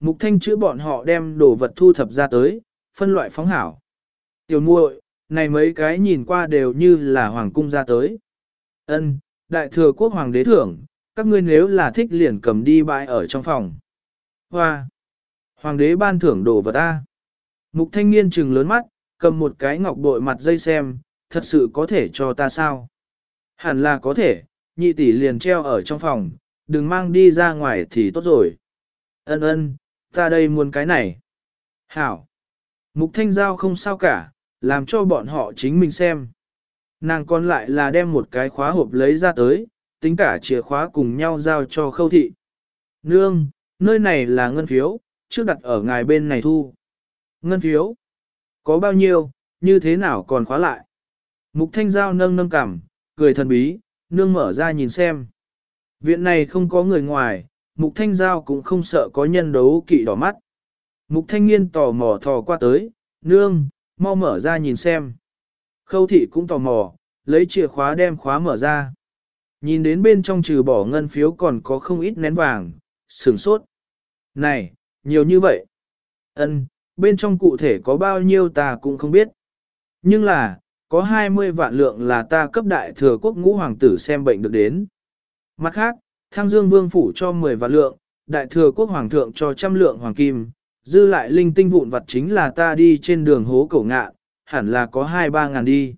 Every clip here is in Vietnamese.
Mục thanh chữa bọn họ đem đồ vật thu thập ra tới, phân loại phóng hảo. Tiểu muội, này mấy cái nhìn qua đều như là hoàng cung ra tới. Ân, đại thừa quốc hoàng đế thưởng, các ngươi nếu là thích liền cầm đi bãi ở trong phòng. Hoa! Hoàng đế ban thưởng đồ vật ta. Mục thanh niên trừng lớn mắt, cầm một cái ngọc bội mặt dây xem, thật sự có thể cho ta sao? Hẳn là có thể, nhị tỷ liền treo ở trong phòng, đừng mang đi ra ngoài thì tốt rồi. Ân ân, ta đây muốn cái này. Hảo. Mục thanh giao không sao cả, làm cho bọn họ chính mình xem. Nàng còn lại là đem một cái khóa hộp lấy ra tới, tính cả chìa khóa cùng nhau giao cho khâu thị. Nương, nơi này là ngân phiếu, trước đặt ở ngài bên này thu. Ngân phiếu? Có bao nhiêu, như thế nào còn khóa lại? Mục thanh giao nâng nâng cằm, cười thần bí, nương mở ra nhìn xem. Viện này không có người ngoài, mục thanh giao cũng không sợ có nhân đấu kỵ đỏ mắt. Mục thanh Nghiên tò mò thò qua tới, nương, mau mở ra nhìn xem. Khâu thị cũng tò mò, lấy chìa khóa đem khóa mở ra. Nhìn đến bên trong trừ bỏ ngân phiếu còn có không ít nén vàng, sửng sốt. Này, nhiều như vậy. Ân, bên trong cụ thể có bao nhiêu ta cũng không biết. Nhưng là, có 20 vạn lượng là ta cấp đại thừa quốc ngũ hoàng tử xem bệnh được đến. Mặt khác, Thang dương vương phủ cho 10 vạn lượng, đại thừa quốc hoàng thượng cho trăm lượng hoàng kim, dư lại linh tinh vụn vật chính là ta đi trên đường hố cổ ngạ, hẳn là có 2-3 ngàn đi.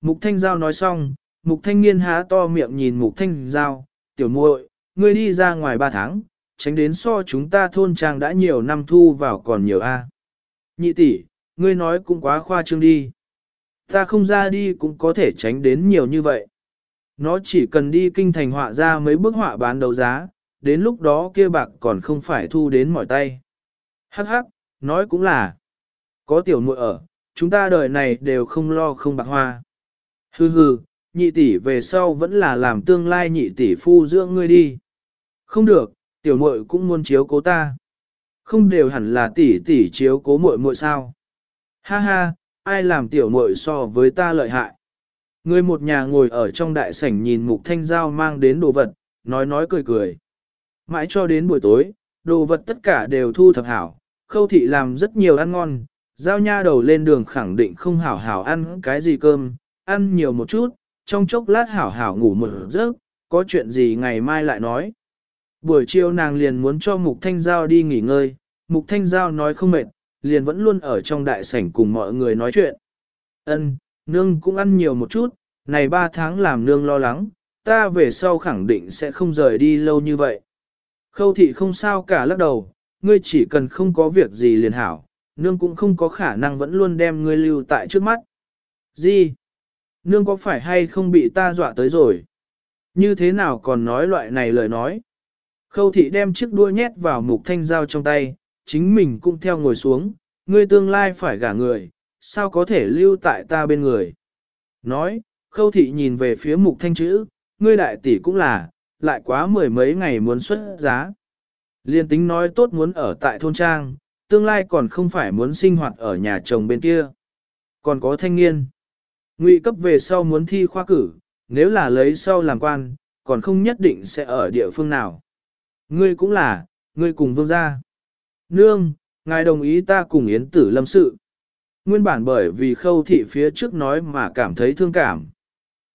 Mục Thanh Giao nói xong, Mục Thanh Niên há to miệng nhìn Mục Thanh Giao, tiểu muội, ngươi đi ra ngoài 3 tháng, tránh đến so chúng ta thôn trang đã nhiều năm thu vào còn nhiều a. Nhị tỷ, ngươi nói cũng quá khoa trương đi. Ta không ra đi cũng có thể tránh đến nhiều như vậy. Nó chỉ cần đi kinh thành họa ra mấy bức họa bán đấu giá, đến lúc đó kia bạc còn không phải thu đến mỏi tay. Hắc hắc, nói cũng là, có tiểu muội ở, chúng ta đời này đều không lo không bạc hoa. Hừ hừ, nhị tỷ về sau vẫn là làm tương lai nhị tỷ phu dưỡng ngươi đi. Không được, tiểu muội cũng muốn chiếu cố ta. Không đều hẳn là tỷ tỷ chiếu cố muội muội sao? Ha ha, ai làm tiểu muội so với ta lợi hại? Người một nhà ngồi ở trong đại sảnh nhìn mục thanh giao mang đến đồ vật, nói nói cười cười. Mãi cho đến buổi tối, đồ vật tất cả đều thu thập hảo, khâu thị làm rất nhiều ăn ngon, giao nha đầu lên đường khẳng định không hảo hảo ăn cái gì cơm, ăn nhiều một chút, trong chốc lát hảo hảo ngủ một giấc, có chuyện gì ngày mai lại nói. Buổi chiều nàng liền muốn cho Mục Thanh Giao đi nghỉ ngơi, Mục Thanh Giao nói không mệt, liền vẫn luôn ở trong đại sảnh cùng mọi người nói chuyện. Ân, nương cũng ăn nhiều một chút, này ba tháng làm nương lo lắng, ta về sau khẳng định sẽ không rời đi lâu như vậy. Khâu thị không sao cả lắc đầu, ngươi chỉ cần không có việc gì liền hảo, nương cũng không có khả năng vẫn luôn đem ngươi lưu tại trước mắt. Gì? Nương có phải hay không bị ta dọa tới rồi? Như thế nào còn nói loại này lời nói? Khâu thị đem chiếc đua nhét vào mục thanh dao trong tay, chính mình cũng theo ngồi xuống, ngươi tương lai phải gả người, sao có thể lưu tại ta bên người? Nói, khâu thị nhìn về phía mục thanh chữ, ngươi đại tỷ cũng là, lại quá mười mấy ngày muốn xuất giá. Liên tính nói tốt muốn ở tại thôn trang, tương lai còn không phải muốn sinh hoạt ở nhà chồng bên kia. Còn có thanh niên. Ngụy cấp về sau muốn thi khoa cử, nếu là lấy sau làm quan, còn không nhất định sẽ ở địa phương nào. Ngươi cũng là, ngươi cùng vương gia. Nương, ngài đồng ý ta cùng Yến tử lâm sự. Nguyên bản bởi vì khâu thị phía trước nói mà cảm thấy thương cảm.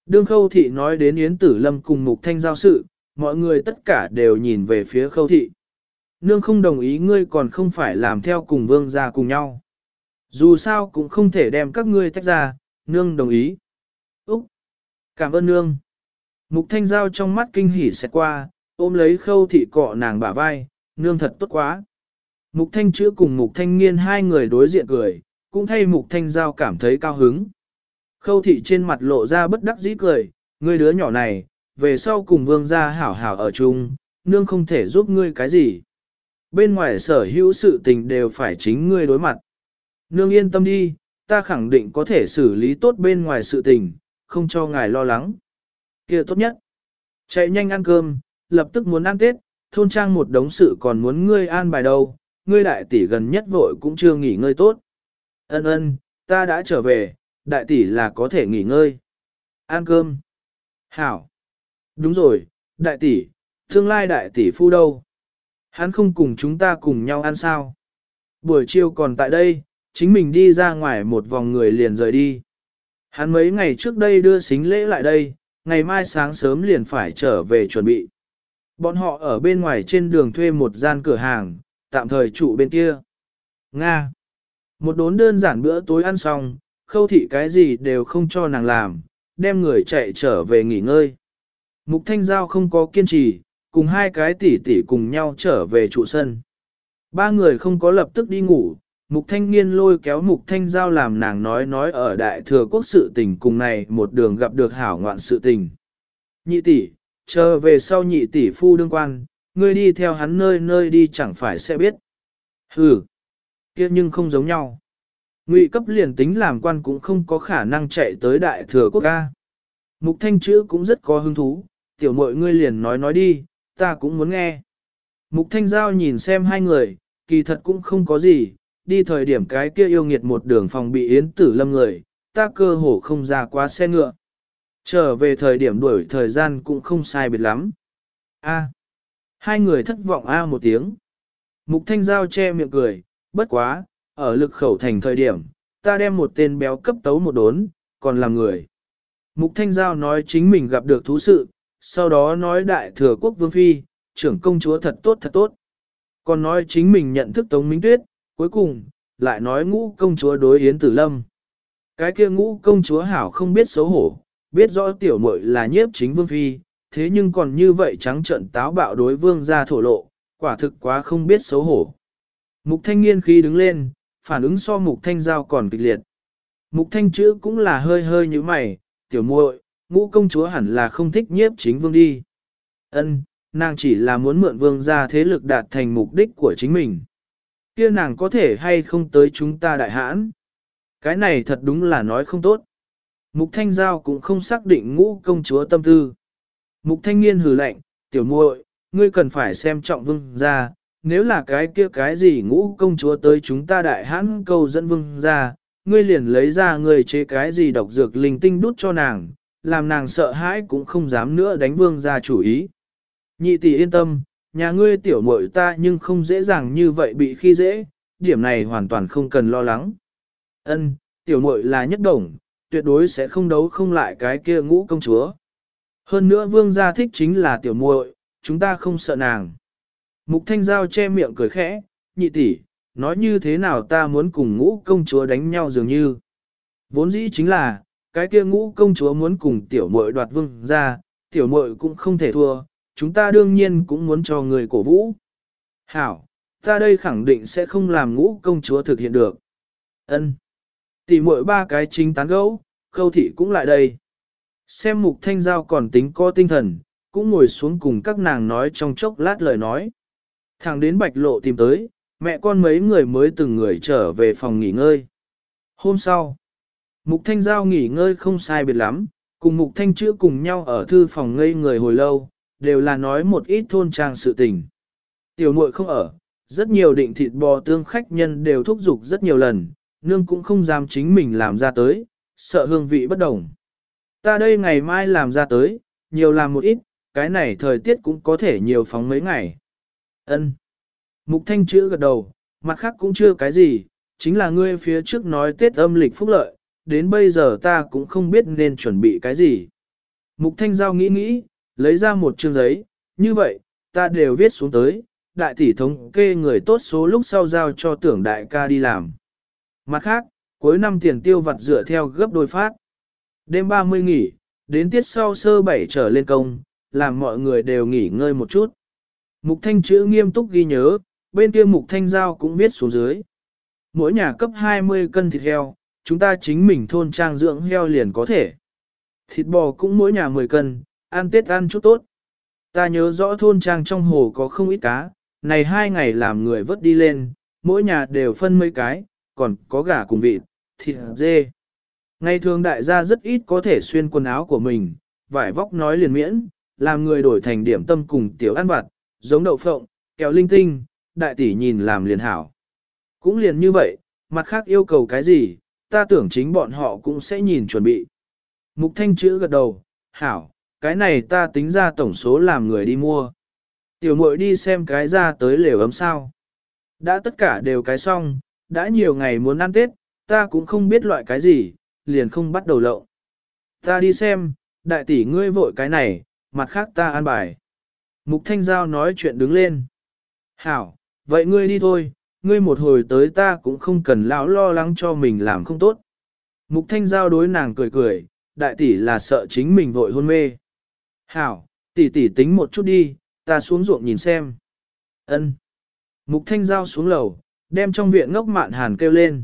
Đương khâu thị nói đến Yến tử lâm cùng mục thanh giao sự, mọi người tất cả đều nhìn về phía khâu thị. Nương không đồng ý ngươi còn không phải làm theo cùng vương gia cùng nhau. Dù sao cũng không thể đem các ngươi tách ra, nương đồng ý. Úc! Cảm ơn nương. Mục thanh giao trong mắt kinh hỉ xẹt qua, ôm lấy khâu thị cọ nàng bả vai, nương thật tốt quá. Mục thanh chữa cùng mục thanh nghiên hai người đối diện cười, cũng thay mục thanh giao cảm thấy cao hứng. Khâu thị trên mặt lộ ra bất đắc dĩ cười, ngươi đứa nhỏ này, về sau cùng vương gia hảo hảo ở chung, nương không thể giúp ngươi cái gì. Bên ngoài sở hữu sự tình đều phải chính ngươi đối mặt. Nương yên tâm đi, ta khẳng định có thể xử lý tốt bên ngoài sự tình, không cho ngài lo lắng. kia tốt nhất. Chạy nhanh ăn cơm, lập tức muốn ăn Tết, thôn trang một đống sự còn muốn ngươi an bài đâu, ngươi đại tỷ gần nhất vội cũng chưa nghỉ ngơi tốt. Ân ân, ta đã trở về, đại tỷ là có thể nghỉ ngơi. Ăn cơm. Hảo. Đúng rồi, đại tỷ, tương lai đại tỷ phu đâu? Hắn không cùng chúng ta cùng nhau ăn sao. Buổi chiều còn tại đây, chính mình đi ra ngoài một vòng người liền rời đi. Hắn mấy ngày trước đây đưa xính lễ lại đây, ngày mai sáng sớm liền phải trở về chuẩn bị. Bọn họ ở bên ngoài trên đường thuê một gian cửa hàng, tạm thời trụ bên kia. Nga. Một đốn đơn giản bữa tối ăn xong, khâu thị cái gì đều không cho nàng làm, đem người chạy trở về nghỉ ngơi. Mục Thanh Giao không có kiên trì, cùng hai cái tỷ tỷ cùng nhau trở về trụ sân. Ba người không có lập tức đi ngủ, Mục Thanh Niên lôi kéo Mục Thanh Giao làm nàng nói nói ở đại thừa quốc sự tình cùng này một đường gặp được hảo ngoạn sự tình. Nhị tỷ, chờ về sau nhị tỷ phu đương quan, ngươi đi theo hắn nơi nơi đi chẳng phải sẽ biết. Hừ, kia nhưng không giống nhau. Ngụy cấp liền tính làm quan cũng không có khả năng chạy tới đại thừa quốc ca. Mục thanh chữ cũng rất có hứng thú, tiểu mội ngươi liền nói nói đi, ta cũng muốn nghe. Mục thanh giao nhìn xem hai người, kỳ thật cũng không có gì, đi thời điểm cái kia yêu nghiệt một đường phòng bị yến tử lâm người, ta cơ hồ không ra quá xe ngựa. Trở về thời điểm đuổi thời gian cũng không sai biệt lắm. A. Hai người thất vọng A một tiếng. Mục thanh giao che miệng cười, bất quá, ở lực khẩu thành thời điểm, ta đem một tên béo cấp tấu một đốn, còn làm người. Mục thanh giao nói chính mình gặp được thú sự, sau đó nói đại thừa quốc vương phi, trưởng công chúa thật tốt thật tốt. Còn nói chính mình nhận thức Tống Minh Tuyết, cuối cùng, lại nói ngũ công chúa đối Yến Tử Lâm. Cái kia ngũ công chúa hảo không biết xấu hổ, biết rõ tiểu muội là nhiếp chính vương phi, thế nhưng còn như vậy trắng trợn táo bạo đối vương gia thổ lộ, quả thực quá không biết xấu hổ. Mục thanh niên khi đứng lên, phản ứng so mục thanh giao còn kịch liệt. Mục thanh chữ cũng là hơi hơi như mày, tiểu muội, ngũ công chúa hẳn là không thích nhiếp chính vương đi. Ân, nàng chỉ là muốn mượn vương ra thế lực đạt thành mục đích của chính mình. Kia nàng có thể hay không tới chúng ta đại hãn. Cái này thật đúng là nói không tốt. Mục thanh giao cũng không xác định ngũ công chúa tâm tư. Mục thanh niên hừ lạnh, tiểu muội, ngươi cần phải xem trọng vương ra, nếu là cái kia cái gì ngũ công chúa tới chúng ta đại hãn câu dẫn vương ra, ngươi liền lấy ra người chế cái gì độc dược linh tinh đút cho nàng, làm nàng sợ hãi cũng không dám nữa đánh vương ra chủ ý. Nhị tỷ yên tâm, nhà ngươi tiểu muội ta nhưng không dễ dàng như vậy bị khi dễ, điểm này hoàn toàn không cần lo lắng. Ân, tiểu muội là nhất đồng, tuyệt đối sẽ không đấu không lại cái kia ngũ công chúa. Hơn nữa vương gia thích chính là tiểu muội, chúng ta không sợ nàng. Mục thanh giao che miệng cười khẽ, nhị tỷ, nói như thế nào ta muốn cùng ngũ công chúa đánh nhau dường như. Vốn dĩ chính là, cái kia ngũ công chúa muốn cùng tiểu muội đoạt vương gia, tiểu muội cũng không thể thua, chúng ta đương nhiên cũng muốn cho người cổ vũ. Hảo, ta đây khẳng định sẽ không làm ngũ công chúa thực hiện được. Ân. Tỷ muội ba cái chính tán gẫu, khâu thị cũng lại đây. Xem mục thanh giao còn tính có tinh thần, cũng ngồi xuống cùng các nàng nói trong chốc lát lời nói. Thẳng đến bạch lộ tìm tới, mẹ con mấy người mới từng người trở về phòng nghỉ ngơi. Hôm sau, mục thanh giao nghỉ ngơi không sai biệt lắm, cùng mục thanh chữa cùng nhau ở thư phòng ngây người hồi lâu, đều là nói một ít thôn trang sự tình. Tiểu muội không ở, rất nhiều định thịt bò tương khách nhân đều thúc giục rất nhiều lần, nương cũng không dám chính mình làm ra tới, sợ hương vị bất đồng. Ta đây ngày mai làm ra tới, nhiều làm một ít, cái này thời tiết cũng có thể nhiều phóng mấy ngày. Ân. Mục thanh chữ gật đầu, mặt khác cũng chưa cái gì, chính là ngươi phía trước nói Tết âm lịch phúc lợi, đến bây giờ ta cũng không biết nên chuẩn bị cái gì. Mục thanh giao nghĩ nghĩ, lấy ra một chương giấy, như vậy, ta đều viết xuống tới, đại tỷ thống kê người tốt số lúc sau giao cho tưởng đại ca đi làm. Mặt khác, cuối năm tiền tiêu vặt dựa theo gấp đôi phát. Đêm 30 nghỉ, đến tiết sau sơ bảy trở lên công, làm mọi người đều nghỉ ngơi một chút. Mục thanh chữ nghiêm túc ghi nhớ, bên kia mục thanh giao cũng viết xuống dưới. Mỗi nhà cấp 20 cân thịt heo, chúng ta chính mình thôn trang dưỡng heo liền có thể. Thịt bò cũng mỗi nhà 10 cân, ăn tết ăn chút tốt. Ta nhớ rõ thôn trang trong hồ có không ít cá, này hai ngày làm người vớt đi lên, mỗi nhà đều phân mấy cái, còn có gà cùng vịt, thịt dê. Ngày thường đại gia rất ít có thể xuyên quần áo của mình, vải vóc nói liền miễn, làm người đổi thành điểm tâm cùng tiểu ăn vặt, giống đậu phộng, kéo linh tinh, đại tỷ nhìn làm liền hảo. Cũng liền như vậy, mặt khác yêu cầu cái gì, ta tưởng chính bọn họ cũng sẽ nhìn chuẩn bị. Mục thanh chữ gật đầu, hảo, cái này ta tính ra tổng số làm người đi mua. Tiểu muội đi xem cái ra tới lều ấm sao. Đã tất cả đều cái xong, đã nhiều ngày muốn ăn Tết, ta cũng không biết loại cái gì, liền không bắt đầu lậu. Ta đi xem, đại tỷ ngươi vội cái này, mặt khác ta ăn bài. Mục Thanh Giao nói chuyện đứng lên. Hảo, vậy ngươi đi thôi, ngươi một hồi tới ta cũng không cần lão lo lắng cho mình làm không tốt. Mục Thanh Giao đối nàng cười cười, đại tỷ là sợ chính mình vội hôn mê. Hảo, tỷ tỷ tính một chút đi, ta xuống ruộng nhìn xem. Ân. Mục Thanh Giao xuống lầu, đem trong viện ngốc mạn hàn kêu lên.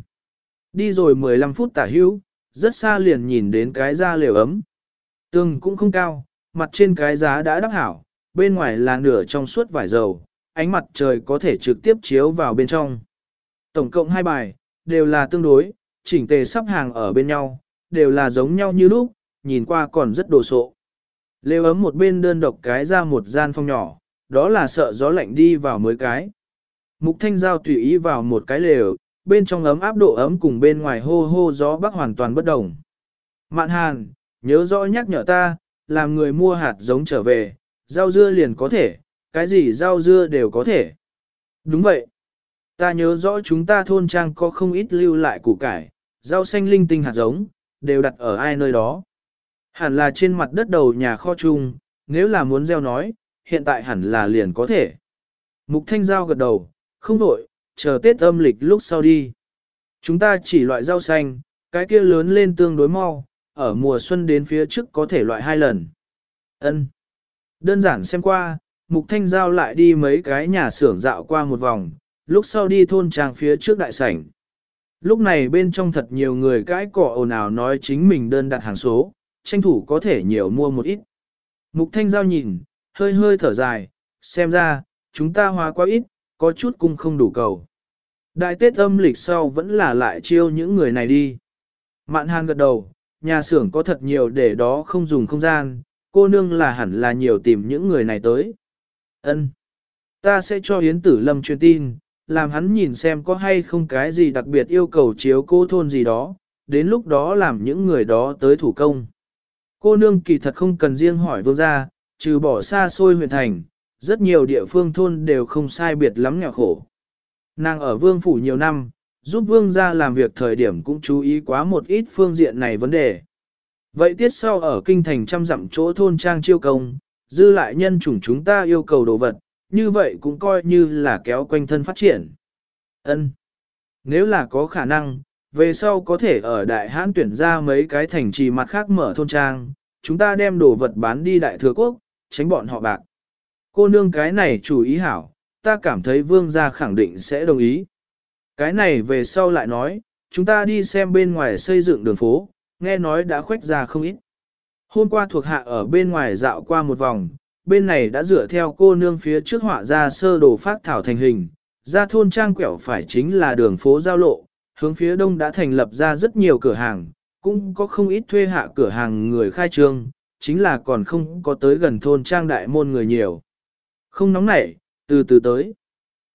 Đi rồi 15 phút tả hữu, rất xa liền nhìn đến cái da lều ấm. Tường cũng không cao, mặt trên cái giá đã đắp hảo, bên ngoài là nửa trong suốt vải dầu, ánh mặt trời có thể trực tiếp chiếu vào bên trong. Tổng cộng hai bài, đều là tương đối, chỉnh tề sắp hàng ở bên nhau, đều là giống nhau như lúc, nhìn qua còn rất đồ sộ. Lều ấm một bên đơn độc cái ra một gian phòng nhỏ, đó là sợ gió lạnh đi vào mới cái. Mục thanh giao tùy ý vào một cái lều, bên trong ấm áp độ ấm cùng bên ngoài hô hô gió bắc hoàn toàn bất đồng. Mạn hàn, nhớ rõ nhắc nhở ta, làm người mua hạt giống trở về, rau dưa liền có thể, cái gì rau dưa đều có thể. Đúng vậy. Ta nhớ rõ chúng ta thôn trang có không ít lưu lại củ cải, rau xanh linh tinh hạt giống, đều đặt ở ai nơi đó. Hẳn là trên mặt đất đầu nhà kho chung, nếu là muốn gieo nói, hiện tại hẳn là liền có thể. Mục thanh giao gật đầu, không đổi, chờ Tết âm lịch lúc sau đi. Chúng ta chỉ loại rau xanh, cái kia lớn lên tương đối mau, ở mùa xuân đến phía trước có thể loại hai lần. Ân. Đơn giản xem qua, Mục Thanh Giao lại đi mấy cái nhà xưởng dạo qua một vòng, lúc sau đi thôn trang phía trước đại sảnh. Lúc này bên trong thật nhiều người cãi cọ ồn ào nói chính mình đơn đặt hàng số, tranh thủ có thể nhiều mua một ít. Mục Thanh Giao nhìn, hơi hơi thở dài, xem ra, chúng ta hóa quá ít, có chút cung không đủ cầu. Đại Tết âm lịch sau vẫn là lại chiêu những người này đi. Mạn Hàn gật đầu, nhà xưởng có thật nhiều để đó không dùng không gian, cô nương là hẳn là nhiều tìm những người này tới. Ân, Ta sẽ cho Yến Tử Lâm truyền tin, làm hắn nhìn xem có hay không cái gì đặc biệt yêu cầu chiếu cô thôn gì đó, đến lúc đó làm những người đó tới thủ công. Cô nương kỳ thật không cần riêng hỏi vương gia, trừ bỏ xa xôi huyện thành, rất nhiều địa phương thôn đều không sai biệt lắm nghèo khổ. Nàng ở vương phủ nhiều năm, giúp vương gia làm việc thời điểm cũng chú ý quá một ít phương diện này vấn đề. Vậy tiết sau ở kinh thành trăm dặm chỗ thôn trang chiêu công, dư lại nhân chủng chúng ta yêu cầu đồ vật, như vậy cũng coi như là kéo quanh thân phát triển. Ân. Nếu là có khả năng, về sau có thể ở đại hãn tuyển ra mấy cái thành trì mặt khác mở thôn trang, chúng ta đem đồ vật bán đi đại thừa quốc, tránh bọn họ bạc. Cô nương cái này chủ ý hảo, ta cảm thấy vương gia khẳng định sẽ đồng ý. Cái này về sau lại nói, chúng ta đi xem bên ngoài xây dựng đường phố, nghe nói đã khoách ra không ít. Hôm qua thuộc hạ ở bên ngoài dạo qua một vòng, bên này đã dựa theo cô nương phía trước họa ra sơ đồ phát thảo thành hình, ra thôn trang quẹo phải chính là đường phố giao lộ, hướng phía đông đã thành lập ra rất nhiều cửa hàng, cũng có không ít thuê hạ cửa hàng người khai trương, chính là còn không có tới gần thôn trang đại môn người nhiều. Không nóng nảy, từ từ tới.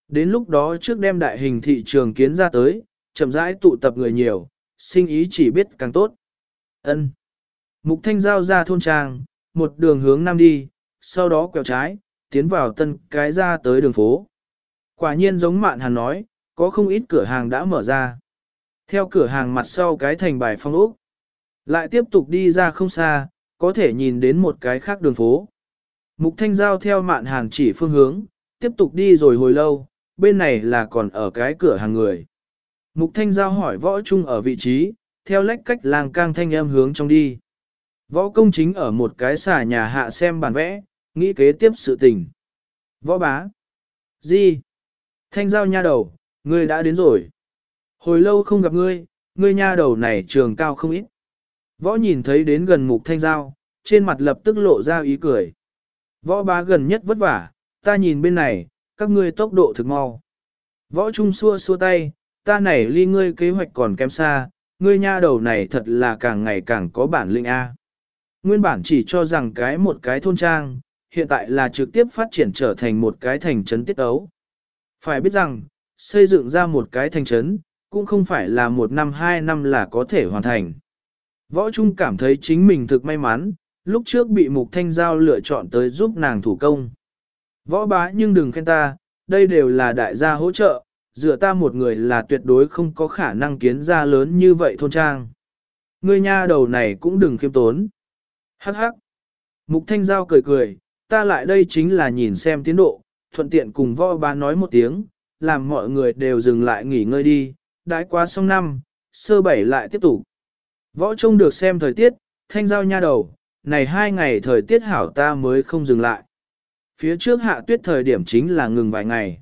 Đến lúc đó trước đem đại hình thị trường kiến ra tới, chậm rãi tụ tập người nhiều, sinh ý chỉ biết càng tốt. Ân. Mục Thanh giao ra thôn trang, một đường hướng nam đi, sau đó quẹo trái, tiến vào tân cái ra tới đường phố. Quả nhiên giống mạn hàn nói, có không ít cửa hàng đã mở ra. Theo cửa hàng mặt sau cái thành bài phong ốc. Lại tiếp tục đi ra không xa, có thể nhìn đến một cái khác đường phố. Mục Thanh Giao theo mạn hàn chỉ phương hướng, tiếp tục đi rồi hồi lâu, bên này là còn ở cái cửa hàng người. Mục Thanh Giao hỏi võ trung ở vị trí, theo lách cách lang cang thanh âm hướng trong đi. Võ công chính ở một cái xà nhà hạ xem bản vẽ, nghĩ kế tiếp sự tình. Võ bá. Gì? Thanh giao nha đầu, ngươi đã đến rồi. Hồi lâu không gặp ngươi, ngươi nha đầu này trường cao không ít. Võ nhìn thấy đến gần mục thanh giao, trên mặt lập tức lộ ra ý cười. Võ bá gần nhất vất vả, ta nhìn bên này, các ngươi tốc độ thực mau. Võ trung xua xua tay, ta này ly ngươi kế hoạch còn kém xa, ngươi nha đầu này thật là càng ngày càng có bản lĩnh A. Nguyên bản chỉ cho rằng cái một cái thôn trang, hiện tại là trực tiếp phát triển trở thành một cái thành trấn tiết ấu. Phải biết rằng, xây dựng ra một cái thành trấn, cũng không phải là một năm hai năm là có thể hoàn thành. Võ Trung cảm thấy chính mình thực may mắn, lúc trước bị Mục Thanh Giao lựa chọn tới giúp nàng thủ công. Võ bá nhưng đừng khen ta, đây đều là đại gia hỗ trợ, dựa ta một người là tuyệt đối không có khả năng kiến ra lớn như vậy thôn trang. Ngươi nha đầu này cũng đừng khiêm tốn. Hắc hắc. Mục Thanh Giao cười cười, ta lại đây chính là nhìn xem tiến độ, thuận tiện cùng võ bá nói một tiếng, làm mọi người đều dừng lại nghỉ ngơi đi, đãi quá xong năm, sơ bảy lại tiếp tục. Võ trông được xem thời tiết, Thanh Giao nha đầu, này hai ngày thời tiết hảo ta mới không dừng lại. Phía trước hạ tuyết thời điểm chính là ngừng vài ngày.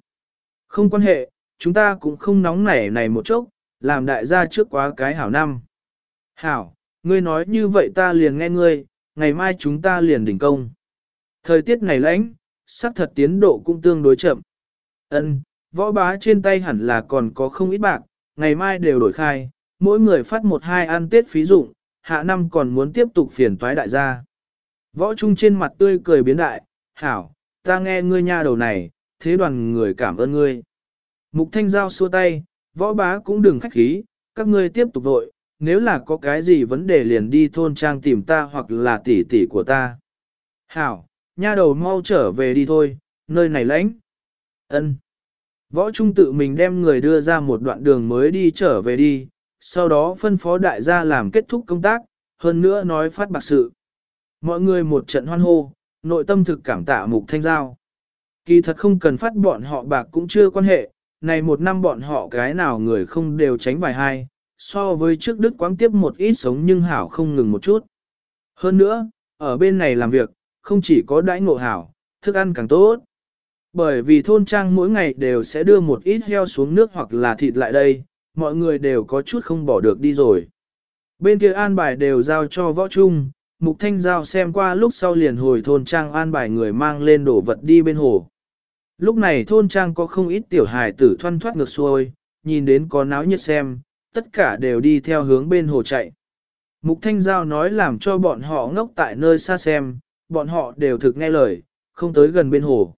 Không quan hệ, chúng ta cũng không nóng nảy này một chốc, làm đại gia trước quá cái hảo năm. Hảo, ngươi nói như vậy ta liền nghe ngươi, ngày mai chúng ta liền đỉnh công. Thời tiết này lãnh, sắc thật tiến độ cũng tương đối chậm. Ân, võ bá trên tay hẳn là còn có không ít bạc, ngày mai đều đổi khai, mỗi người phát một hai ăn tết phí dụng, hạ năm còn muốn tiếp tục phiền toái đại gia. Võ trung trên mặt tươi cười biến đại, hảo, ta nghe ngươi nha đầu này, thế đoàn người cảm ơn ngươi. Mục thanh giao xua tay, võ bá cũng đừng khách khí, các ngươi tiếp tục vội, nếu là có cái gì vấn đề liền đi thôn trang tìm ta hoặc là tỷ tỷ của ta. Hảo, nha đầu mau trở về đi thôi, nơi này lãnh. Ân. Võ Trung tự mình đem người đưa ra một đoạn đường mới đi trở về đi, sau đó phân phó đại gia làm kết thúc công tác, hơn nữa nói phát bạc sự. Mọi người một trận hoan hô, nội tâm thực cảm tạ mục thanh giao. Kỳ thật không cần phát bọn họ bạc cũng chưa quan hệ, này một năm bọn họ cái nào người không đều tránh vài hai, so với trước đức quáng tiếp một ít sống nhưng hảo không ngừng một chút. Hơn nữa, ở bên này làm việc, không chỉ có đãi ngộ hảo, thức ăn càng tốt. Bởi vì thôn trang mỗi ngày đều sẽ đưa một ít heo xuống nước hoặc là thịt lại đây, mọi người đều có chút không bỏ được đi rồi. Bên kia an bài đều giao cho võ trung, mục thanh giao xem qua lúc sau liền hồi thôn trang an bài người mang lên đổ vật đi bên hồ. Lúc này thôn trang có không ít tiểu hài tử thoăn thoát ngược xuôi, nhìn đến có náo nhiệt xem, tất cả đều đi theo hướng bên hồ chạy. Mục Thanh Giao nói làm cho bọn họ ngốc tại nơi xa xem, bọn họ đều thực nghe lời, không tới gần bên hồ.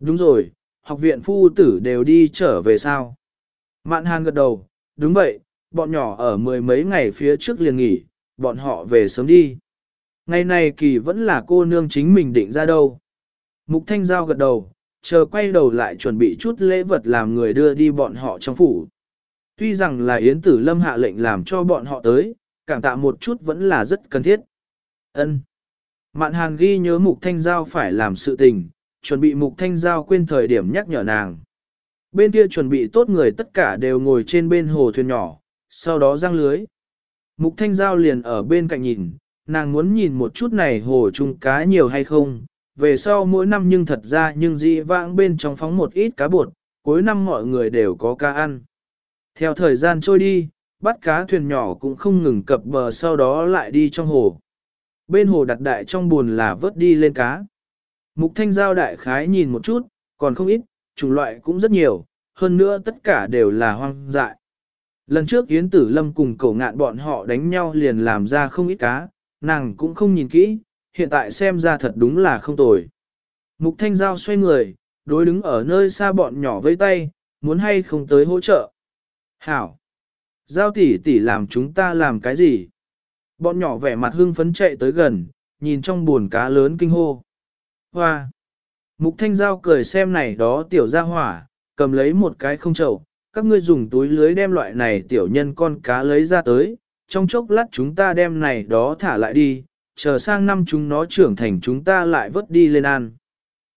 Đúng rồi, học viện phu tử đều đi trở về sao? Mạn Hàn gật đầu, đúng vậy, bọn nhỏ ở mười mấy ngày phía trước liền nghỉ, bọn họ về sớm đi. Ngày này kỳ vẫn là cô nương chính mình định ra đâu. Mục Thanh Giao gật đầu, chờ quay đầu lại chuẩn bị chút lễ vật làm người đưa đi bọn họ trong phủ. Tuy rằng là Yến Tử Lâm hạ lệnh làm cho bọn họ tới, cảm tạ một chút vẫn là rất cần thiết. Ân. Mạn Hàn ghi nhớ Mục Thanh Giao phải làm sự tình, chuẩn bị Mục Thanh Giao quên thời điểm nhắc nhở nàng. Bên kia chuẩn bị tốt người tất cả đều ngồi trên bên hồ thuyền nhỏ, sau đó răng lưới. Mục Thanh Giao liền ở bên cạnh nhìn, nàng muốn nhìn một chút này hồ chung cá nhiều hay không, về sau mỗi năm nhưng thật ra nhưng dị vãng bên trong phóng một ít cá bột, cuối năm mọi người đều có cá ăn. Theo thời gian trôi đi, bắt cá thuyền nhỏ cũng không ngừng cập bờ sau đó lại đi trong hồ. Bên hồ đặt đại trong buồn là vớt đi lên cá. Mục thanh giao đại khái nhìn một chút, còn không ít, chủng loại cũng rất nhiều, hơn nữa tất cả đều là hoang dại. Lần trước Yến Tử Lâm cùng cậu ngạn bọn họ đánh nhau liền làm ra không ít cá, nàng cũng không nhìn kỹ, hiện tại xem ra thật đúng là không tồi. Mục Thanh Giao xoay người, đối đứng ở nơi xa bọn nhỏ vây tay, muốn hay không tới hỗ trợ. Hảo! Giao tỷ tỷ làm chúng ta làm cái gì? Bọn nhỏ vẻ mặt hưng phấn chạy tới gần, nhìn trong buồn cá lớn kinh hô. Hoa! Mục Thanh Giao cười xem này đó tiểu gia hỏa, cầm lấy một cái không chậu, các ngươi dùng túi lưới đem loại này tiểu nhân con cá lấy ra tới, trong chốc lát chúng ta đem này đó thả lại đi, chờ sang năm chúng nó trưởng thành chúng ta lại vớt đi lên ăn.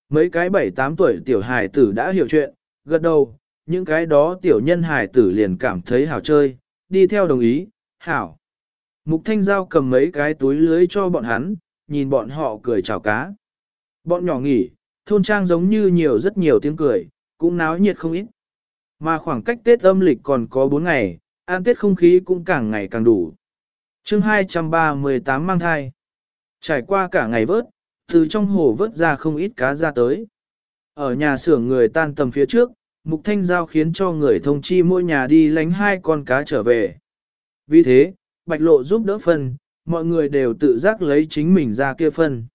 Mấy cái bảy tám tuổi tiểu hài tử đã hiểu chuyện, gật đầu, những cái đó tiểu nhân hài tử liền cảm thấy hảo chơi, đi theo đồng ý, hảo. Mục Thanh Giao cầm mấy cái túi lưới cho bọn hắn, nhìn bọn họ cười chào cá. Bọn nhỏ nghỉ, thôn trang giống như nhiều rất nhiều tiếng cười, cũng náo nhiệt không ít. Mà khoảng cách Tết âm lịch còn có 4 ngày, ăn Tết không khí cũng càng ngày càng đủ. chương 238 mang thai. Trải qua cả ngày vớt, từ trong hồ vớt ra không ít cá ra tới. Ở nhà xưởng người tan tầm phía trước, Mục Thanh Giao khiến cho người thông chi mỗi nhà đi lánh hai con cá trở về. Vì thế, Bạch Lộ giúp đỡ phân, mọi người đều tự giác lấy chính mình ra kia phân.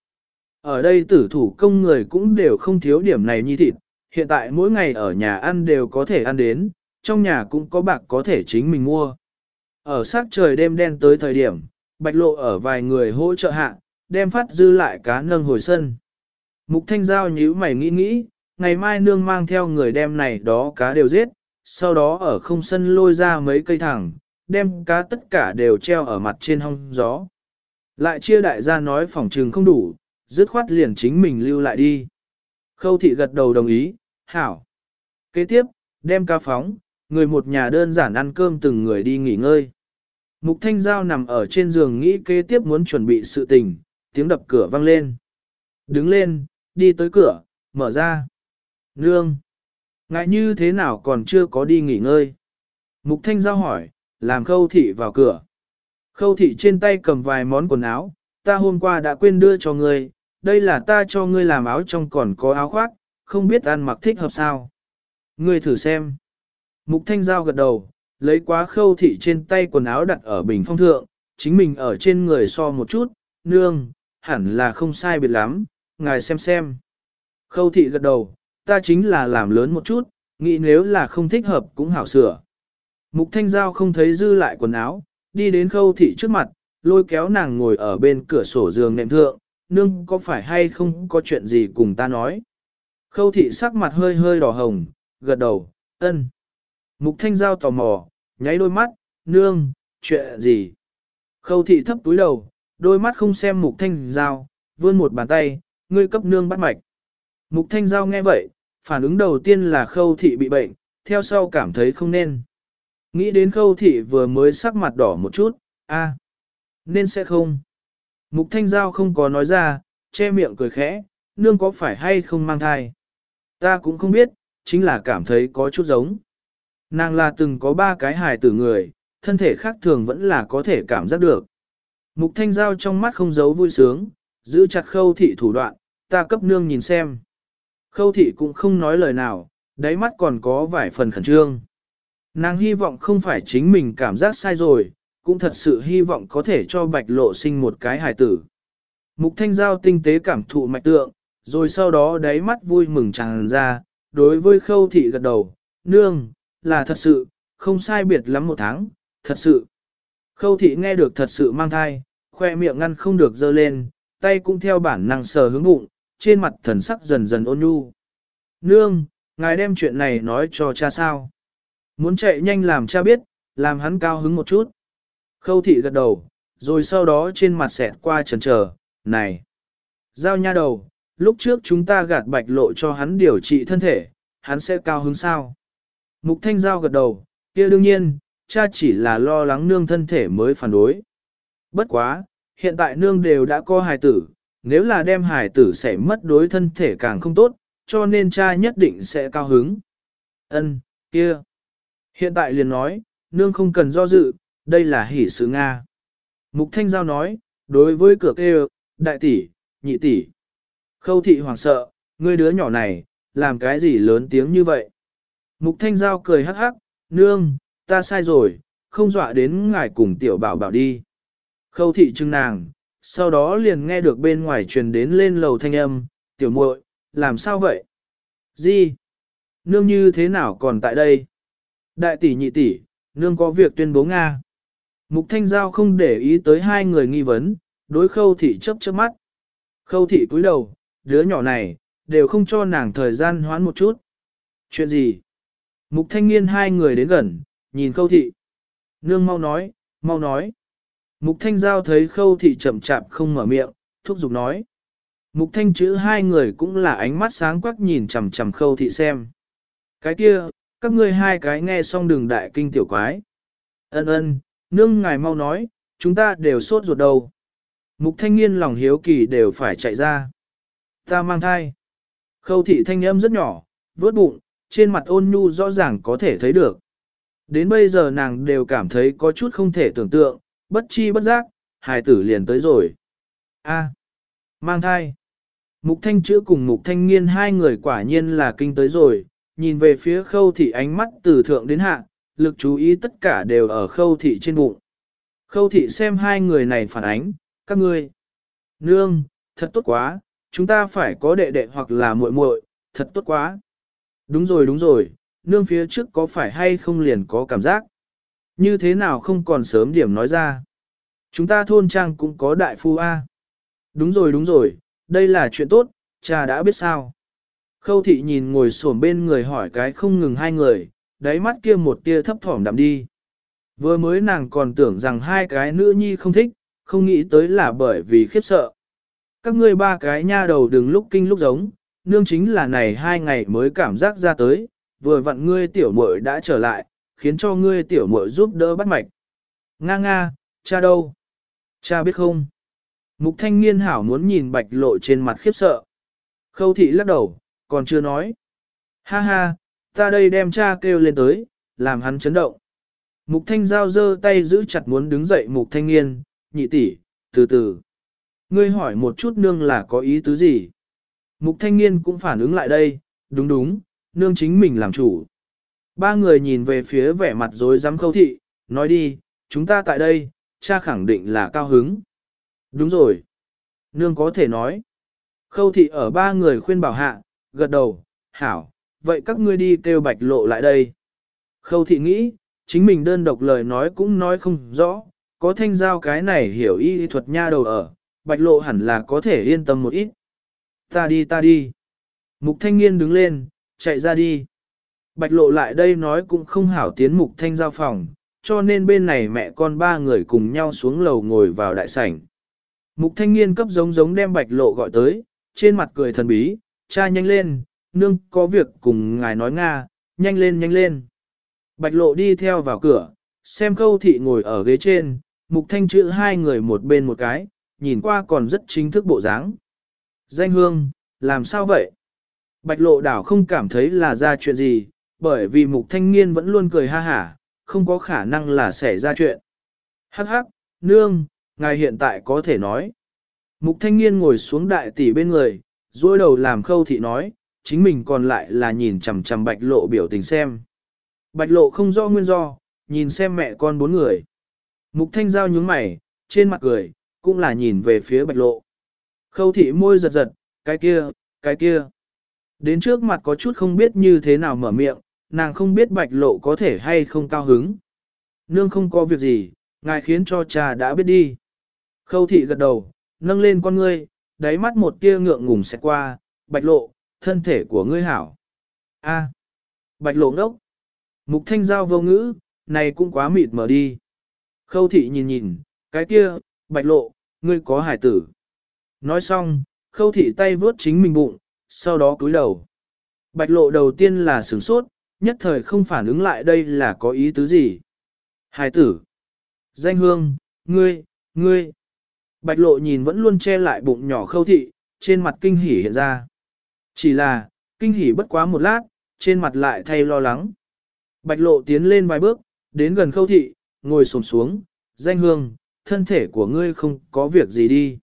Ở đây tử thủ công người cũng đều không thiếu điểm này như thịt, hiện tại mỗi ngày ở nhà ăn đều có thể ăn đến, trong nhà cũng có bạc có thể chính mình mua. Ở sát trời đêm đen tới thời điểm, Bạch Lộ ở vài người hỗ trợ hạ, đem phát dư lại cá nâng hồi sân. Mục thanh giao nhíu mày nghĩ nghĩ, ngày mai nương mang theo người đem này đó cá đều giết, sau đó ở không sân lôi ra mấy cây thẳng, đem cá tất cả đều treo ở mặt trên hông gió. Lại chia đại gia nói phòng trừng không đủ, dứt khoát liền chính mình lưu lại đi. Khâu thị gật đầu đồng ý, hảo. Kế tiếp, đem cá phóng, người một nhà đơn giản ăn cơm từng người đi nghỉ ngơi. Mục Thanh Giao nằm ở trên giường nghĩ kế tiếp muốn chuẩn bị sự tình, tiếng đập cửa vang lên. Đứng lên, đi tới cửa, mở ra. Nương! Ngại như thế nào còn chưa có đi nghỉ ngơi? Mục Thanh Giao hỏi, làm khâu thị vào cửa. Khâu thị trên tay cầm vài món quần áo, ta hôm qua đã quên đưa cho ngươi, đây là ta cho ngươi làm áo trong còn có áo khoác, không biết ăn mặc thích hợp sao. Ngươi thử xem. Mục Thanh Giao gật đầu, lấy quá khâu thị trên tay quần áo đặt ở bình phong thượng, chính mình ở trên người so một chút, nương, hẳn là không sai biệt lắm, ngài xem xem. Khâu thị gật đầu, ta chính là làm lớn một chút, nghĩ nếu là không thích hợp cũng hảo sửa. Mục Thanh Giao không thấy dư lại quần áo, đi đến khâu thị trước mặt, lôi kéo nàng ngồi ở bên cửa sổ giường nệm thượng, nương có phải hay không có chuyện gì cùng ta nói. Khâu thị sắc mặt hơi hơi đỏ hồng, gật đầu, ân. Mục Thanh Giao tò mò, nháy đôi mắt, nương, chuyện gì? Khâu thị thấp túi đầu, đôi mắt không xem Mục Thanh Giao, vươn một bàn tay, ngươi cấp nương bắt mạch. Mục Thanh Giao nghe vậy, phản ứng đầu tiên là khâu thị bị bệnh, theo sau cảm thấy không nên. Nghĩ đến khâu thị vừa mới sắc mặt đỏ một chút, a, nên sẽ không. Mục Thanh Giao không có nói ra, che miệng cười khẽ, nương có phải hay không mang thai. Ta cũng không biết, chính là cảm thấy có chút giống. Nàng là từng có ba cái hài tử người, thân thể khác thường vẫn là có thể cảm giác được. Mục Thanh Giao trong mắt không giấu vui sướng, giữ chặt khâu thị thủ đoạn, ta cấp nương nhìn xem. Khâu thị cũng không nói lời nào, đáy mắt còn có vài phần khẩn trương. Nàng hy vọng không phải chính mình cảm giác sai rồi, cũng thật sự hy vọng có thể cho bạch lộ sinh một cái hài tử. Mục thanh giao tinh tế cảm thụ mạch tượng, rồi sau đó đáy mắt vui mừng tràn ra, đối với khâu thị gật đầu, nương, là thật sự, không sai biệt lắm một tháng, thật sự. Khâu thị nghe được thật sự mang thai, khoe miệng ngăn không được dơ lên, tay cũng theo bản năng sờ hướng bụng, trên mặt thần sắc dần dần ôn nhu. Nương, ngài đem chuyện này nói cho cha sao? Muốn chạy nhanh làm cha biết, làm hắn cao hứng một chút. Khâu thị gật đầu, rồi sau đó trên mặt xẹt qua trần trở, này. Giao nha đầu, lúc trước chúng ta gạt bạch lộ cho hắn điều trị thân thể, hắn sẽ cao hứng sao? Mục thanh giao gật đầu, kia đương nhiên, cha chỉ là lo lắng nương thân thể mới phản đối. Bất quá, hiện tại nương đều đã có hài tử, nếu là đem hài tử sẽ mất đối thân thể càng không tốt, cho nên cha nhất định sẽ cao hứng. Ân, kia. Hiện tại liền nói, nương không cần do dự, đây là hỷ sự Nga. Mục Thanh Giao nói, đối với cửa kêu, đại tỷ, nhị tỷ. Khâu thị hoàng sợ, ngươi đứa nhỏ này, làm cái gì lớn tiếng như vậy? Mục Thanh Giao cười hắc hắc, nương, ta sai rồi, không dọa đến ngài cùng tiểu bảo bảo đi. Khâu thị trưng nàng, sau đó liền nghe được bên ngoài truyền đến lên lầu thanh âm, tiểu muội, làm sao vậy? Gì? Nương như thế nào còn tại đây? Đại tỷ nhị tỷ, nương có việc tuyên bố Nga. Mục Thanh Giao không để ý tới hai người nghi vấn, đối khâu thị chấp chớp mắt. Khâu thị cúi đầu, đứa nhỏ này, đều không cho nàng thời gian hoán một chút. Chuyện gì? Mục Thanh Niên hai người đến gần, nhìn khâu thị. Nương mau nói, mau nói. Mục Thanh Giao thấy khâu thị chậm chạp không mở miệng, thúc giục nói. Mục Thanh chữ hai người cũng là ánh mắt sáng quắc nhìn chằm chằm khâu thị xem. Cái kia, các ngươi hai cái nghe xong đường đại kinh tiểu quái. Ân ân, nương ngài mau nói, chúng ta đều sốt ruột đầu. Mục thanh niên lòng hiếu kỳ đều phải chạy ra. Ta mang thai. Khâu thị thanh âm rất nhỏ, vớt bụng, trên mặt ôn nhu rõ ràng có thể thấy được. Đến bây giờ nàng đều cảm thấy có chút không thể tưởng tượng, bất chi bất giác, hài tử liền tới rồi. A, mang thai. Mục thanh chữa cùng mục thanh Nghiên hai người quả nhiên là kinh tới rồi, nhìn về phía khâu thị ánh mắt từ thượng đến hạ, lực chú ý tất cả đều ở khâu thị trên bụng. Khâu thị xem hai người này phản ánh, các ngươi. Nương, thật tốt quá, chúng ta phải có đệ đệ hoặc là muội muội, thật tốt quá. Đúng rồi đúng rồi, nương phía trước có phải hay không liền có cảm giác. Như thế nào không còn sớm điểm nói ra. Chúng ta thôn trang cũng có đại phu A. Đúng rồi đúng rồi, đây là chuyện tốt, cha đã biết sao. Khâu thị nhìn ngồi xổm bên người hỏi cái không ngừng hai người, đáy mắt kia một tia thấp thỏm đậm đi. Vừa mới nàng còn tưởng rằng hai cái nữ nhi không thích, không nghĩ tới là bởi vì khiếp sợ. Các ngươi ba cái nha đầu đừng lúc kinh lúc giống, nương chính là này hai ngày mới cảm giác ra tới, vừa vặn ngươi tiểu muội đã trở lại, khiến cho ngươi tiểu muội giúp đỡ bắt mạch. Nga nga, cha đâu? Cha biết không? Mục thanh niên hảo muốn nhìn bạch lộ trên mặt khiếp sợ. Khâu thị lắc đầu, còn chưa nói. Ha ha, ta đây đem cha kêu lên tới, làm hắn chấn động. Mục thanh giao dơ tay giữ chặt muốn đứng dậy mục thanh niên, nhị tỷ, từ từ. Ngươi hỏi một chút nương là có ý tứ gì? Mục thanh niên cũng phản ứng lại đây, đúng đúng, nương chính mình làm chủ. Ba người nhìn về phía vẻ mặt rối rắm khâu thị, nói đi, chúng ta tại đây, cha khẳng định là cao hứng. Đúng rồi. Nương có thể nói. Khâu thị ở ba người khuyên bảo hạ, gật đầu, hảo, vậy các ngươi đi kêu bạch lộ lại đây. Khâu thị nghĩ, chính mình đơn độc lời nói cũng nói không rõ, có thanh giao cái này hiểu y thuật nha đầu ở, bạch lộ hẳn là có thể yên tâm một ít. Ta đi ta đi. Mục thanh niên đứng lên, chạy ra đi. Bạch lộ lại đây nói cũng không hảo tiến mục thanh giao phòng, cho nên bên này mẹ con ba người cùng nhau xuống lầu ngồi vào đại sảnh. Mục thanh niên cấp giống giống đem bạch lộ gọi tới, trên mặt cười thần bí, cha nhanh lên, nương có việc cùng ngài nói Nga, nhanh lên nhanh lên. Bạch lộ đi theo vào cửa, xem câu thị ngồi ở ghế trên, mục thanh chữ hai người một bên một cái, nhìn qua còn rất chính thức bộ dáng. Danh hương, làm sao vậy? Bạch lộ đảo không cảm thấy là ra chuyện gì, bởi vì mục thanh niên vẫn luôn cười ha hả, không có khả năng là xảy ra chuyện. Hắc hắc, nương, ngài hiện tại có thể nói. Mục thanh niên ngồi xuống đại tỷ bên người, duỗi đầu làm khâu thị nói, chính mình còn lại là nhìn chằm chằm bạch lộ biểu tình xem. Bạch lộ không rõ nguyên do, nhìn xem mẹ con bốn người. Mục thanh giao nhướng mày, trên mặt cười, cũng là nhìn về phía bạch lộ. Khâu thị môi giật giật, cái kia, cái kia. Đến trước mặt có chút không biết như thế nào mở miệng, nàng không biết bạch lộ có thể hay không cao hứng. Nương không có việc gì, ngài khiến cho cha đã biết đi. Khâu thị gật đầu, nâng lên con ngươi, đáy mắt một tia ngượng ngùng sẽ qua, bạch lộ, thân thể của ngươi hảo. A, bạch lộ ngốc. Mục thanh giao vô ngữ, này cũng quá mịt mở đi. Khâu thị nhìn nhìn, cái kia, bạch lộ, ngươi có hải tử. Nói xong, khâu thị tay vướt chính mình bụng, sau đó cúi đầu. Bạch lộ đầu tiên là sửng sốt, nhất thời không phản ứng lại đây là có ý tứ gì. Hải tử. Danh hương, ngươi, ngươi. Bạch lộ nhìn vẫn luôn che lại bụng nhỏ khâu thị, trên mặt kinh hỉ hiện ra. Chỉ là, kinh hỉ bất quá một lát, trên mặt lại thay lo lắng. Bạch lộ tiến lên vài bước, đến gần khâu thị, ngồi sồn xuống, danh hương, thân thể của ngươi không có việc gì đi.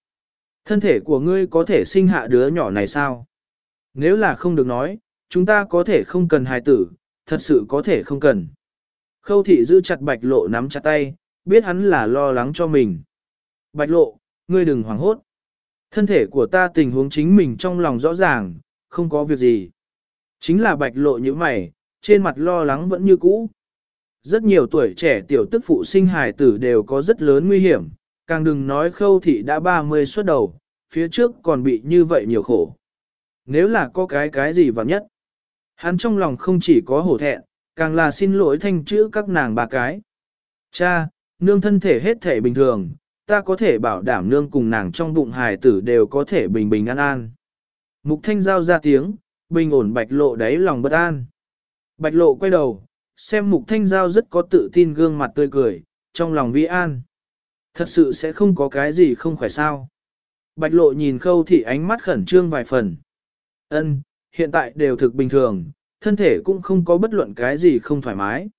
Thân thể của ngươi có thể sinh hạ đứa nhỏ này sao? Nếu là không được nói, chúng ta có thể không cần hài tử, thật sự có thể không cần. Khâu thị giữ chặt bạch lộ nắm chặt tay, biết hắn là lo lắng cho mình. Bạch lộ, ngươi đừng hoảng hốt. Thân thể của ta tình huống chính mình trong lòng rõ ràng, không có việc gì. Chính là bạch lộ như mày, trên mặt lo lắng vẫn như cũ. Rất nhiều tuổi trẻ tiểu tức phụ sinh hài tử đều có rất lớn nguy hiểm, càng đừng nói khâu thị đã 30 xuất đầu, phía trước còn bị như vậy nhiều khổ. Nếu là có cái cái gì vào nhất, hắn trong lòng không chỉ có hổ thẹn, càng là xin lỗi thanh chữ các nàng bà cái. Cha, nương thân thể hết thể bình thường, ta có thể bảo đảm nương cùng nàng trong bụng hài tử đều có thể bình bình an an. Mục thanh giao ra tiếng, bình ổn bạch lộ đáy lòng bất an. Bạch lộ quay đầu, xem mục thanh giao rất có tự tin gương mặt tươi cười, trong lòng vi an. Thật sự sẽ không có cái gì không khỏe sao. Bạch lộ nhìn khâu thị ánh mắt khẩn trương vài phần. Ân, hiện tại đều thực bình thường, thân thể cũng không có bất luận cái gì không thoải mái.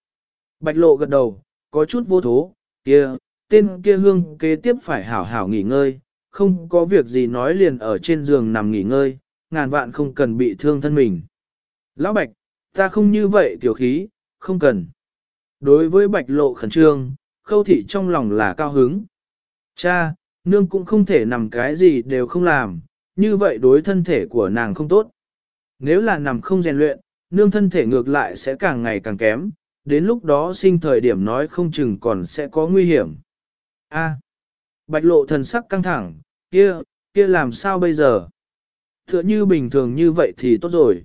Bạch lộ gật đầu, có chút vô thố, kia, tên kia hương kế tiếp phải hảo hảo nghỉ ngơi, không có việc gì nói liền ở trên giường nằm nghỉ ngơi, ngàn vạn không cần bị thương thân mình. Lão Bạch, ta không như vậy tiểu khí, không cần. Đối với Bạch lộ khẩn trương, khâu thị trong lòng là cao hứng. Cha, nương cũng không thể nằm cái gì đều không làm, như vậy đối thân thể của nàng không tốt. Nếu là nằm không rèn luyện, nương thân thể ngược lại sẽ càng ngày càng kém, đến lúc đó sinh thời điểm nói không chừng còn sẽ có nguy hiểm. A. bạch lộ thần sắc căng thẳng, kia, kia làm sao bây giờ? Tựa như bình thường như vậy thì tốt rồi.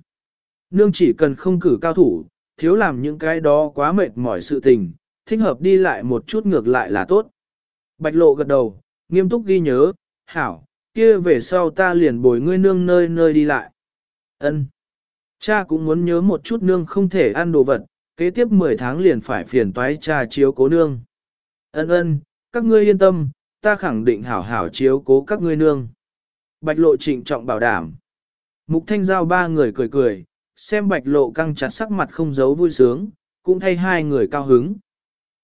Nương chỉ cần không cử cao thủ, thiếu làm những cái đó quá mệt mỏi sự tình, thích hợp đi lại một chút ngược lại là tốt. Bạch lộ gật đầu, nghiêm túc ghi nhớ, hảo, kia về sau ta liền bồi ngươi nương nơi nơi đi lại. Ân. Cha cũng muốn nhớ một chút nương không thể ăn đồ vật, kế tiếp 10 tháng liền phải phiền toái cha chiếu cố nương. Ân ân, các ngươi yên tâm, ta khẳng định hảo hảo chiếu cố các ngươi nương. Bạch lộ trịnh trọng bảo đảm. Mục thanh giao ba người cười cười, xem bạch lộ căng chặt sắc mặt không giấu vui sướng, cũng thay hai người cao hứng.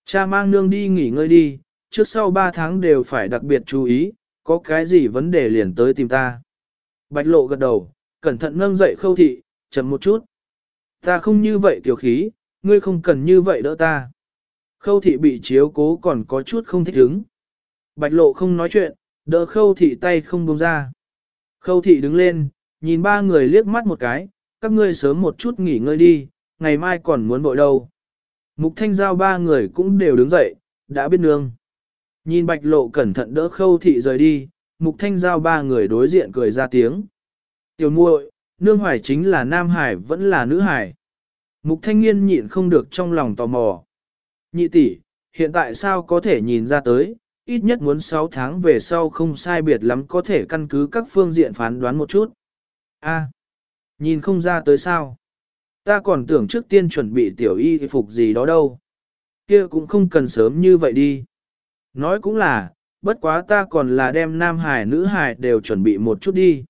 Cha mang nương đi nghỉ ngơi đi, trước sau ba tháng đều phải đặc biệt chú ý, có cái gì vấn đề liền tới tìm ta. Bạch lộ gật đầu, cẩn thận nâng dậy khâu thị, chậm một chút. Ta không như vậy tiểu khí, ngươi không cần như vậy đỡ ta. Khâu thị bị chiếu cố còn có chút không thích ứng. Bạch lộ không nói chuyện, đỡ khâu thị tay không buông ra. Khâu thị đứng lên, nhìn ba người liếc mắt một cái, các ngươi sớm một chút nghỉ ngơi đi, ngày mai còn muốn vội đâu. Mục thanh giao ba người cũng đều đứng dậy, đã biết nương. Nhìn bạch lộ cẩn thận đỡ khâu thị rời đi, mục thanh giao ba người đối diện cười ra tiếng. Tiểu muội, nương hoài chính là nam hải vẫn là nữ hải. Mục thanh niên nhịn không được trong lòng tò mò. Nhị tỷ, hiện tại sao có thể nhìn ra tới, ít nhất muốn 6 tháng về sau không sai biệt lắm có thể căn cứ các phương diện phán đoán một chút. A, nhìn không ra tới sao. Ta còn tưởng trước tiên chuẩn bị tiểu y phục gì đó đâu. Kia cũng không cần sớm như vậy đi. Nói cũng là, bất quá ta còn là đem nam hải nữ hải đều chuẩn bị một chút đi.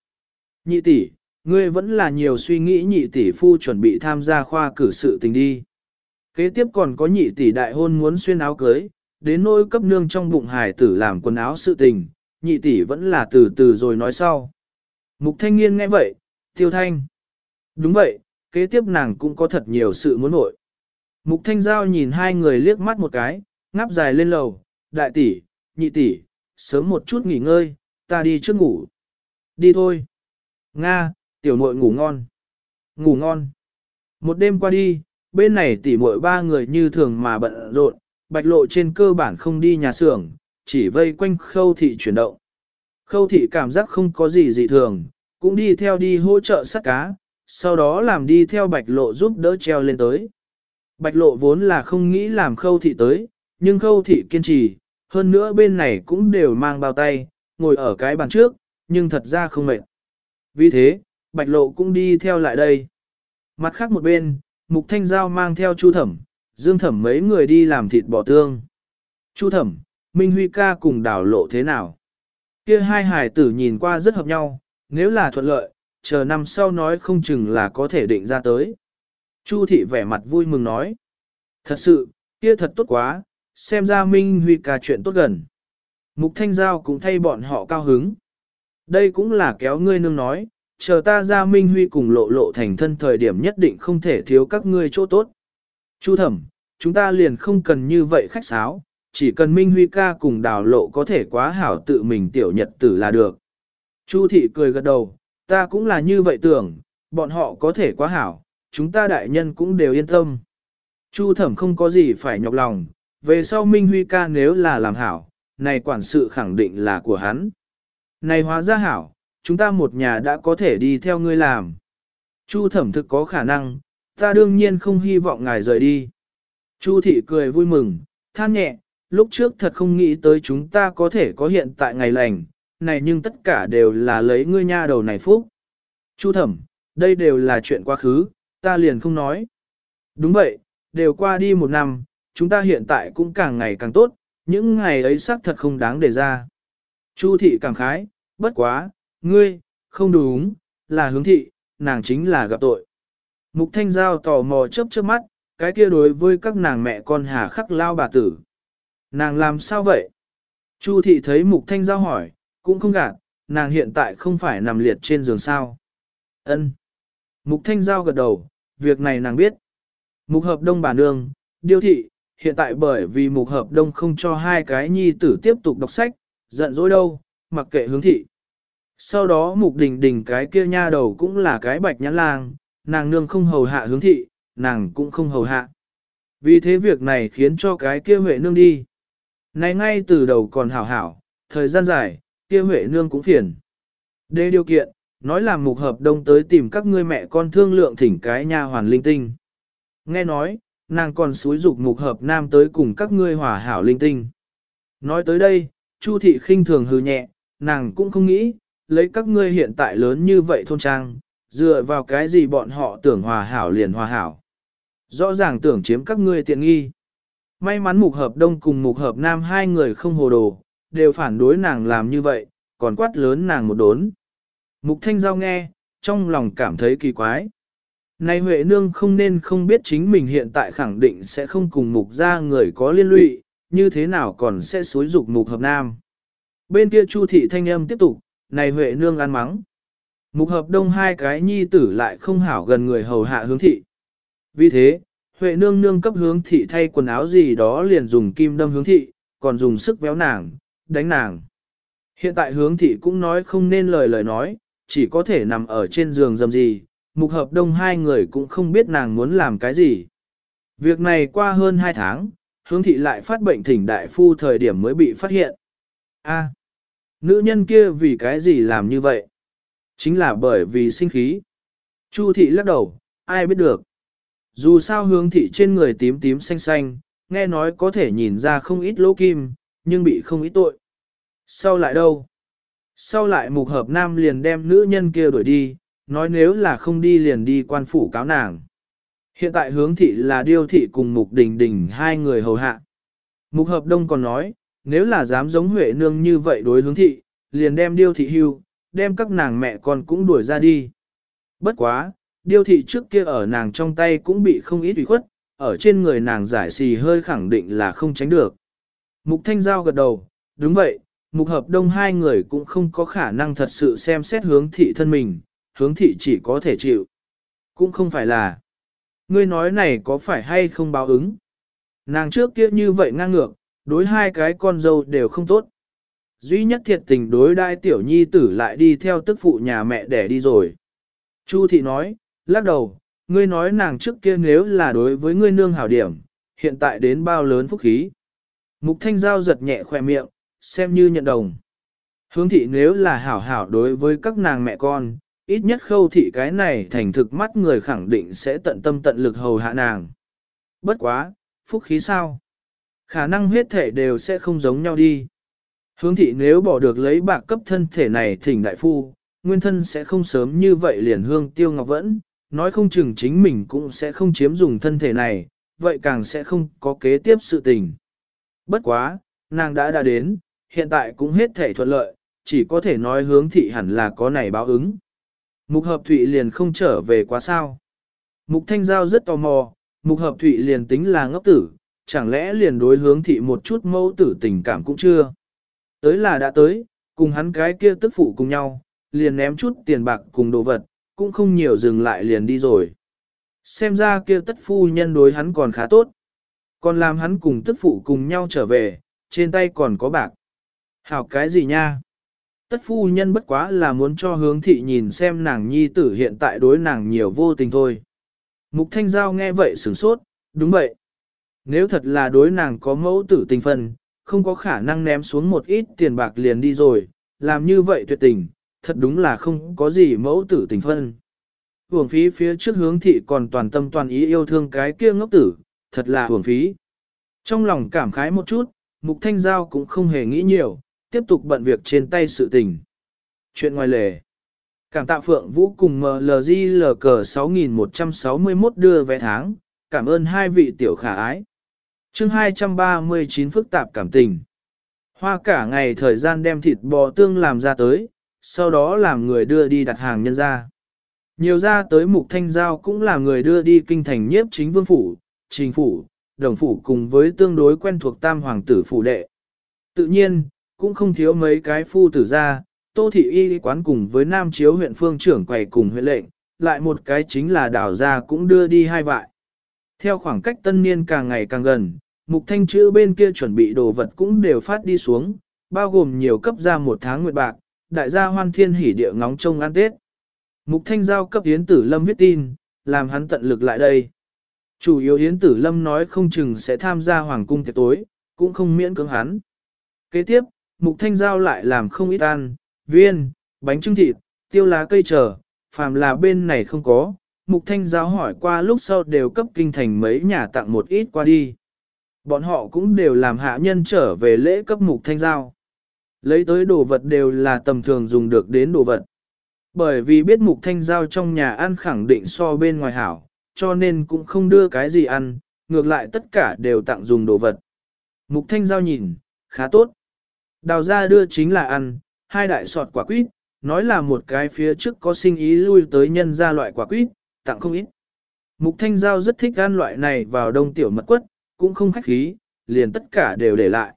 Nhị tỷ, ngươi vẫn là nhiều suy nghĩ nhị tỷ phu chuẩn bị tham gia khoa cử sự tình đi. Kế tiếp còn có nhị tỷ đại hôn muốn xuyên áo cưới, đến nỗi cấp nương trong bụng hải tử làm quần áo sự tình, nhị tỷ vẫn là từ từ rồi nói sau. Mục thanh niên nghe vậy, tiêu thanh. Đúng vậy, kế tiếp nàng cũng có thật nhiều sự muốn nội. Mục thanh giao nhìn hai người liếc mắt một cái, ngáp dài lên lầu, đại tỷ, nhị tỷ, sớm một chút nghỉ ngơi, ta đi trước ngủ. Đi thôi. Nga, tiểu muội ngủ ngon. Ngủ ngon. Một đêm qua đi, bên này tỷ muội ba người như thường mà bận rộn, bạch lộ trên cơ bản không đi nhà xưởng, chỉ vây quanh khâu thị chuyển động. Khâu thị cảm giác không có gì dị thường, cũng đi theo đi hỗ trợ sắt cá, sau đó làm đi theo bạch lộ giúp đỡ treo lên tới. Bạch lộ vốn là không nghĩ làm khâu thị tới, nhưng khâu thị kiên trì, hơn nữa bên này cũng đều mang bao tay, ngồi ở cái bàn trước, nhưng thật ra không mệt. Vì thế, bạch lộ cũng đi theo lại đây. Mặt khác một bên, mục thanh giao mang theo chu thẩm, dương thẩm mấy người đi làm thịt bò tương. Chu thẩm, Minh Huy ca cùng đảo lộ thế nào? Kia hai hải tử nhìn qua rất hợp nhau, nếu là thuận lợi, chờ năm sau nói không chừng là có thể định ra tới. Chu thị vẻ mặt vui mừng nói. Thật sự, kia thật tốt quá, xem ra Minh Huy ca chuyện tốt gần. Mục Thanh Giao cũng thay bọn họ cao hứng. Đây cũng là kéo ngươi nương nói, chờ ta ra Minh Huy cùng lộ lộ thành thân thời điểm nhất định không thể thiếu các ngươi chỗ tốt. Chu thẩm, chúng ta liền không cần như vậy khách sáo, chỉ cần Minh Huy ca cùng đào lộ có thể quá hảo tự mình tiểu nhật tử là được. Chu thị cười gật đầu, ta cũng là như vậy tưởng, bọn họ có thể quá hảo, chúng ta đại nhân cũng đều yên tâm. Chu thẩm không có gì phải nhọc lòng, về sau Minh Huy ca nếu là làm hảo, này quản sự khẳng định là của hắn. Này hóa ra hảo, chúng ta một nhà đã có thể đi theo ngươi làm. Chu thẩm thực có khả năng, ta đương nhiên không hy vọng ngài rời đi. Chu thị cười vui mừng, than nhẹ, lúc trước thật không nghĩ tới chúng ta có thể có hiện tại ngày lành, này nhưng tất cả đều là lấy ngươi nha đầu này phúc. Chu thẩm, đây đều là chuyện quá khứ, ta liền không nói. Đúng vậy, đều qua đi một năm, chúng ta hiện tại cũng càng ngày càng tốt, những ngày ấy xác thật không đáng để ra. Chu thị càng khái, bất quá, ngươi, không đúng, là hướng thị, nàng chính là gặp tội. Mục thanh giao tò mò chớp chớp mắt, cái kia đối với các nàng mẹ con hà khắc lao bà tử. Nàng làm sao vậy? Chu thị thấy mục thanh giao hỏi, cũng không gạt, nàng hiện tại không phải nằm liệt trên giường sao. Ân. Mục thanh giao gật đầu, việc này nàng biết. Mục hợp đông bà nương, điêu thị, hiện tại bởi vì mục hợp đông không cho hai cái nhi tử tiếp tục đọc sách, giận dỗi đâu, mặc kệ hướng thị. Sau đó mục đình đình cái kia nha đầu cũng là cái bạch nhãn lang, nàng nương không hầu hạ hướng thị, nàng cũng không hầu hạ. Vì thế việc này khiến cho cái kia huệ nương đi. Này ngay từ đầu còn hảo hảo, thời gian dài, kia huệ nương cũng phiền. Để điều kiện, nói là mục hợp đông tới tìm các ngươi mẹ con thương lượng thỉnh cái nha hoàn linh tinh. Nghe nói, nàng còn xúi dục mục hợp nam tới cùng các ngươi hòa hảo linh tinh. Nói tới đây, Chu thị khinh thường hừ nhẹ, nàng cũng không nghĩ, lấy các ngươi hiện tại lớn như vậy thôn trang, dựa vào cái gì bọn họ tưởng hòa hảo liền hòa hảo. Rõ ràng tưởng chiếm các ngươi tiện nghi. May mắn mục hợp đông cùng mục hợp nam hai người không hồ đồ, đều phản đối nàng làm như vậy, còn quát lớn nàng một đốn. Mục thanh giao nghe, trong lòng cảm thấy kỳ quái. Này Huệ Nương không nên không biết chính mình hiện tại khẳng định sẽ không cùng mục ra người có liên lụy, như thế nào còn sẽ xối dục mục hợp nam. Bên kia Chu thị thanh âm tiếp tục, này Huệ Nương ăn mắng. Mục hợp đông hai cái nhi tử lại không hảo gần người hầu hạ hướng thị. Vì thế, Huệ Nương nương cấp hướng thị thay quần áo gì đó liền dùng kim đâm hướng thị, còn dùng sức véo nàng, đánh nàng. Hiện tại hướng thị cũng nói không nên lời lời nói, chỉ có thể nằm ở trên giường dầm gì, mục hợp đông hai người cũng không biết nàng muốn làm cái gì. Việc này qua hơn hai tháng, hướng thị lại phát bệnh thỉnh đại phu thời điểm mới bị phát hiện. A, nữ nhân kia vì cái gì làm như vậy? Chính là bởi vì sinh khí. Chu thị lắc đầu, ai biết được. Dù sao hướng thị trên người tím tím xanh xanh, nghe nói có thể nhìn ra không ít lỗ kim, nhưng bị không ít tội. Sau lại đâu? Sau lại mục hợp nam liền đem nữ nhân kia đuổi đi, nói nếu là không đi liền đi quan phủ cáo nàng. Hiện tại hướng thị là điêu thị cùng mục đình đình hai người hầu hạ. Mục hợp đông còn nói, nếu là dám giống Huệ nương như vậy đối hướng thị, liền đem điêu thị hưu, đem các nàng mẹ con cũng đuổi ra đi. Bất quá, điêu thị trước kia ở nàng trong tay cũng bị không ít ủy khuất, ở trên người nàng giải xì hơi khẳng định là không tránh được. Mục thanh giao gật đầu, đúng vậy, mục hợp đông hai người cũng không có khả năng thật sự xem xét hướng thị thân mình, hướng thị chỉ có thể chịu. Cũng không phải là, ngươi nói này có phải hay không báo ứng. Nàng trước kia như vậy ngang ngược, đối hai cái con dâu đều không tốt. Duy nhất thiệt tình đối đai tiểu nhi tử lại đi theo tức phụ nhà mẹ để đi rồi. Chu thị nói, lắc đầu, ngươi nói nàng trước kia nếu là đối với ngươi nương hảo điểm, hiện tại đến bao lớn phúc khí. Mục thanh giao giật nhẹ khỏe miệng, xem như nhận đồng. Hướng thị nếu là hảo hảo đối với các nàng mẹ con, ít nhất khâu thị cái này thành thực mắt người khẳng định sẽ tận tâm tận lực hầu hạ nàng. Bất quá, phúc khí sao? Khả năng huyết thể đều sẽ không giống nhau đi. Hướng thị nếu bỏ được lấy bạc cấp thân thể này thỉnh đại phu, nguyên thân sẽ không sớm như vậy liền hương tiêu ngọc vẫn, nói không chừng chính mình cũng sẽ không chiếm dùng thân thể này, vậy càng sẽ không có kế tiếp sự tình. Bất quá, nàng đã đã đến, hiện tại cũng hết thể thuận lợi, chỉ có thể nói hướng thị hẳn là có này báo ứng. Mục hợp thụy liền không trở về quá sao. Mục thanh giao rất tò mò, mục hợp thụy liền tính là ngốc tử, chẳng lẽ liền đối hướng thị một chút mẫu tử tình cảm cũng chưa. Tới là đã tới, cùng hắn cái kia tức phụ cùng nhau, liền ném chút tiền bạc cùng đồ vật, cũng không nhiều dừng lại liền đi rồi. Xem ra kia tất phu nhân đối hắn còn khá tốt. Còn làm hắn cùng tức phụ cùng nhau trở về, trên tay còn có bạc. Hảo cái gì nha? Tất phu nhân bất quá là muốn cho hướng thị nhìn xem nàng nhi tử hiện tại đối nàng nhiều vô tình thôi. Mục Thanh Giao nghe vậy sửng sốt, đúng vậy. Nếu thật là đối nàng có mẫu tử tình phân, không có khả năng ném xuống một ít tiền bạc liền đi rồi, làm như vậy tuyệt tình, thật đúng là không có gì mẫu tử tình phân. Hưởng phí phía trước hướng thị còn toàn tâm toàn ý yêu thương cái kia ngốc tử, thật là hưởng phí. Trong lòng cảm khái một chút, Mục Thanh Giao cũng không hề nghĩ nhiều, tiếp tục bận việc trên tay sự tình. Chuyện ngoài lề. Cảm tạ Phượng Vũ cùng MLG 6161 đưa vé tháng, cảm ơn hai vị tiểu khả ái. chương 239 phức tạp cảm tình. Hoa cả ngày thời gian đem thịt bò tương làm ra tới, sau đó làm người đưa đi đặt hàng nhân ra. Nhiều ra tới mục thanh giao cũng là người đưa đi kinh thành nhiếp chính vương phủ, trình phủ, đồng phủ cùng với tương đối quen thuộc tam hoàng tử phủ đệ. Tự nhiên, cũng không thiếu mấy cái phu tử ra, tô thị y quán cùng với nam chiếu huyện phương trưởng quầy cùng huyện lệnh, lại một cái chính là đảo ra cũng đưa đi hai vại. Theo khoảng cách tân niên càng ngày càng gần, mục thanh chữ bên kia chuẩn bị đồ vật cũng đều phát đi xuống, bao gồm nhiều cấp ra một tháng nguyệt bạc, đại gia hoan thiên hỉ địa ngóng trông ăn Tết. Mục thanh giao cấp Yến Tử Lâm viết tin, làm hắn tận lực lại đây. Chủ yếu Yến Tử Lâm nói không chừng sẽ tham gia hoàng cung tiệc tối, cũng không miễn cưỡng hắn. Kế tiếp, Mục thanh giao lại làm không ít ăn, viên, bánh trưng thịt, tiêu lá cây trở. phàm là bên này không có, mục thanh Giao hỏi qua lúc sau đều cấp kinh thành mấy nhà tặng một ít qua đi. Bọn họ cũng đều làm hạ nhân trở về lễ cấp mục thanh giao. Lấy tới đồ vật đều là tầm thường dùng được đến đồ vật. Bởi vì biết mục thanh giao trong nhà ăn khẳng định so bên ngoài hảo, cho nên cũng không đưa cái gì ăn, ngược lại tất cả đều tặng dùng đồ vật. Mục thanh giao nhìn, khá tốt. Đào ra đưa chính là ăn, hai đại sọt quả quýt, nói là một cái phía trước có sinh ý lui tới nhân ra loại quả quýt, tặng không ít. Mục thanh giao rất thích ăn loại này vào đông tiểu mật quất, cũng không khách khí, liền tất cả đều để lại.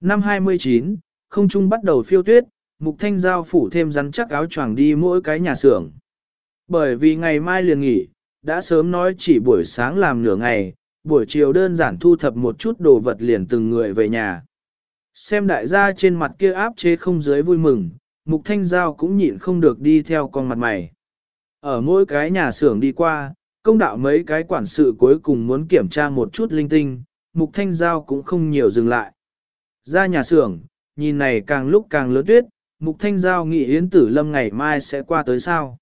Năm 29, không trung bắt đầu phiêu tuyết, mục thanh giao phủ thêm rắn chắc áo choàng đi mỗi cái nhà xưởng. Bởi vì ngày mai liền nghỉ, đã sớm nói chỉ buổi sáng làm nửa ngày, buổi chiều đơn giản thu thập một chút đồ vật liền từng người về nhà. Xem đại gia trên mặt kia áp chế không dưới vui mừng, mục thanh giao cũng nhịn không được đi theo con mặt mày. Ở mỗi cái nhà xưởng đi qua, công đạo mấy cái quản sự cuối cùng muốn kiểm tra một chút linh tinh, mục thanh giao cũng không nhiều dừng lại. Ra nhà xưởng, nhìn này càng lúc càng lớn tuyết, mục thanh giao nghĩ yến tử lâm ngày mai sẽ qua tới sao.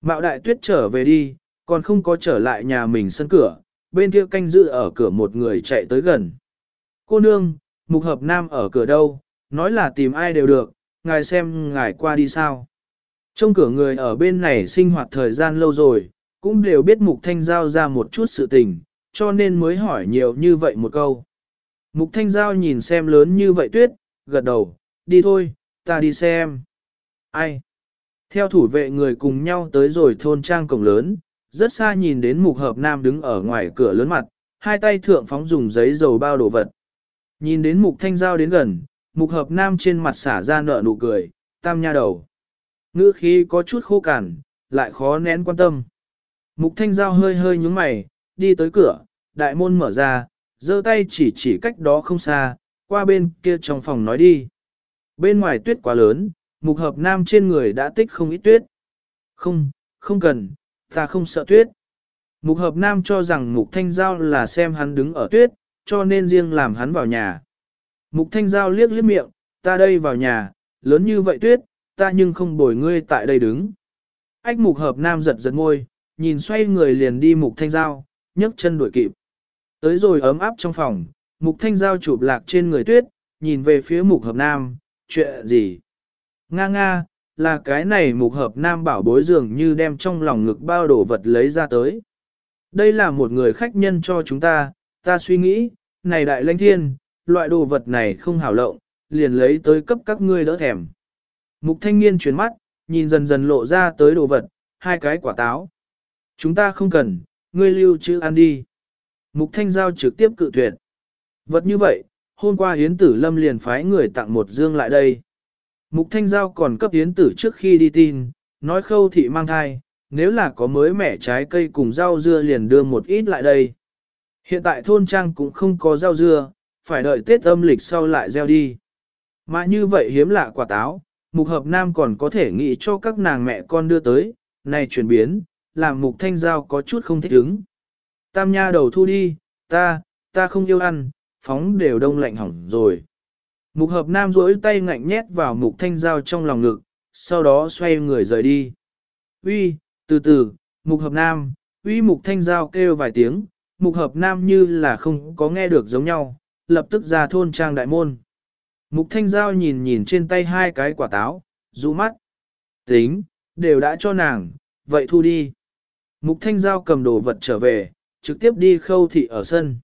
Mạo đại tuyết trở về đi, còn không có trở lại nhà mình sân cửa, bên kia canh giữ ở cửa một người chạy tới gần. Cô nương, mục hợp nam ở cửa đâu, nói là tìm ai đều được, ngài xem ngài qua đi sao. Trong cửa người ở bên này sinh hoạt thời gian lâu rồi, cũng đều biết mục thanh giao ra một chút sự tình, cho nên mới hỏi nhiều như vậy một câu. Mục thanh giao nhìn xem lớn như vậy tuyết, gật đầu, đi thôi, ta đi xem. Ai? Theo thủ vệ người cùng nhau tới rồi thôn trang cổng lớn, rất xa nhìn đến mục hợp nam đứng ở ngoài cửa lớn mặt, hai tay thượng phóng dùng giấy dầu bao đồ vật. Nhìn đến mục thanh giao đến gần, mục hợp nam trên mặt xả ra nợ nụ cười, tam nha đầu. Ngữ khí có chút khô cằn, lại khó nén quan tâm. Mục thanh giao hơi hơi nhúng mày, đi tới cửa, đại môn mở ra, giơ tay chỉ chỉ cách đó không xa, qua bên kia trong phòng nói đi. Bên ngoài tuyết quá lớn, mục hợp nam trên người đã tích không ít tuyết. Không, không cần, ta không sợ tuyết. Mục hợp nam cho rằng mục thanh giao là xem hắn đứng ở tuyết, cho nên riêng làm hắn vào nhà. Mục thanh giao liếc liếc miệng, ta đây vào nhà, lớn như vậy tuyết, ta nhưng không bồi ngươi tại đây đứng. Ách mục hợp nam giật giật môi, nhìn xoay người liền đi mục thanh giao, nhấc chân đuổi kịp. Tới rồi ấm áp trong phòng, mục thanh giao chụp lạc trên người tuyết, nhìn về phía mục hợp nam, chuyện gì? Nga nga, là cái này mục hợp nam bảo bối dường như đem trong lòng ngực bao đồ vật lấy ra tới. Đây là một người khách nhân cho chúng ta, ta suy nghĩ, này đại lãnh thiên, loại đồ vật này không hảo lộng, liền lấy tới cấp các ngươi đỡ thèm. Mục thanh niên chuyển mắt, nhìn dần dần lộ ra tới đồ vật, hai cái quả táo. Chúng ta không cần, ngươi lưu chữ ăn đi. Mục thanh giao trực tiếp cự tuyệt. Vật như vậy, hôm qua Hiến Tử Lâm liền phái người tặng một dương lại đây. Mục thanh giao còn cấp Hiến Tử trước khi đi tin, nói khâu thị mang thai, nếu là có mới mẻ trái cây cùng rau dưa liền đưa một ít lại đây. Hiện tại thôn trang cũng không có rau dưa, phải đợi Tết âm lịch sau lại gieo đi. Mà như vậy hiếm lạ quả táo, mục hợp nam còn có thể nghĩ cho các nàng mẹ con đưa tới, này chuyển biến, làm mục thanh giao có chút không thích ứng. Tam nha đầu thu đi, ta, ta không yêu ăn, phóng đều đông lạnh hỏng rồi. Mục hợp nam rỗi tay ngạnh nhét vào mục thanh giao trong lòng ngực, sau đó xoay người rời đi. Uy, từ từ, mục hợp nam, uy mục thanh giao kêu vài tiếng, mục hợp nam như là không có nghe được giống nhau, lập tức ra thôn trang đại môn. Mục thanh giao nhìn nhìn trên tay hai cái quả táo, rũ mắt. Tính, đều đã cho nàng, vậy thu đi. Mục thanh giao cầm đồ vật trở về, trực tiếp đi khâu thị ở sân.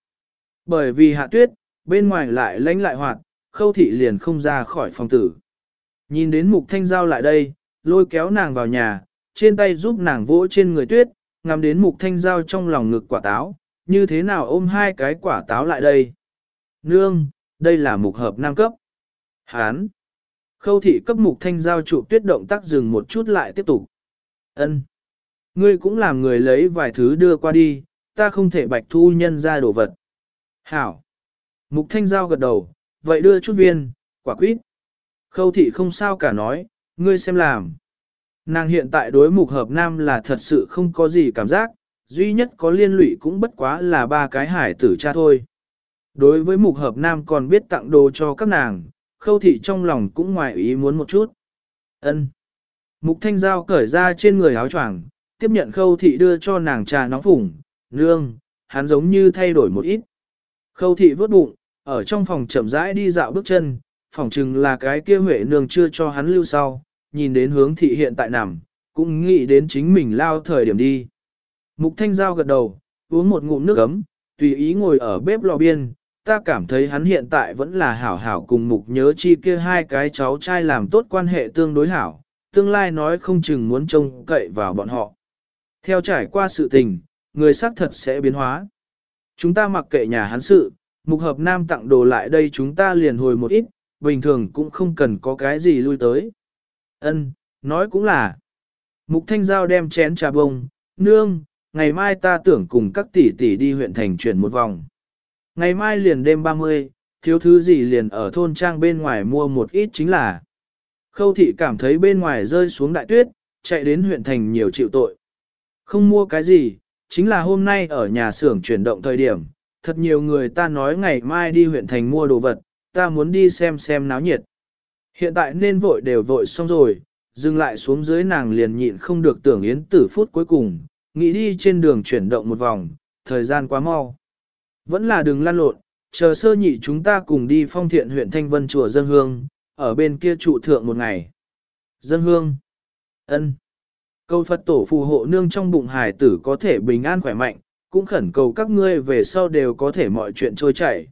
Bởi vì hạ tuyết, bên ngoài lại lánh lại hoạt, khâu thị liền không ra khỏi phòng tử. Nhìn đến mục thanh giao lại đây, lôi kéo nàng vào nhà, trên tay giúp nàng vỗ trên người tuyết, ngắm đến mục thanh giao trong lòng ngực quả táo, như thế nào ôm hai cái quả táo lại đây. Nương, đây là mục hợp nam cấp. Hán. Khâu thị cấp mục thanh giao trụ tuyết động tác dừng một chút lại tiếp tục. Ân. Ngươi cũng làm người lấy vài thứ đưa qua đi, ta không thể bạch thu nhân ra đồ vật. Hảo. Mục thanh giao gật đầu, vậy đưa chút viên, quả quýt. Khâu thị không sao cả nói, ngươi xem làm. Nàng hiện tại đối mục hợp nam là thật sự không có gì cảm giác, duy nhất có liên lụy cũng bất quá là ba cái hải tử cha thôi. Đối với mục hợp nam còn biết tặng đồ cho các nàng, khâu thị trong lòng cũng ngoài ý muốn một chút. ân Mục Thanh Giao cởi ra trên người áo choàng, tiếp nhận khâu thị đưa cho nàng trà nóng phủng, nương, hắn giống như thay đổi một ít. Khâu thị vớt bụng, ở trong phòng chậm rãi đi dạo bước chân, phòng chừng là cái kia huệ nương chưa cho hắn lưu sau, nhìn đến hướng thị hiện tại nằm, cũng nghĩ đến chính mình lao thời điểm đi. Mục Thanh Giao gật đầu, uống một ngụm nước ấm, tùy ý ngồi ở bếp lò biên, ta cảm thấy hắn hiện tại vẫn là hảo hảo cùng mục nhớ chi kia hai cái cháu trai làm tốt quan hệ tương đối hảo, tương lai nói không chừng muốn trông cậy vào bọn họ. Theo trải qua sự tình, người xác thật sẽ biến hóa. Chúng ta mặc kệ nhà hắn sự, mục hợp nam tặng đồ lại đây chúng ta liền hồi một ít, bình thường cũng không cần có cái gì lui tới. Ân, nói cũng là. Mục thanh giao đem chén trà bông, nương, ngày mai ta tưởng cùng các tỷ tỷ đi huyện thành chuyển một vòng. Ngày mai liền đêm 30, thiếu thứ gì liền ở thôn trang bên ngoài mua một ít chính là. Khâu thị cảm thấy bên ngoài rơi xuống đại tuyết, chạy đến huyện thành nhiều chịu tội. Không mua cái gì, chính là hôm nay ở nhà xưởng chuyển động thời điểm, thật nhiều người ta nói ngày mai đi huyện thành mua đồ vật, ta muốn đi xem xem náo nhiệt. Hiện tại nên vội đều vội xong rồi, dừng lại xuống dưới nàng liền nhịn không được tưởng yến tử phút cuối cùng, nghĩ đi trên đường chuyển động một vòng, thời gian quá mau. Vẫn là đường lan lộn, chờ sơ nhị chúng ta cùng đi phong thiện huyện Thanh Vân chùa dân hương, ở bên kia trụ thượng một ngày. Dân hương. ân Câu Phật tổ phù hộ nương trong bụng hải tử có thể bình an khỏe mạnh, cũng khẩn cầu các ngươi về sau đều có thể mọi chuyện trôi chảy.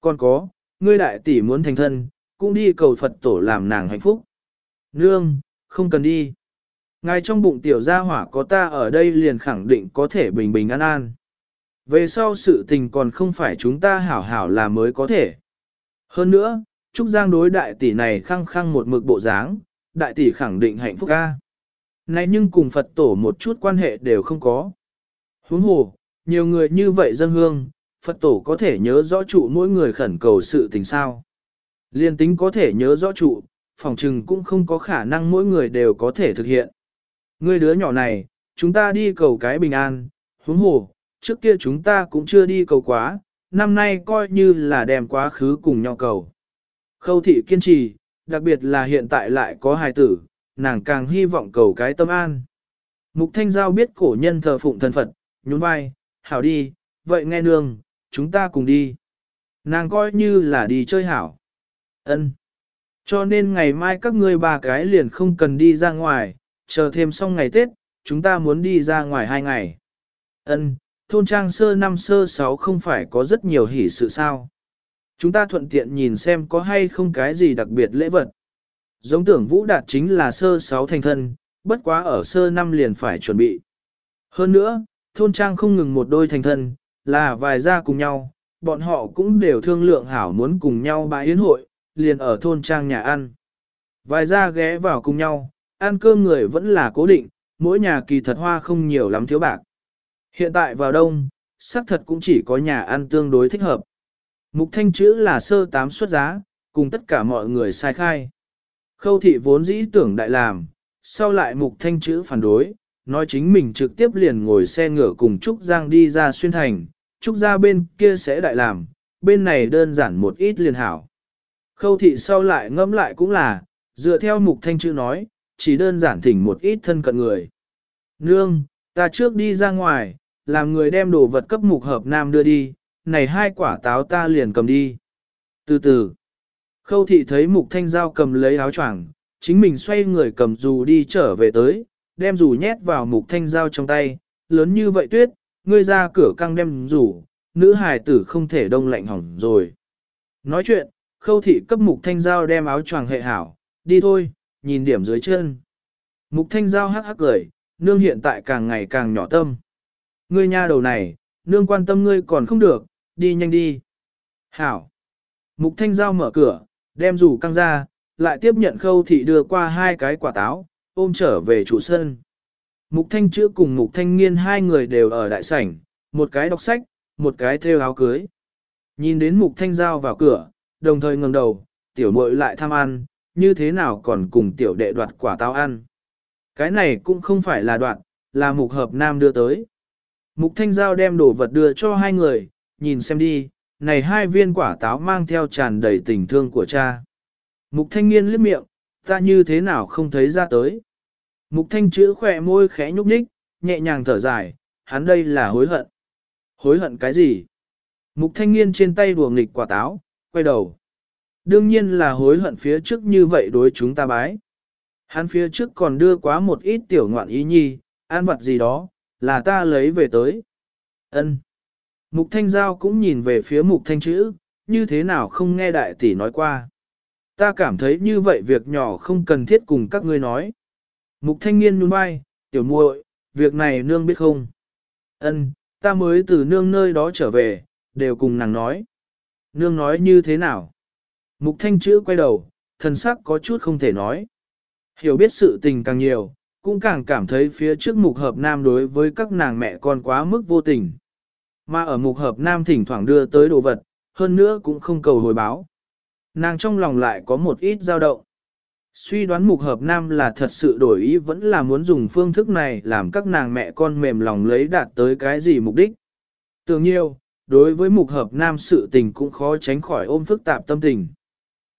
Còn có, ngươi đại tỷ muốn thành thân, cũng đi cầu Phật tổ làm nàng hạnh phúc. Nương, không cần đi. Ngài trong bụng tiểu gia hỏa có ta ở đây liền khẳng định có thể bình bình an an. Về sau sự tình còn không phải chúng ta hảo hảo là mới có thể. Hơn nữa, Trúc Giang đối đại tỷ này khăng khăng một mực bộ dáng, đại tỷ khẳng định hạnh phúc ca. Này nhưng cùng Phật tổ một chút quan hệ đều không có. Huống hồ, nhiều người như vậy dân hương, Phật tổ có thể nhớ rõ trụ mỗi người khẩn cầu sự tình sao. Liên tính có thể nhớ rõ trụ, phòng trừng cũng không có khả năng mỗi người đều có thể thực hiện. Người đứa nhỏ này, chúng ta đi cầu cái bình an, huống hồ, trước kia chúng ta cũng chưa đi cầu quá, năm nay coi như là đem quá khứ cùng nhau cầu. Khâu thị kiên trì, đặc biệt là hiện tại lại có hài tử, nàng càng hy vọng cầu cái tâm an. Mục Thanh Giao biết cổ nhân thờ phụng thần Phật, nhún vai, hảo đi, vậy nghe nương, chúng ta cùng đi. Nàng coi như là đi chơi hảo. ân Cho nên ngày mai các ngươi ba cái liền không cần đi ra ngoài, chờ thêm xong ngày Tết, chúng ta muốn đi ra ngoài hai ngày. ân thôn trang sơ năm sơ sáu không phải có rất nhiều hỷ sự sao. Chúng ta thuận tiện nhìn xem có hay không cái gì đặc biệt lễ vật. Giống tưởng Vũ Đạt chính là sơ sáu thành thân, bất quá ở sơ năm liền phải chuẩn bị. Hơn nữa, thôn trang không ngừng một đôi thành thân, là vài gia cùng nhau, bọn họ cũng đều thương lượng hảo muốn cùng nhau bãi yến hội, liền ở thôn trang nhà ăn. Vài gia ghé vào cùng nhau, ăn cơm người vẫn là cố định, mỗi nhà kỳ thật hoa không nhiều lắm thiếu bạc. Hiện tại vào đông, xác thật cũng chỉ có nhà ăn tương đối thích hợp. Mục thanh chữ là sơ tám xuất giá, cùng tất cả mọi người sai khai. Khâu thị vốn dĩ tưởng đại làm, sau lại mục thanh chữ phản đối, nói chính mình trực tiếp liền ngồi xe ngựa cùng Trúc Giang đi ra xuyên thành, Trúc ra bên kia sẽ đại làm, bên này đơn giản một ít liền hảo. Khâu thị sau lại ngẫm lại cũng là, dựa theo mục thanh chữ nói, chỉ đơn giản thỉnh một ít thân cận người. Nương, ta trước đi ra ngoài, làm người đem đồ vật cấp mục hợp nam đưa đi, này hai quả táo ta liền cầm đi. Từ từ, khâu thị thấy mục thanh giao cầm lấy áo choàng, chính mình xoay người cầm dù đi trở về tới, đem dù nhét vào mục thanh giao trong tay, lớn như vậy tuyết, ngươi ra cửa căng đem dù, nữ hài tử không thể đông lạnh hỏng rồi. Nói chuyện, khâu thị cấp mục thanh giao đem áo choàng hệ hảo, đi thôi, nhìn điểm dưới chân. Mục thanh giao hắc hắc cười, nương hiện tại càng ngày càng nhỏ tâm. Ngươi nha đầu này, nương quan tâm ngươi còn không được, đi nhanh đi. Hảo. Mục thanh giao mở cửa, đem rủ căng ra, lại tiếp nhận khâu thị đưa qua hai cái quả táo, ôm trở về trụ sân. Mục thanh chữa cùng mục thanh niên hai người đều ở đại sảnh, một cái đọc sách, một cái thêu áo cưới. Nhìn đến mục thanh giao vào cửa, đồng thời ngẩng đầu, tiểu muội lại tham ăn, như thế nào còn cùng tiểu đệ đoạt quả táo ăn. Cái này cũng không phải là đoạn, là mục hợp nam đưa tới. Mục thanh giao đem đồ vật đưa cho hai người, nhìn xem đi, này hai viên quả táo mang theo tràn đầy tình thương của cha. Mục thanh niên liếc miệng, ta như thế nào không thấy ra tới. Mục thanh chữ khỏe môi khẽ nhúc nhích, nhẹ nhàng thở dài, hắn đây là hối hận. Hối hận cái gì? Mục thanh niên trên tay đùa nghịch quả táo, quay đầu. Đương nhiên là hối hận phía trước như vậy đối chúng ta bái. Hắn phía trước còn đưa quá một ít tiểu ngoạn ý nhi, an vật gì đó, là ta lấy về tới. Ân. Mục thanh giao cũng nhìn về phía mục thanh chữ, như thế nào không nghe đại tỷ nói qua. Ta cảm thấy như vậy việc nhỏ không cần thiết cùng các ngươi nói. Mục thanh niên nhún vai, tiểu muội, việc này nương biết không? Ân, ta mới từ nương nơi đó trở về, đều cùng nàng nói. Nương nói như thế nào? Mục thanh chữ quay đầu, thần sắc có chút không thể nói. Hiểu biết sự tình càng nhiều, cũng càng cảm thấy phía trước mục hợp nam đối với các nàng mẹ con quá mức vô tình. Mà ở mục hợp nam thỉnh thoảng đưa tới đồ vật, hơn nữa cũng không cầu hồi báo. Nàng trong lòng lại có một ít dao động. Suy đoán mục hợp nam là thật sự đổi ý vẫn là muốn dùng phương thức này làm các nàng mẹ con mềm lòng lấy đạt tới cái gì mục đích. Tưởng nhiều, đối với mục hợp nam sự tình cũng khó tránh khỏi ôm phức tạp tâm tình.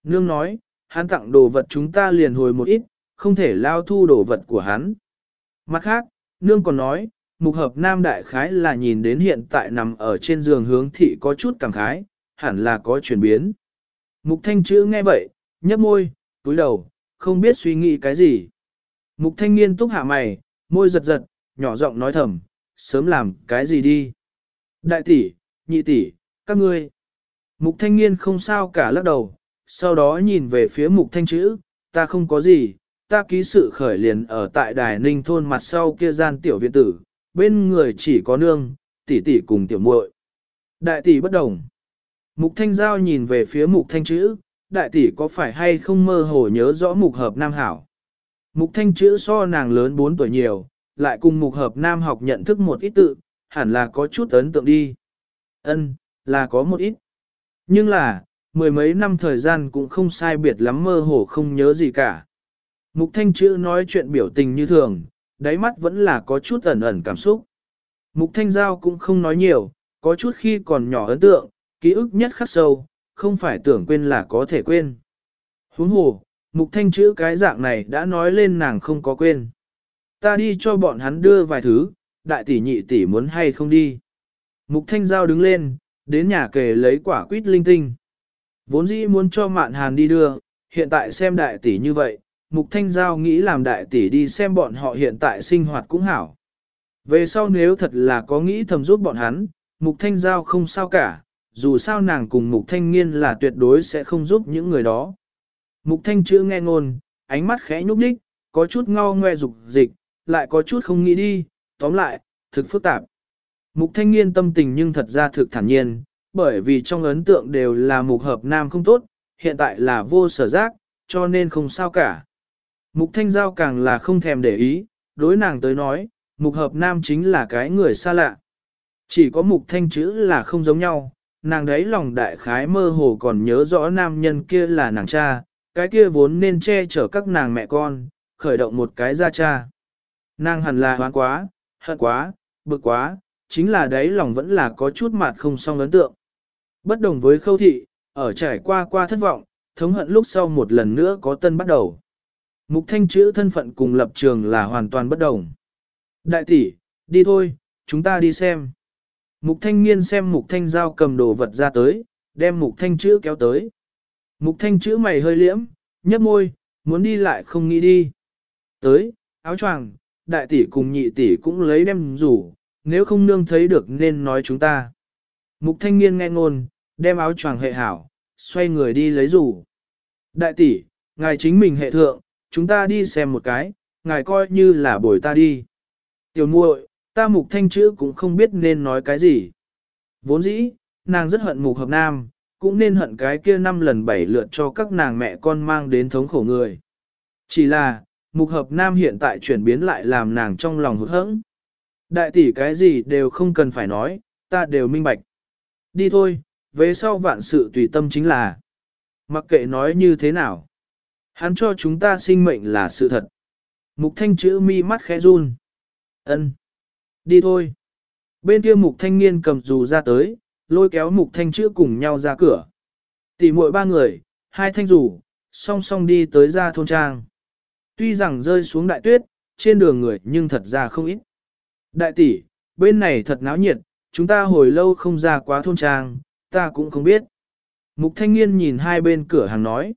Nương nói, hắn tặng đồ vật chúng ta liền hồi một ít, không thể lao thu đồ vật của hắn. Mặt khác, nương còn nói, mục hợp nam đại khái là nhìn đến hiện tại nằm ở trên giường hướng thị có chút cảm khái, hẳn là có chuyển biến. Mục thanh chữ nghe vậy, nhấp môi, túi đầu, không biết suy nghĩ cái gì. Mục thanh niên túc hạ mày, môi giật giật, nhỏ giọng nói thầm, sớm làm cái gì đi. Đại tỷ, nhị tỷ, các ngươi. Mục thanh niên không sao cả lắc đầu, sau đó nhìn về phía mục thanh chữ, ta không có gì, ta ký sự khởi liền ở tại đài ninh thôn mặt sau kia gian tiểu viện tử, bên người chỉ có nương, tỷ tỷ cùng tiểu muội. Đại tỷ bất đồng. Mục thanh giao nhìn về phía mục thanh chữ, đại tỷ có phải hay không mơ hồ nhớ rõ mục hợp nam hảo. Mục thanh chữ so nàng lớn 4 tuổi nhiều, lại cùng mục hợp nam học nhận thức một ít tự, hẳn là có chút ấn tượng đi. Ân, là có một ít. Nhưng là, mười mấy năm thời gian cũng không sai biệt lắm mơ hồ không nhớ gì cả. Mục thanh chữ nói chuyện biểu tình như thường, đáy mắt vẫn là có chút ẩn ẩn cảm xúc. Mục thanh giao cũng không nói nhiều, có chút khi còn nhỏ ấn tượng, ký ức nhất khắc sâu, không phải tưởng quên là có thể quên. Huống hồ, mục thanh chữ cái dạng này đã nói lên nàng không có quên. Ta đi cho bọn hắn đưa vài thứ, đại tỷ nhị tỷ muốn hay không đi. Mục thanh giao đứng lên, đến nhà kề lấy quả quýt linh tinh. Vốn dĩ muốn cho mạn hàn đi đưa, hiện tại xem đại tỷ như vậy, mục thanh giao nghĩ làm đại tỷ đi xem bọn họ hiện tại sinh hoạt cũng hảo. Về sau nếu thật là có nghĩ thầm giúp bọn hắn, mục thanh giao không sao cả, dù sao nàng cùng mục thanh niên là tuyệt đối sẽ không giúp những người đó. Mục thanh chữ nghe ngôn, ánh mắt khẽ nhúc nhích, có chút ngao ngoe dục dịch, lại có chút không nghĩ đi, tóm lại, thực phức tạp. Mục thanh niên tâm tình nhưng thật ra thực thản nhiên, bởi vì trong ấn tượng đều là mục hợp nam không tốt, hiện tại là vô sở giác, cho nên không sao cả. Mục thanh giao càng là không thèm để ý, đối nàng tới nói, mục hợp nam chính là cái người xa lạ. Chỉ có mục thanh chữ là không giống nhau, nàng đấy lòng đại khái mơ hồ còn nhớ rõ nam nhân kia là nàng cha, cái kia vốn nên che chở các nàng mẹ con, khởi động một cái ra cha. Nàng hẳn là hoán quá, hận quá, bực quá, chính là đấy lòng vẫn là có chút mặt không song ấn tượng. Bất đồng với khâu thị, ở trải qua qua thất vọng, thống hận lúc sau một lần nữa có tân bắt đầu. Mục thanh chữ thân phận cùng lập trường là hoàn toàn bất đồng. Đại tỷ, đi thôi, chúng ta đi xem. Mục thanh niên xem mục thanh giao cầm đồ vật ra tới, đem mục thanh chữ kéo tới. Mục thanh chữ mày hơi liễm, nhấp môi, muốn đi lại không nghĩ đi. Tới, áo choàng, đại tỷ cùng nhị tỷ cũng lấy đem rủ, nếu không nương thấy được nên nói chúng ta. Mục thanh niên nghe ngôn, đem áo choàng hệ hảo, xoay người đi lấy rủ. Đại tỷ, ngài chính mình hệ thượng, chúng ta đi xem một cái, ngài coi như là bồi ta đi. Tiểu muội, ta mục thanh chữ cũng không biết nên nói cái gì. Vốn dĩ, nàng rất hận mục hợp nam, cũng nên hận cái kia năm lần bảy lượt cho các nàng mẹ con mang đến thống khổ người. Chỉ là, mục hợp nam hiện tại chuyển biến lại làm nàng trong lòng hụt hẫng. Đại tỷ cái gì đều không cần phải nói, ta đều minh bạch. Đi thôi, về sau vạn sự tùy tâm chính là. Mặc kệ nói như thế nào. Hắn cho chúng ta sinh mệnh là sự thật. Mục thanh chữ mi mắt khẽ run. ân Đi thôi. Bên kia mục thanh niên cầm dù ra tới, lôi kéo mục thanh chữ cùng nhau ra cửa. Tỷ muội ba người, hai thanh dù, song song đi tới ra thôn trang. Tuy rằng rơi xuống đại tuyết, trên đường người nhưng thật ra không ít. Đại tỷ, bên này thật náo nhiệt, chúng ta hồi lâu không ra quá thôn trang, ta cũng không biết. Mục thanh niên nhìn hai bên cửa hàng nói.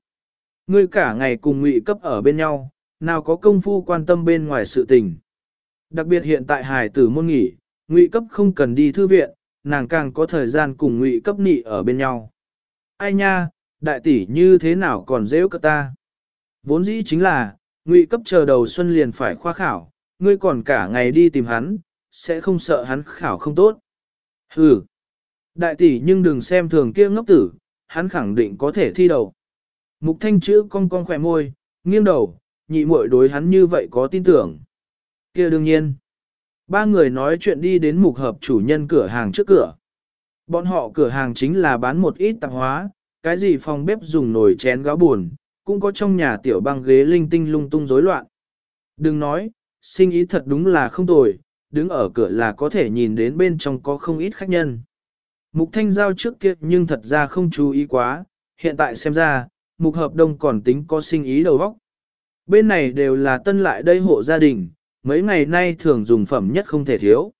Ngươi cả ngày cùng ngụy cấp ở bên nhau, nào có công phu quan tâm bên ngoài sự tình. Đặc biệt hiện tại Hải tử môn nghỉ, ngụy cấp không cần đi thư viện, nàng càng có thời gian cùng ngụy cấp nị ở bên nhau. Ai nha, đại tỷ như thế nào còn dễ cất ta. Vốn dĩ chính là, ngụy cấp chờ đầu xuân liền phải khoa khảo, ngươi còn cả ngày đi tìm hắn, sẽ không sợ hắn khảo không tốt. Hừ, đại tỷ nhưng đừng xem thường kia ngốc tử, hắn khẳng định có thể thi đầu. Mục thanh chữ cong cong khỏe môi, nghiêng đầu, nhị muội đối hắn như vậy có tin tưởng. kia đương nhiên. Ba người nói chuyện đi đến mục hợp chủ nhân cửa hàng trước cửa. Bọn họ cửa hàng chính là bán một ít tạp hóa, cái gì phòng bếp dùng nồi chén gáo buồn, cũng có trong nhà tiểu băng ghế linh tinh lung tung rối loạn. Đừng nói, sinh ý thật đúng là không tồi, đứng ở cửa là có thể nhìn đến bên trong có không ít khách nhân. Mục thanh giao trước kia nhưng thật ra không chú ý quá, hiện tại xem ra, mục hợp đông còn tính có sinh ý đầu vóc. Bên này đều là tân lại đây hộ gia đình, mấy ngày nay thường dùng phẩm nhất không thể thiếu.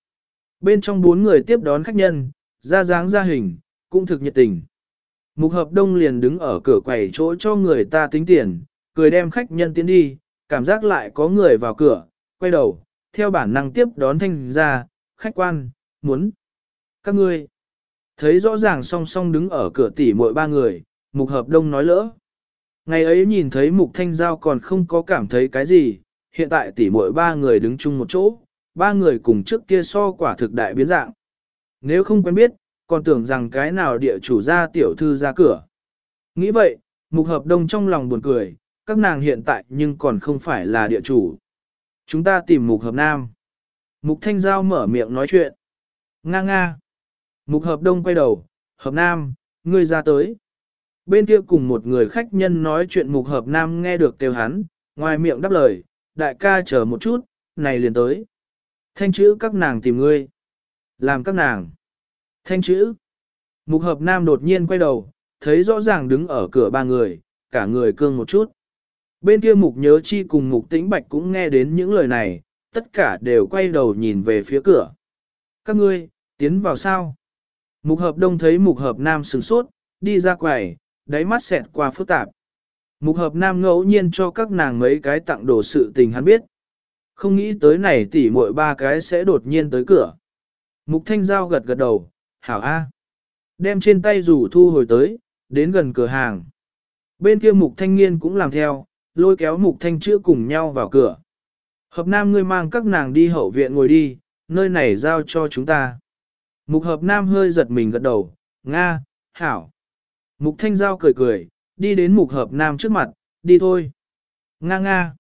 Bên trong bốn người tiếp đón khách nhân, ra dáng ra hình, cũng thực nhiệt tình. Mục hợp đông liền đứng ở cửa quầy chỗ cho người ta tính tiền, cười đem khách nhân tiến đi, cảm giác lại có người vào cửa, quay đầu, theo bản năng tiếp đón thanh ra, khách quan, muốn. Các ngươi, thấy rõ ràng song song đứng ở cửa tỉ mỗi ba người, mục hợp đông nói lỡ. Ngày ấy nhìn thấy mục thanh giao còn không có cảm thấy cái gì, hiện tại tỉ mỗi ba người đứng chung một chỗ, ba người cùng trước kia so quả thực đại biến dạng. Nếu không quen biết, còn tưởng rằng cái nào địa chủ ra tiểu thư ra cửa. Nghĩ vậy, mục hợp đông trong lòng buồn cười, các nàng hiện tại nhưng còn không phải là địa chủ. Chúng ta tìm mục hợp nam. Mục thanh giao mở miệng nói chuyện. Nga nga. Mục hợp đông quay đầu, hợp nam, ngươi ra tới. Bên kia cùng một người khách nhân nói chuyện mục hợp nam nghe được kêu hắn, ngoài miệng đáp lời, đại ca chờ một chút, này liền tới. Thanh chữ các nàng tìm ngươi. Làm các nàng. Thanh chữ. Mục hợp nam đột nhiên quay đầu, thấy rõ ràng đứng ở cửa ba người, cả người cương một chút. Bên kia mục nhớ chi cùng mục tĩnh bạch cũng nghe đến những lời này, tất cả đều quay đầu nhìn về phía cửa. Các ngươi, tiến vào sao? Mục hợp đông thấy mục hợp nam sừng sốt, đi ra quầy, đáy mắt xẹt qua phức tạp. Mục hợp nam ngẫu nhiên cho các nàng mấy cái tặng đồ sự tình hắn biết. Không nghĩ tới này tỉ muội ba cái sẽ đột nhiên tới cửa. Mục thanh giao gật gật đầu, hảo A. Đem trên tay rủ thu hồi tới, đến gần cửa hàng. Bên kia mục thanh niên cũng làm theo, lôi kéo mục thanh chữa cùng nhau vào cửa. Hợp nam ngươi mang các nàng đi hậu viện ngồi đi, nơi này giao cho chúng ta. Mục hợp nam hơi giật mình gật đầu, Nga, hảo. Mục thanh giao cười cười, đi đến mục hợp nam trước mặt, đi thôi. Nga nga.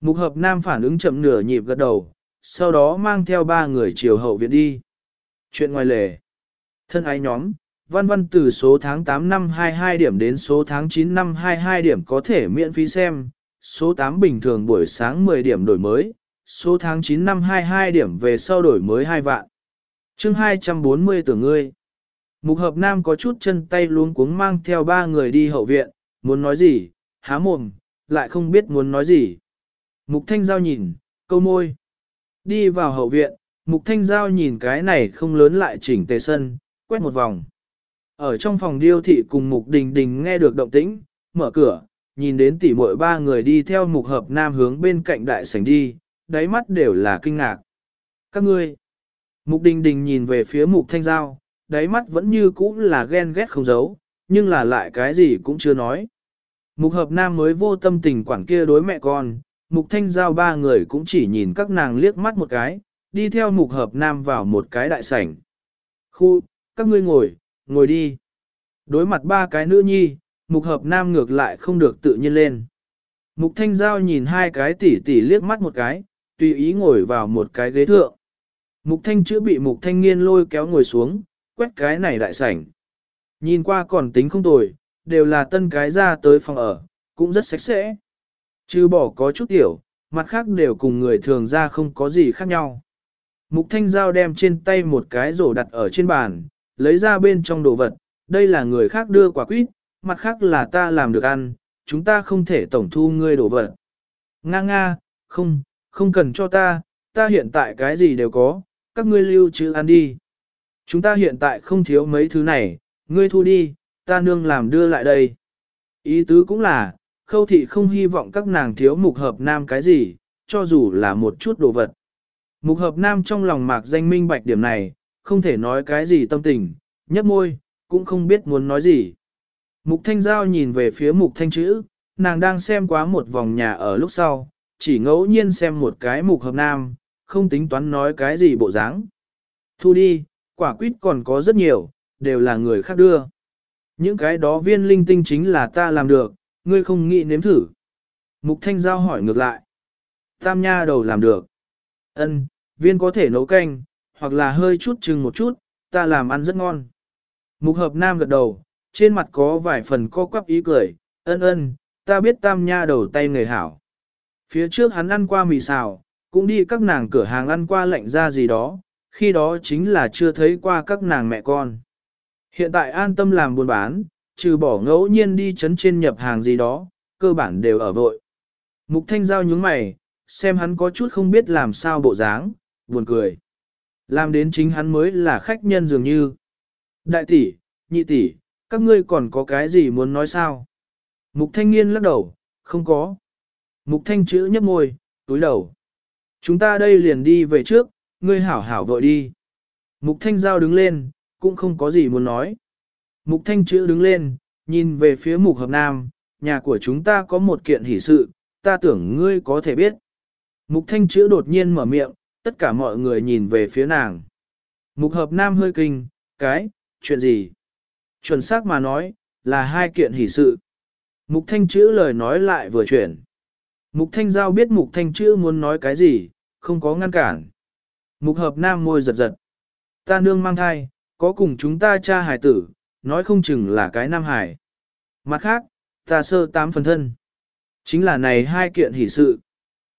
Mục hợp nam phản ứng chậm nửa nhịp gật đầu, sau đó mang theo ba người chiều hậu viện đi. Chuyện ngoài lề. Thân ái nhóm, văn văn từ số tháng 8 năm 22 điểm đến số tháng 9 năm 22 điểm có thể miễn phí xem, số 8 bình thường buổi sáng 10 điểm đổi mới, số tháng 9 năm 22 điểm về sau đổi mới 2 vạn chương 240 tưởng ngươi. Mục hợp nam có chút chân tay luống cuống mang theo ba người đi hậu viện, muốn nói gì, há mồm, lại không biết muốn nói gì. Mục thanh giao nhìn, câu môi. Đi vào hậu viện, mục thanh giao nhìn cái này không lớn lại chỉnh tề sân, quét một vòng. Ở trong phòng điêu thị cùng mục đình đình nghe được động tĩnh, mở cửa, nhìn đến tỉ muội ba người đi theo mục hợp nam hướng bên cạnh đại sảnh đi, đáy mắt đều là kinh ngạc. Các ngươi, mục đình đình nhìn về phía mục thanh giao, đáy mắt vẫn như cũ là ghen ghét không giấu, nhưng là lại cái gì cũng chưa nói. Mục hợp nam mới vô tâm tình quản kia đối mẹ con, mục thanh giao ba người cũng chỉ nhìn các nàng liếc mắt một cái, đi theo mục hợp nam vào một cái đại sảnh. Khu, các ngươi ngồi, ngồi đi. Đối mặt ba cái nữ nhi, mục hợp nam ngược lại không được tự nhiên lên. Mục thanh giao nhìn hai cái tỉ tỉ liếc mắt một cái, tùy ý ngồi vào một cái ghế thượng. Mục thanh chữa bị mục thanh Nghiên lôi kéo ngồi xuống, quét cái này đại sảnh. Nhìn qua còn tính không tồi, đều là tân cái ra tới phòng ở, cũng rất sạch sẽ. Chứ bỏ có chút tiểu, mặt khác đều cùng người thường ra không có gì khác nhau. Mục thanh giao đem trên tay một cái rổ đặt ở trên bàn, lấy ra bên trong đồ vật, đây là người khác đưa quả quýt, mặt khác là ta làm được ăn, chúng ta không thể tổng thu ngươi đồ vật. Nga nga, không, không cần cho ta, ta hiện tại cái gì đều có, các ngươi lưu trữ ăn đi. Chúng ta hiện tại không thiếu mấy thứ này, ngươi thu đi, ta nương làm đưa lại đây. Ý tứ cũng là, khâu thị không hy vọng các nàng thiếu mục hợp nam cái gì, cho dù là một chút đồ vật. Mục hợp nam trong lòng mạc danh minh bạch điểm này, không thể nói cái gì tâm tình, nhấp môi, cũng không biết muốn nói gì. Mục thanh giao nhìn về phía mục thanh chữ, nàng đang xem quá một vòng nhà ở lúc sau, chỉ ngẫu nhiên xem một cái mục hợp nam, không tính toán nói cái gì bộ dáng. Thu đi, quả quýt còn có rất nhiều, đều là người khác đưa. Những cái đó viên linh tinh chính là ta làm được, ngươi không nghĩ nếm thử. Mục Thanh Giao hỏi ngược lại. Tam nha đầu làm được. Ân, viên có thể nấu canh, hoặc là hơi chút chừng một chút, ta làm ăn rất ngon. Mục Hợp Nam gật đầu, trên mặt có vài phần co quắp ý cười, ân ân, ta biết tam nha đầu tay người hảo. Phía trước hắn ăn qua mì xào, cũng đi các nàng cửa hàng ăn qua lạnh ra gì đó, khi đó chính là chưa thấy qua các nàng mẹ con. Hiện tại an tâm làm buôn bán, trừ bỏ ngẫu nhiên đi chấn trên nhập hàng gì đó, cơ bản đều ở vội. Mục thanh giao nhướng mày, xem hắn có chút không biết làm sao bộ dáng, buồn cười. Làm đến chính hắn mới là khách nhân dường như. Đại tỷ, nhị tỷ, các ngươi còn có cái gì muốn nói sao? Mục thanh nghiên lắc đầu, không có. Mục thanh chữ nhấp môi, túi đầu. Chúng ta đây liền đi về trước, ngươi hảo hảo vội đi. Mục thanh giao đứng lên, cũng không có gì muốn nói. Mục thanh chữ đứng lên, nhìn về phía mục hợp nam, nhà của chúng ta có một kiện hỷ sự, ta tưởng ngươi có thể biết. Mục thanh chữ đột nhiên mở miệng, tất cả mọi người nhìn về phía nàng. Mục hợp nam hơi kinh, cái, chuyện gì? Chuẩn xác mà nói, là hai kiện hỷ sự. Mục thanh chữ lời nói lại vừa chuyển. Mục thanh giao biết mục thanh chữ muốn nói cái gì, không có ngăn cản. Mục hợp nam môi giật giật. Ta nương mang thai, có cùng chúng ta cha hải tử, nói không chừng là cái nam hải. Mặt khác, ta sơ tám phần thân. Chính là này hai kiện hỷ sự.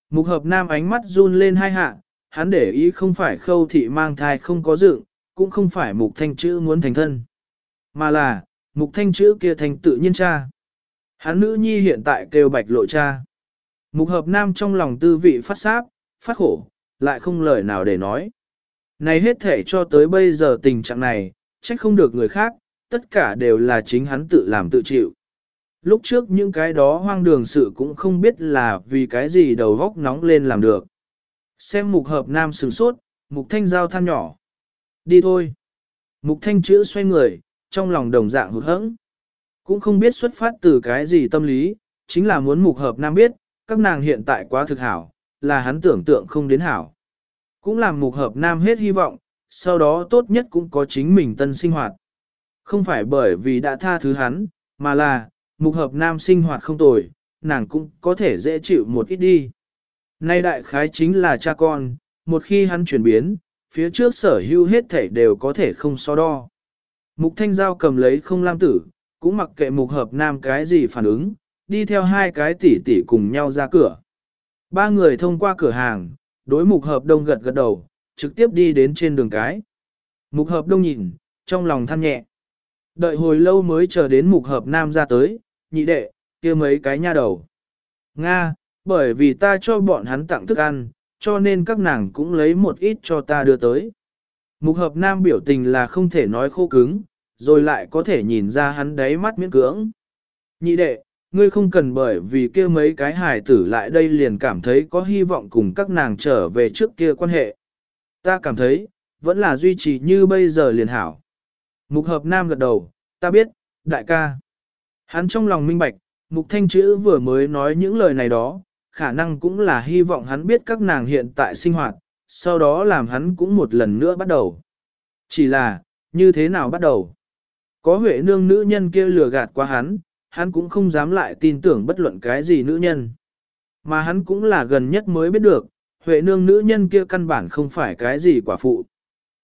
Mục hợp nam ánh mắt run lên hai hạ, hắn để ý không phải khâu thị mang thai không có dựng, cũng không phải mục thanh chữ muốn thành thân. Mà là, mục thanh chữ kia thành tự nhiên cha. Hắn nữ nhi hiện tại kêu bạch lộ cha. Mục hợp nam trong lòng tư vị phát sáp, phát khổ, lại không lời nào để nói. Này hết thể cho tới bây giờ tình trạng này, trách không được người khác, tất cả đều là chính hắn tự làm tự chịu. Lúc trước những cái đó hoang đường sự cũng không biết là vì cái gì đầu góc nóng lên làm được. Xem mục hợp nam sừng sốt, mục thanh giao than nhỏ. Đi thôi. Mục thanh chữ xoay người, trong lòng đồng dạng hụt hẫng. Cũng không biết xuất phát từ cái gì tâm lý, chính là muốn mục hợp nam biết, các nàng hiện tại quá thực hảo, là hắn tưởng tượng không đến hảo. Cũng làm mục hợp nam hết hy vọng, sau đó tốt nhất cũng có chính mình tân sinh hoạt. Không phải bởi vì đã tha thứ hắn, mà là, mục hợp nam sinh hoạt không tồi, nàng cũng có thể dễ chịu một ít đi. Nay đại khái chính là cha con, một khi hắn chuyển biến, phía trước sở hữu hết thể đều có thể không so đo. Mục thanh giao cầm lấy không lam tử, cũng mặc kệ mục hợp nam cái gì phản ứng, đi theo hai cái tỷ tỷ cùng nhau ra cửa. Ba người thông qua cửa hàng, đối mục hợp đông gật gật đầu, trực tiếp đi đến trên đường cái. Mục hợp đông nhìn, trong lòng than nhẹ. Đợi hồi lâu mới chờ đến mục hợp nam ra tới, nhị đệ, kia mấy cái nha đầu. Nga, bởi vì ta cho bọn hắn tặng thức ăn, cho nên các nàng cũng lấy một ít cho ta đưa tới. Mục hợp nam biểu tình là không thể nói khô cứng, rồi lại có thể nhìn ra hắn đáy mắt miễn cưỡng. Nhị đệ, ngươi không cần bởi vì kia mấy cái hài tử lại đây liền cảm thấy có hy vọng cùng các nàng trở về trước kia quan hệ. Ta cảm thấy, vẫn là duy trì như bây giờ liền hảo. Mục hợp nam gật đầu, ta biết, đại ca. Hắn trong lòng minh bạch, mục thanh chữ vừa mới nói những lời này đó, khả năng cũng là hy vọng hắn biết các nàng hiện tại sinh hoạt, sau đó làm hắn cũng một lần nữa bắt đầu. Chỉ là, như thế nào bắt đầu? Có huệ nương nữ nhân kia lừa gạt qua hắn, hắn cũng không dám lại tin tưởng bất luận cái gì nữ nhân. Mà hắn cũng là gần nhất mới biết được, huệ nương nữ nhân kia căn bản không phải cái gì quả phụ.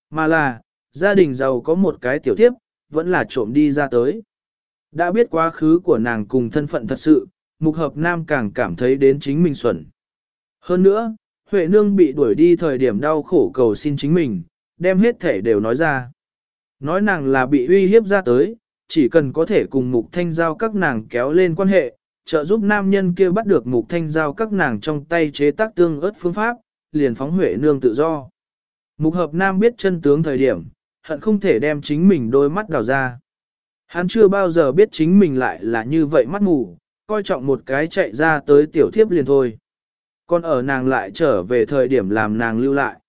Mà là, gia đình giàu có một cái tiểu tiếp, vẫn là trộm đi ra tới. Đã biết quá khứ của nàng cùng thân phận thật sự, mục hợp nam càng cảm thấy đến chính mình xuẩn. Hơn nữa, Huệ Nương bị đuổi đi thời điểm đau khổ cầu xin chính mình, đem hết thể đều nói ra. Nói nàng là bị uy hiếp ra tới, chỉ cần có thể cùng mục thanh giao các nàng kéo lên quan hệ, trợ giúp nam nhân kia bắt được mục thanh giao các nàng trong tay chế tác tương ớt phương pháp, liền phóng huệ nương tự do. Mục hợp nam biết chân tướng thời điểm, hận không thể đem chính mình đôi mắt đào ra. Hắn chưa bao giờ biết chính mình lại là như vậy mắt mù, coi trọng một cái chạy ra tới tiểu thiếp liền thôi. Còn ở nàng lại trở về thời điểm làm nàng lưu lại.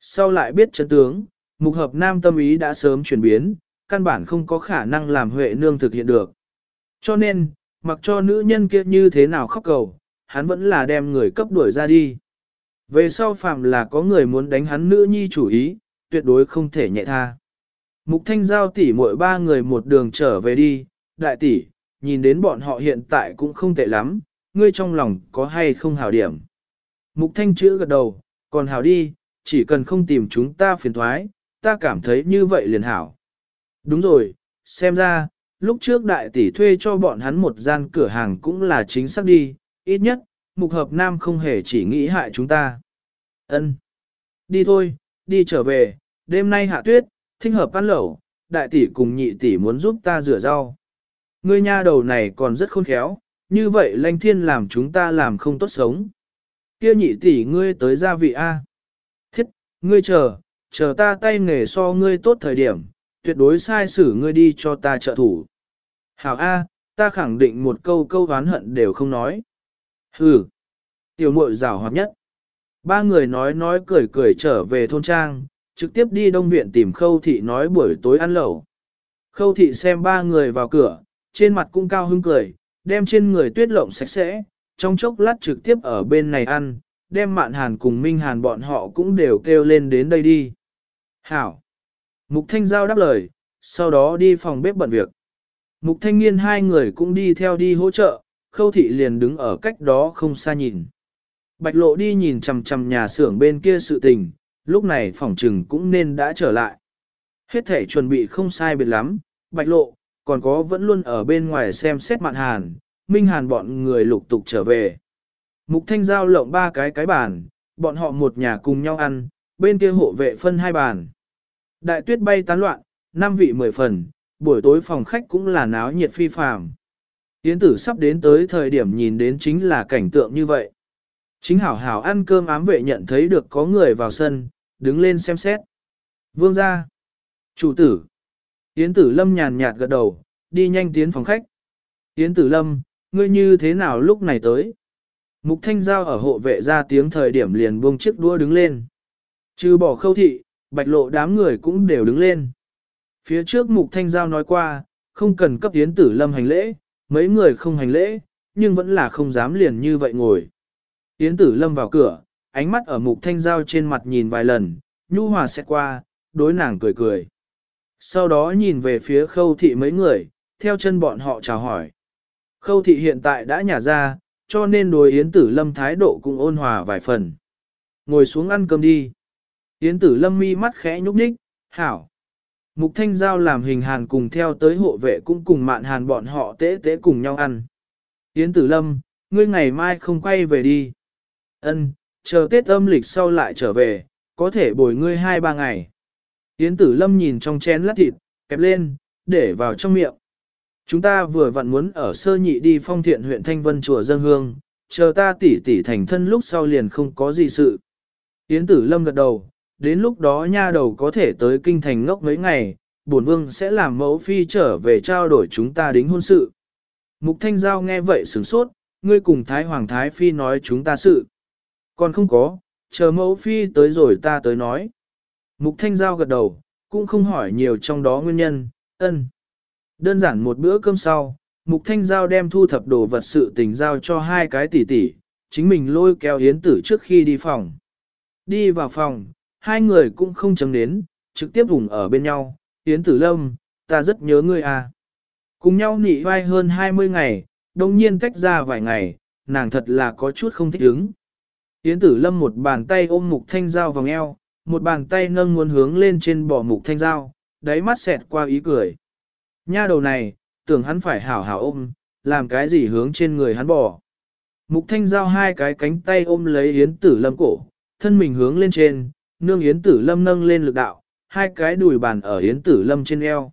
Sau lại biết chân tướng, mục hợp nam tâm ý đã sớm chuyển biến, căn bản không có khả năng làm Huệ nương thực hiện được. Cho nên, mặc cho nữ nhân kia như thế nào khóc cầu, hắn vẫn là đem người cấp đuổi ra đi. Về sau phạm là có người muốn đánh hắn nữ nhi chủ ý, tuyệt đối không thể nhẹ tha. Mục thanh giao tỷ mỗi ba người một đường trở về đi, đại tỷ, nhìn đến bọn họ hiện tại cũng không tệ lắm, ngươi trong lòng có hay không hảo điểm. Mục thanh chữ gật đầu, còn hảo đi, chỉ cần không tìm chúng ta phiền thoái, ta cảm thấy như vậy liền hảo. Đúng rồi, xem ra, lúc trước đại tỷ thuê cho bọn hắn một gian cửa hàng cũng là chính xác đi, ít nhất, mục hợp nam không hề chỉ nghĩ hại chúng ta. Ân, Đi thôi, đi trở về, đêm nay hạ tuyết, thích hợp ăn lẩu, đại tỷ cùng nhị tỷ muốn giúp ta rửa rau. Ngươi nha đầu này còn rất khôn khéo, như vậy lanh thiên làm chúng ta làm không tốt sống. Kia nhị tỷ ngươi tới gia vị A. Thiết, ngươi chờ, chờ ta tay nghề so ngươi tốt thời điểm, tuyệt đối sai xử ngươi đi cho ta trợ thủ. Hảo A, ta khẳng định một câu câu oán hận đều không nói. Hừ, tiểu muội rào hoạt nhất. Ba người nói nói cười cười trở về thôn trang, trực tiếp đi đông viện tìm khâu thị nói buổi tối ăn lẩu. Khâu thị xem ba người vào cửa, trên mặt cũng cao hứng cười, đem trên người tuyết lộng sạch sẽ, trong chốc lát trực tiếp ở bên này ăn, đem mạn hàn cùng minh hàn bọn họ cũng đều kêu lên đến đây đi. Hảo! Mục Thanh Giao đáp lời, sau đó đi phòng bếp bận việc. Mục Thanh Niên hai người cũng đi theo đi hỗ trợ, khâu thị liền đứng ở cách đó không xa nhìn. Bạch lộ đi nhìn chằm chằm nhà xưởng bên kia sự tình, lúc này phòng trừng cũng nên đã trở lại. Hết thể chuẩn bị không sai biệt lắm, bạch lộ, còn có vẫn luôn ở bên ngoài xem xét mạn hàn, minh hàn bọn người lục tục trở về. Mục thanh giao lộng ba cái cái bàn, bọn họ một nhà cùng nhau ăn, bên kia hộ vệ phân hai bàn. Đại tuyết bay tán loạn, năm vị mười phần, buổi tối phòng khách cũng là náo nhiệt phi phàm. Yến tử sắp đến tới thời điểm nhìn đến chính là cảnh tượng như vậy. Chính hảo hảo ăn cơm ám vệ nhận thấy được có người vào sân, đứng lên xem xét. Vương ra. Chủ tử. Yến tử lâm nhàn nhạt gật đầu, đi nhanh tiến phòng khách. Yến tử lâm, ngươi như thế nào lúc này tới? Mục thanh giao ở hộ vệ ra tiếng thời điểm liền buông chiếc đũa đứng lên. Trừ bỏ khâu thị, bạch lộ đám người cũng đều đứng lên. Phía trước mục thanh giao nói qua, không cần cấp Yến tử lâm hành lễ, mấy người không hành lễ, nhưng vẫn là không dám liền như vậy ngồi. Yến tử lâm vào cửa, ánh mắt ở mục thanh giao trên mặt nhìn vài lần, nhu hòa sẽ qua, đối nàng cười cười. Sau đó nhìn về phía khâu thị mấy người, theo chân bọn họ chào hỏi. Khâu thị hiện tại đã nhả ra, cho nên đối Yến tử lâm thái độ cũng ôn hòa vài phần. Ngồi xuống ăn cơm đi. Yến tử lâm mi mắt khẽ nhúc nhích, hảo. Mục thanh giao làm hình hàn cùng theo tới hộ vệ cũng cùng mạn hàn bọn họ tế tế cùng nhau ăn. Yến tử lâm, ngươi ngày mai không quay về đi. Ân, chờ Tết âm lịch sau lại trở về, có thể bồi ngươi hai ba ngày. Yến tử lâm nhìn trong chén lát thịt, kẹp lên, để vào trong miệng. Chúng ta vừa vặn muốn ở sơ nhị đi phong thiện huyện Thanh Vân chùa dân hương, chờ ta tỉ tỉ thành thân lúc sau liền không có gì sự. Yến tử lâm gật đầu, đến lúc đó nha đầu có thể tới kinh thành ngốc mấy ngày, bổn vương sẽ làm mẫu phi trở về trao đổi chúng ta đính hôn sự. Mục Thanh Giao nghe vậy sửng sốt, ngươi cùng Thái Hoàng Thái Phi nói chúng ta sự. Còn không có, chờ mẫu phi tới rồi ta tới nói. Mục Thanh Giao gật đầu, cũng không hỏi nhiều trong đó nguyên nhân, ân. Đơn giản một bữa cơm sau, Mục Thanh Giao đem thu thập đồ vật sự tình giao cho hai cái tỷ tỷ, chính mình lôi kéo Yến Tử trước khi đi phòng. Đi vào phòng, hai người cũng không chấm đến, trực tiếp vùng ở bên nhau, Yến Tử Lâm, ta rất nhớ ngươi à. Cùng nhau nị vai hơn 20 ngày, đồng nhiên tách ra vài ngày, nàng thật là có chút không thích ứng. Yến Tử Lâm một bàn tay ôm Mục Thanh Giao vòng eo, một bàn tay nâng muốn hướng lên trên bỏ Mục Thanh Giao, đáy mắt xẹt qua ý cười. Nha đầu này, tưởng hắn phải hảo hảo ôm, làm cái gì hướng trên người hắn bỏ. Mục Thanh Giao hai cái cánh tay ôm lấy Yến Tử Lâm cổ, thân mình hướng lên trên, nương Yến Tử Lâm nâng lên lực đạo, hai cái đùi bàn ở Yến Tử Lâm trên eo.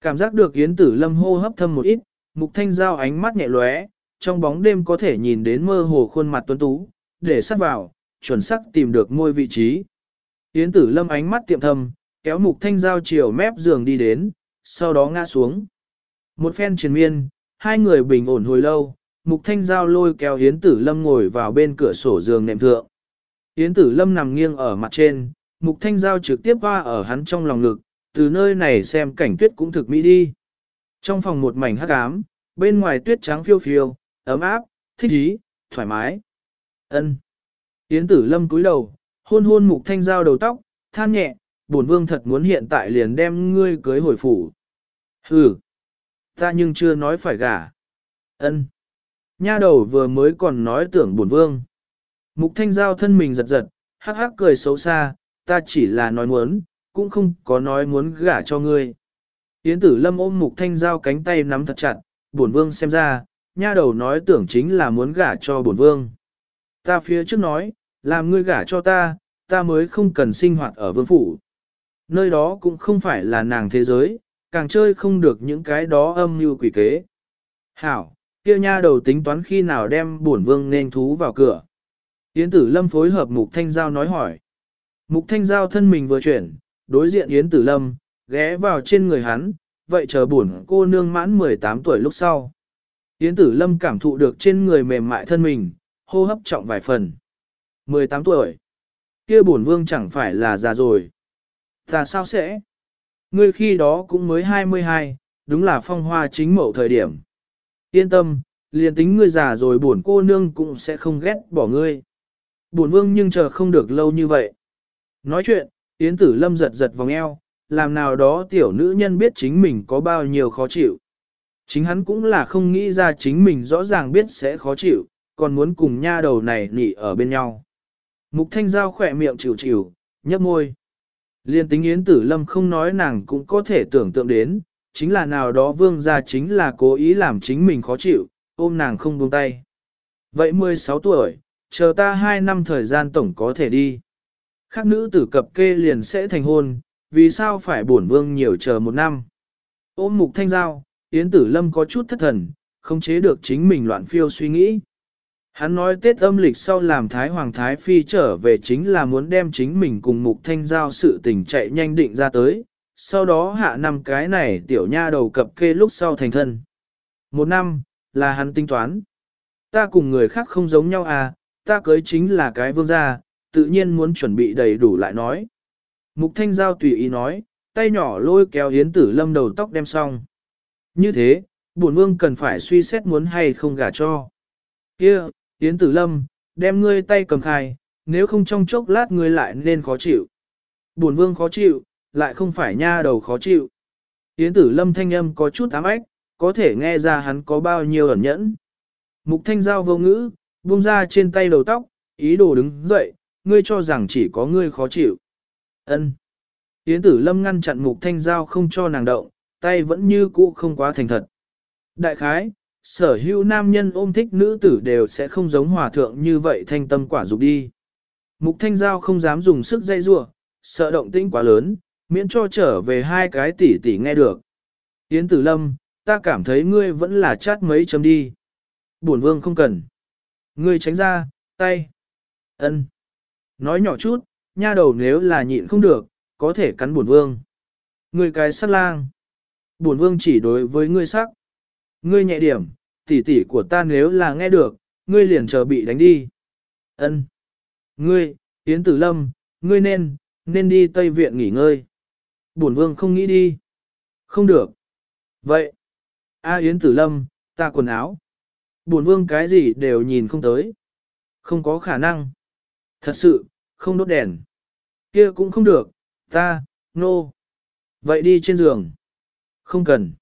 Cảm giác được Yến Tử Lâm hô hấp thâm một ít, Mục Thanh Giao ánh mắt nhẹ lóe, trong bóng đêm có thể nhìn đến mơ hồ khuôn mặt tuấn tú, để sát vào, chuẩn xác tìm được môi vị trí. Yến tử lâm ánh mắt tiệm thầm, kéo mục thanh giao chiều mép giường đi đến, sau đó ngã xuống. Một phen triền miên, hai người bình ổn hồi lâu, mục thanh giao lôi kéo Yến tử lâm ngồi vào bên cửa sổ giường nệm thượng. Yến tử lâm nằm nghiêng ở mặt trên, mục thanh giao trực tiếp hoa ở hắn trong lòng ngực, từ nơi này xem cảnh tuyết cũng thực mỹ đi. Trong phòng một mảnh hắc ám, bên ngoài tuyết trắng phiêu phiêu, ấm áp, thích ý, thoải mái. Ân. Yến tử lâm cúi đầu, hôn hôn mục thanh giao đầu tóc, than nhẹ, bổn vương thật muốn hiện tại liền đem ngươi cưới hồi phủ. Hừ. Ta nhưng chưa nói phải gả. Ân. Nha đầu vừa mới còn nói tưởng bổn vương. Mục thanh giao thân mình giật giật, hắc hắc cười xấu xa, ta chỉ là nói muốn, cũng không có nói muốn gả cho ngươi. Yến tử lâm ôm mục thanh giao cánh tay nắm thật chặt, bổn vương xem ra, nha đầu nói tưởng chính là muốn gả cho bổn vương. Ta phía trước nói, làm ngươi gả cho ta, ta mới không cần sinh hoạt ở vương phủ. Nơi đó cũng không phải là nàng thế giới, càng chơi không được những cái đó âm mưu quỷ kế. Hảo, kia nha đầu tính toán khi nào đem bổn vương nên thú vào cửa. Yến tử lâm phối hợp mục thanh giao nói hỏi. Mục thanh giao thân mình vừa chuyển, đối diện Yến tử lâm, ghé vào trên người hắn, vậy chờ buồn cô nương mãn 18 tuổi lúc sau. Yến tử lâm cảm thụ được trên người mềm mại thân mình, hô hấp trọng vài phần. 18 tuổi. kia bổn vương chẳng phải là già rồi. Ta sao sẽ? Ngươi khi đó cũng mới 22, đúng là phong hoa chính mậu thời điểm. Yên tâm, liền tính ngươi già rồi bổn cô nương cũng sẽ không ghét bỏ ngươi. Bổn vương nhưng chờ không được lâu như vậy. Nói chuyện, Yến tử lâm giật giật vòng eo, làm nào đó tiểu nữ nhân biết chính mình có bao nhiêu khó chịu. Chính hắn cũng là không nghĩ ra chính mình rõ ràng biết sẽ khó chịu, còn muốn cùng nha đầu này nị ở bên nhau. Mục thanh giao khỏe miệng chịu chịu, nhấp môi. Liên tính Yến Tử Lâm không nói nàng cũng có thể tưởng tượng đến, chính là nào đó vương gia chính là cố ý làm chính mình khó chịu, ôm nàng không buông tay. Vậy 16 tuổi, chờ ta hai năm thời gian tổng có thể đi. Khác nữ tử cập kê liền sẽ thành hôn, vì sao phải bổn vương nhiều chờ một năm. Ôm mục thanh giao, Yến Tử Lâm có chút thất thần, không chế được chính mình loạn phiêu suy nghĩ. Hắn nói Tết âm lịch sau làm Thái Hoàng Thái Phi trở về chính là muốn đem chính mình cùng mục thanh giao sự tình chạy nhanh định ra tới, sau đó hạ năm cái này tiểu nha đầu cập kê lúc sau thành thân. Một năm, là hắn tính toán. Ta cùng người khác không giống nhau à, ta cưới chính là cái vương gia, tự nhiên muốn chuẩn bị đầy đủ lại nói. Mục thanh giao tùy ý nói, tay nhỏ lôi kéo Yến tử lâm đầu tóc đem xong. Như thế, bổn vương cần phải suy xét muốn hay không gả cho. Kia, Yến tử lâm, đem ngươi tay cầm khai, nếu không trong chốc lát ngươi lại nên khó chịu. Bổn vương khó chịu, lại không phải nha đầu khó chịu. Yến tử lâm thanh âm có chút ám ách, có thể nghe ra hắn có bao nhiêu ẩn nhẫn. Mục thanh giao vô ngữ, buông ra trên tay đầu tóc, ý đồ đứng dậy, ngươi cho rằng chỉ có ngươi khó chịu. Ân. Yến tử lâm ngăn chặn mục thanh giao không cho nàng động, tay vẫn như cũ không quá thành thật. Đại khái, sở hữu nam nhân ôm thích nữ tử đều sẽ không giống hòa thượng như vậy thanh tâm quả dục đi. Mục thanh giao không dám dùng sức dây rua, sợ động tĩnh quá lớn, miễn cho trở về hai cái tỷ tỷ nghe được. Yến tử lâm, ta cảm thấy ngươi vẫn là chát mấy chấm đi. Bổn vương không cần. Ngươi tránh ra, tay. ân Nói nhỏ chút, nha đầu nếu là nhịn không được, có thể cắn bổn vương. Ngươi cái sắc lang. Bổn vương chỉ đối với ngươi sắc. Ngươi nhẹ điểm, tỷ tỷ của ta nếu là nghe được, ngươi liền chờ bị đánh đi. Ân. Ngươi, Yến Tử Lâm, ngươi nên, nên đi Tây Viện nghỉ ngơi. Bổn vương không nghĩ đi. Không được. Vậy. A Yến Tử Lâm, ta quần áo. Bổn vương cái gì đều nhìn không tới. Không có khả năng. Thật sự, không đốt đèn. Kia cũng không được, ta, nô. No. Vậy đi trên giường. Không cần.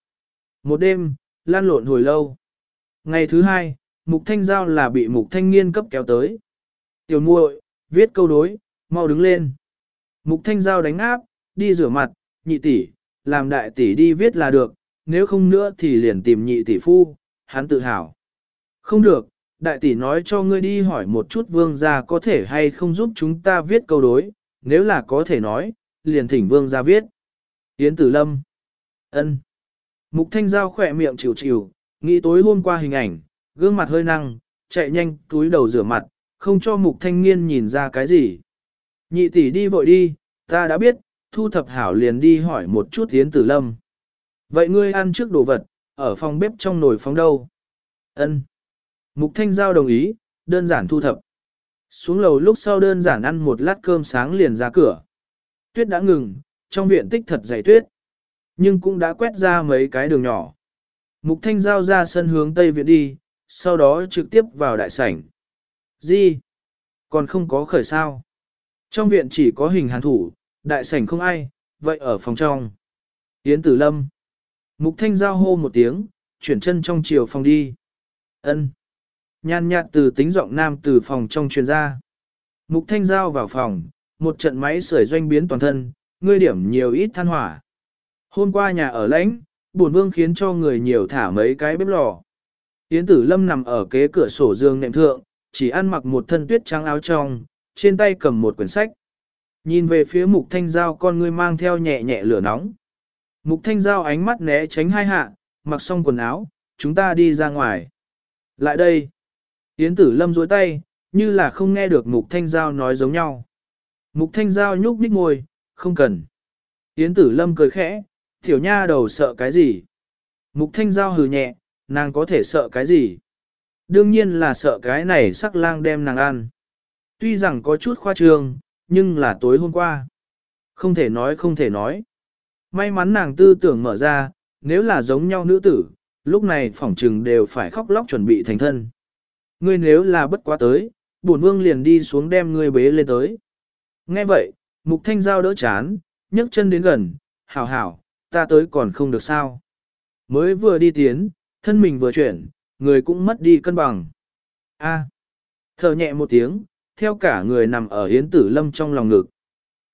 Một đêm, lan lộn hồi lâu. Ngày thứ hai, mục thanh giao là bị mục thanh nghiên cấp kéo tới. Tiểu muội, viết câu đối, mau đứng lên. Mục thanh giao đánh áp, đi rửa mặt, nhị tỷ, làm đại tỷ đi viết là được, nếu không nữa thì liền tìm nhị tỷ phu, hắn tự hào. Không được, đại tỷ nói cho ngươi đi hỏi một chút vương gia có thể hay không giúp chúng ta viết câu đối, nếu là có thể nói, liền thỉnh vương gia viết. Yến Tử Lâm ân. Mục Thanh Giao khỏe miệng chịu chịu, nghĩ tối hôm qua hình ảnh, gương mặt hơi năng, chạy nhanh túi đầu rửa mặt, không cho mục thanh niên nhìn ra cái gì. Nhị tỷ đi vội đi, ta đã biết, thu thập hảo liền đi hỏi một chút Yến tử lâm. Vậy ngươi ăn trước đồ vật, ở phòng bếp trong nồi phóng đâu? Ân. Mục thanh giao đồng ý, đơn giản thu thập. Xuống lầu lúc sau đơn giản ăn một lát cơm sáng liền ra cửa. Tuyết đã ngừng, trong viện tích thật dày tuyết. Nhưng cũng đã quét ra mấy cái đường nhỏ. Mục thanh giao ra sân hướng tây viện đi, sau đó trực tiếp vào đại sảnh. Gì? Còn không có khởi sao? Trong viện chỉ có hình hàn thủ, đại sảnh không ai, vậy ở phòng trong. Yến tử lâm. Mục thanh giao hô một tiếng, chuyển chân trong chiều phòng đi. ân Nhan nhạt từ tính giọng nam từ phòng trong truyền ra. Mục thanh giao vào phòng, một trận máy sưởi doanh biến toàn thân, ngươi điểm nhiều ít than hỏa. Hôm qua nhà ở lãnh, buồn vương khiến cho người nhiều thả mấy cái bếp lò. Yến tử lâm nằm ở kế cửa sổ giường nệm thượng, chỉ ăn mặc một thân tuyết trắng áo trong, trên tay cầm một quyển sách. Nhìn về phía mục thanh giao con ngươi mang theo nhẹ nhẹ lửa nóng. Mục thanh giao ánh mắt né tránh hai hạ, mặc xong quần áo, chúng ta đi ra ngoài. Lại đây. Yến tử lâm dối tay, như là không nghe được mục thanh giao nói giống nhau. Mục thanh giao nhúc nhích môi, không cần. Yến tử lâm cười khẽ, tiểu nha đầu sợ cái gì? Mục thanh giao hừ nhẹ, nàng có thể sợ cái gì? Đương nhiên là sợ cái này sắc lang đem nàng ăn. Tuy rằng có chút khoa trương, nhưng là tối hôm qua. Không thể nói không thể nói. May mắn nàng tư tưởng mở ra, nếu là giống nhau nữ tử, lúc này phỏng trừng đều phải khóc lóc chuẩn bị thành thân. Ngươi nếu là bất quá tới, bổn vương liền đi xuống đem ngươi bế lên tới. Nghe vậy, mục thanh giao đỡ chán, nhấc chân đến gần, hảo hảo, ta tới còn không được sao. Mới vừa đi tiến, thân mình vừa chuyển, người cũng mất đi cân bằng. A. Thở nhẹ một tiếng, theo cả người nằm ở hiến tử lâm trong lòng ngực.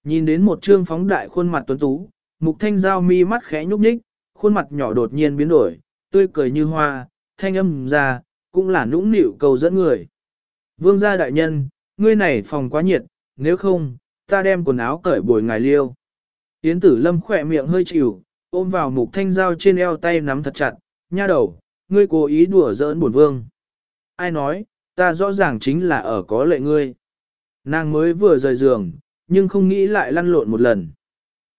Nhìn đến một trương phóng đại khuôn mặt tuấn tú, mục thanh giao mi mắt khẽ nhúc nhích, khuôn mặt nhỏ đột nhiên biến đổi, tươi cười như hoa, thanh âm ra, cũng là nũng nịu cầu dẫn người. Vương gia đại nhân, ngươi này phòng quá nhiệt, nếu không, ta đem quần áo cởi bồi ngài liêu. Yến tử lâm khỏe miệng hơi chịu, ôm vào mục thanh dao trên eo tay nắm thật chặt, nha đầu, ngươi cố ý đùa giỡn bổn vương. Ai nói, ta rõ ràng chính là ở có lệ ngươi. Nàng mới vừa rời giường, nhưng không nghĩ lại lăn lộn một lần.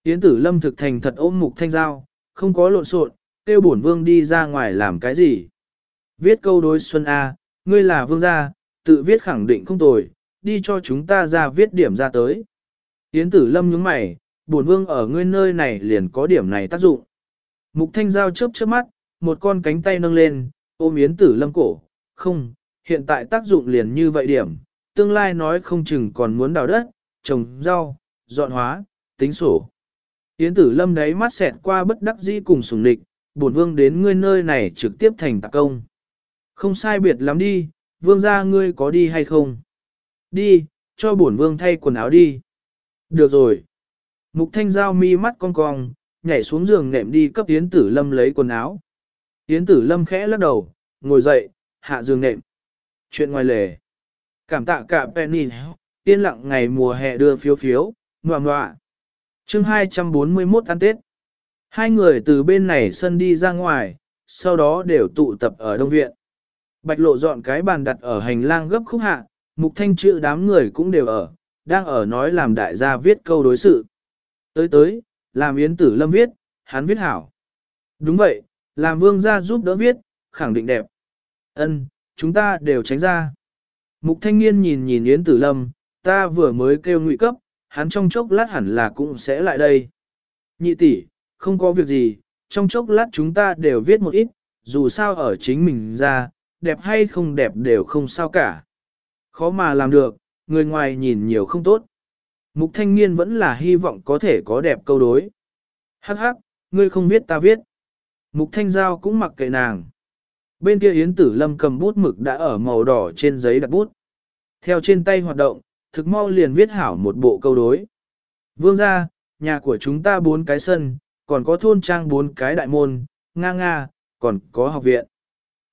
Yến tử lâm thực thành thật ôm mục thanh dao, không có lộn xộn, tiêu bổn vương đi ra ngoài làm cái gì. Viết câu đối xuân A, ngươi là vương gia, tự viết khẳng định không tồi, đi cho chúng ta ra viết điểm ra tới. Yến tử lâm nhướng mày, bổn vương ở ngươi nơi này liền có điểm này tác dụng. Mục thanh giao chớp chớp mắt, một con cánh tay nâng lên, ôm Yến tử lâm cổ, không, hiện tại tác dụng liền như vậy điểm, tương lai nói không chừng còn muốn đào đất, trồng rau, dọn hóa, tính sổ. Yến tử lâm đấy mắt xẹt qua bất đắc dĩ cùng sùng địch, bổn vương đến ngươi nơi này trực tiếp thành tạc công. Không sai biệt lắm đi, vương gia ngươi có đi hay không? Đi, cho bổn vương thay quần áo đi. Được rồi. Mục thanh giao mi mắt cong cong, nhảy xuống giường nệm đi cấp Yến Tử Lâm lấy quần áo. Yến Tử Lâm khẽ lắc đầu, ngồi dậy, hạ giường nệm. Chuyện ngoài lề. Cảm tạ cả Penny, yên lặng ngày mùa hè đưa phiếu phiếu, ngoà ngoạ. chương 241 ăn Tết. Hai người từ bên này sân đi ra ngoài, sau đó đều tụ tập ở Đông Viện. Bạch lộ dọn cái bàn đặt ở hành lang gấp khúc hạ, mục thanh chữ đám người cũng đều ở, đang ở nói làm đại gia viết câu đối sự. Tới tới, làm yến tử lâm viết, hắn viết hảo. Đúng vậy, làm vương gia giúp đỡ viết, khẳng định đẹp. Ân, chúng ta đều tránh ra. Mục thanh niên nhìn nhìn yến tử lâm, ta vừa mới kêu ngụy cấp, hắn trong chốc lát hẳn là cũng sẽ lại đây. Nhị tỷ, không có việc gì, trong chốc lát chúng ta đều viết một ít, dù sao ở chính mình ra, đẹp hay không đẹp đều không sao cả. Khó mà làm được, người ngoài nhìn nhiều không tốt. Mục thanh niên vẫn là hy vọng có thể có đẹp câu đối. Hắc hắc, ngươi không viết ta viết. Mục thanh giao cũng mặc kệ nàng. Bên kia Yến Tử Lâm cầm bút mực đã ở màu đỏ trên giấy đặt bút. Theo trên tay hoạt động, thực mau liền viết hảo một bộ câu đối. Vương gia, nhà của chúng ta bốn cái sân, còn có thôn trang bốn cái đại môn, nga nga, còn có học viện.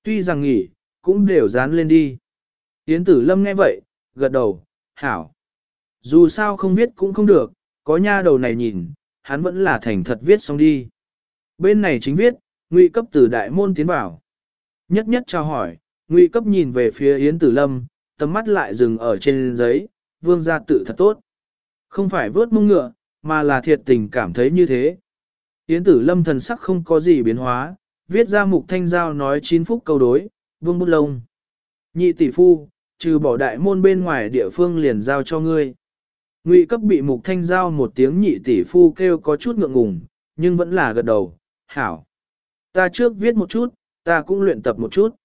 Tuy rằng nghỉ, cũng đều dán lên đi. Yến Tử Lâm nghe vậy, gật đầu, hảo. Dù sao không viết cũng không được, có nha đầu này nhìn, hắn vẫn là thành thật viết xong đi. Bên này chính viết, ngụy cấp từ đại môn tiến vào. Nhất nhất chào hỏi, Ngụy cấp nhìn về phía Yến Tử Lâm, tầm mắt lại dừng ở trên giấy, vương gia tự thật tốt. Không phải vớt mông ngựa, mà là thiệt tình cảm thấy như thế. Yến Tử Lâm thần sắc không có gì biến hóa, viết ra mục thanh giao nói chín phúc câu đối, vương bút lông. Nhị tỷ phu, trừ bỏ đại môn bên ngoài địa phương liền giao cho ngươi. Ngụy cấp bị mục thanh giao một tiếng nhị tỷ phu kêu có chút ngượng ngùng, nhưng vẫn là gật đầu, hảo. Ta trước viết một chút, ta cũng luyện tập một chút.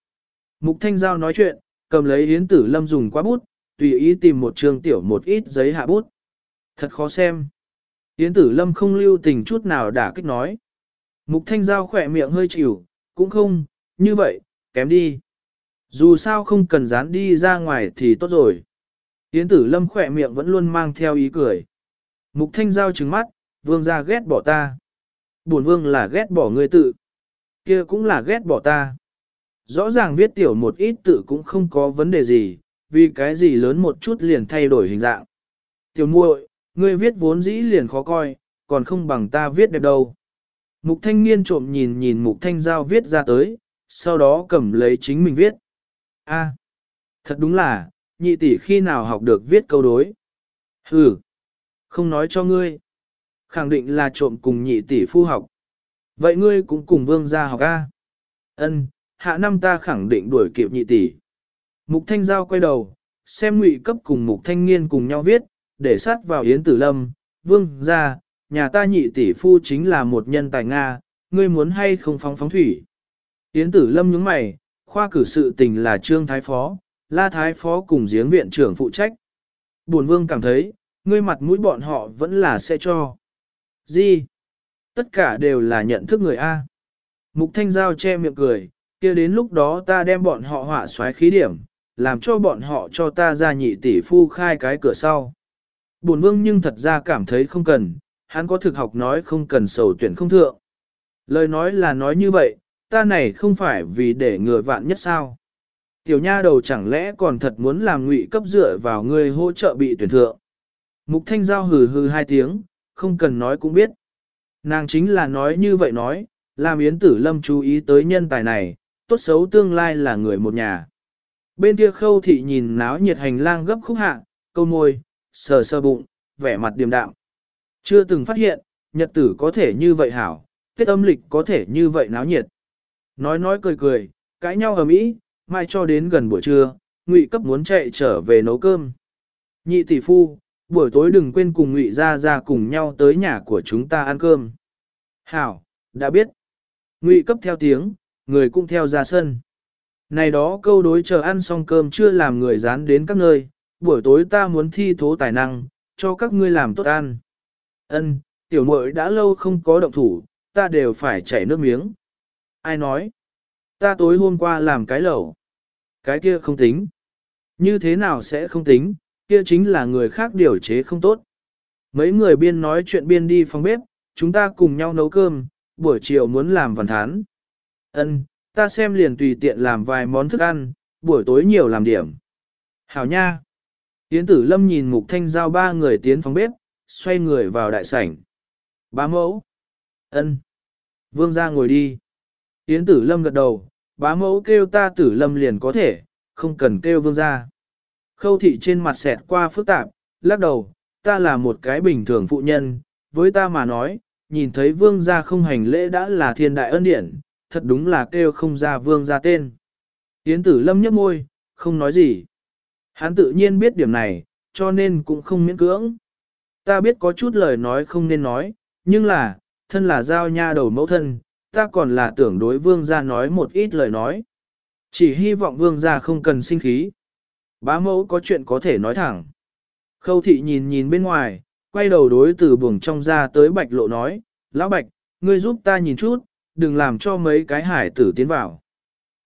Mục thanh giao nói chuyện, cầm lấy yến tử lâm dùng quá bút, tùy ý tìm một trường tiểu một ít giấy hạ bút. Thật khó xem. Yến tử lâm không lưu tình chút nào đã kích nói. Mục thanh giao khỏe miệng hơi chịu, cũng không, như vậy, kém đi. Dù sao không cần dán đi ra ngoài thì tốt rồi. Yến tử lâm khỏe miệng vẫn luôn mang theo ý cười. Mục thanh giao trừng mắt, vương ra ghét bỏ ta. buồn vương là ghét bỏ ngươi tự. kia cũng là ghét bỏ ta. Rõ ràng viết tiểu một ít tự cũng không có vấn đề gì, vì cái gì lớn một chút liền thay đổi hình dạng. Tiểu muội, ngươi viết vốn dĩ liền khó coi, còn không bằng ta viết đẹp đâu. Mục thanh niên trộm nhìn nhìn mục thanh giao viết ra tới, sau đó cầm lấy chính mình viết. A, thật đúng là, nhị tỷ khi nào học được viết câu đối. Hừ, không nói cho ngươi. Khẳng định là trộm cùng nhị tỷ phu học. Vậy ngươi cũng cùng vương gia học A. Ân, hạ năm ta khẳng định đuổi kịp nhị tỷ. Mục thanh giao quay đầu, xem ngụy cấp cùng mục thanh niên cùng nhau viết, để sát vào yến tử lâm, vương gia, nhà ta nhị tỷ phu chính là một nhân tài Nga, ngươi muốn hay không phóng phóng thủy. Yến tử lâm nhướng mày, khoa cử sự tình là trương thái phó, la thái phó cùng giếng viện trưởng phụ trách. Bổn vương cảm thấy, ngươi mặt mũi bọn họ vẫn là sẽ cho. Gì? Tất cả đều là nhận thức người A. Mục thanh giao che miệng cười, kia đến lúc đó ta đem bọn họ họa xoáy khí điểm, làm cho bọn họ cho ta ra nhị tỷ phu khai cái cửa sau. Bổn vương nhưng thật ra cảm thấy không cần, hắn có thực học nói không cần sầu tuyển không thượng. Lời nói là nói như vậy, ta này không phải vì để ngừa vạn nhất sao. Tiểu nha đầu chẳng lẽ còn thật muốn làm ngụy cấp dựa vào người hỗ trợ bị tuyển thượng. Mục thanh giao hừ hừ hai tiếng, không cần nói cũng biết. Nàng chính là nói như vậy nói, làm yến tử lâm chú ý tới nhân tài này, tốt xấu tương lai là người một nhà. Bên kia khâu thị nhìn náo nhiệt hành lang gấp khúc hạ, câu môi, sờ sờ bụng, vẻ mặt điềm đạm. Chưa từng phát hiện, nhật tử có thể như vậy hảo, tết âm lịch có thể như vậy náo nhiệt. Nói nói cười cười, cãi nhau ở mỹ, mai cho đến gần buổi trưa, ngụy cấp muốn chạy trở về nấu cơm. Nhị tỷ phu, buổi tối đừng quên cùng ngụy ra ra cùng nhau tới nhà của chúng ta ăn cơm. Hảo, đã biết. Ngụy cấp theo tiếng, người cũng theo ra sân. Này đó câu đối chờ ăn xong cơm chưa làm người dán đến các nơi, buổi tối ta muốn thi thố tài năng, cho các ngươi làm tốt ăn. Ân, tiểu muội đã lâu không có động thủ, ta đều phải chảy nước miếng. Ai nói? Ta tối hôm qua làm cái lẩu. Cái kia không tính. Như thế nào sẽ không tính, kia chính là người khác điều chế không tốt. Mấy người biên nói chuyện biên đi phòng bếp, chúng ta cùng nhau nấu cơm, buổi chiều muốn làm vằn thán. Ân, ta xem liền tùy tiện làm vài món thức ăn, buổi tối nhiều làm điểm. Hảo nha. Yến tử lâm nhìn mục thanh giao ba người tiến phòng bếp, xoay người vào đại sảnh. Bá mẫu. ân, Vương ra ngồi đi. Yến tử lâm gật đầu, bá mẫu kêu ta tử lâm liền có thể, không cần kêu vương ra. Khâu thị trên mặt xẹt qua phức tạp, lắc đầu, ta là một cái bình thường phụ nhân, với ta mà nói, nhìn thấy vương gia không hành lễ đã là thiên đại ân điển, thật đúng là kêu không ra vương gia tên. Yến tử lâm nhấp môi, không nói gì. Hắn tự nhiên biết điểm này, cho nên cũng không miễn cưỡng. Ta biết có chút lời nói không nên nói, nhưng là, thân là giao nha đầu mẫu thân, ta còn là tưởng đối vương gia nói một ít lời nói. Chỉ hy vọng vương gia không cần sinh khí. Bá mẫu có chuyện có thể nói thẳng. Khâu thị nhìn nhìn bên ngoài, quay đầu đối từ buồng trong ra tới bạch lộ nói, lão bạch, ngươi giúp ta nhìn chút, đừng làm cho mấy cái hải tử tiến vào.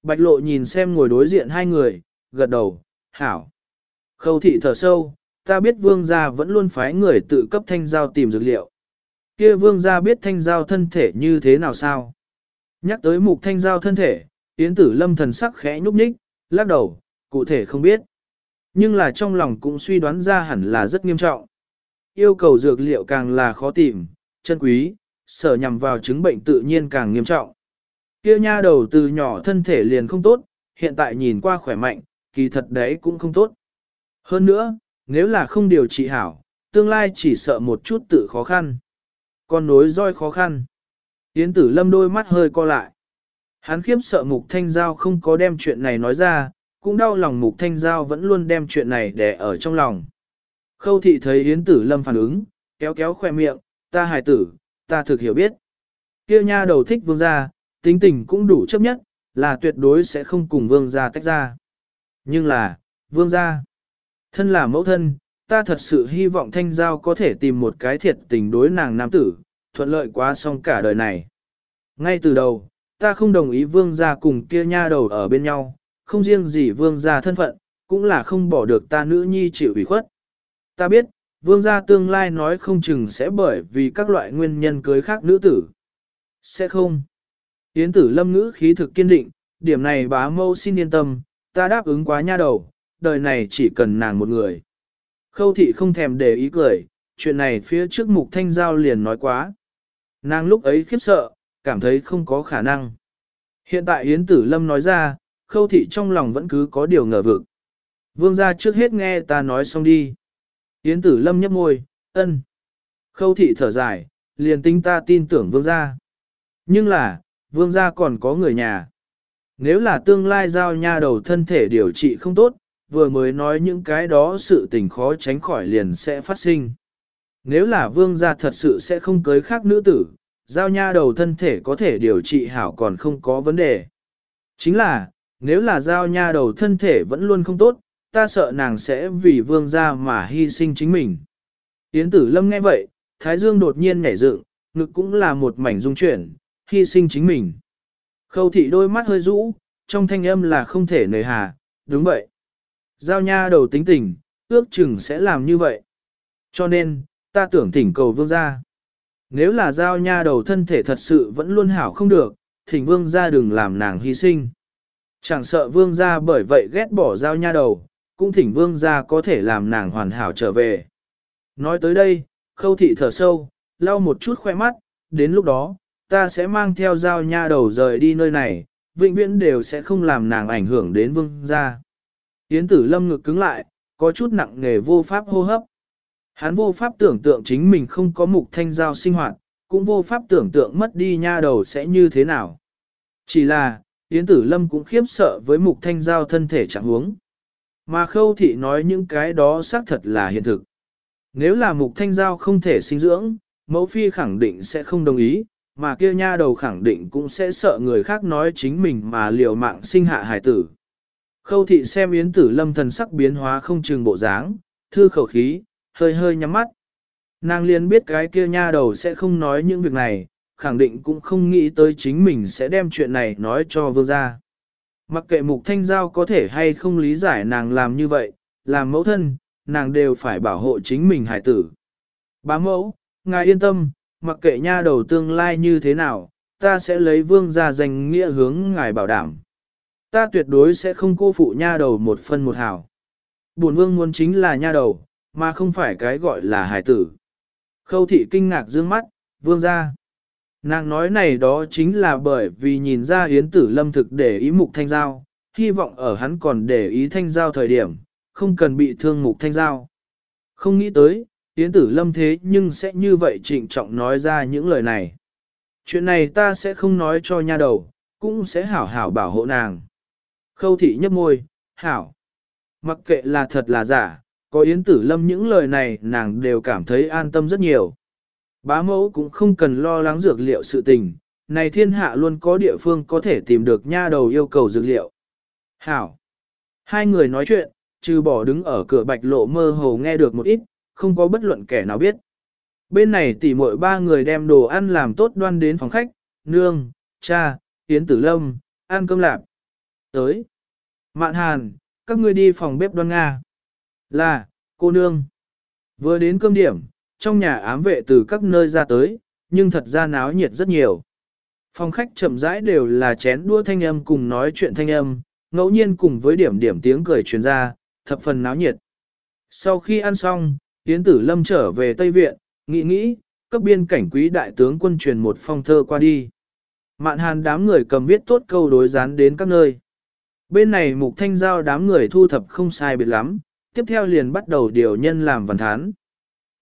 Bạch lộ nhìn xem ngồi đối diện hai người, gật đầu, hảo. Khâu thị thở sâu, ta biết vương gia vẫn luôn phái người tự cấp thanh giao tìm dược liệu. Kia vương gia biết thanh giao thân thể như thế nào sao? Nhắc tới mục thanh giao thân thể, tiến tử lâm thần sắc khẽ nhúc nhích, lắc đầu, cụ thể không biết. Nhưng là trong lòng cũng suy đoán ra hẳn là rất nghiêm trọng. Yêu cầu dược liệu càng là khó tìm, chân quý, sở nhằm vào chứng bệnh tự nhiên càng nghiêm trọng. Kia nha đầu từ nhỏ thân thể liền không tốt, hiện tại nhìn qua khỏe mạnh, kỳ thật đấy cũng không tốt. Hơn nữa, nếu là không điều trị hảo, tương lai chỉ sợ một chút tự khó khăn. Còn nối roi khó khăn. Yến tử lâm đôi mắt hơi co lại. Hắn khiếp sợ mục thanh giao không có đem chuyện này nói ra, cũng đau lòng mục thanh giao vẫn luôn đem chuyện này để ở trong lòng. Khâu thị thấy Yến tử lâm phản ứng, kéo kéo khoe miệng, ta hài tử, ta thực hiểu biết. Kia nha đầu thích vương gia, tính tình cũng đủ chấp nhất, là tuyệt đối sẽ không cùng vương gia tách ra. Nhưng là, vương gia, thân là mẫu thân, ta thật sự hy vọng thanh giao có thể tìm một cái thiệt tình đối nàng nam tử, thuận lợi quá xong cả đời này. Ngay từ đầu, ta không đồng ý vương gia cùng kia nha đầu ở bên nhau, không riêng gì vương gia thân phận, cũng là không bỏ được ta nữ nhi chịu ủy khuất. Ta biết, vương gia tương lai nói không chừng sẽ bởi vì các loại nguyên nhân cưới khác nữ tử. Sẽ không. Yến tử lâm ngữ khí thực kiên định, điểm này bá mâu xin yên tâm, ta đáp ứng quá nha đầu, đời này chỉ cần nàng một người. Khâu thị không thèm để ý cười, chuyện này phía trước mục thanh giao liền nói quá. Nàng lúc ấy khiếp sợ, cảm thấy không có khả năng. Hiện tại Yến Tử Lâm nói ra, khâu thị trong lòng vẫn cứ có điều ngờ vực. Vương gia trước hết nghe ta nói xong đi. Yến Tử Lâm nhấp môi, ân. Khâu thị thở dài, liền tính ta tin tưởng vương gia. Nhưng là, vương gia còn có người nhà. Nếu là tương lai giao nha đầu thân thể điều trị không tốt, vừa mới nói những cái đó sự tình khó tránh khỏi liền sẽ phát sinh. Nếu là vương gia thật sự sẽ không cưới khác nữ tử, giao nha đầu thân thể có thể điều trị hảo còn không có vấn đề. Chính là, nếu là giao nha đầu thân thể vẫn luôn không tốt, ta sợ nàng sẽ vì vương gia mà hy sinh chính mình. Yến tử lâm nghe vậy, Thái Dương đột nhiên nhảy dựng, ngực cũng là một mảnh dung chuyển, hy sinh chính mình. Khâu thị đôi mắt hơi rũ, trong thanh âm là không thể nời hà, đúng vậy. Giao nha đầu tính tình, ước chừng sẽ làm như vậy. Cho nên, ta tưởng thỉnh cầu vương gia. Nếu là giao nha đầu thân thể thật sự vẫn luôn hảo không được, thỉnh vương gia đừng làm nàng hy sinh. Chẳng sợ vương gia bởi vậy ghét bỏ giao nha đầu, cũng thỉnh vương gia có thể làm nàng hoàn hảo trở về. Nói tới đây, khâu thị thở sâu, lau một chút khoe mắt, đến lúc đó, ta sẽ mang theo giao nha đầu rời đi nơi này, vĩnh viễn đều sẽ không làm nàng ảnh hưởng đến vương gia. Yến tử lâm ngực cứng lại, có chút nặng nề vô pháp hô hấp. Hắn vô pháp tưởng tượng chính mình không có mục thanh giao sinh hoạt, cũng vô pháp tưởng tượng mất đi nha đầu sẽ như thế nào. Chỉ là, Yến Tử Lâm cũng khiếp sợ với mục thanh giao thân thể trạng huống. Mà khâu thị nói những cái đó xác thật là hiện thực. Nếu là mục thanh giao không thể sinh dưỡng, mẫu phi khẳng định sẽ không đồng ý, mà kia nha đầu khẳng định cũng sẽ sợ người khác nói chính mình mà liều mạng sinh hạ hải tử. Khâu thị xem Yến Tử Lâm thần sắc biến hóa không chừng bộ dáng, thư khẩu khí, hơi hơi nhắm mắt. Nàng liền biết cái kia nha đầu sẽ không nói những việc này, khẳng định cũng không nghĩ tới chính mình sẽ đem chuyện này nói cho vương gia. Mặc kệ mục thanh giao có thể hay không lý giải nàng làm như vậy, làm mẫu thân, nàng đều phải bảo hộ chính mình hải tử. Bá mẫu, ngài yên tâm, mặc kệ nha đầu tương lai như thế nào, ta sẽ lấy vương gia danh nghĩa hướng ngài bảo đảm. Ta tuyệt đối sẽ không cô phụ nha đầu một phân một hào. Bổn vương muốn chính là nha đầu, mà không phải cái gọi là hải tử. Khâu thị kinh ngạc dương mắt, vương ra. Nàng nói này đó chính là bởi vì nhìn ra Yến Tử Lâm thực để ý mục thanh giao, hy vọng ở hắn còn để ý thanh giao thời điểm, không cần bị thương mục thanh giao. Không nghĩ tới, Yến Tử Lâm thế nhưng sẽ như vậy trịnh trọng nói ra những lời này. Chuyện này ta sẽ không nói cho nha đầu, cũng sẽ hảo hảo bảo hộ nàng. Khâu thị nhấp môi, hảo. Mặc kệ là thật là giả, có Yến Tử Lâm những lời này nàng đều cảm thấy an tâm rất nhiều. Bá mẫu cũng không cần lo lắng dược liệu sự tình, này thiên hạ luôn có địa phương có thể tìm được nha đầu yêu cầu dược liệu. Hảo. Hai người nói chuyện, trừ bỏ đứng ở cửa bạch lộ mơ hồ nghe được một ít, không có bất luận kẻ nào biết. Bên này tỉ muội ba người đem đồ ăn làm tốt đoan đến phòng khách, nương, cha, Yến Tử Lâm, ăn cơm lạp. Tới. Mạn Hàn, các ngươi đi phòng bếp đoan Nga. Là, cô nương. Vừa đến cơm điểm, trong nhà ám vệ từ các nơi ra tới, nhưng thật ra náo nhiệt rất nhiều. Phòng khách chậm rãi đều là chén đua thanh âm cùng nói chuyện thanh âm, ngẫu nhiên cùng với điểm điểm tiếng cười truyền ra, thập phần náo nhiệt. Sau khi ăn xong, Yến Tử Lâm trở về Tây Viện, nghĩ nghĩ, cấp biên cảnh quý đại tướng quân truyền một phong thơ qua đi. Mạn hàn đám người cầm viết tốt câu đối dán đến các nơi. Bên này mục thanh giao đám người thu thập không sai biệt lắm, tiếp theo liền bắt đầu điều nhân làm văn thán.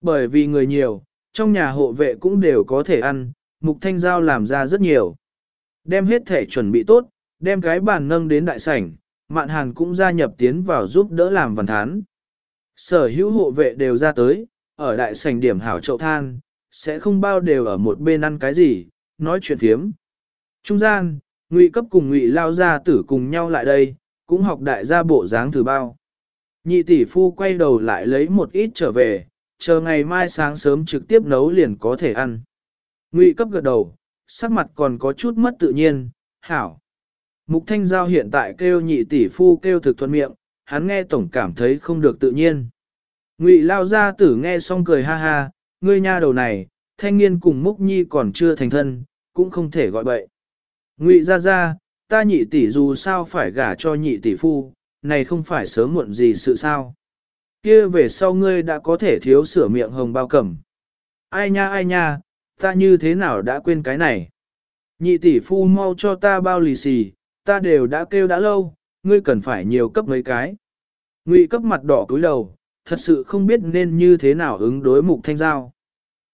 Bởi vì người nhiều, trong nhà hộ vệ cũng đều có thể ăn, mục thanh giao làm ra rất nhiều. Đem hết thể chuẩn bị tốt, đem cái bàn nâng đến đại sảnh, mạn hàn cũng gia nhập tiến vào giúp đỡ làm văn thán. Sở hữu hộ vệ đều ra tới, ở đại sảnh điểm hảo chậu than, sẽ không bao đều ở một bên ăn cái gì, nói chuyện phiếm. Trung gian, ngụy cấp cùng ngụy lao gia tử cùng nhau lại đây, cũng học đại gia bộ dáng thử bao. Nhị tỷ phu quay đầu lại lấy một ít trở về, chờ ngày mai sáng sớm trực tiếp nấu liền có thể ăn. Ngụy cấp gật đầu, sắc mặt còn có chút mất tự nhiên, hảo. Mục Thanh Giao hiện tại kêu nhị tỷ phu kêu thực thuận miệng, hắn nghe tổng cảm thấy không được tự nhiên. Ngụy lao ra tử nghe xong cười ha ha, ngươi nha đầu này, thanh niên cùng múc nhi còn chưa thành thân, cũng không thể gọi bậy. Ngụy ra ra, ta nhị tỷ dù sao phải gả cho nhị tỷ phu, này không phải sớm muộn gì sự sao. Kia về sau ngươi đã có thể thiếu sửa miệng hồng bao cẩm. Ai nha ai nha, ta như thế nào đã quên cái này. Nhị tỷ phu mau cho ta bao lì xì, ta đều đã kêu đã lâu, ngươi cần phải nhiều cấp mấy cái. Ngụy cấp mặt đỏ cúi đầu, thật sự không biết nên như thế nào ứng đối mục thanh giao.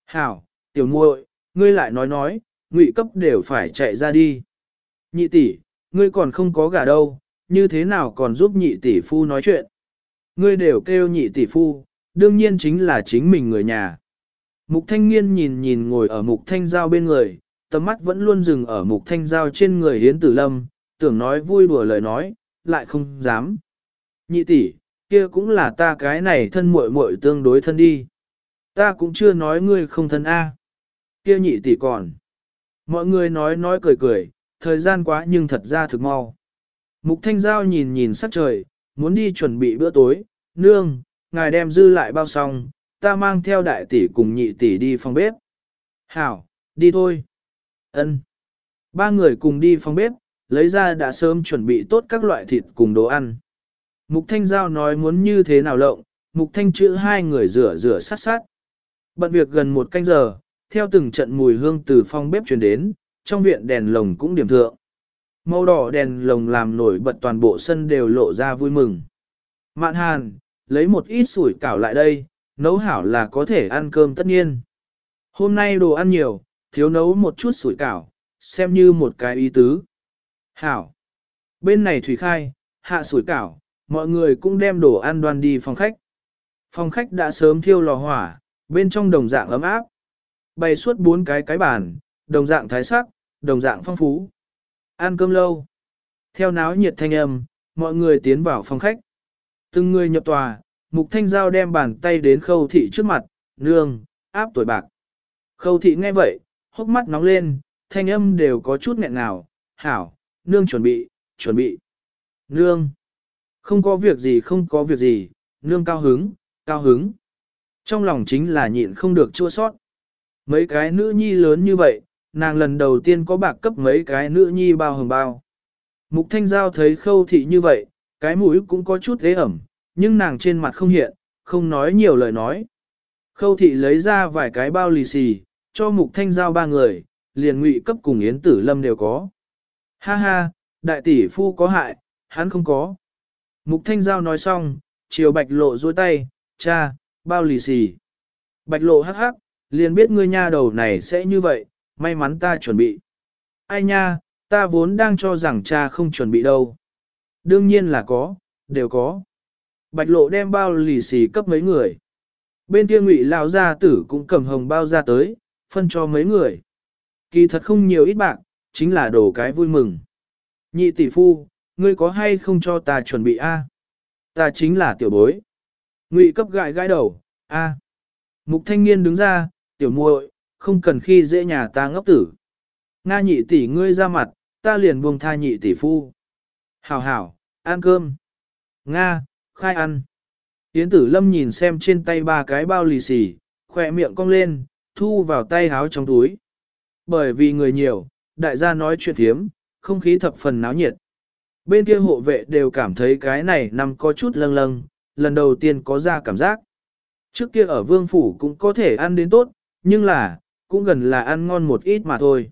Hảo, tiểu muội, ngươi lại nói nói, ngụy cấp đều phải chạy ra đi. Nhị tỷ, ngươi còn không có gả đâu, như thế nào còn giúp nhị tỷ phu nói chuyện. Ngươi đều kêu nhị tỷ phu, đương nhiên chính là chính mình người nhà. Mục thanh niên nhìn nhìn ngồi ở mục thanh giao bên người, tầm mắt vẫn luôn dừng ở mục thanh giao trên người hiến tử lâm, tưởng nói vui đùa lời nói, lại không dám. Nhị tỷ, kia cũng là ta cái này thân muội muội tương đối thân đi. Ta cũng chưa nói ngươi không thân A. Kia nhị tỷ còn. Mọi người nói nói cười cười, thời gian quá nhưng thật ra thực mau. Mục Thanh Giao nhìn nhìn sắc trời, muốn đi chuẩn bị bữa tối, nương, ngài đem dư lại bao xong, ta mang theo đại tỷ cùng nhị tỷ đi phòng bếp. Hảo, đi thôi. Ân. Ba người cùng đi phòng bếp, lấy ra đã sớm chuẩn bị tốt các loại thịt cùng đồ ăn. Mục Thanh Giao nói muốn như thế nào lộng, Mục Thanh chữ hai người rửa rửa sát sát. Bận việc gần một canh giờ, theo từng trận mùi hương từ phòng bếp truyền đến, trong viện đèn lồng cũng điểm thượng. Màu đỏ đèn lồng làm nổi bật toàn bộ sân đều lộ ra vui mừng. Mạn hàn, lấy một ít sủi cảo lại đây, nấu hảo là có thể ăn cơm tất nhiên. Hôm nay đồ ăn nhiều, thiếu nấu một chút sủi cảo, xem như một cái ý tứ. Hảo. Bên này thủy khai, hạ sủi cảo, mọi người cũng đem đồ ăn đoan đi phòng khách. Phòng khách đã sớm thiêu lò hỏa, bên trong đồng dạng ấm áp. Bày suốt bốn cái cái bàn, đồng dạng thái sắc, đồng dạng phong phú. Ăn cơm lâu. Theo náo nhiệt thanh âm, mọi người tiến vào phòng khách. Từng người nhập tòa, mục thanh giao đem bàn tay đến khâu thị trước mặt, nương, áp tuổi bạc. Khâu thị nghe vậy, hốc mắt nóng lên, thanh âm đều có chút nghẹn nào, hảo, nương chuẩn bị, chuẩn bị. Nương, không có việc gì không có việc gì, nương cao hứng, cao hứng. Trong lòng chính là nhịn không được chua sót. Mấy cái nữ nhi lớn như vậy, nàng lần đầu tiên có bạc cấp mấy cái nữ nhi bao hồng bao. Mục Thanh Giao thấy khâu thị như vậy, cái mũi cũng có chút thế ẩm, nhưng nàng trên mặt không hiện, không nói nhiều lời nói. Khâu thị lấy ra vài cái bao lì xì, cho Mục Thanh Giao ba người, liền ngụy cấp cùng Yến Tử Lâm đều có. Ha ha, đại tỷ phu có hại, hắn không có. Mục Thanh Giao nói xong, chiều bạch lộ dôi tay, cha, bao lì xì. Bạch lộ hắc hắc, liền biết ngươi nha đầu này sẽ như vậy, may mắn ta chuẩn bị. Ai nha, ta vốn đang cho rằng cha không chuẩn bị đâu. Đương nhiên là có, đều có. Bạch lộ đem bao lì xì cấp mấy người. Bên kia ngụy lão gia tử cũng cầm hồng bao ra tới, phân cho mấy người. Kỳ thật không nhiều ít bạc, chính là đồ cái vui mừng. Nhị tỷ phu, ngươi có hay không cho ta chuẩn bị a? Ta chính là tiểu bối. Ngụy cấp gãi gãi đầu, a. Mục thanh niên đứng ra, tiểu muội, không cần khi dễ nhà ta ngốc tử. Nga nhị tỷ ngươi ra mặt, ta liền buông tha nhị tỷ phu. Hảo hảo, ăn cơm. Nga, khai ăn. Yến tử lâm nhìn xem trên tay ba cái bao lì xì, khỏe miệng cong lên, thu vào tay háo trong túi. Bởi vì người nhiều, đại gia nói chuyện thiếm, không khí thập phần náo nhiệt. Bên kia hộ vệ đều cảm thấy cái này nằm có chút lâng lâng, lần đầu tiên có ra cảm giác. Trước kia ở vương phủ cũng có thể ăn đến tốt, nhưng là, cũng gần là ăn ngon một ít mà thôi.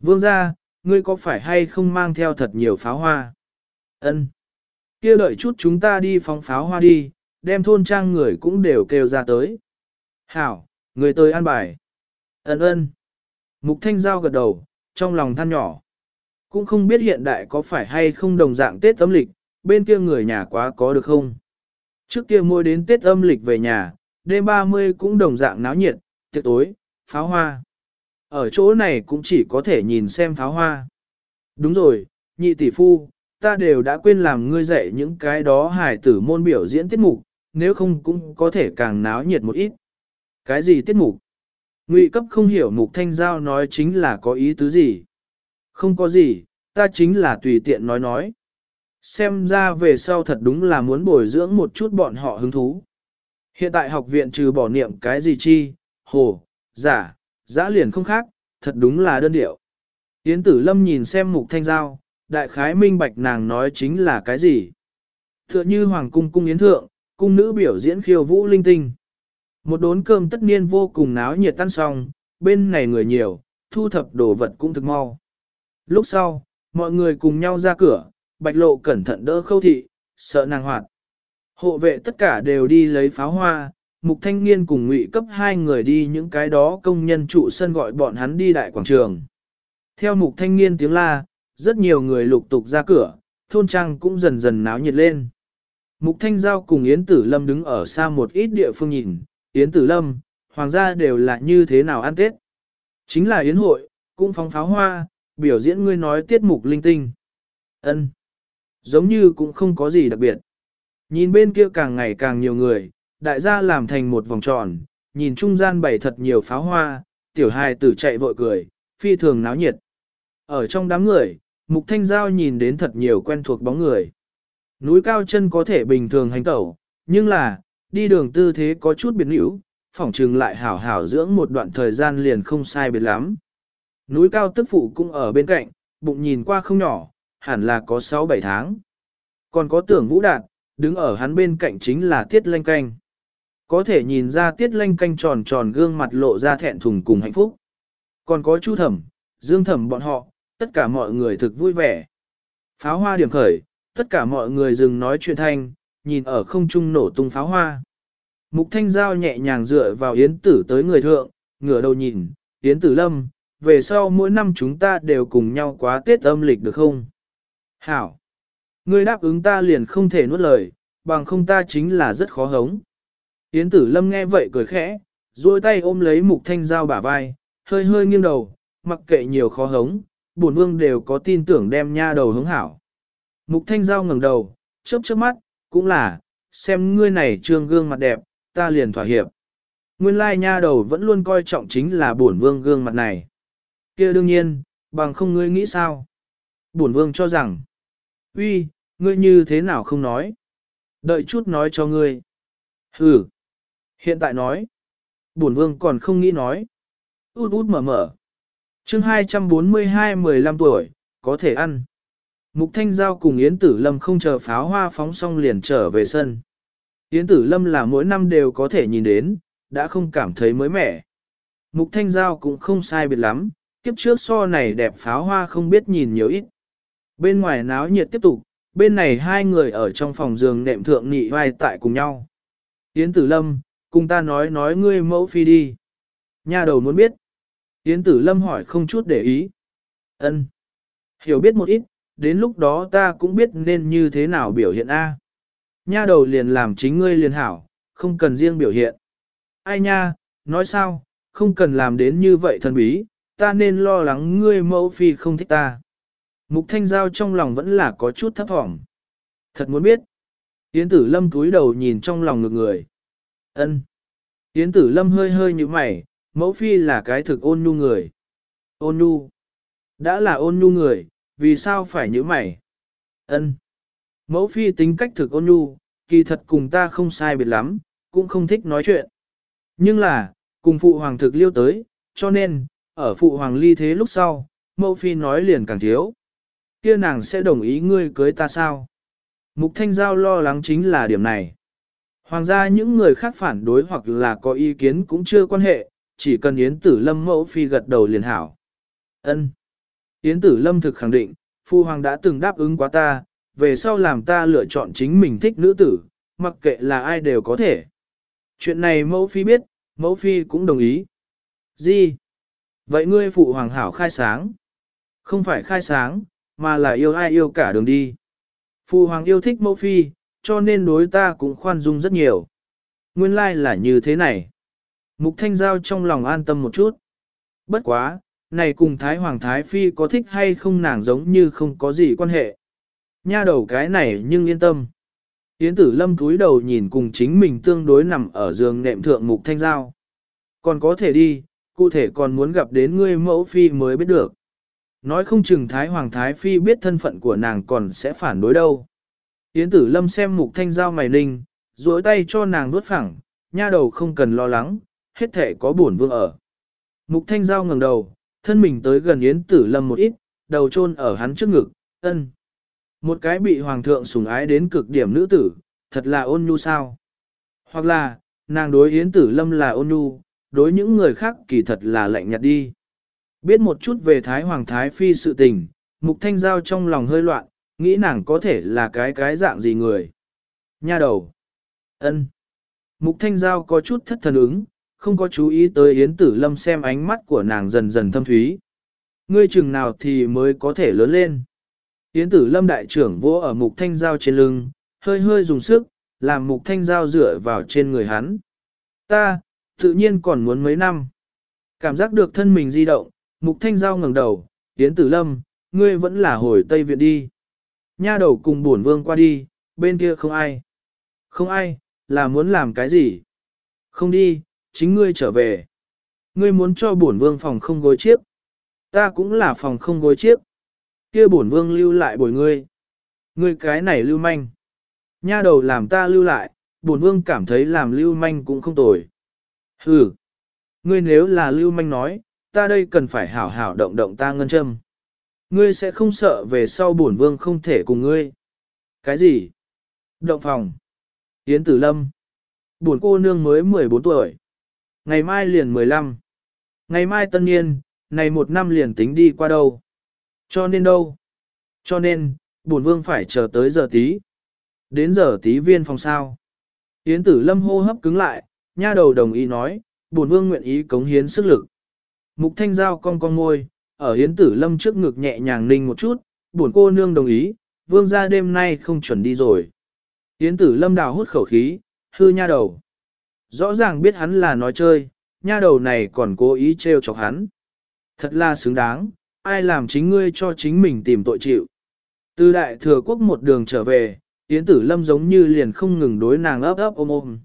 Vương ra, ngươi có phải hay không mang theo thật nhiều pháo hoa? Ân. kia đợi chút chúng ta đi phóng pháo hoa đi, đem thôn trang người cũng đều kêu ra tới. Hảo, người tới ăn bài. Ân ân. Mục Thanh Giao gật đầu, trong lòng than nhỏ. Cũng không biết hiện đại có phải hay không đồng dạng Tết âm lịch, bên kia người nhà quá có được không. Trước kia mỗi đến Tết âm lịch về nhà, đêm 30 cũng đồng dạng náo nhiệt, tiệc tối, pháo hoa. Ở chỗ này cũng chỉ có thể nhìn xem pháo hoa. Đúng rồi, nhị tỷ phu, ta đều đã quên làm ngươi dạy những cái đó hài tử môn biểu diễn tiết mục, nếu không cũng có thể càng náo nhiệt một ít. Cái gì tiết mục? Ngụy cấp không hiểu mục thanh giao nói chính là có ý tứ gì. Không có gì, ta chính là tùy tiện nói nói. Xem ra về sau thật đúng là muốn bồi dưỡng một chút bọn họ hứng thú. Hiện tại học viện trừ bỏ niệm cái gì chi, hồ, giả, giã liền không khác, thật đúng là đơn điệu. Yến tử lâm nhìn xem mục thanh giao, đại khái minh bạch nàng nói chính là cái gì. Tựa như hoàng cung cung yến thượng, cung nữ biểu diễn khiêu vũ linh tinh. Một đốn cơm tất niên vô cùng náo nhiệt tan xong, bên này người nhiều, thu thập đồ vật cũng thực mau. Lúc sau, mọi người cùng nhau ra cửa, bạch lộ cẩn thận đỡ khâu thị, sợ nàng hoạt. Hộ vệ tất cả đều đi lấy pháo hoa, mục thanh niên cùng ngụy cấp hai người đi những cái đó công nhân trụ sân gọi bọn hắn đi đại quảng trường. Theo mục thanh niên tiếng la, rất nhiều người lục tục ra cửa, thôn trang cũng dần dần náo nhiệt lên. Mục thanh giao cùng Yến Tử Lâm đứng ở xa một ít địa phương nhìn, Yến Tử Lâm, hoàng gia đều là như thế nào ăn Tết. Chính là Yến hội, cũng phóng pháo hoa, biểu diễn ngươi nói tiết mục linh tinh. ân Giống như cũng không có gì đặc biệt. Nhìn bên kia càng ngày càng nhiều người, đại gia làm thành một vòng tròn, nhìn trung gian bày thật nhiều pháo hoa, tiểu hài tử chạy vội cười, phi thường náo nhiệt. Ở trong đám người, Mục Thanh Giao nhìn đến thật nhiều quen thuộc bóng người. Núi cao chân có thể bình thường hành tẩu, nhưng là, đi đường tư thế có chút biến hữu, phỏng trừng lại hảo hảo dưỡng một đoạn thời gian liền không sai biệt lắm. Núi cao tức phụ cũng ở bên cạnh, bụng nhìn qua không nhỏ, hẳn là có 6-7 tháng. Còn có tưởng vũ đạt, đứng ở hắn bên cạnh chính là tiết lanh canh. Có thể nhìn ra tiết lanh canh tròn tròn gương mặt lộ ra thẹn thùng cùng hạnh phúc. Còn có chu thẩm, dương thẩm bọn họ, tất cả mọi người thực vui vẻ. Pháo hoa điểm khởi, tất cả mọi người dừng nói chuyện thanh, nhìn ở không trung nổ tung pháo hoa. Mục thanh giao nhẹ nhàng dựa vào yến tử tới người thượng, ngửa đầu nhìn, yến tử lâm, về sau mỗi năm chúng ta đều cùng nhau quá tiết âm lịch được không? Hảo! Ngươi đáp ứng ta liền không thể nuốt lời, bằng không ta chính là rất khó hống. Yến tử lâm nghe vậy cười khẽ, duỗi tay ôm lấy mục thanh giao bả vai, hơi hơi nghiêng đầu, mặc kệ nhiều khó hống, bổn vương đều có tin tưởng đem nha đầu hứng hảo. Mục thanh giao ngẩng đầu, chớp chớp mắt, cũng là, xem ngươi này trương gương mặt đẹp, ta liền thỏa hiệp. Nguyên lai nha đầu vẫn luôn coi trọng chính là bổn vương gương mặt này. kia đương nhiên, bằng không ngươi nghĩ sao? Bổn vương cho rằng, uy, ngươi như thế nào không nói? Đợi chút nói cho ngươi. Ừ, hiện tại nói. Bổn vương còn không nghĩ nói. Út út mở mở. chương 242 15 tuổi, có thể ăn. Mục Thanh Giao cùng Yến Tử Lâm không chờ pháo hoa phóng xong liền trở về sân. Yến Tử Lâm là mỗi năm đều có thể nhìn đến, đã không cảm thấy mới mẻ. Mục Thanh Giao cũng không sai biệt lắm, kiếp trước so này đẹp pháo hoa không biết nhìn nhiều ít. Bên ngoài náo nhiệt tiếp tục, bên này hai người ở trong phòng giường nệm thượng nghị vai tại cùng nhau. Yến Tử Lâm, cùng ta nói nói ngươi mẫu phi đi. Nhà đầu muốn biết. Yến Tử Lâm hỏi không chút để ý. Ân, Hiểu biết một ít, đến lúc đó ta cũng biết nên như thế nào biểu hiện A. Nha đầu liền làm chính ngươi liền hảo, không cần riêng biểu hiện. Ai nha, nói sao, không cần làm đến như vậy thần bí, ta nên lo lắng ngươi mẫu phi không thích ta. Mục thanh giao trong lòng vẫn là có chút thấp thỏm. Thật muốn biết. Yến tử lâm túi đầu nhìn trong lòng ngược người ân Yến tử lâm hơi hơi như mày, mẫu phi là cái thực ôn nhu người. Ôn nhu. Đã là ôn nhu người, vì sao phải như mày? Ân. Mẫu phi tính cách thực ôn nhu, kỳ thật cùng ta không sai biệt lắm, cũng không thích nói chuyện. Nhưng là, cùng phụ hoàng thực liêu tới, cho nên, ở phụ hoàng ly thế lúc sau, mẫu phi nói liền càng thiếu. kia nàng sẽ đồng ý ngươi cưới ta sao? Mục Thanh Giao lo lắng chính là điểm này. Hoàng gia những người khác phản đối hoặc là có ý kiến cũng chưa quan hệ, chỉ cần Yến Tử Lâm mẫu phi gật đầu liền hảo. Ân. Yến Tử Lâm thực khẳng định, Phu Hoàng đã từng đáp ứng quá ta, về sau làm ta lựa chọn chính mình thích nữ tử, mặc kệ là ai đều có thể. Chuyện này mẫu phi biết, mẫu phi cũng đồng ý. Gì? Vậy ngươi phụ hoàng hảo khai sáng? Không phải khai sáng, mà là yêu ai yêu cả đường đi. Phụ hoàng yêu thích mẫu phi, cho nên đối ta cũng khoan dung rất nhiều. Nguyên lai like là như thế này. Mục Thanh Giao trong lòng an tâm một chút. Bất quá, này cùng Thái Hoàng Thái Phi có thích hay không nàng giống như không có gì quan hệ. Nha đầu cái này nhưng yên tâm. Yến tử lâm cúi đầu nhìn cùng chính mình tương đối nằm ở giường nệm thượng Mục Thanh Giao. Còn có thể đi, cụ thể còn muốn gặp đến ngươi mẫu phi mới biết được. Nói không chừng Thái Hoàng Thái Phi biết thân phận của nàng còn sẽ phản đối đâu. Yến tử lâm xem Mục Thanh Giao mày ninh, duỗi tay cho nàng nuốt phẳng, nha đầu không cần lo lắng, hết thể có bổn vương ở. Mục thanh giao ngẩng đầu, thân mình tới gần yến tử lâm một ít, đầu chôn ở hắn trước ngực, ân. Một cái bị hoàng thượng sủng ái đến cực điểm nữ tử, thật là ôn nhu sao. Hoặc là, nàng đối yến tử lâm là ôn nhu, đối những người khác kỳ thật là lạnh nhạt đi. Biết một chút về Thái Hoàng Thái Phi sự tình, Mục Thanh Giao trong lòng hơi loạn, nghĩ nàng có thể là cái cái dạng gì người. Nha đầu. ân. Mục Thanh Giao có chút thất thần ứng, không có chú ý tới Yến Tử Lâm xem ánh mắt của nàng dần dần thâm thúy. Ngươi chừng nào thì mới có thể lớn lên. Yến Tử Lâm đại trưởng vỗ ở Mục Thanh Giao trên lưng, hơi hơi dùng sức, làm Mục Thanh Giao dựa vào trên người hắn. Ta, tự nhiên còn muốn mấy năm. Cảm giác được thân mình di động, Mục Thanh Giao ngẩng đầu, Yến Tử Lâm, ngươi vẫn là hồi Tây Viện đi. Nha đầu cùng bổn vương qua đi, bên kia không ai. Không ai, là muốn làm cái gì? Không đi, chính ngươi trở về. Ngươi muốn cho bổn vương phòng không gối chiếc. Ta cũng là phòng không gối chiếc. kia bổn vương lưu lại bồi ngươi. Ngươi cái này lưu manh. Nha đầu làm ta lưu lại, bổn vương cảm thấy làm lưu manh cũng không tồi. Hừ. Ngươi nếu là lưu manh nói, ta đây cần phải hảo hảo động động ta ngân châm. Ngươi sẽ không sợ về sau bổn vương không thể cùng ngươi. Cái gì? Động phòng. Yến Tử Lâm. Bổn cô nương mới 14 tuổi. Ngày mai liền 15. Ngày mai tân niên, này một năm liền tính đi qua đâu. Cho nên đâu? Cho nên, bổn vương phải chờ tới giờ tí. Đến giờ tí viên phòng sao. Yến Tử Lâm hô hấp cứng lại, nha đầu đồng ý nói, bổn vương nguyện ý cống hiến sức lực. Mục Thanh Giao cong cong môi, ở hiến Tử Lâm trước ngực nhẹ nhàng ninh một chút, buồn cô nương đồng ý, vương ra đêm nay không chuẩn đi rồi. hiến tử lâm đào hút khẩu khí, hư nha đầu. Rõ ràng biết hắn là nói chơi, nha đầu này còn cố ý trêu chọc hắn. Thật là xứng đáng, ai làm chính ngươi cho chính mình tìm tội chịu. Từ đại thừa quốc một đường trở về, Yến tử lâm giống như liền không ngừng đối nàng ấp ấp ôm ôm.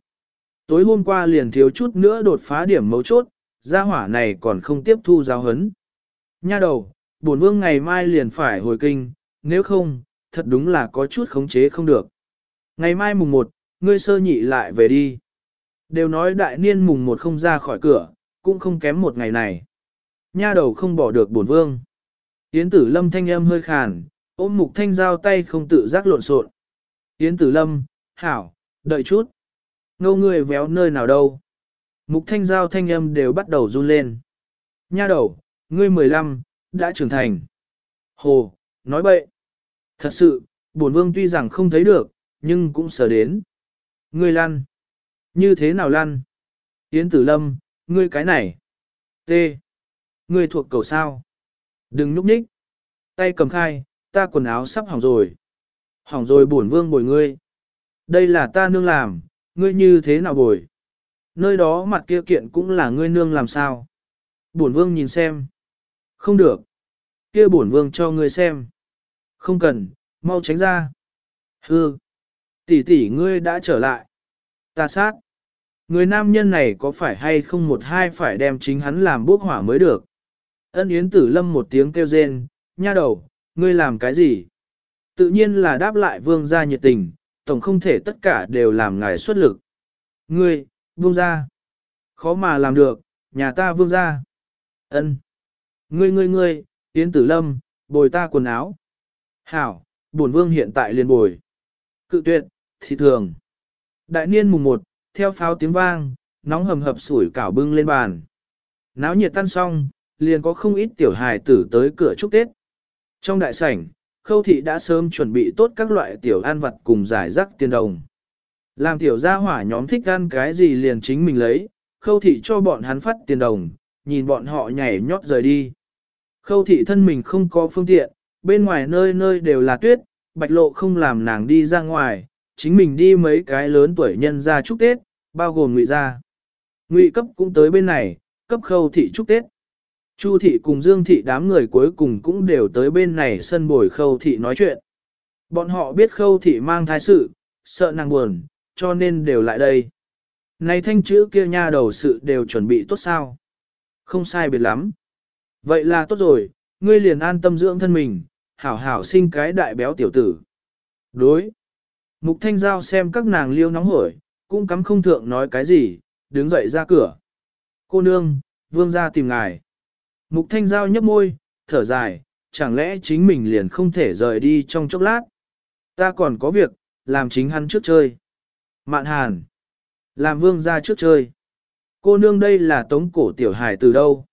Tối hôm qua liền thiếu chút nữa đột phá điểm mấu chốt, gia hỏa này còn không tiếp thu giáo hấn. Nha đầu, bổn vương ngày mai liền phải hồi kinh, nếu không, thật đúng là có chút khống chế không được. Ngày mai mùng 1, ngươi sơ nhị lại về đi. Đều nói đại niên mùng 1 không ra khỏi cửa, cũng không kém một ngày này. Nha đầu không bỏ được bổn vương. Yến tử lâm thanh âm hơi khàn, ôm mục thanh giao tay không tự giác lộn xộn. Yến tử lâm, hảo, đợi chút. Ngâu người véo nơi nào đâu. Mục thanh giao thanh âm đều bắt đầu run lên. Nha đầu, ngươi 15, đã trưởng thành. Hồ, nói bậy. Thật sự, bổn vương tuy rằng không thấy được, nhưng cũng sờ đến. Ngươi lăn. Như thế nào lăn? Yến tử lâm, ngươi cái này. T. Ngươi thuộc cầu sao? Đừng núp nhích. Tay cầm khai, ta quần áo sắp hỏng rồi. Hỏng rồi bổn vương bồi ngươi. Đây là ta nương làm, ngươi như thế nào bồi? Nơi đó mặt kia kiện cũng là ngươi nương làm sao? Bổn vương nhìn xem. Không được. Kia bổn vương cho ngươi xem. Không cần, mau tránh ra. Hư. Tỷ tỷ ngươi đã trở lại. Ta sát. Người nam nhân này có phải hay không một hai phải đem chính hắn làm bốc hỏa mới được. Ân Yến Tử Lâm một tiếng kêu rên, nha đầu, ngươi làm cái gì? Tự nhiên là đáp lại vương gia nhiệt tình, tổng không thể tất cả đều làm ngài xuất lực. Ngươi, vương gia. Khó mà làm được, nhà ta vương gia. Ân. Ngươi ngươi ngươi, Yến Tử Lâm, bồi ta quần áo. Hảo, bổn vương hiện tại liền bồi. Cự tuyệt, thì thường. Đại niên mùng 1, theo pháo tiếng vang, nóng hầm hập sủi cảo bưng lên bàn. Náo nhiệt tan xong, liền có không ít tiểu hài tử tới cửa chúc Tết. Trong đại sảnh, khâu thị đã sớm chuẩn bị tốt các loại tiểu ăn vật cùng giải rắc tiền đồng. Làm tiểu gia hỏa nhóm thích ăn cái gì liền chính mình lấy, khâu thị cho bọn hắn phát tiền đồng, nhìn bọn họ nhảy nhót rời đi. Khâu thị thân mình không có phương tiện, bên ngoài nơi nơi đều là tuyết, bạch lộ không làm nàng đi ra ngoài, chính mình đi mấy cái lớn tuổi nhân ra chúc Tết, bao gồm ngụy gia. Ngụy cấp cũng tới bên này, cấp khâu thị chúc Tết. Chu thị cùng Dương thị đám người cuối cùng cũng đều tới bên này sân bồi khâu thị nói chuyện. Bọn họ biết khâu thị mang thai sự, sợ nàng buồn, cho nên đều lại đây. Này thanh chữ kia nha đầu sự đều chuẩn bị tốt sao? Không sai biệt lắm. Vậy là tốt rồi, ngươi liền an tâm dưỡng thân mình, hảo hảo sinh cái đại béo tiểu tử. Đối. Mục Thanh Giao xem các nàng liêu nóng hổi, cũng cắm không thượng nói cái gì, đứng dậy ra cửa. Cô nương, vương ra tìm ngài. Mục Thanh Giao nhấp môi, thở dài, chẳng lẽ chính mình liền không thể rời đi trong chốc lát. Ta còn có việc, làm chính hắn trước chơi. Mạn Hàn. Làm vương ra trước chơi. Cô nương đây là tống cổ tiểu hải từ đâu?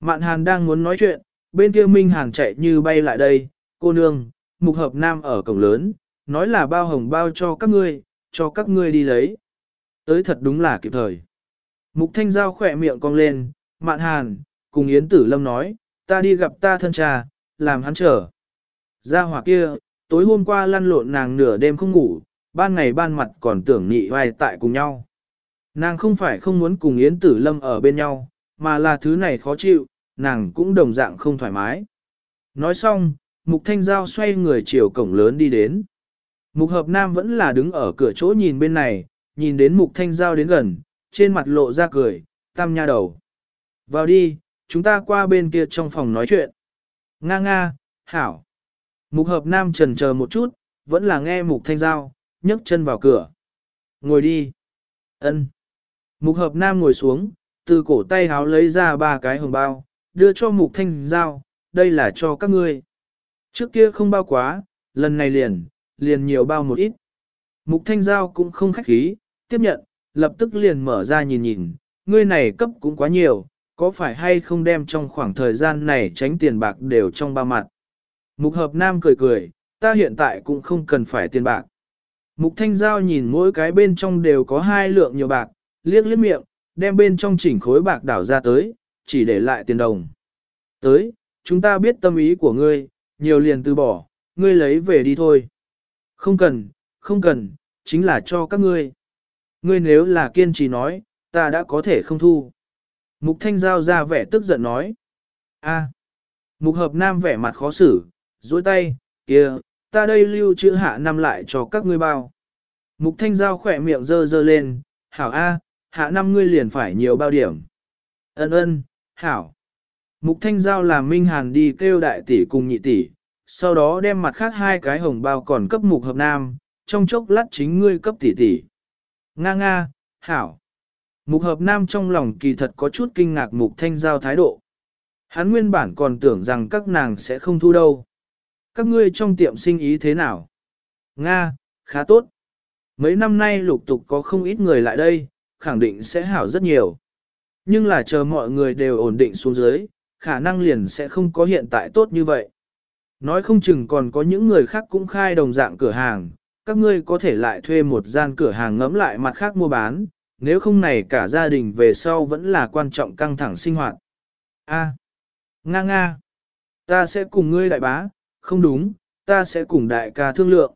Mạn Hàn đang muốn nói chuyện, bên kia Minh Hàn chạy như bay lại đây. Cô nương, mục hợp nam ở cổng lớn, nói là bao hồng bao cho các ngươi, cho các ngươi đi lấy. Tới thật đúng là kịp thời. Mục Thanh Giao khỏe miệng cong lên, Mạn Hàn, cùng Yến Tử Lâm nói, ta đi gặp ta thân cha, làm hắn chờ. Ra hỏa kia, tối hôm qua lăn lộn nàng nửa đêm không ngủ, ban ngày ban mặt còn tưởng nhị hoài tại cùng nhau. Nàng không phải không muốn cùng Yến Tử Lâm ở bên nhau, mà là thứ này khó chịu, nàng cũng đồng dạng không thoải mái. Nói xong, Mục Thanh Giao xoay người chiều cổng lớn đi đến. Mục Hợp Nam vẫn là đứng ở cửa chỗ nhìn bên này, nhìn đến Mục Thanh Giao đến gần, trên mặt lộ ra cười, tam nha đầu. Vào đi, chúng ta qua bên kia trong phòng nói chuyện. Nga nga, hảo. Mục Hợp Nam trần chờ một chút, vẫn là nghe Mục Thanh Giao, nhấc chân vào cửa. Ngồi đi. Ân. Mục hợp nam ngồi xuống, từ cổ tay háo lấy ra ba cái hồng bao, đưa cho mục thanh giao, đây là cho các ngươi. Trước kia không bao quá, lần này liền, liền nhiều bao một ít. Mục thanh giao cũng không khách khí, tiếp nhận, lập tức liền mở ra nhìn nhìn, ngươi này cấp cũng quá nhiều, có phải hay không đem trong khoảng thời gian này tránh tiền bạc đều trong ba mặt. Mục hợp nam cười cười, ta hiện tại cũng không cần phải tiền bạc. Mục thanh giao nhìn mỗi cái bên trong đều có hai lượng nhiều bạc, liếc liếc miệng, đem bên trong chỉnh khối bạc đảo ra tới, chỉ để lại tiền đồng. Tới, chúng ta biết tâm ý của ngươi, nhiều liền từ bỏ, ngươi lấy về đi thôi. Không cần, không cần, chính là cho các ngươi. Ngươi nếu là kiên trì nói, ta đã có thể không thu. Mục Thanh Giao ra vẻ tức giận nói. a Mục Hợp Nam vẻ mặt khó xử, duỗi tay, kia, ta đây lưu chữ hạ năm lại cho các ngươi bao. Mục Thanh Giao khỏe miệng dơ dơ lên, hảo A, hạ năm ngươi liền phải nhiều bao điểm. Ân ân, hảo. Mục Thanh Giao làm Minh Hàn đi kêu đại tỷ cùng nhị tỷ, sau đó đem mặt khác hai cái hồng bao còn cấp mục hợp nam, trong chốc lát chính ngươi cấp tỷ tỷ. Nga nga, hảo. Mục hợp nam trong lòng kỳ thật có chút kinh ngạc mục thanh giao thái độ. Hắn nguyên bản còn tưởng rằng các nàng sẽ không thu đâu. Các ngươi trong tiệm sinh ý thế nào? Nga, khá tốt. Mấy năm nay lục tục có không ít người lại đây, khẳng định sẽ hảo rất nhiều. Nhưng là chờ mọi người đều ổn định xuống dưới, khả năng liền sẽ không có hiện tại tốt như vậy. Nói không chừng còn có những người khác cũng khai đồng dạng cửa hàng, các ngươi có thể lại thuê một gian cửa hàng ngấm lại mặt khác mua bán, nếu không này cả gia đình về sau vẫn là quan trọng căng thẳng sinh hoạt. A, nga nga, ta sẽ cùng ngươi đại bá, không đúng, ta sẽ cùng đại ca thương lượng.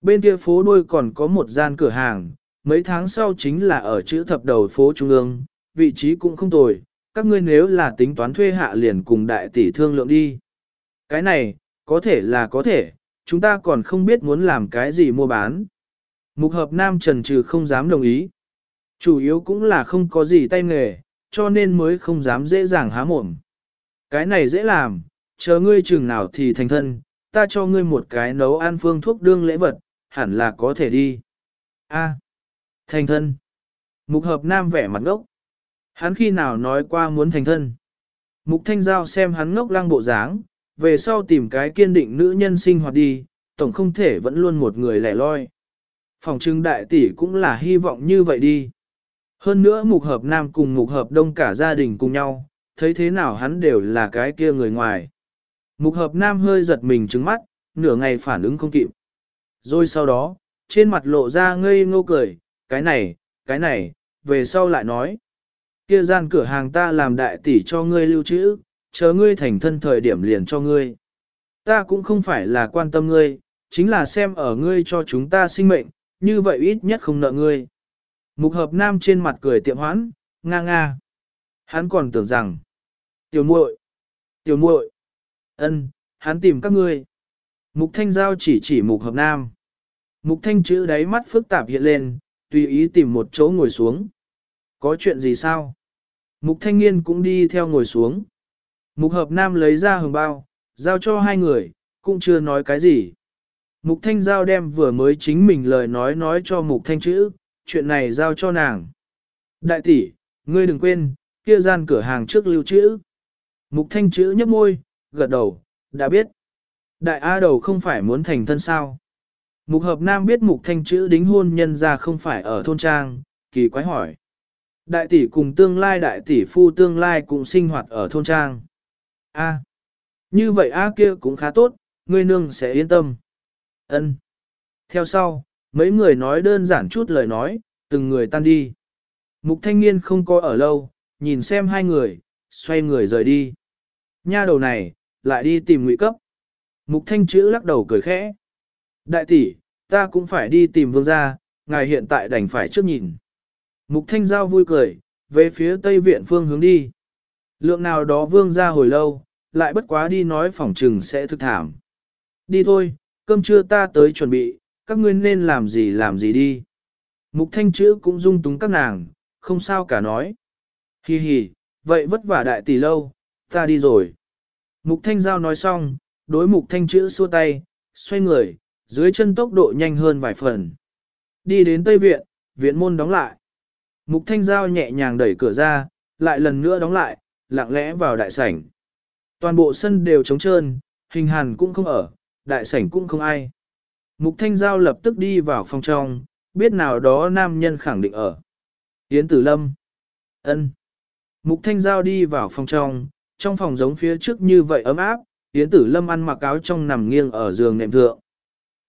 Bên kia phố đuôi còn có một gian cửa hàng, mấy tháng sau chính là ở chữ thập đầu phố Trung ương, vị trí cũng không tồi, các ngươi nếu là tính toán thuê hạ liền cùng đại tỷ thương lượng đi. Cái này, có thể là có thể, chúng ta còn không biết muốn làm cái gì mua bán. Mục hợp nam trần trừ không dám đồng ý. Chủ yếu cũng là không có gì tay nghề, cho nên mới không dám dễ dàng há mồm. Cái này dễ làm, chờ ngươi chừng nào thì thành thân, ta cho ngươi một cái nấu ăn phương thuốc đương lễ vật, hẳn là có thể đi. A thành thân. Mục hợp nam vẻ mặt ngốc. Hắn khi nào nói qua muốn thành thân. Mục thanh giao xem hắn ngốc lăng bộ dáng, về sau tìm cái kiên định nữ nhân sinh hoạt đi, tổng không thể vẫn luôn một người lẻ loi. Phòng trưng đại tỷ cũng là hy vọng như vậy đi. Hơn nữa mục hợp nam cùng mục hợp đông cả gia đình cùng nhau, thấy thế nào hắn đều là cái kia người ngoài. Mục hợp nam hơi giật mình trứng mắt, nửa ngày phản ứng không kịp. Rồi sau đó, trên mặt lộ ra ngây ngô cười, cái này, cái này, về sau lại nói. Kia gian cửa hàng ta làm đại tỷ cho ngươi lưu trữ, chờ ngươi thành thân thời điểm liền cho ngươi. Ta cũng không phải là quan tâm ngươi, chính là xem ở ngươi cho chúng ta sinh mệnh, như vậy ít nhất không nợ ngươi. Mục hợp nam trên mặt cười tiệm hoãn, nga nga. Hắn còn tưởng rằng, tiểu muội, tiểu muội, ân, hắn tìm các ngươi. Mục thanh giao chỉ chỉ mục hợp nam. Mục thanh chữ đáy mắt phức tạp hiện lên, tùy ý tìm một chỗ ngồi xuống. Có chuyện gì sao? Mục thanh niên cũng đi theo ngồi xuống. Mục hợp nam lấy ra hồng bao, giao cho hai người, cũng chưa nói cái gì. Mục thanh giao đem vừa mới chính mình lời nói nói cho mục thanh chữ, chuyện này giao cho nàng. Đại tỷ, ngươi đừng quên, kia gian cửa hàng trước lưu chữ. Mục thanh chữ nhấp môi, gật đầu, đã biết. Đại A đầu không phải muốn thành thân sao. Mục hợp nam biết mục thanh chữ đính hôn nhân ra không phải ở thôn trang, kỳ quái hỏi. Đại tỷ cùng tương lai đại tỷ phu tương lai cũng sinh hoạt ở thôn trang. A. như vậy A kia cũng khá tốt, ngươi nương sẽ yên tâm. Ân. Theo sau, mấy người nói đơn giản chút lời nói, từng người tan đi. Mục thanh niên không có ở lâu, nhìn xem hai người, xoay người rời đi. Nha đầu này, lại đi tìm ngụy cấp. Mục thanh chữ lắc đầu cười khẽ. Đại tỷ, ta cũng phải đi tìm vương gia, ngài hiện tại đành phải trước nhìn. Mục thanh giao vui cười, về phía tây viện phương hướng đi. Lượng nào đó vương gia hồi lâu, lại bất quá đi nói phỏng trừng sẽ thực thảm. Đi thôi, cơm trưa ta tới chuẩn bị, các ngươi nên làm gì làm gì đi. Mục thanh chữ cũng dung túng các nàng, không sao cả nói. Hi hi, vậy vất vả đại tỷ lâu, ta đi rồi. Mục thanh giao nói xong, đối mục thanh chữ xua tay, xoay người, dưới chân tốc độ nhanh hơn vài phần. Đi đến Tây Viện, viện môn đóng lại. Mục thanh giao nhẹ nhàng đẩy cửa ra, lại lần nữa đóng lại, lặng lẽ vào đại sảnh. Toàn bộ sân đều trống trơn, hình hàn cũng không ở, đại sảnh cũng không ai. Mục thanh giao lập tức đi vào phòng trong, biết nào đó nam nhân khẳng định ở. Yến tử lâm. ân. Mục thanh giao đi vào phòng trong, trong phòng giống phía trước như vậy ấm áp, Yến tử lâm ăn mặc áo trong nằm nghiêng ở giường nệm thượng.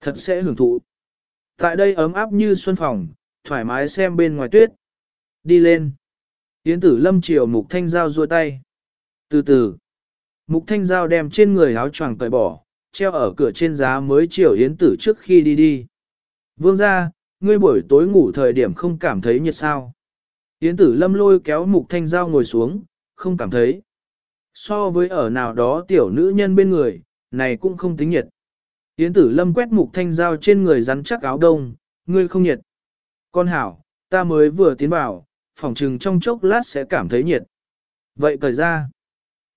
Thật sẽ hưởng thụ. Tại đây ấm áp như xuân phòng, thoải mái xem bên ngoài tuyết. Đi lên. Yến tử lâm chiều mục thanh giao ruôi tay. Từ từ. Mục thanh giao đem trên người áo choàng cởi bỏ, treo ở cửa trên giá mới chiều Yến tử trước khi đi đi. Vương ra, ngươi buổi tối ngủ thời điểm không cảm thấy nhiệt sao. Yến tử lâm lôi kéo mục thanh giao ngồi xuống, không cảm thấy. So với ở nào đó tiểu nữ nhân bên người, này cũng không tính nhiệt. Yến tử lâm quét mục thanh giao trên người rắn chắc áo đông, ngươi không nhiệt. Con hảo, ta mới vừa tiến vào, phòng trừng trong chốc lát sẽ cảm thấy nhiệt. Vậy cởi ra.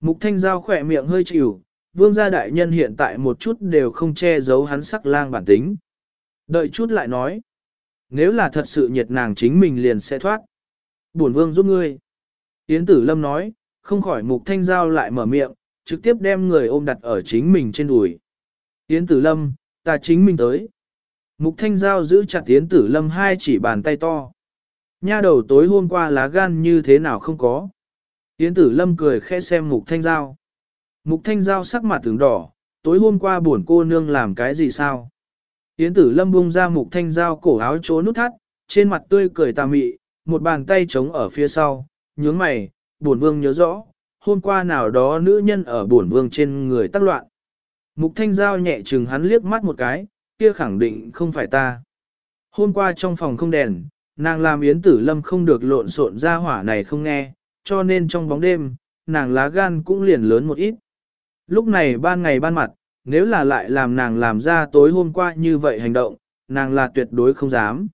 Mục thanh giao khỏe miệng hơi chịu, vương gia đại nhân hiện tại một chút đều không che giấu hắn sắc lang bản tính. Đợi chút lại nói. Nếu là thật sự nhiệt nàng chính mình liền sẽ thoát. Bổn vương giúp ngươi. Yến tử lâm nói, không khỏi mục thanh giao lại mở miệng, trực tiếp đem người ôm đặt ở chính mình trên đùi. Yến tử lâm, ta chính mình tới. Mục thanh giao giữ chặt Yến tử lâm hai chỉ bàn tay to. Nha đầu tối hôm qua lá gan như thế nào không có. Yến tử lâm cười khẽ xem mục thanh giao. Mục thanh giao sắc mặt tướng đỏ, tối hôm qua buồn cô nương làm cái gì sao? Yến tử lâm bung ra mục thanh giao cổ áo chố nút thắt, trên mặt tươi cười tà mị, một bàn tay trống ở phía sau, nhướng mày, buồn vương nhớ rõ, hôm qua nào đó nữ nhân ở buồn vương trên người tác loạn. Mục thanh giao nhẹ chừng hắn liếc mắt một cái, kia khẳng định không phải ta. Hôm qua trong phòng không đèn, nàng làm yến tử lâm không được lộn xộn ra hỏa này không nghe, cho nên trong bóng đêm, nàng lá gan cũng liền lớn một ít. Lúc này ban ngày ban mặt, nếu là lại làm nàng làm ra tối hôm qua như vậy hành động, nàng là tuyệt đối không dám.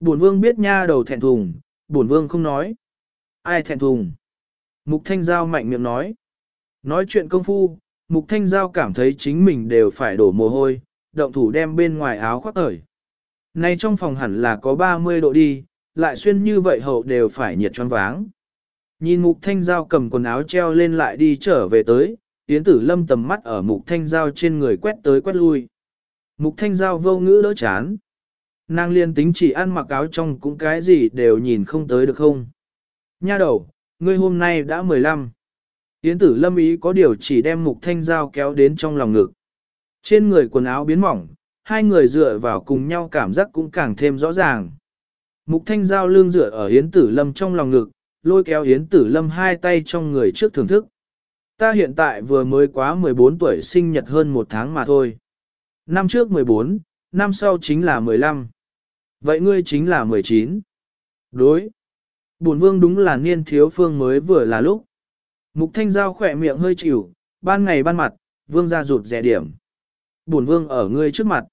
Bổn vương biết nha đầu thẹn thùng, bổn vương không nói. Ai thẹn thùng? Mục Thanh Giao mạnh miệng nói. Nói chuyện công phu, Mục Thanh Giao cảm thấy chính mình đều phải đổ mồ hôi, động thủ đem bên ngoài áo khoác ở. Nay trong phòng hẳn là có 30 độ đi, lại xuyên như vậy hậu đều phải nhiệt choáng váng. Nhìn Mục Thanh Giao cầm quần áo treo lên lại đi trở về tới, Yến Tử Lâm tầm mắt ở Mục Thanh Giao trên người quét tới quét lui. Mục Thanh Giao vô ngữ đỡ chán. Nàng liên tính chỉ ăn mặc áo trong cũng cái gì đều nhìn không tới được không. Nha đầu, ngươi hôm nay đã 15. Yến tử lâm ý có điều chỉ đem mục thanh giao kéo đến trong lòng ngực. Trên người quần áo biến mỏng, hai người dựa vào cùng nhau cảm giác cũng càng thêm rõ ràng. Mục thanh giao lương dựa ở Yến Tử Lâm trong lòng ngực, lôi kéo Yến Tử Lâm hai tay trong người trước thưởng thức. Ta hiện tại vừa mới quá 14 tuổi sinh nhật hơn một tháng mà thôi. Năm trước 14, năm sau chính là 15. Vậy ngươi chính là 19. Đối. Bổn vương đúng là niên thiếu phương mới vừa là lúc. Mục thanh giao khỏe miệng hơi chịu, ban ngày ban mặt, vương ra rụt rẻ điểm. Bổn vương ở ngươi trước mặt.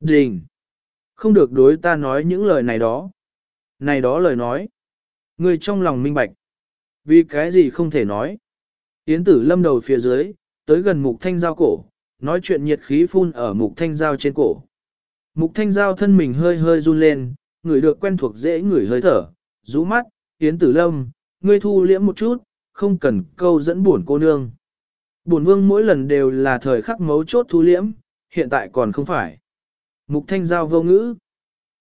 Đình. Không được đối ta nói những lời này đó. Này đó lời nói. Ngươi trong lòng minh bạch. Vì cái gì không thể nói. Yến tử lâm đầu phía dưới, tới gần mục thanh giao cổ, nói chuyện nhiệt khí phun ở mục thanh giao trên cổ. Mục thanh giao thân mình hơi hơi run lên, người được quen thuộc dễ người hơi thở, rũ mắt, Yến tử lâm, ngươi thu liễm một chút, không cần câu dẫn buồn cô nương. Buồn vương mỗi lần đều là thời khắc mấu chốt thu liễm, hiện tại còn không phải. Mục thanh giao vô ngữ.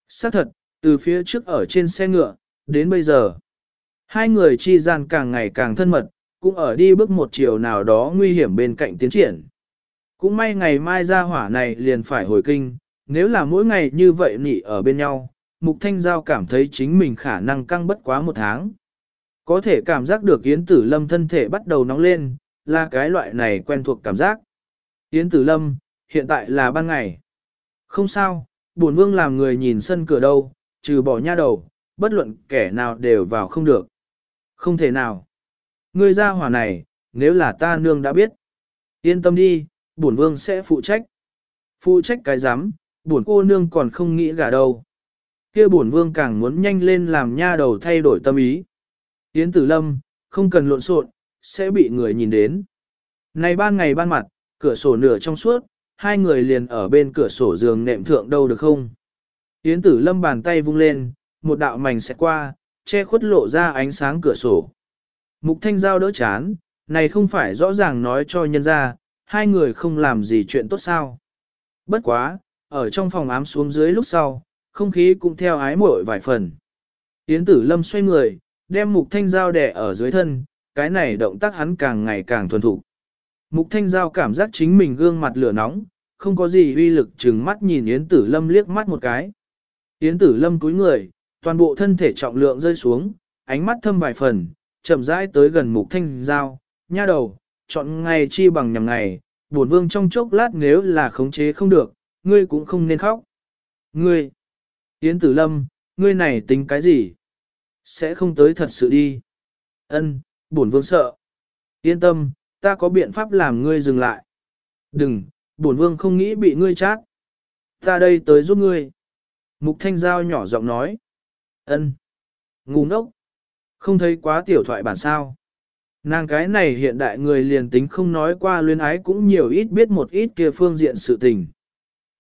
xác thật, từ phía trước ở trên xe ngựa, đến bây giờ. Hai người chi gian càng ngày càng thân mật, cũng ở đi bước một chiều nào đó nguy hiểm bên cạnh tiến triển. Cũng may ngày mai ra hỏa này liền phải hồi kinh, nếu là mỗi ngày như vậy nị ở bên nhau, Mục Thanh Giao cảm thấy chính mình khả năng căng bất quá một tháng. Có thể cảm giác được Yến Tử Lâm thân thể bắt đầu nóng lên, là cái loại này quen thuộc cảm giác. Yến Tử Lâm, hiện tại là ban ngày. Không sao, bổn vương làm người nhìn sân cửa đâu, trừ bỏ nha đầu, bất luận kẻ nào đều vào không được. Không thể nào. Ngươi ra hỏa này, nếu là ta nương đã biết. Yên tâm đi, bổn vương sẽ phụ trách. Phụ trách cái giám, bổn cô nương còn không nghĩ gả đâu. kia bổn vương càng muốn nhanh lên làm nha đầu thay đổi tâm ý. Yến tử lâm, không cần lộn xộn, sẽ bị người nhìn đến. Này ban ngày ban mặt, cửa sổ nửa trong suốt, hai người liền ở bên cửa sổ giường nệm thượng đâu được không? Yến tử lâm bàn tay vung lên, một đạo mảnh sẽ qua, che khuất lộ ra ánh sáng cửa sổ. Mục thanh giao đỡ chán, này không phải rõ ràng nói cho nhân ra, hai người không làm gì chuyện tốt sao. Bất quá, ở trong phòng ám xuống dưới lúc sau, không khí cũng theo ái muội vài phần. Yến tử lâm xoay người, đem mục thanh giao đẻ ở dưới thân, cái này động tác hắn càng ngày càng thuần thục. Mục thanh giao cảm giác chính mình gương mặt lửa nóng, không có gì uy lực chừng mắt nhìn Yến tử lâm liếc mắt một cái. Yến tử lâm cúi người, toàn bộ thân thể trọng lượng rơi xuống, ánh mắt thâm vài phần, chậm rãi tới gần mục thanh giao, nha đầu, chọn ngày chi bằng nhằm ngày, bổn vương trong chốc lát nếu là khống chế không được, ngươi cũng không nên khóc. Ngươi, Yến Tử Lâm, ngươi này tính cái gì? Sẽ không tới thật sự đi. Ân, bổn vương sợ. Yên tâm, ta có biện pháp làm ngươi dừng lại. Đừng, bổn vương không nghĩ bị ngươi chát. Ta đây tới giúp ngươi. Mục Thanh Giao nhỏ giọng nói. Ân, ngu ngốc. Không thấy quá tiểu thoại bản sao. Nàng cái này hiện đại người liền tính không nói qua luyến ái cũng nhiều ít biết một ít kia phương diện sự tình.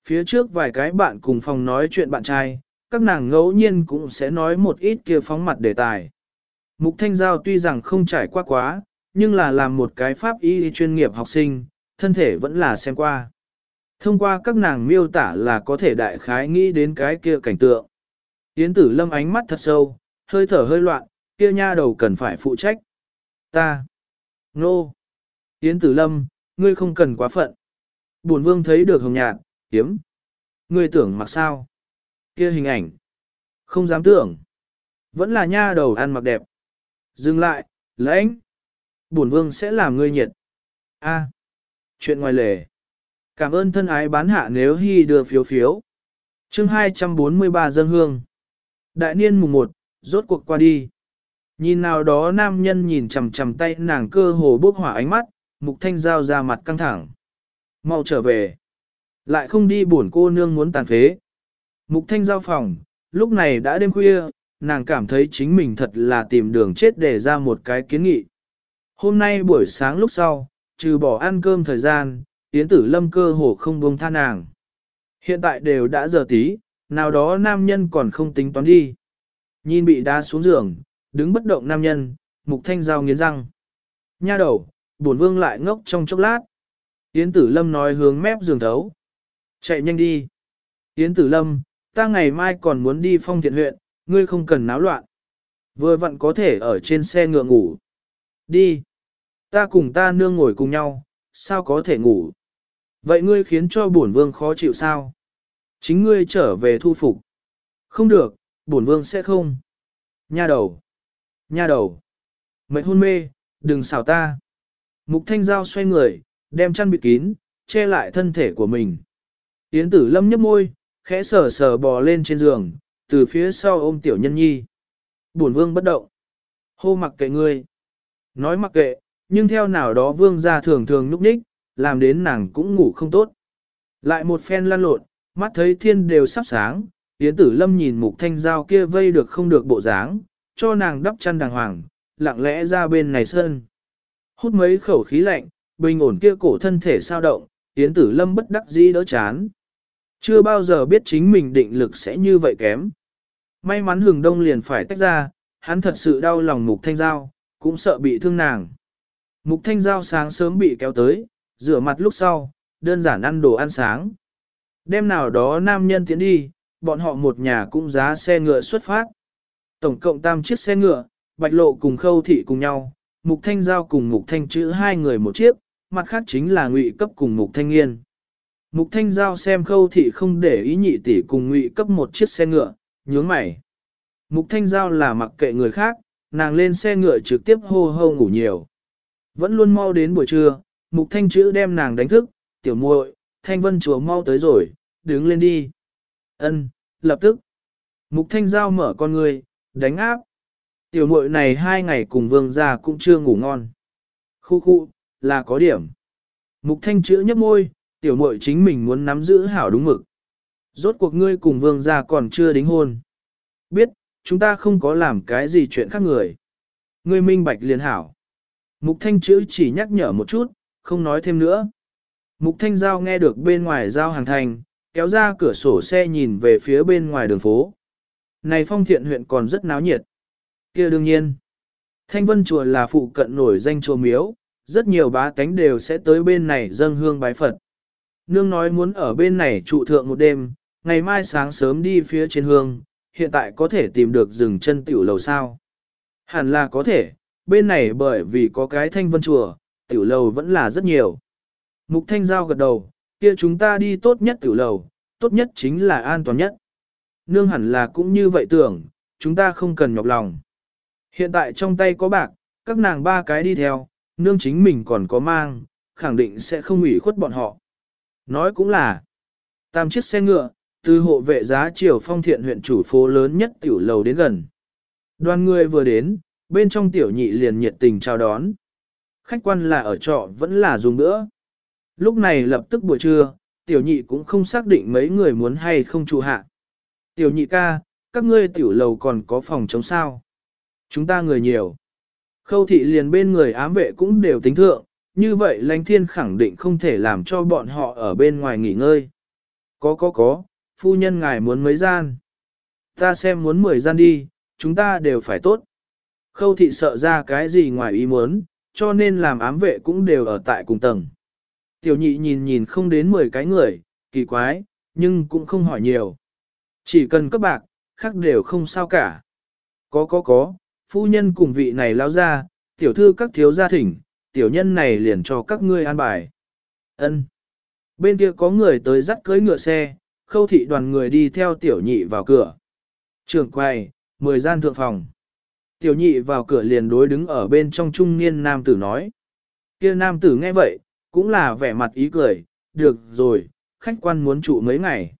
Phía trước vài cái bạn cùng phòng nói chuyện bạn trai, các nàng ngẫu nhiên cũng sẽ nói một ít kia phóng mặt đề tài. Mục Thanh Giao tuy rằng không trải qua quá, nhưng là làm một cái pháp y chuyên nghiệp học sinh, thân thể vẫn là xem qua. Thông qua các nàng miêu tả là có thể đại khái nghĩ đến cái kia cảnh tượng. Yến tử lâm ánh mắt thật sâu, hơi thở hơi loạn, kia nha đầu cần phải phụ trách. Ta. Nô. Yến tử lâm, ngươi không cần quá phận. Bổn vương thấy được hồng nhạt, hiếm. Ngươi tưởng mặc sao? Kia hình ảnh. Không dám tưởng. Vẫn là nha đầu ăn mặc đẹp. Dừng lại, lãnh. Bổn vương sẽ làm ngươi nhiệt. A. Chuyện ngoài lề. Cảm ơn thân ái bán hạ nếu hy đưa phiếu phiếu. chương 243 dân hương. Đại niên mùng 1, rốt cuộc qua đi. Nhìn nào đó nam nhân nhìn chằm chằm tay nàng cơ hồ bốc hỏa ánh mắt, mục thanh giao ra mặt căng thẳng. Mau trở về. Lại không đi buồn cô nương muốn tàn phế. Mục thanh giao phòng, lúc này đã đêm khuya, nàng cảm thấy chính mình thật là tìm đường chết để ra một cái kiến nghị. Hôm nay buổi sáng lúc sau, trừ bỏ ăn cơm thời gian, Yến tử lâm cơ hồ không buông tha nàng. Hiện tại đều đã giờ tí, nào đó nam nhân còn không tính toán đi. Nhìn bị đá xuống giường, đứng bất động nam nhân, mục thanh giao nghiến răng. Nha đầu, bổn vương lại ngốc trong chốc lát. Yến tử lâm nói hướng mép giường thấu. Chạy nhanh đi. Yến tử lâm, ta ngày mai còn muốn đi phong thiện huyện, ngươi không cần náo loạn. Vừa vặn có thể ở trên xe ngựa ngủ. Đi. Ta cùng ta nương ngồi cùng nhau, sao có thể ngủ. Vậy ngươi khiến cho bổn vương khó chịu sao? Chính ngươi trở về thu phục. Không được, bổn vương sẽ không. Nha đầu. Nha đầu. Mệt hôn mê, đừng xào ta. Mục thanh giao xoay người, đem chăn bịt kín, che lại thân thể của mình. Yến tử lâm nhấp môi, khẽ sờ sờ bò lên trên giường, từ phía sau ôm tiểu nhân nhi. Bổn vương bất động. Hô mặc kệ ngươi. Nói mặc kệ, nhưng theo nào đó vương gia thường thường núp ních, làm đến nàng cũng ngủ không tốt. Lại một phen lăn lộn, mắt thấy thiên đều sắp sáng, Yến tử lâm nhìn mục thanh giao kia vây được không được bộ dáng, cho nàng đắp chăn đàng hoàng, lặng lẽ ra bên này sơn. Hút mấy khẩu khí lạnh, bình ổn kia cổ thân thể sao động, Yến tử lâm bất đắc dĩ đỡ chán. Chưa bao giờ biết chính mình định lực sẽ như vậy kém. May mắn hừng đông liền phải tách ra, hắn thật sự đau lòng mục thanh giao, cũng sợ bị thương nàng. Mục thanh giao sáng sớm bị kéo tới, rửa mặt lúc sau, đơn giản ăn đồ ăn sáng. Đêm nào đó nam nhân tiến đi, bọn họ một nhà cũng giá xe ngựa xuất phát. Tổng cộng tam chiếc xe ngựa, bạch lộ cùng khâu thị cùng nhau, mục thanh giao cùng mục thanh chữ hai người một chiếc, mặt khác chính là ngụy cấp cùng mục thanh nghiên. Mục thanh giao xem khâu thị không để ý nhị tỷ cùng ngụy cấp một chiếc xe ngựa, nhướng mày. Mục thanh giao là mặc kệ người khác, nàng lên xe ngựa trực tiếp hô hô ngủ nhiều. Vẫn luôn mau đến buổi trưa, mục thanh chữ đem nàng đánh thức, tiểu muội, thanh vân chúa mau tới rồi, đứng lên đi. Ân, lập tức. Mục thanh giao mở con người, đánh áp. Tiểu muội này hai ngày cùng vương gia cũng chưa ngủ ngon. Khu khu, là có điểm. Mục thanh chữ nhấp môi, tiểu muội chính mình muốn nắm giữ hảo đúng mực. Rốt cuộc ngươi cùng vương gia còn chưa đính hôn. Biết, chúng ta không có làm cái gì chuyện khác người. Ngươi minh bạch liền hảo. Mục thanh chữ chỉ nhắc nhở một chút, không nói thêm nữa. Mục thanh giao nghe được bên ngoài giao hàng thành, kéo ra cửa sổ xe nhìn về phía bên ngoài đường phố. Này phong thiện huyện còn rất náo nhiệt. kia đương nhiên. Thanh vân chùa là phụ cận nổi danh chùa miếu, rất nhiều bá tánh đều sẽ tới bên này dâng hương bái Phật. Nương nói muốn ở bên này trụ thượng một đêm, ngày mai sáng sớm đi phía trên hương, hiện tại có thể tìm được rừng chân tiểu lầu sao. Hẳn là có thể, bên này bởi vì có cái thanh vân chùa, tiểu lầu vẫn là rất nhiều. Mục thanh giao gật đầu, kia chúng ta đi tốt nhất tiểu lầu, tốt nhất chính là an toàn nhất. Nương hẳn là cũng như vậy tưởng, chúng ta không cần nhọc lòng. Hiện tại trong tay có bạc, các nàng ba cái đi theo, nương chính mình còn có mang, khẳng định sẽ không ủy khuất bọn họ. Nói cũng là, tam chiếc xe ngựa, từ hộ vệ giá triều phong thiện huyện chủ phố lớn nhất tiểu lầu đến gần. Đoàn người vừa đến, bên trong tiểu nhị liền nhiệt tình chào đón. Khách quan là ở trọ vẫn là dùng nữa. Lúc này lập tức buổi trưa, tiểu nhị cũng không xác định mấy người muốn hay không trụ hạ. Tiểu nhị ca, các ngươi tiểu lầu còn có phòng chống sao. Chúng ta người nhiều. Khâu thị liền bên người ám vệ cũng đều tính thượng, như vậy lãnh thiên khẳng định không thể làm cho bọn họ ở bên ngoài nghỉ ngơi. Có có có, phu nhân ngài muốn mấy gian. Ta xem muốn 10 gian đi, chúng ta đều phải tốt. Khâu thị sợ ra cái gì ngoài ý muốn, cho nên làm ám vệ cũng đều ở tại cùng tầng. Tiểu nhị nhìn nhìn không đến 10 cái người, kỳ quái, nhưng cũng không hỏi nhiều. Chỉ cần cấp bạc, khác đều không sao cả. Có có có, phu nhân cùng vị này lao ra, tiểu thư các thiếu gia thỉnh, tiểu nhân này liền cho các ngươi an bài. Ân. Bên kia có người tới dắt cưới ngựa xe, khâu thị đoàn người đi theo tiểu nhị vào cửa. Trường quay, mười gian thượng phòng. Tiểu nhị vào cửa liền đối đứng ở bên trong trung niên nam tử nói. kia nam tử nghe vậy, cũng là vẻ mặt ý cười, được rồi, khách quan muốn trụ mấy ngày.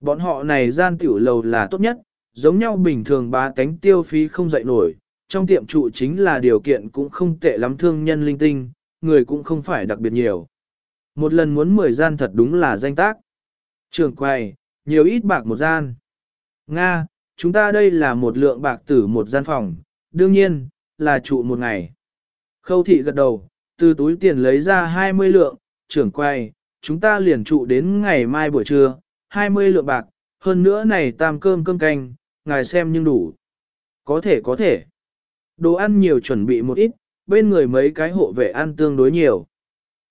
Bọn họ này gian tiểu lầu là tốt nhất, giống nhau bình thường ba tánh tiêu phí không dậy nổi, trong tiệm trụ chính là điều kiện cũng không tệ lắm thương nhân linh tinh, người cũng không phải đặc biệt nhiều. Một lần muốn 10 gian thật đúng là danh tác. Trường quầy, nhiều ít bạc một gian. Nga, chúng ta đây là một lượng bạc tử một gian phòng, đương nhiên, là trụ một ngày. Khâu thị gật đầu, từ túi tiền lấy ra 20 lượng, trưởng quay, chúng ta liền trụ đến ngày mai buổi trưa, 20 lượng bạc, hơn nữa này tam cơm cơm canh, ngài xem nhưng đủ. Có thể có thể. Đồ ăn nhiều chuẩn bị một ít, bên người mấy cái hộ vệ ăn tương đối nhiều.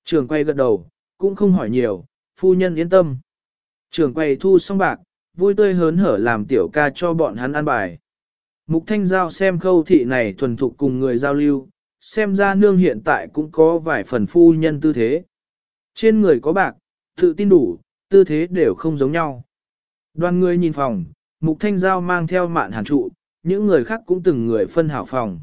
Trường quay gật đầu, cũng không hỏi nhiều, phu nhân yên tâm. Trường quay thu xong bạc, vui tươi hớn hở làm tiểu ca cho bọn hắn ăn bài. Mục Thanh Giao xem khâu thị này thuần thục cùng người giao lưu, xem ra nương hiện tại cũng có vài phần phu nhân tư thế. Trên người có bạc, Tự tin đủ, tư thế đều không giống nhau. Đoàn người nhìn phòng, Mục Thanh Giao mang theo mạn hàn trụ, những người khác cũng từng người phân hảo phòng.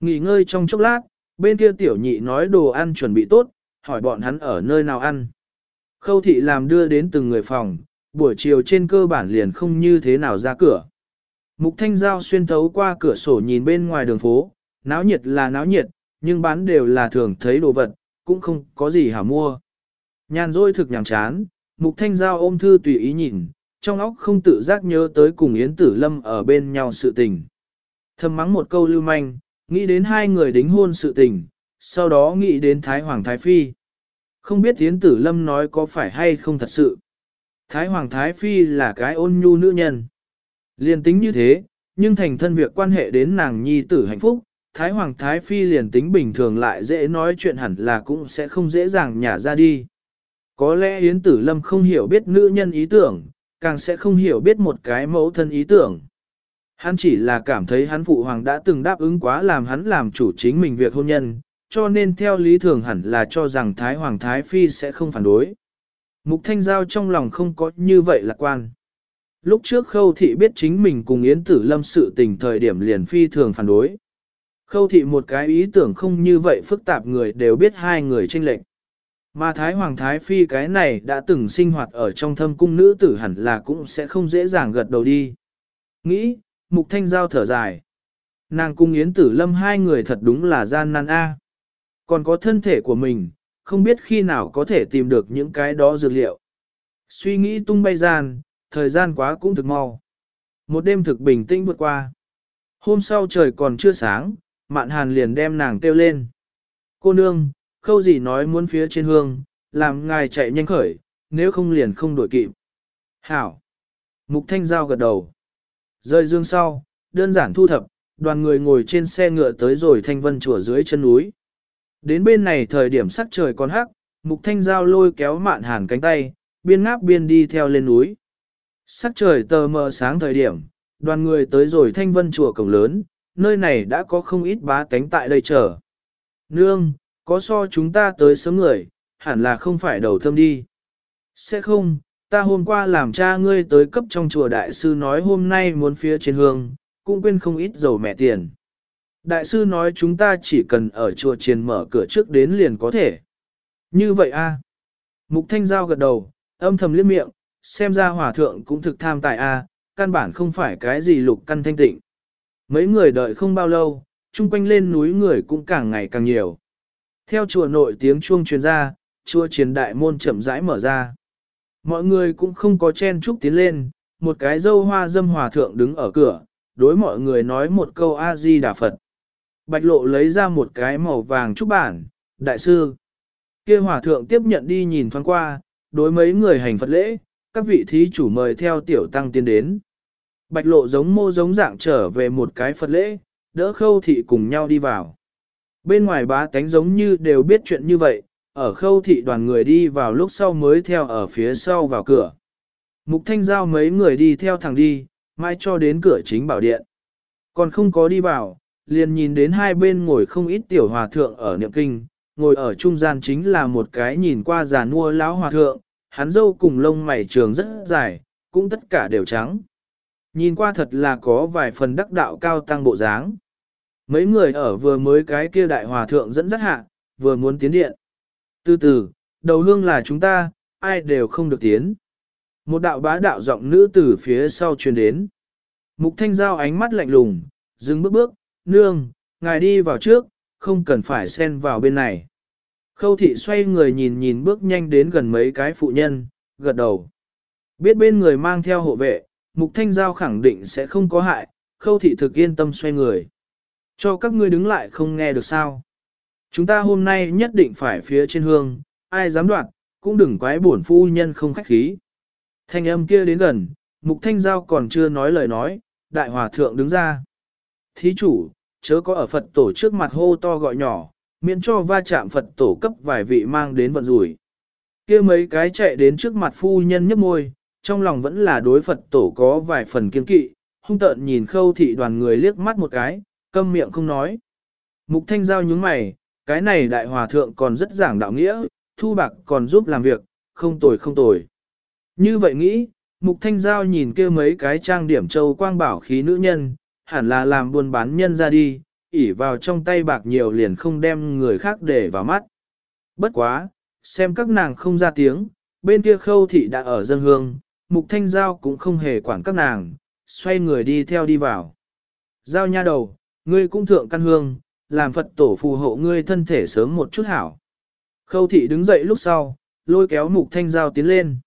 Nghỉ ngơi trong chốc lát, bên kia tiểu nhị nói đồ ăn chuẩn bị tốt, hỏi bọn hắn ở nơi nào ăn. Khâu thị làm đưa đến từng người phòng, buổi chiều trên cơ bản liền không như thế nào ra cửa. Mục Thanh Giao xuyên thấu qua cửa sổ nhìn bên ngoài đường phố, náo nhiệt là náo nhiệt, nhưng bán đều là thường thấy đồ vật, cũng không có gì hả mua. Nhàn rỗi thực nhàm chán, Mục Thanh Giao ôm thư tùy ý nhìn, trong óc không tự giác nhớ tới cùng Yến Tử Lâm ở bên nhau sự tình. Thầm mắng một câu lưu manh, nghĩ đến hai người đính hôn sự tình, sau đó nghĩ đến Thái Hoàng Thái Phi. Không biết Yến Tử Lâm nói có phải hay không thật sự. Thái Hoàng Thái Phi là cái ôn nhu nữ nhân. Liên tính như thế, nhưng thành thân việc quan hệ đến nàng nhi tử hạnh phúc, Thái Hoàng Thái Phi liền tính bình thường lại dễ nói chuyện hẳn là cũng sẽ không dễ dàng nhả ra đi. Có lẽ Yến Tử Lâm không hiểu biết nữ nhân ý tưởng, càng sẽ không hiểu biết một cái mẫu thân ý tưởng. Hắn chỉ là cảm thấy hắn phụ hoàng đã từng đáp ứng quá làm hắn làm chủ chính mình việc hôn nhân, cho nên theo lý thường hẳn là cho rằng Thái Hoàng Thái Phi sẽ không phản đối. Mục Thanh Giao trong lòng không có như vậy lạc quan. Lúc trước Khâu Thị biết chính mình cùng Yến Tử Lâm sự tình thời điểm liền phi thường phản đối. Khâu Thị một cái ý tưởng không như vậy phức tạp người đều biết hai người tranh lệch. Mà Thái Hoàng Thái Phi cái này đã từng sinh hoạt ở trong thâm cung nữ tử hẳn là cũng sẽ không dễ dàng gật đầu đi. Nghĩ, Mục Thanh Giao thở dài. Nàng cung Yến Tử Lâm hai người thật đúng là gian nan a. Còn có thân thể của mình, không biết khi nào có thể tìm được những cái đó dược liệu. Suy nghĩ tung bay gian, thời gian quá cũng thực mau. Một đêm thực bình tĩnh vượt qua. Hôm sau trời còn chưa sáng, mạn hàn liền đem nàng kêu lên. Cô nương, khâu gì nói muốn phía trên hương, làm ngài chạy nhanh khởi, nếu không liền không đổi kịp. Hảo. Mục thanh giao gật đầu. Rơi dương sau, đơn giản thu thập, đoàn người ngồi trên xe ngựa tới rồi thanh vân chùa dưới chân núi. Đến bên này thời điểm sắc trời còn hắc, mục thanh giao lôi kéo mạn hàn cánh tay, biên ngáp biên đi theo lên núi. Sắc trời tờ mờ sáng thời điểm, đoàn người tới rồi thanh vân chùa cổng lớn, nơi này đã có không ít bá tánh tại đây chờ. Nương, có so chúng ta tới sớm người, hẳn là không phải đầu thâm đi. Sẽ không, ta hôm qua làm cha ngươi tới cấp trong chùa đại sư nói hôm nay muốn phía trên hương, cũng quên không ít dầu mẹ tiền. Đại sư nói chúng ta chỉ cần ở chùa triền mở cửa trước đến liền có thể. Như vậy a Mục Thanh Giao gật đầu, âm thầm liếc miệng, xem ra hòa thượng cũng thực tham tài a căn bản không phải cái gì lục căn thanh tịnh. Mấy người đợi không bao lâu, chung quanh lên núi người cũng càng ngày càng nhiều. Theo chùa nội tiếng chuông truyền ra, chùa chiến đại môn chậm rãi mở ra. Mọi người cũng không có chen chúc tiến lên, một cái dâu hoa dâm hòa thượng đứng ở cửa, đối mọi người nói một câu A-di-đà Phật. Bạch lộ lấy ra một cái màu vàng trúc bản, đại sư. kia hòa thượng tiếp nhận đi nhìn thoáng qua, đối mấy người hành Phật lễ, các vị thí chủ mời theo tiểu tăng tiến đến. Bạch lộ giống mô giống dạng trở về một cái Phật lễ, đỡ khâu thị cùng nhau đi vào. Bên ngoài bá tánh giống như đều biết chuyện như vậy, ở khâu thị đoàn người đi vào lúc sau mới theo ở phía sau vào cửa. Mục thanh giao mấy người đi theo thẳng đi, mai cho đến cửa chính bảo điện. Còn không có đi vào, liền nhìn đến hai bên ngồi không ít tiểu hòa thượng ở niệm kinh, ngồi ở trung gian chính là một cái nhìn qua già nua lão hòa thượng, hắn dâu cùng lông mày trường rất dài, cũng tất cả đều trắng. Nhìn qua thật là có vài phần đắc đạo cao tăng bộ dáng. Mấy người ở vừa mới cái kia đại hòa thượng dẫn dắt hạ, vừa muốn tiến điện. Từ từ, đầu hương là chúng ta, ai đều không được tiến. Một đạo bá đạo giọng nữ từ phía sau truyền đến. Mục thanh giao ánh mắt lạnh lùng, dừng bước bước, nương, ngài đi vào trước, không cần phải xen vào bên này. Khâu thị xoay người nhìn nhìn bước nhanh đến gần mấy cái phụ nhân, gật đầu. Biết bên người mang theo hộ vệ, mục thanh giao khẳng định sẽ không có hại, khâu thị thực yên tâm xoay người. Cho các ngươi đứng lại không nghe được sao. Chúng ta hôm nay nhất định phải phía trên hương, ai dám đoạt, cũng đừng quái bổn phu nhân không khách khí. Thanh âm kia đến gần, mục thanh giao còn chưa nói lời nói, đại hòa thượng đứng ra. Thí chủ, chớ có ở Phật tổ trước mặt hô to gọi nhỏ, miễn cho va chạm Phật tổ cấp vài vị mang đến vận rủi. kia mấy cái chạy đến trước mặt phu nhân nhấp môi, trong lòng vẫn là đối Phật tổ có vài phần kiên kỵ, hung tợn nhìn khâu thị đoàn người liếc mắt một cái, câm miệng không nói. Mục thanh giao nhướng mày, cái này đại hòa thượng còn rất giảng đạo nghĩa, thu bạc còn giúp làm việc, không tồi không tồi. Như vậy nghĩ, Mục Thanh Giao nhìn kia mấy cái trang điểm châu quang bảo khí nữ nhân, hẳn là làm buôn bán nhân ra đi, ỉ vào trong tay bạc nhiều liền không đem người khác để vào mắt. Bất quá, xem các nàng không ra tiếng, bên kia khâu thị đã ở dân hương, Mục Thanh Giao cũng không hề quản các nàng, xoay người đi theo đi vào. Giao nha đầu, ngươi cũng thượng căn hương, làm Phật tổ phù hộ ngươi thân thể sớm một chút hảo. Khâu thị đứng dậy lúc sau, lôi kéo Mục Thanh Giao tiến lên.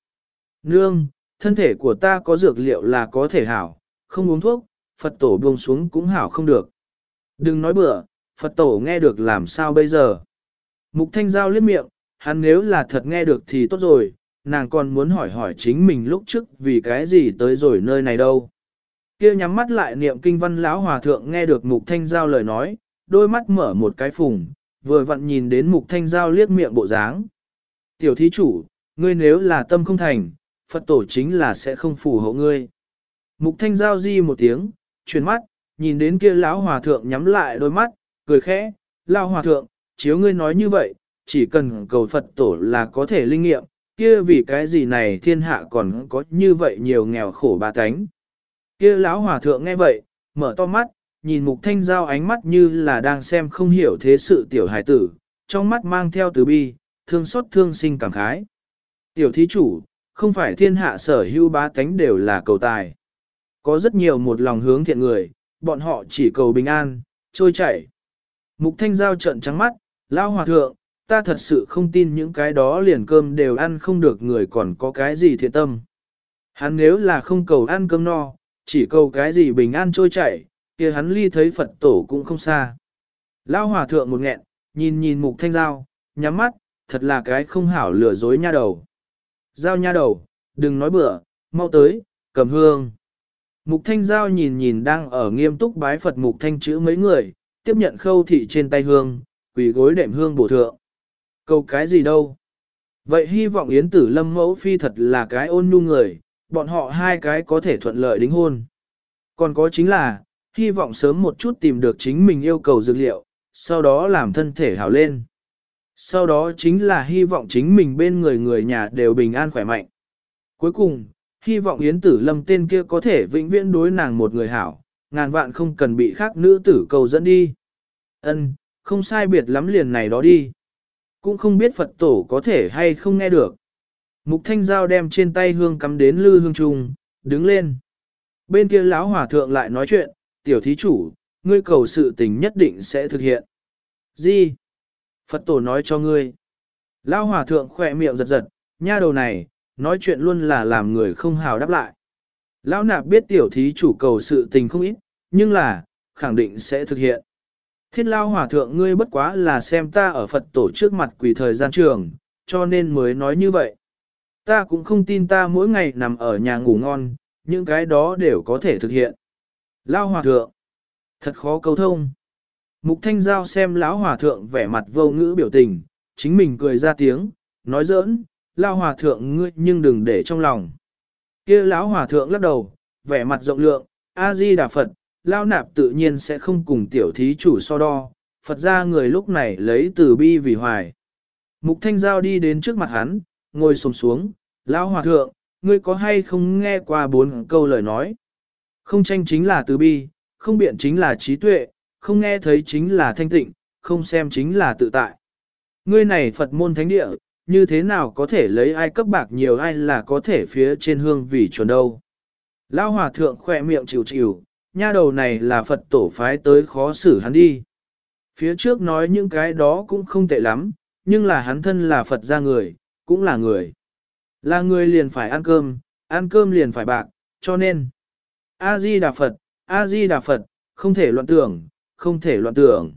Nương, thân thể của ta có dược liệu là có thể hảo, không uống thuốc, Phật tổ buông xuống cũng hảo không được. Đừng nói bừa, Phật tổ nghe được làm sao bây giờ. Mục Thanh Giao liếc miệng, hắn nếu là thật nghe được thì tốt rồi, nàng còn muốn hỏi hỏi chính mình lúc trước vì cái gì tới rồi nơi này đâu. Kia nhắm mắt lại niệm kinh văn lão hòa thượng nghe được Mục Thanh Giao lời nói, đôi mắt mở một cái phùng, vừa vặn nhìn đến Mục Thanh Giao liếc miệng bộ dáng. Tiểu thí chủ, ngươi nếu là tâm không thành, Phật tổ chính là sẽ không phù hộ ngươi. Mục Thanh Giao di một tiếng, chuyển mắt, nhìn đến kia lão hòa thượng nhắm lại đôi mắt, cười khẽ, lão hòa thượng, chiếu ngươi nói như vậy, chỉ cần cầu Phật tổ là có thể linh nghiệm, kia vì cái gì này thiên hạ còn có như vậy nhiều nghèo khổ ba tánh. Kia lão hòa thượng nghe vậy, mở to mắt, nhìn mục thanh giao ánh mắt như là đang xem không hiểu thế sự tiểu hài tử, trong mắt mang theo từ bi, thương xót thương sinh cảm khái. Tiểu thí chủ, không phải thiên hạ sở hữu bá tánh đều là cầu tài. Có rất nhiều một lòng hướng thiện người, bọn họ chỉ cầu bình an, trôi chảy. Mục thanh giao trận trắng mắt, lao hòa thượng, ta thật sự không tin những cái đó liền cơm đều ăn không được người còn có cái gì thiện tâm. Hắn nếu là không cầu ăn cơm no, chỉ cầu cái gì bình an trôi chảy, kia hắn ly thấy Phật tổ cũng không xa. Lao hòa thượng một nghẹn, nhìn nhìn mục thanh giao, nhắm mắt, thật là cái không hảo lừa dối nha đầu. Giao nha đầu, đừng nói bừa, mau tới, cầm hương. Mục thanh giao nhìn nhìn đang ở nghiêm túc bái Phật mục thanh chữ mấy người, tiếp nhận khâu thị trên tay hương, quỳ gối đệm hương bổ thượng. Cầu cái gì đâu? Vậy hy vọng Yến tử lâm mẫu phi thật là cái ôn nhu người, bọn họ hai cái có thể thuận lợi đính hôn. Còn có chính là, hy vọng sớm một chút tìm được chính mình yêu cầu dược liệu, sau đó làm thân thể hảo lên. Sau đó chính là hy vọng chính mình bên người người nhà đều bình an khỏe mạnh. Cuối cùng, hy vọng Yến Tử Lâm tên kia có thể vĩnh viễn đối nàng một người hảo, ngàn vạn không cần bị khác nữ tử cầu dẫn đi. Ân, không sai biệt lắm liền này đó đi. Cũng không biết Phật tổ có thể hay không nghe được. Mục Thanh Giao đem trên tay hương cắm đến lư hương trùng, đứng lên. Bên kia lão hòa thượng lại nói chuyện, tiểu thí chủ, ngươi cầu sự tình nhất định sẽ thực hiện. Gì? Phật tổ nói cho ngươi. Lão hòa thượng khỏe miệng giật giật, nha đầu này, nói chuyện luôn là làm người không hào đáp lại. Lão nạp biết tiểu thí chủ cầu sự tình không ít, nhưng là, khẳng định sẽ thực hiện. Thiết lao hòa thượng ngươi bất quá là xem ta ở Phật tổ trước mặt quỷ thời gian trường, cho nên mới nói như vậy. Ta cũng không tin ta mỗi ngày nằm ở nhà ngủ ngon, những cái đó đều có thể thực hiện. Lao hòa thượng, thật khó câu thông. Mục Thanh Giao xem lão hòa thượng vẻ mặt vô ngữ biểu tình, chính mình cười ra tiếng, nói giỡn, lao hòa thượng ngươi nhưng đừng để trong lòng. kia lão hòa thượng lắc đầu, vẻ mặt rộng lượng, A-di Đà Phật, lao nạp tự nhiên sẽ không cùng tiểu thí chủ so đo, Phật ra người lúc này lấy từ bi vì hoài. Mục Thanh Giao đi đến trước mặt hắn, ngồi xổm xuống, lão hòa thượng, ngươi có hay không nghe qua bốn câu lời nói? Không tranh chính là từ bi, không biện chính là trí tuệ, không nghe thấy chính là thanh tịnh, không xem chính là tự tại. Ngươi này Phật môn thánh địa, như thế nào có thể lấy ai cấp bạc nhiều ai là có thể phía trên hương vì chuẩn đâu. Lão hòa thượng khỏe miệng chịu chịu, nha đầu này là Phật tổ phái tới khó xử hắn đi. Phía trước nói những cái đó cũng không tệ lắm, nhưng là hắn thân là Phật ra người, cũng là người. Là người liền phải ăn cơm, ăn cơm liền phải bạc, cho nên. A-di-đà Phật, A-di-đà Phật, không thể loạn tưởng, không thể loạn tưởng.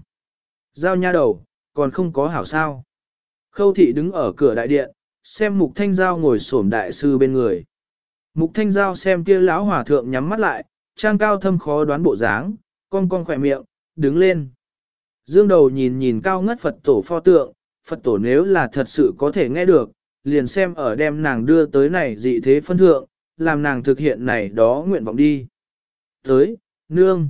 Giao nha đầu, còn không có hảo sao. Khâu thị đứng ở cửa đại điện, xem mục thanh giao ngồi xổm đại sư bên người. Mục thanh giao xem kia lão hòa thượng nhắm mắt lại, trang cao thâm khó đoán bộ dáng, con con khỏe miệng, đứng lên. Dương đầu nhìn nhìn cao ngất Phật tổ pho tượng, Phật tổ nếu là thật sự có thể nghe được, liền xem ở đem nàng đưa tới này dị thế phân thượng, làm nàng thực hiện này đó nguyện vọng đi. Tới, nương,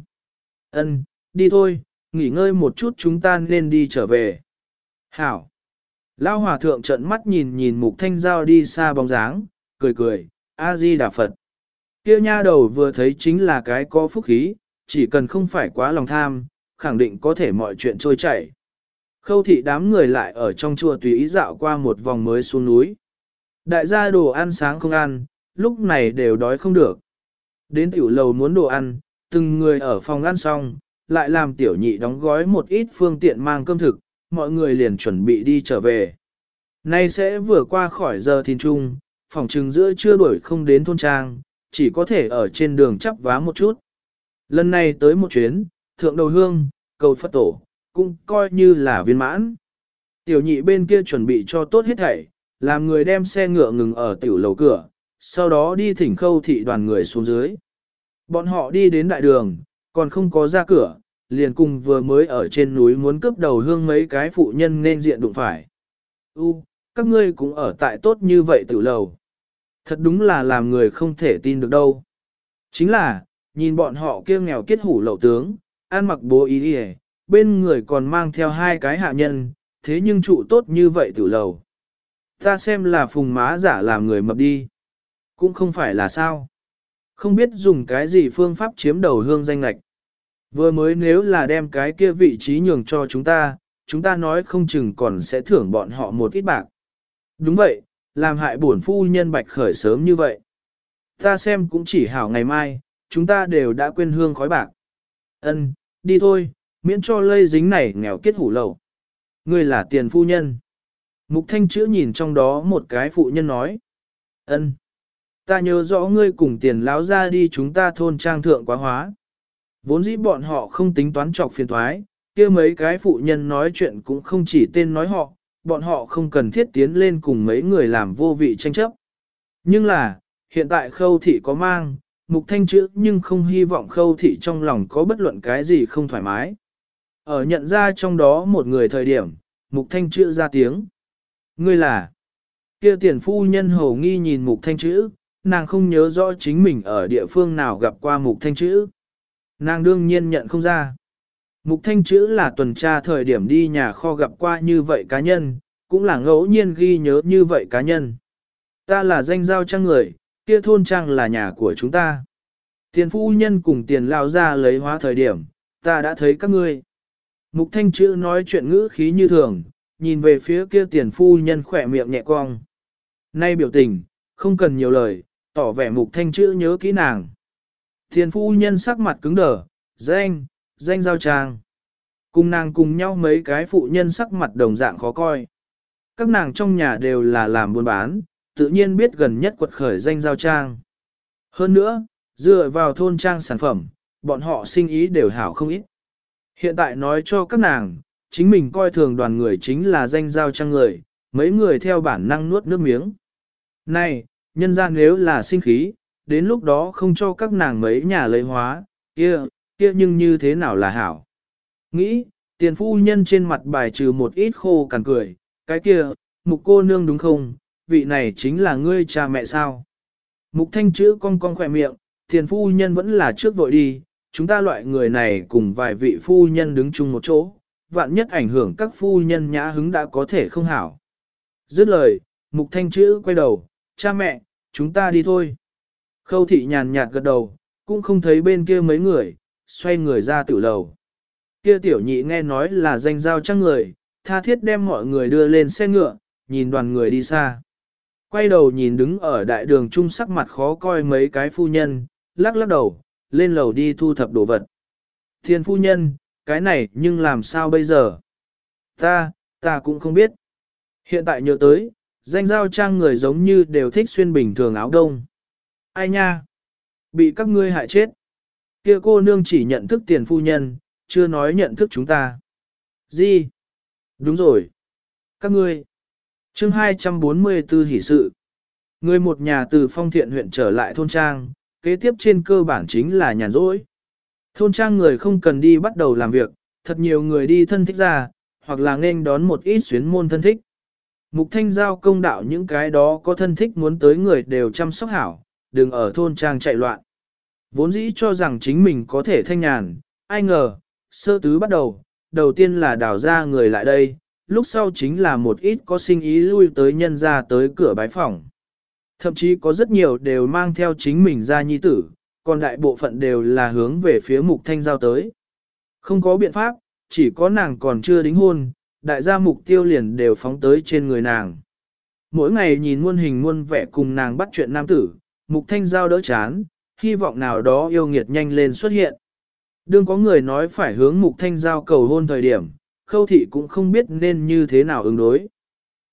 ân, đi thôi, nghỉ ngơi một chút chúng ta nên đi trở về. Hảo, Lao hòa thượng trợn mắt nhìn nhìn mục thanh giao đi xa bóng dáng, cười cười, A-di Đà Phật. Kia nha đầu vừa thấy chính là cái có phúc khí, chỉ cần không phải quá lòng tham, khẳng định có thể mọi chuyện trôi chảy. Khâu thị đám người lại ở trong chùa tùy ý dạo qua một vòng mới xuống núi. Đại gia đồ ăn sáng không ăn, lúc này đều đói không được. Đến tiểu lầu muốn đồ ăn, từng người ở phòng ăn xong, lại làm tiểu nhị đóng gói một ít phương tiện mang cơm thực, mọi người liền chuẩn bị đi trở về. Nay sẽ vừa qua khỏi giờ thiên trung, phòng trừng giữa chưa đuổi không đến thôn trang, chỉ có thể ở trên đường chắp vá một chút. Lần này tới một chuyến, thượng đầu hương, cầu Phật tổ, cũng coi như là viên mãn. Tiểu nhị bên kia chuẩn bị cho tốt hết thảy, làm người đem xe ngựa ngừng ở tiểu lầu cửa, sau đó đi thỉnh khâu thị đoàn người xuống dưới. Bọn họ đi đến đại đường, còn không có ra cửa, liền cùng vừa mới ở trên núi muốn cướp đầu hương mấy cái phụ nhân nên diện đụng phải. U, các ngươi cũng ở tại tốt như vậy tiểu lầu. Thật đúng là làm người không thể tin được đâu. Chính là, nhìn bọn họ kia nghèo kiết hủ lậu tướng, ăn mặc bố ý đi bên người còn mang theo hai cái hạ nhân, thế nhưng trụ tốt như vậy tử lầu. Ta xem là phùng má giả làm người mập đi. Cũng không phải là sao. Không biết dùng cái gì phương pháp chiếm đầu hương danh lạch. Vừa mới nếu là đem cái kia vị trí nhường cho chúng ta, chúng ta nói không chừng còn sẽ thưởng bọn họ một ít bạc. Đúng vậy, làm hại bổn phu nhân bạch khởi sớm như vậy. Ta xem cũng chỉ hảo ngày mai, chúng ta đều đã quên hương khói bạc. Ân, đi thôi, miễn cho lây dính này nghèo kết hủ lậu Ngươi là tiền phu nhân. Mục thanh chữ nhìn trong đó một cái phụ nhân nói. Ân, ta nhớ rõ ngươi cùng tiền láo ra đi chúng ta thôn trang thượng quá hóa. Vốn dĩ bọn họ không tính toán trọc phiền thoái, kia mấy cái phụ nhân nói chuyện cũng không chỉ tên nói họ, bọn họ không cần thiết tiến lên cùng mấy người làm vô vị tranh chấp. Nhưng là, hiện tại khâu thị có mang, mục thanh chữ nhưng không hy vọng khâu thị trong lòng có bất luận cái gì không thoải mái. Ở nhận ra trong đó một người thời điểm, mục thanh chữ ra tiếng. Ngươi là, kia tiền phu nhân hầu nghi nhìn mục thanh chữ, nàng không nhớ rõ chính mình ở địa phương nào gặp qua mục thanh chữ. Nàng đương nhiên nhận không ra. Mục thanh chữ là tuần tra thời điểm đi nhà kho gặp qua như vậy cá nhân, cũng là ngẫu nhiên ghi nhớ như vậy cá nhân. Ta là danh giao trang người, kia thôn trang là nhà của chúng ta. Tiền phu nhân cùng tiền lao ra lấy hóa thời điểm, ta đã thấy các ngươi. Mục thanh chữ nói chuyện ngữ khí như thường, nhìn về phía kia tiền phu nhân khỏe miệng nhẹ cong. Nay biểu tình, không cần nhiều lời, tỏ vẻ mục thanh chữ nhớ kỹ nàng. Tiền phu nhân sắc mặt cứng đờ, danh, danh giao trang. Cùng nàng cùng nhau mấy cái phụ nhân sắc mặt đồng dạng khó coi. Các nàng trong nhà đều là làm buôn bán, tự nhiên biết gần nhất quật khởi danh giao trang. Hơn nữa, dựa vào thôn trang sản phẩm, bọn họ sinh ý đều hảo không ít. Hiện tại nói cho các nàng, chính mình coi thường đoàn người chính là danh giao trang người, mấy người theo bản năng nuốt nước miếng. Này, nhân gian nếu là sinh khí, đến lúc đó không cho các nàng mấy nhà lấy hóa, kia, kia nhưng như thế nào là hảo. Nghĩ, tiền phu nhân trên mặt bài trừ một ít khô cằn cười, cái kia, mục cô nương đúng không, vị này chính là ngươi cha mẹ sao. Mục thanh chữ cong cong khỏe miệng, tiền phu nhân vẫn là trước vội đi, chúng ta loại người này cùng vài vị phu nhân đứng chung một chỗ, vạn nhất ảnh hưởng các phu nhân nhã hứng đã có thể không hảo. Dứt lời, mục thanh chữ quay đầu, cha mẹ, chúng ta đi thôi. Khâu thị nhàn nhạt gật đầu, cũng không thấy bên kia mấy người, xoay người ra tử lầu. Kia tiểu nhị nghe nói là danh giao trăng người, tha thiết đem mọi người đưa lên xe ngựa, nhìn đoàn người đi xa. Quay đầu nhìn đứng ở đại đường trung sắc mặt khó coi mấy cái phu nhân, lắc lắc đầu, lên lầu đi thu thập đồ vật. Thiên phu nhân, cái này nhưng làm sao bây giờ? Ta, ta cũng không biết. Hiện tại nhớ tới, danh giao trang người giống như đều thích xuyên bình thường áo đông. Ai nha? Bị các ngươi hại chết. Kia cô nương chỉ nhận thức tiền phu nhân, chưa nói nhận thức chúng ta. Gì? Đúng rồi. Các ngươi. chương 244 hỷ sự. Người một nhà từ phong thiện huyện trở lại thôn trang, kế tiếp trên cơ bản chính là nhàn rỗi. Thôn trang người không cần đi bắt đầu làm việc, thật nhiều người đi thân thích ra, hoặc là nên đón một ít xuyến môn thân thích. Mục thanh giao công đạo những cái đó có thân thích muốn tới người đều chăm sóc hảo, đừng ở thôn trang chạy loạn. Vốn dĩ cho rằng chính mình có thể thanh nhàn, ai ngờ, sơ tứ bắt đầu, đầu tiên là đào ra người lại đây, lúc sau chính là một ít có sinh ý lui tới nhân ra tới cửa bái phòng. Thậm chí có rất nhiều đều mang theo chính mình ra nhi tử, còn đại bộ phận đều là hướng về phía mục thanh giao tới. Không có biện pháp, chỉ có nàng còn chưa đính hôn, đại gia mục tiêu liền đều phóng tới trên người nàng. Mỗi ngày nhìn muôn hình muôn vẻ cùng nàng bắt chuyện nam tử, mục thanh giao đỡ chán, hy vọng nào đó yêu nghiệt nhanh lên xuất hiện. Đương có người nói phải hướng mục thanh giao cầu hôn thời điểm, khâu thị cũng không biết nên như thế nào ứng đối.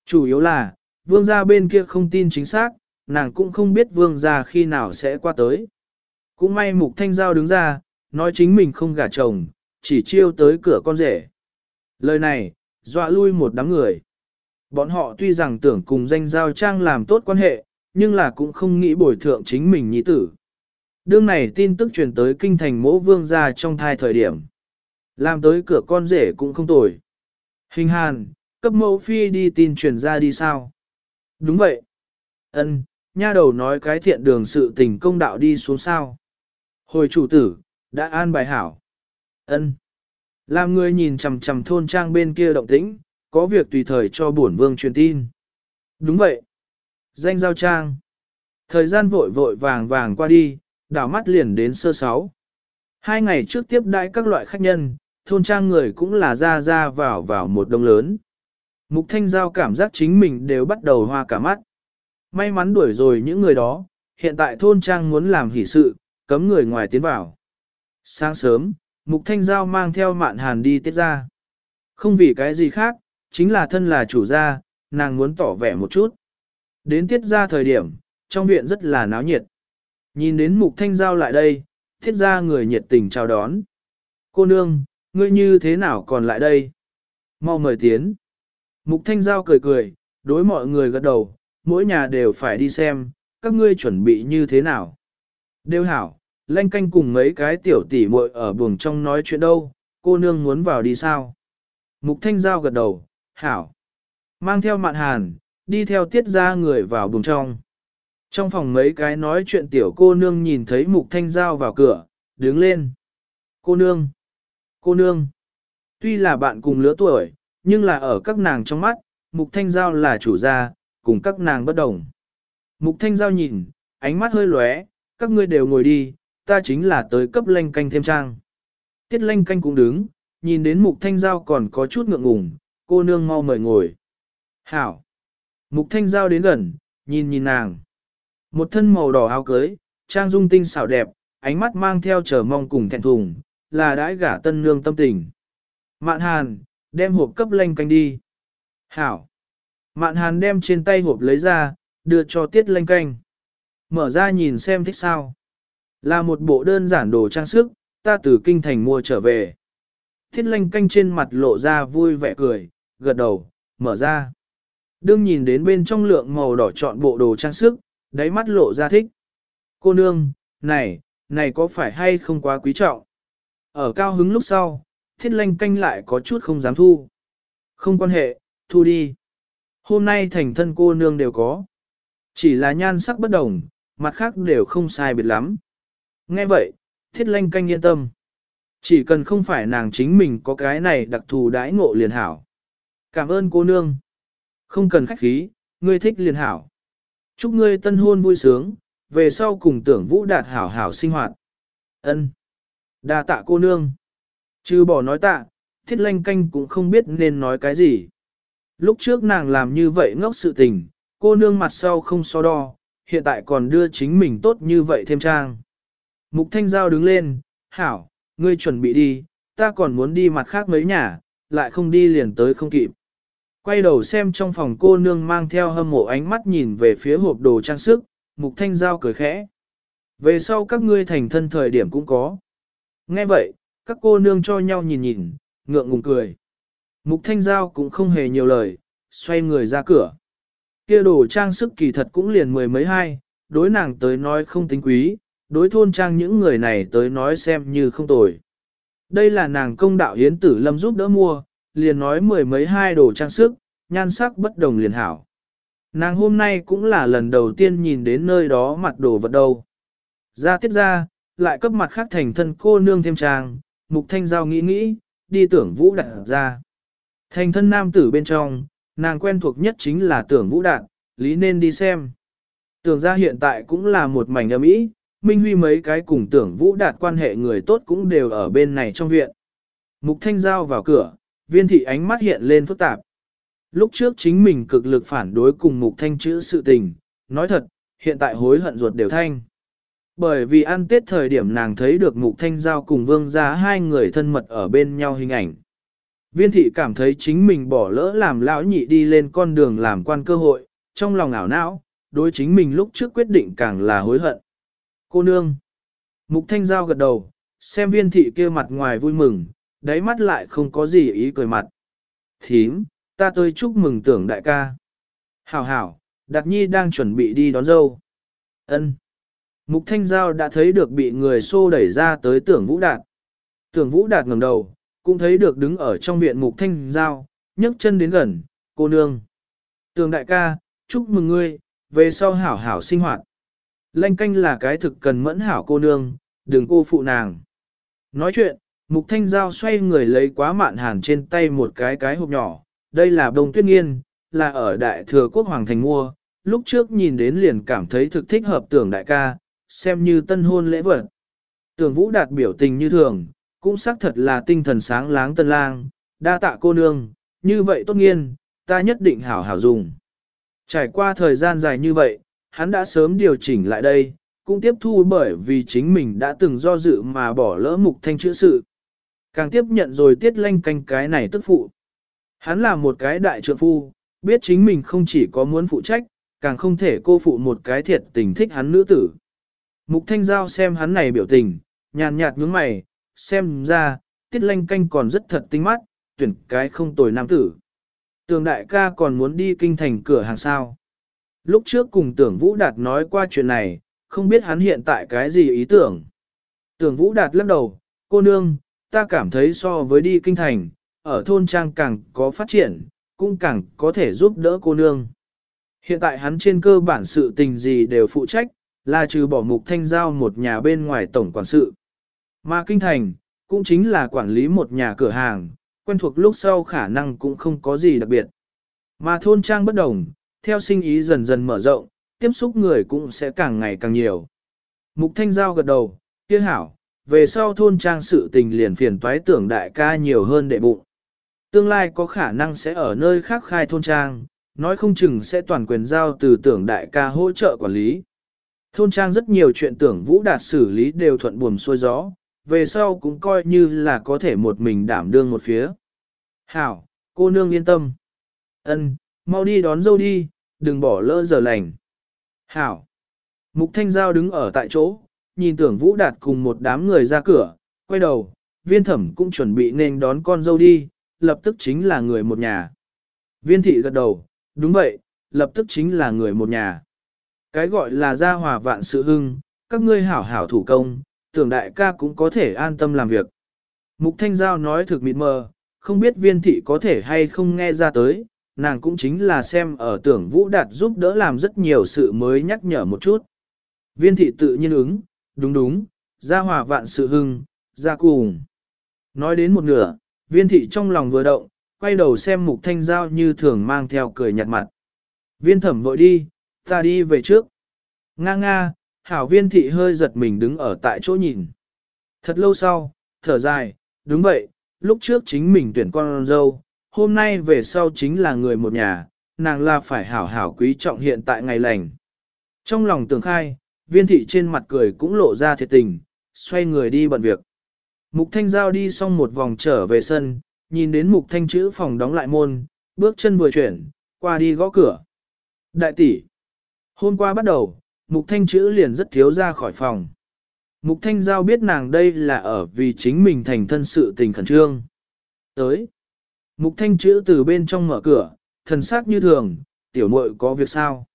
Chủ yếu là, vương gia bên kia không tin chính xác, nàng cũng không biết vương gia khi nào sẽ qua tới. Cũng may mục thanh giao đứng ra, nói chính mình không gả chồng, chỉ chiêu tới cửa con rể. Lời này, dọa lui một đám người. Bọn họ tuy rằng tưởng cùng danh giao trang làm tốt quan hệ, nhưng là cũng không nghĩ bồi thượng chính mình nhi tử. Đương này tin tức truyền tới kinh thành mỗ vương gia trong thai thời điểm. Làm tới cửa con rể cũng không tồi. Hình hàn, cấp mẫu phi đi tin truyền ra đi sao? Đúng vậy. Ân, nha đầu nói cái thiện đường sự tình công đạo đi xuống sao. Hồi chủ tử, đã an bài hảo. Ân. Làm người nhìn chằm chằm thôn trang bên kia động tĩnh, có việc tùy thời cho bổn vương truyền tin. Đúng vậy. Danh giao trang. Thời gian vội vội vàng vàng qua đi, đảo mắt liền đến sơ sáu. Hai ngày trước tiếp đãi các loại khách nhân, thôn trang người cũng là ra ra vào vào một đông lớn. Mục thanh giao cảm giác chính mình đều bắt đầu hoa cả mắt. May mắn đuổi rồi những người đó, hiện tại thôn trang muốn làm hỷ sự, cấm người ngoài tiến vào. Sáng sớm, Mục Thanh Giao mang theo mạn hàn đi tiết ra. Không vì cái gì khác, chính là thân là chủ gia, nàng muốn tỏ vẻ một chút. Đến tiết ra thời điểm, trong viện rất là náo nhiệt. Nhìn đến Mục Thanh Giao lại đây, tiết ra người nhiệt tình chào đón. Cô nương, ngươi như thế nào còn lại đây? Mau mời tiến. Mục Thanh Giao cười cười, đối mọi người gật đầu, mỗi nhà đều phải đi xem, các ngươi chuẩn bị như thế nào. Đều hảo, lanh canh cùng mấy cái tiểu tỷ muội ở buồng trong nói chuyện đâu, cô nương muốn vào đi sao? Mục Thanh Giao gật đầu, hảo. Mang theo mạn hàn, đi theo tiết ra người vào buồng trong. Trong phòng mấy cái nói chuyện tiểu cô nương nhìn thấy Mục Thanh Giao vào cửa, đứng lên. Cô nương, cô nương. Tuy là bạn cùng lứa tuổi, nhưng là ở các nàng trong mắt, Mục Thanh Giao là chủ gia, cùng các nàng bất đồng. Mục Thanh Giao nhìn, ánh mắt hơi lóe, các ngươi đều ngồi đi, ta chính là tới cấp lanh canh thêm trang. Tiết lanh canh cũng đứng, nhìn đến mục thanh giao còn có chút ngượng ngùng, cô nương mau mời ngồi. Hảo! Mục thanh giao đến gần, nhìn nhìn nàng. Một thân màu đỏ áo cưới, trang dung tinh xảo đẹp, ánh mắt mang theo chờ mong cùng thẹn thùng, là đãi gả tân nương tâm tình. Mạn hàn, đem hộp cấp lanh canh đi. Hảo! Mạn hàn đem trên tay hộp lấy ra, đưa cho tiết lanh canh. Mở ra nhìn xem thích sao. Là một bộ đơn giản đồ trang sức, ta từ kinh thành mua trở về. Tiết lanh canh trên mặt lộ ra vui vẻ cười, gật đầu, mở ra. Đương nhìn đến bên trong lượng màu đỏ chọn bộ đồ trang sức, đáy mắt lộ ra thích. Cô nương, này, này có phải hay không quá quý trọng? Ở cao hứng lúc sau, thiết lanh canh lại có chút không dám thu. Không quan hệ, thu đi. Hôm nay thành thân cô nương đều có. Chỉ là nhan sắc bất đồng, mặt khác đều không sai biệt lắm. Nghe vậy, thiết lanh canh yên tâm. Chỉ cần không phải nàng chính mình có cái này đặc thù đãi ngộ liền hảo. Cảm ơn cô nương. Không cần khách khí, ngươi thích liền hảo. Chúc ngươi tân hôn vui sướng, về sau cùng tưởng vũ đạt hảo hảo sinh hoạt. Ân, đa tạ cô nương. Chứ bỏ nói tạ, thiết lanh canh cũng không biết nên nói cái gì. Lúc trước nàng làm như vậy ngốc sự tình, cô nương mặt sau không so đo, hiện tại còn đưa chính mình tốt như vậy thêm trang. Mục Thanh Giao đứng lên, hảo, ngươi chuẩn bị đi, ta còn muốn đi mặt khác mấy nhà, lại không đi liền tới không kịp. Quay đầu xem trong phòng cô nương mang theo hâm mộ ánh mắt nhìn về phía hộp đồ trang sức, Mục Thanh Giao cười khẽ. Về sau các ngươi thành thân thời điểm cũng có. Nghe vậy, các cô nương cho nhau nhìn nhìn, ngượng ngùng cười. Mục Thanh Giao cũng không hề nhiều lời, xoay người ra cửa. Kia đồ trang sức kỳ thật cũng liền mười mấy hai, đối nàng tới nói không tính quý, đối thôn trang những người này tới nói xem như không tồi. Đây là nàng công đạo hiến tử lâm giúp đỡ mua, liền nói mười mấy hai đồ trang sức, nhan sắc bất đồng liền hảo. Nàng hôm nay cũng là lần đầu tiên nhìn đến nơi đó mặt đồ vật đâu. Ra tiết ra, lại cấp mặt khác thành thân cô nương thêm trang, mục thanh giao nghĩ nghĩ, đi tưởng vũ đặt ra. Thành thân nam tử bên trong, nàng quen thuộc nhất chính là tưởng vũ đạn, lý nên đi xem. Tưởng ra hiện tại cũng là một mảnh âm ý, Minh Huy mấy cái cùng tưởng vũ đạt quan hệ người tốt cũng đều ở bên này trong viện. Mục Thanh Giao vào cửa, viên thị ánh mắt hiện lên phức tạp. Lúc trước chính mình cực lực phản đối cùng Mục Thanh chữ sự tình, nói thật, hiện tại hối hận ruột đều thanh. Bởi vì ăn tết thời điểm nàng thấy được Mục Thanh Giao cùng Vương gia hai người thân mật ở bên nhau hình ảnh. Viên thị cảm thấy chính mình bỏ lỡ làm lão nhị đi lên con đường làm quan cơ hội, trong lòng ảo não, đối chính mình lúc trước quyết định càng là hối hận. Cô nương. Mục Thanh Giao gật đầu, xem viên thị kia mặt ngoài vui mừng, đáy mắt lại không có gì ý cười mặt. Thím, ta tôi chúc mừng tưởng đại ca. Hảo hảo, Đạt Nhi đang chuẩn bị đi đón dâu. Ân. Mục Thanh Giao đã thấy được bị người xô đẩy ra tới tưởng Vũ Đạt. Tưởng Vũ Đạt ngẩng đầu, cũng thấy được đứng ở trong viện Mục Thanh Giao, nhấc chân đến gần, cô nương. Tường đại ca, chúc mừng ngươi, về sau hảo hảo sinh hoạt. Lanh canh là cái thực cần mẫn hảo cô nương, đừng cô phụ nàng. Nói chuyện, Mục Thanh Giao xoay người lấy quá mạn hàn trên tay một cái cái hộp nhỏ, đây là đông tuyết nghiên, là ở Đại Thừa Quốc Hoàng Thành mua, lúc trước nhìn đến liền cảm thấy thực thích hợp tưởng đại ca, xem như tân hôn lễ vật. Tưởng Vũ Đạt biểu tình như thường, cũng xác thật là tinh thần sáng láng tân lang, đa tạ cô nương, như vậy tốt nghiên, ta nhất định hảo hảo dùng. Trải qua thời gian dài như vậy, hắn đã sớm điều chỉnh lại đây, cũng tiếp thu bởi vì chính mình đã từng do dự mà bỏ lỡ mục thanh chữa sự. Càng tiếp nhận rồi tiết lanh canh cái này tức phụ. Hắn là một cái đại trượng phu, biết chính mình không chỉ có muốn phụ trách, càng không thể cô phụ một cái thiệt tình thích hắn nữ tử. Mục thanh giao xem hắn này biểu tình, nhàn nhạt nhướng mày, xem ra, tiết lanh canh còn rất thật tinh mắt, tuyển cái không tồi nam tử. Tường đại ca còn muốn đi kinh thành cửa hàng sao. Lúc trước cùng tưởng Vũ Đạt nói qua chuyện này, không biết hắn hiện tại cái gì ý tưởng. Tưởng Vũ Đạt lắc đầu, cô nương, ta cảm thấy so với đi kinh thành, ở thôn trang càng có phát triển, cũng càng có thể giúp đỡ cô nương. Hiện tại hắn trên cơ bản sự tình gì đều phụ trách, là trừ bỏ mục thanh giao một nhà bên ngoài tổng quản sự. Mà kinh thành, cũng chính là quản lý một nhà cửa hàng, quen thuộc lúc sau khả năng cũng không có gì đặc biệt. Mà thôn trang bất đồng, theo sinh ý dần dần mở rộng, tiếp xúc người cũng sẽ càng ngày càng nhiều. Mục Thanh Giao gật đầu, kia hảo, về sau thôn trang sự tình liền phiền toái tưởng đại ca nhiều hơn đệ bụng. Tương lai có khả năng sẽ ở nơi khác khai thôn trang, nói không chừng sẽ toàn quyền giao từ tưởng đại ca hỗ trợ quản lý. Thôn trang rất nhiều chuyện tưởng Vũ Đạt xử lý đều thuận buồm xuôi gió, về sau cũng coi như là có thể một mình đảm đương một phía. Hảo, cô nương yên tâm. Ân, mau đi đón dâu đi, đừng bỏ lỡ giờ lành. Hảo. Mục Thanh Giao đứng ở tại chỗ, nhìn tưởng Vũ Đạt cùng một đám người ra cửa, quay đầu, viên thẩm cũng chuẩn bị nên đón con dâu đi, lập tức chính là người một nhà. Viên thị gật đầu, đúng vậy, lập tức chính là người một nhà. Cái gọi là gia hòa vạn sự hưng, các ngươi hảo hảo thủ công, tưởng đại ca cũng có thể an tâm làm việc. Mục Thanh Giao nói thực mịt mờ, không biết viên thị có thể hay không nghe ra tới, nàng cũng chính là xem ở tưởng Vũ Đạt giúp đỡ làm rất nhiều sự mới nhắc nhở một chút. Viên thị tự nhiên ứng, đúng đúng, gia hòa vạn sự hưng, ra cùng. Nói đến một nửa, viên thị trong lòng vừa động, quay đầu xem mục thanh giao như thường mang theo cười nhạt mặt. Viên thẩm vội đi, ta đi về trước. Nga nga, hảo viên thị hơi giật mình đứng ở tại chỗ nhìn. Thật lâu sau, thở dài, đúng vậy, lúc trước chính mình tuyển con dâu, hôm nay về sau chính là người một nhà, nàng là phải hảo hảo quý trọng hiện tại ngày lành. Trong lòng tưởng khai, viên thị trên mặt cười cũng lộ ra thiệt tình, xoay người đi bận việc. Mục thanh giao đi xong một vòng trở về sân, nhìn đến mục thanh chữ phòng đóng lại môn, bước chân vừa chuyển, qua đi gõ cửa. Đại tỷ, hôm qua bắt đầu, mục thanh chữ liền rất thiếu ra khỏi phòng. Mục thanh giao biết nàng đây là ở vì chính mình thành thân sự tình khẩn trương. Tới, Mục thanh chữ từ bên trong mở cửa, thần sắc như thường, tiểu muội có việc sao?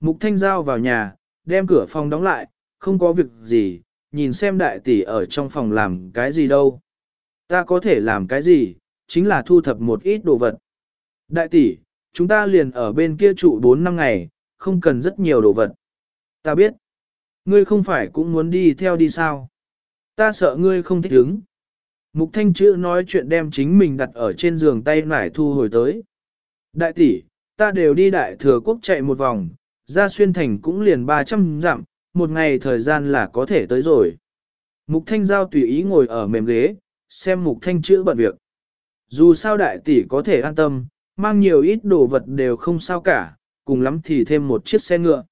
Mục thanh giao vào nhà, đem cửa phòng đóng lại, không có việc gì, nhìn xem đại tỷ ở trong phòng làm cái gì đâu. Ta có thể làm cái gì, chính là thu thập một ít đồ vật. Đại tỷ, chúng ta liền ở bên kia trụ 4 năm ngày, không cần rất nhiều đồ vật. Ta biết, ngươi không phải cũng muốn đi theo đi sao? Ta sợ ngươi không thích ứng. Mục thanh chữ nói chuyện đem chính mình đặt ở trên giường tay nải thu hồi tới. Đại tỷ, ta đều đi đại thừa quốc chạy một vòng, ra xuyên thành cũng liền 300 dặm, một ngày thời gian là có thể tới rồi. Mục thanh giao tùy ý ngồi ở mềm ghế, xem mục thanh chữ bận việc. Dù sao đại tỷ có thể an tâm, mang nhiều ít đồ vật đều không sao cả, cùng lắm thì thêm một chiếc xe ngựa.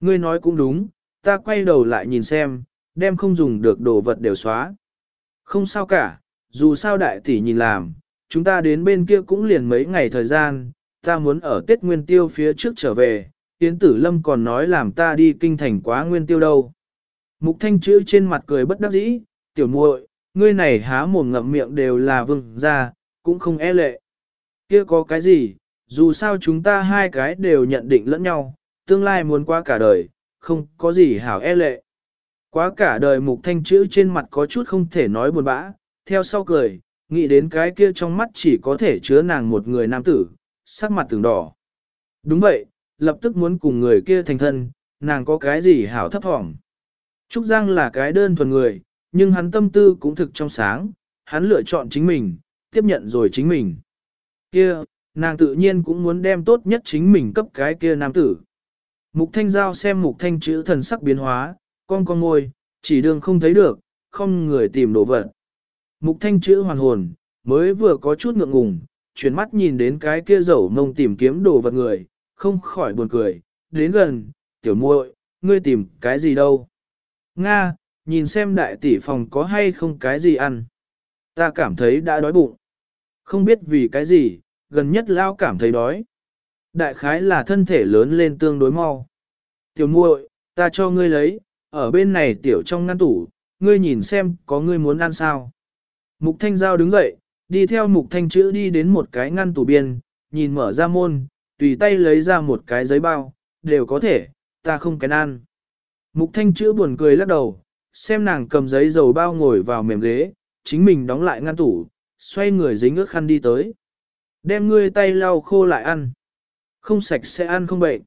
Ngươi nói cũng đúng, ta quay đầu lại nhìn xem, đem không dùng được đồ vật đều xóa. Không sao cả, dù sao đại tỷ nhìn làm, chúng ta đến bên kia cũng liền mấy ngày thời gian, ta muốn ở Tết Nguyên Tiêu phía trước trở về, Yến Tử Lâm còn nói làm ta đi kinh thành quá Nguyên Tiêu đâu. Mục thanh chữ trên mặt cười bất đắc dĩ, tiểu muội, ngươi này há mồm ngậm miệng đều là vừng ra, cũng không e lệ. Kia có cái gì, dù sao chúng ta hai cái đều nhận định lẫn nhau, tương lai muốn qua cả đời, không có gì hảo e lệ. Quá cả đời mục thanh chữ trên mặt có chút không thể nói buồn bã, theo sau cười, nghĩ đến cái kia trong mắt chỉ có thể chứa nàng một người nam tử, sắc mặt từng đỏ. Đúng vậy, lập tức muốn cùng người kia thành thân, nàng có cái gì hảo thấp thỏm. Trúc Giang là cái đơn thuần người, nhưng hắn tâm tư cũng thực trong sáng, hắn lựa chọn chính mình, tiếp nhận rồi chính mình. Kia, nàng tự nhiên cũng muốn đem tốt nhất chính mình cấp cái kia nam tử. Mục thanh giao xem mục thanh chữ thần sắc biến hóa, con con ngôi, chỉ đường không thấy được, không người tìm đồ vật. Mục thanh chữ hoàn hồn, mới vừa có chút ngượng ngùng, chuyển mắt nhìn đến cái kia dầu mông tìm kiếm đồ vật người, không khỏi buồn cười, đến gần, tiểu muội, ngươi tìm cái gì đâu. Nga, nhìn xem đại tỷ phòng có hay không cái gì ăn. Ta cảm thấy đã đói bụng. Không biết vì cái gì, gần nhất lao cảm thấy đói. Đại khái là thân thể lớn lên tương đối mau. Tiểu muội, ta cho ngươi lấy, ở bên này tiểu trong ngăn tủ, ngươi nhìn xem có ngươi muốn ăn sao. Mục thanh giao đứng dậy, đi theo mục thanh chữ đi đến một cái ngăn tủ biên, nhìn mở ra môn, tùy tay lấy ra một cái giấy bao, đều có thể, ta không kén ăn. Mục thanh chữ buồn cười lắc đầu, xem nàng cầm giấy dầu bao ngồi vào mềm ghế, chính mình đóng lại ngăn tủ, xoay người dính ước khăn đi tới. Đem ngươi tay lau khô lại ăn. Không sạch sẽ ăn không bệnh.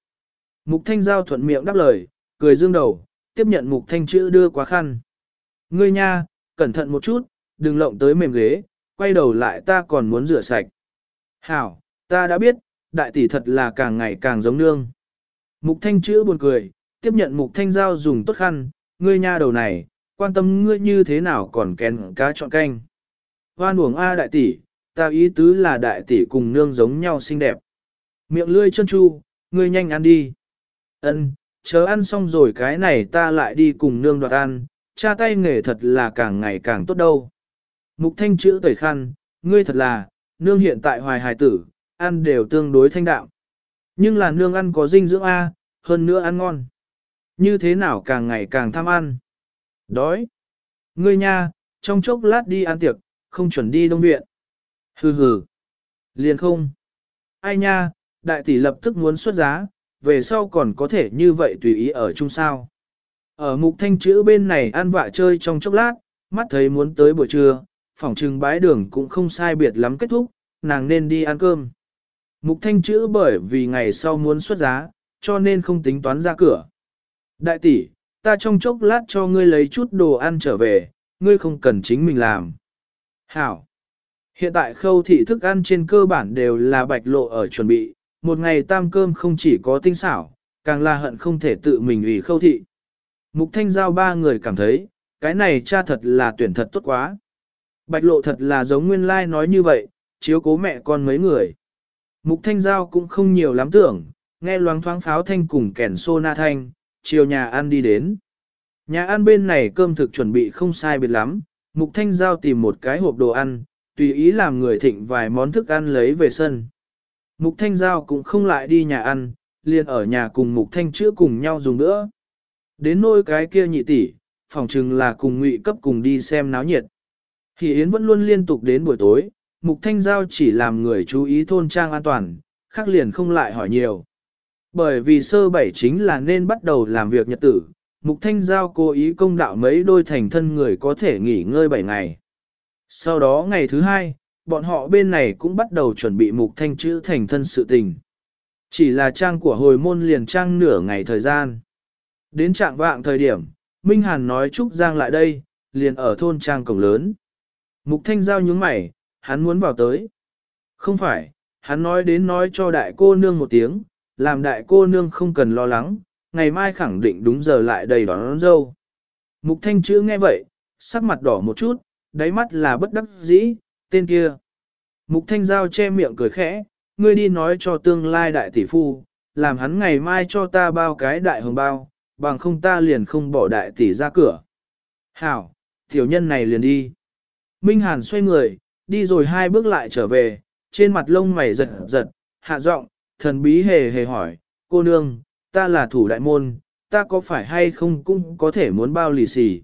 Mục thanh giao thuận miệng đáp lời, cười dương đầu, tiếp nhận mục thanh chữ đưa quá khăn. Ngươi nha, cẩn thận một chút, đừng lộng tới mềm ghế, quay đầu lại ta còn muốn rửa sạch. Hảo, ta đã biết, đại tỷ thật là càng ngày càng giống nương. Mục thanh chữ buồn cười, tiếp nhận mục thanh giao dùng tốt khăn, ngươi nha đầu này, quan tâm ngươi như thế nào còn kén cá chọn canh. Hoan uổng A đại tỷ, ta ý tứ là đại tỷ cùng nương giống nhau xinh đẹp. Miệng lươi chân chu, ngươi nhanh ăn đi. Ân, chờ ăn xong rồi cái này ta lại đi cùng nương đoạt ăn, cha tay nghề thật là càng ngày càng tốt đâu. Mục thanh chữ tẩy khăn, ngươi thật là, nương hiện tại hoài hài tử, ăn đều tương đối thanh đạm. Nhưng là nương ăn có dinh dưỡng A, hơn nữa ăn ngon. Như thế nào càng ngày càng tham ăn. Đói. Ngươi nha, trong chốc lát đi ăn tiệc, không chuẩn đi đông viện. Hừ hừ. Liền không. Ai nha, đại tỷ lập tức muốn xuất giá, về sau còn có thể như vậy tùy ý ở chung sao. Ở mục thanh chữ bên này ăn vạ chơi trong chốc lát, mắt thấy muốn tới buổi trưa, phòng trừng bái đường cũng không sai biệt lắm kết thúc, nàng nên đi ăn cơm. Mục thanh chữ bởi vì ngày sau muốn xuất giá, cho nên không tính toán ra cửa. Đại tỷ, ta trong chốc lát cho ngươi lấy chút đồ ăn trở về, ngươi không cần chính mình làm. Hảo. Hiện tại khâu thị thức ăn trên cơ bản đều là bạch lộ ở chuẩn bị, một ngày tam cơm không chỉ có tinh xảo, càng là hận không thể tự mình ủy khâu thị. Mục thanh giao ba người cảm thấy, cái này cha thật là tuyển thật tốt quá. Bạch lộ thật là giống nguyên lai nói như vậy, chiếu cố mẹ con mấy người. Mục thanh giao cũng không nhiều lắm tưởng, nghe loáng thoáng pháo thanh cùng kèn xô na thanh, chiều nhà ăn đi đến. Nhà ăn bên này cơm thực chuẩn bị không sai biệt lắm, mục thanh giao tìm một cái hộp đồ ăn, tùy ý làm người thịnh vài món thức ăn lấy về sân. Mục thanh giao cũng không lại đi nhà ăn, liền ở nhà cùng mục thanh chữa cùng nhau dùng nữa. Đến nôi cái kia nhị tỷ, phòng chừng là cùng ngụy cấp cùng đi xem náo nhiệt. Thì Yến vẫn luôn liên tục đến buổi tối, Mục Thanh Giao chỉ làm người chú ý thôn trang an toàn, khác liền không lại hỏi nhiều. Bởi vì sơ bảy chính là nên bắt đầu làm việc nhật tử, Mục Thanh Giao cố ý công đạo mấy đôi thành thân người có thể nghỉ ngơi 7 ngày. Sau đó ngày thứ hai, bọn họ bên này cũng bắt đầu chuẩn bị Mục Thanh chữ thành thân sự tình. Chỉ là trang của hồi môn liền trang nửa ngày thời gian. Đến trạng vạng thời điểm, Minh Hàn nói Trúc Giang lại đây, liền ở thôn trang cổng lớn. Mục thanh giao nhướng mày, hắn muốn vào tới. Không phải, hắn nói đến nói cho đại cô nương một tiếng, làm đại cô nương không cần lo lắng, ngày mai khẳng định đúng giờ lại đầy đón, đón dâu. Mục thanh chữ nghe vậy, sắc mặt đỏ một chút, đáy mắt là bất đắc dĩ, tên kia. Mục thanh giao che miệng cười khẽ, ngươi đi nói cho tương lai đại tỷ phu, làm hắn ngày mai cho ta bao cái đại hồng bao, bằng không ta liền không bỏ đại tỷ ra cửa. Hảo, tiểu nhân này liền đi. Minh Hàn xoay người, đi rồi hai bước lại trở về, trên mặt lông mày giật giật, hạ giọng, thần bí hề hề hỏi, cô nương, ta là thủ đại môn, ta có phải hay không cũng có thể muốn bao lì xì.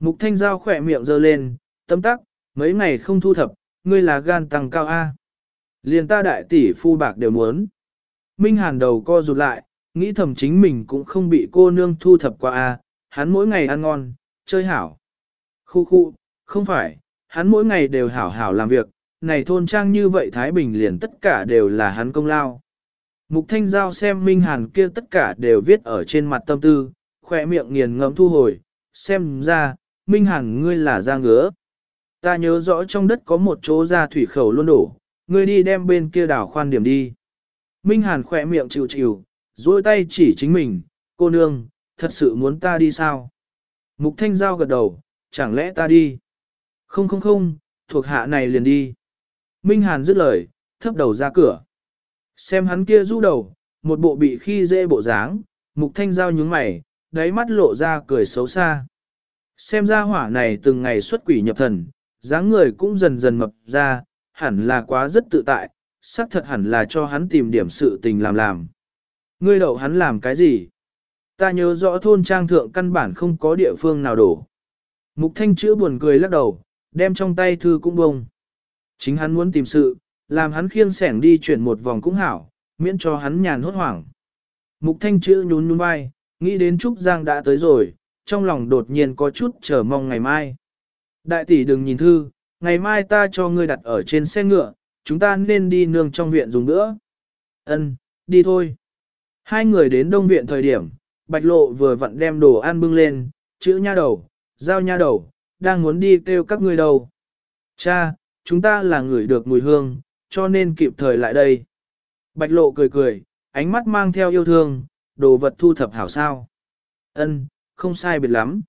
Mục thanh giao khỏe miệng giơ lên, tâm tắc, mấy ngày không thu thập, ngươi là gan tăng cao A. Liền ta đại tỷ phu bạc đều muốn. Minh Hàn đầu co rụt lại, nghĩ thầm chính mình cũng không bị cô nương thu thập qua A, hắn mỗi ngày ăn ngon, chơi hảo. Khu khu, không phải, hắn mỗi ngày đều hảo hảo làm việc, này thôn trang như vậy Thái Bình liền tất cả đều là hắn công lao. Mục Thanh Giao xem Minh Hàn kia tất cả đều viết ở trên mặt tâm tư, khỏe miệng nghiền ngẫm thu hồi, xem ra, Minh Hàn ngươi là ra ngứa. Ta nhớ rõ trong đất có một chỗ ra thủy khẩu luôn đổ, ngươi đi đem bên kia đảo khoan điểm đi. Minh Hàn khỏe miệng chịu chịu, duỗi tay chỉ chính mình, cô nương, thật sự muốn ta đi sao? Mục Thanh Giao gật đầu, chẳng lẽ ta đi? Không không không, thuộc hạ này liền đi. Minh Hàn dứt lời, thấp đầu ra cửa. Xem hắn kia rũ đầu, một bộ bị khi dễ bộ dáng, Mục Thanh Giao nhướng mày, đáy mắt lộ ra cười xấu xa. Xem ra hỏa này từng ngày xuất quỷ nhập thần, dáng người cũng dần dần mập ra, hẳn là quá rất tự tại, xác thật hẳn là cho hắn tìm điểm sự tình làm làm. Ngươi đậu hắn làm cái gì? Ta nhớ rõ thôn trang thượng căn bản không có địa phương nào đổ. Mục thanh chữa buồn cười lắc đầu, đem trong tay thư cũng bông. Chính hắn muốn tìm sự, làm hắn khiêng sẻng đi chuyển một vòng cũng hảo, miễn cho hắn nhàn hốt hoảng. Mục thanh chữa nhún nhún vai, nghĩ đến Trúc Giang đã tới rồi, trong lòng đột nhiên có chút chờ mong ngày mai. Đại tỷ đừng nhìn thư, ngày mai ta cho ngươi đặt ở trên xe ngựa, chúng ta nên đi nương trong viện dùng nữa. Ân, đi thôi. Hai người đến đông viện thời điểm, bạch lộ vừa vặn đem đồ ăn bưng lên, chữ nha đầu, giao nha đầu, đang muốn đi kêu các ngươi đầu. Cha, chúng ta là người được mùi hương, cho nên kịp thời lại đây. Bạch lộ cười cười, ánh mắt mang theo yêu thương, đồ vật thu thập hảo sao. Ân, không sai biệt lắm.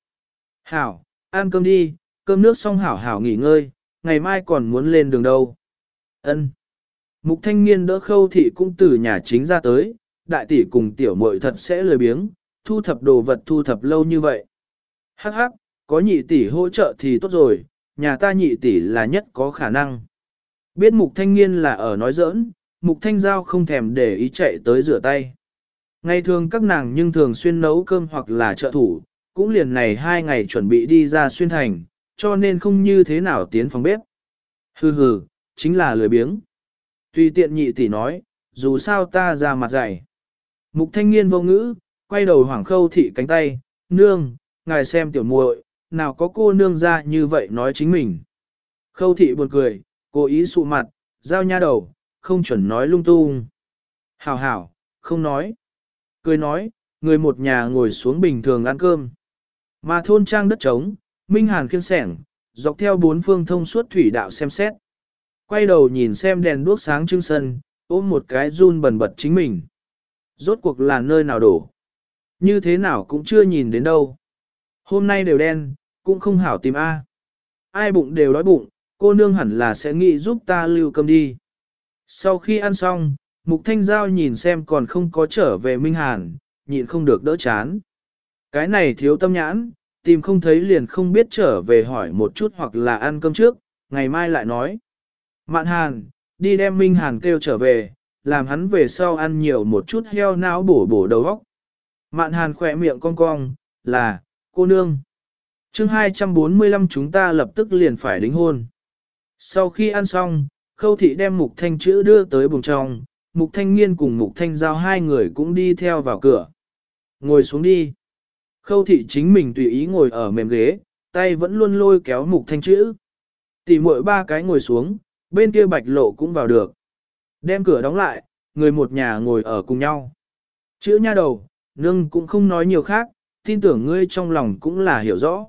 Hảo, ăn cơm đi, cơm nước xong hảo hảo nghỉ ngơi, ngày mai còn muốn lên đường đâu. Ân. Mục thanh niên đỡ khâu thị cũng từ nhà chính ra tới, đại tỷ cùng tiểu muội thật sẽ lười biếng, thu thập đồ vật thu thập lâu như vậy. Hắc hắc, có nhị tỷ hỗ trợ thì tốt rồi, nhà ta nhị tỷ là nhất có khả năng. Biết mục thanh niên là ở nói giỡn, mục thanh giao không thèm để ý chạy tới rửa tay. Ngày thường các nàng nhưng thường xuyên nấu cơm hoặc là trợ thủ, cũng liền này hai ngày chuẩn bị đi ra xuyên thành, cho nên không như thế nào tiến phòng bếp. Hừ hừ, chính là lười biếng. Tùy tiện nhị tỷ nói, dù sao ta ra mặt dày. Mục thanh niên vô ngữ, quay đầu hoảng khâu thị cánh tay, nương, ngài xem tiểu muội, nào có cô nương ra như vậy nói chính mình. Khâu thị buồn cười, cố ý sụ mặt, giao nha đầu, không chuẩn nói lung tung. Hảo hảo, không nói. Cười nói, người một nhà ngồi xuống bình thường ăn cơm. Mà thôn trang đất trống, Minh Hàn kiên sẻng, dọc theo bốn phương thông suốt thủy đạo xem xét. Quay đầu nhìn xem đèn đuốc sáng trưng sân, ôm một cái run bẩn bật chính mình. Rốt cuộc là nơi nào đổ. Như thế nào cũng chưa nhìn đến đâu. Hôm nay đều đen, cũng không hảo tìm A. Ai bụng đều đói bụng, cô nương hẳn là sẽ nghĩ giúp ta lưu cơm đi. Sau khi ăn xong, Mục Thanh Giao nhìn xem còn không có trở về Minh Hàn, nhịn không được đỡ chán. Cái này thiếu tâm nhãn, tìm không thấy liền không biết trở về hỏi một chút hoặc là ăn cơm trước, ngày mai lại nói. Mạn Hàn, đi đem Minh Hàn kêu trở về, làm hắn về sau ăn nhiều một chút heo não bổ bổ đầu óc. Mạn Hàn khỏe miệng cong cong, là, cô nương. chương 245 chúng ta lập tức liền phải đính hôn. Sau khi ăn xong, khâu thị đem mục thanh chữ đưa tới bùng trong, mục thanh nghiên cùng mục thanh giao hai người cũng đi theo vào cửa. Ngồi xuống đi. Khâu thị chính mình tùy ý ngồi ở mềm ghế, tay vẫn luôn lôi kéo mục thanh chữ. Tỷ muội ba cái ngồi xuống, bên kia bạch lộ cũng vào được. Đem cửa đóng lại, người một nhà ngồi ở cùng nhau. Chữ nha đầu, nương cũng không nói nhiều khác, tin tưởng ngươi trong lòng cũng là hiểu rõ.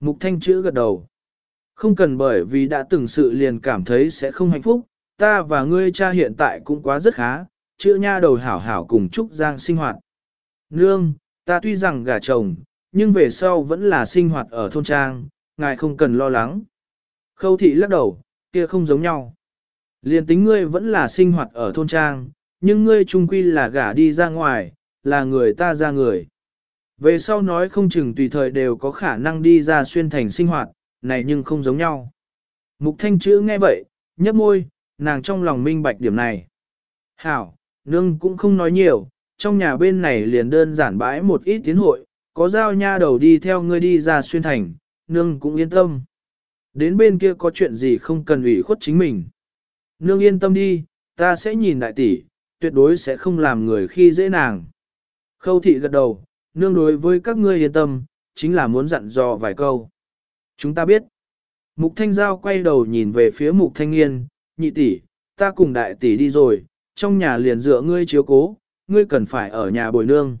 Mục thanh chữ gật đầu. Không cần bởi vì đã từng sự liền cảm thấy sẽ không hạnh phúc, ta và ngươi cha hiện tại cũng quá rất khá, chữ nha đầu hảo hảo cùng Trúc Giang sinh hoạt. Nương, ta tuy rằng gả chồng, nhưng về sau vẫn là sinh hoạt ở thôn trang, ngài không cần lo lắng. Khâu thị lắc đầu, kia không giống nhau. Liên tính ngươi vẫn là sinh hoạt ở thôn trang, nhưng ngươi trung quy là gả đi ra ngoài, là người ta ra người. Về sau nói không chừng tùy thời đều có khả năng đi ra xuyên thành sinh hoạt, này nhưng không giống nhau. Mục thanh chữ nghe vậy, nhấp môi, nàng trong lòng minh bạch điểm này. Hảo, nương cũng không nói nhiều, trong nhà bên này liền đơn giản bãi một ít tiến hội, có giao nha đầu đi theo ngươi đi ra xuyên thành, nương cũng yên tâm. Đến bên kia có chuyện gì không cần ủy khuất chính mình. Nương yên tâm đi, ta sẽ nhìn đại tỷ, tuyệt đối sẽ không làm người khi dễ nàng. Khâu thị gật đầu, nương đối với các ngươi yên tâm, chính là muốn dặn dò vài câu. Chúng ta biết. Mục Thanh Giao quay đầu nhìn về phía Mục Thanh Nghiên, nhị tỷ, ta cùng đại tỷ đi rồi, trong nhà liền dựa ngươi chiếu cố, ngươi cần phải ở nhà bồi nương.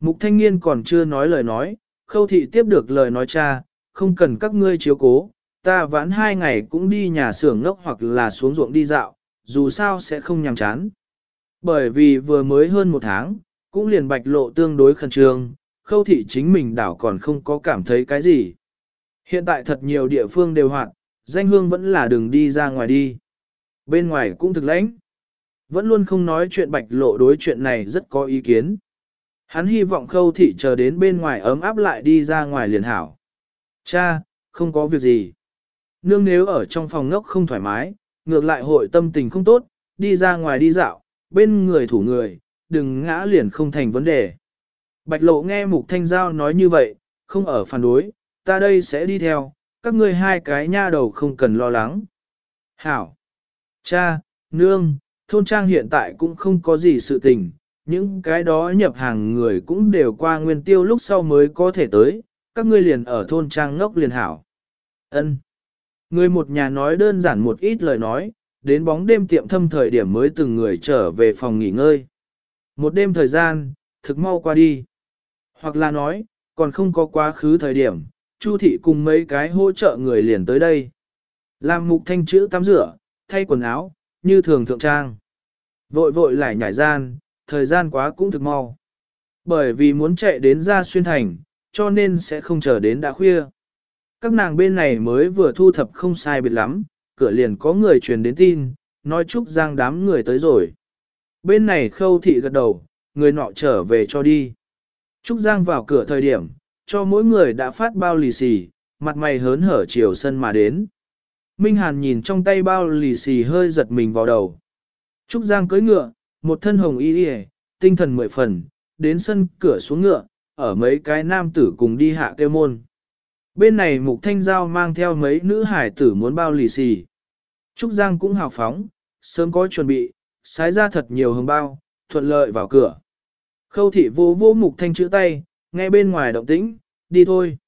Mục Thanh niên còn chưa nói lời nói, khâu thị tiếp được lời nói cha, không cần các ngươi chiếu cố, ta vãn hai ngày cũng đi nhà xưởng ngốc hoặc là xuống ruộng đi dạo, dù sao sẽ không nhàm chán. Bởi vì vừa mới hơn một tháng, cũng liền bạch lộ tương đối khẩn trương, khâu thị chính mình đảo còn không có cảm thấy cái gì. Hiện tại thật nhiều địa phương đều hoạt, danh hương vẫn là đừng đi ra ngoài đi. Bên ngoài cũng thực lãnh. Vẫn luôn không nói chuyện bạch lộ đối chuyện này rất có ý kiến. Hắn hy vọng khâu thị chờ đến bên ngoài ấm áp lại đi ra ngoài liền hảo. Cha, không có việc gì. Nương nếu ở trong phòng ngốc không thoải mái, ngược lại hội tâm tình không tốt, đi ra ngoài đi dạo, bên người thủ người, đừng ngã liền không thành vấn đề. Bạch lộ nghe mục thanh giao nói như vậy, không ở phản đối, ta đây sẽ đi theo, các ngươi hai cái nha đầu không cần lo lắng. Hảo! Cha, nương, thôn trang hiện tại cũng không có gì sự tình, những cái đó nhập hàng người cũng đều qua nguyên tiêu lúc sau mới có thể tới, các ngươi liền ở thôn trang ngốc liền hảo. Ân. Người một nhà nói đơn giản một ít lời nói, đến bóng đêm tiệm thâm thời điểm mới từng người trở về phòng nghỉ ngơi. Một đêm thời gian, thực mau qua đi. Hoặc là nói, còn không có quá khứ thời điểm, Chu thị cùng mấy cái hỗ trợ người liền tới đây. Làm mục thanh chữ tắm rửa, thay quần áo, như thường thượng trang. Vội vội lại nhảy gian, thời gian quá cũng thực mau. Bởi vì muốn chạy đến ra xuyên thành, cho nên sẽ không chờ đến đã khuya. Các nàng bên này mới vừa thu thập không sai biệt lắm, cửa liền có người truyền đến tin, nói chúc giang đám người tới rồi. Bên này khâu thị gật đầu, người nọ trở về cho đi. Trúc Giang vào cửa thời điểm, cho mỗi người đã phát bao lì xì, mặt mày hớn hở chiều sân mà đến. Minh Hàn nhìn trong tay bao lì xì hơi giật mình vào đầu. Trúc Giang cưỡi ngựa, một thân hồng y y, tinh thần mười phần, đến sân cửa xuống ngựa, ở mấy cái nam tử cùng đi hạ kêu môn. Bên này Mục Thanh Giao mang theo mấy nữ hải tử muốn bao lì xì. Trúc Giang cũng hào phóng, sớm có chuẩn bị, sái ra thật nhiều hồng bao, thuận lợi vào cửa. Khâu thị vô vô Mục Thanh chữ tay, nghe bên ngoài động tĩnh, đi thôi.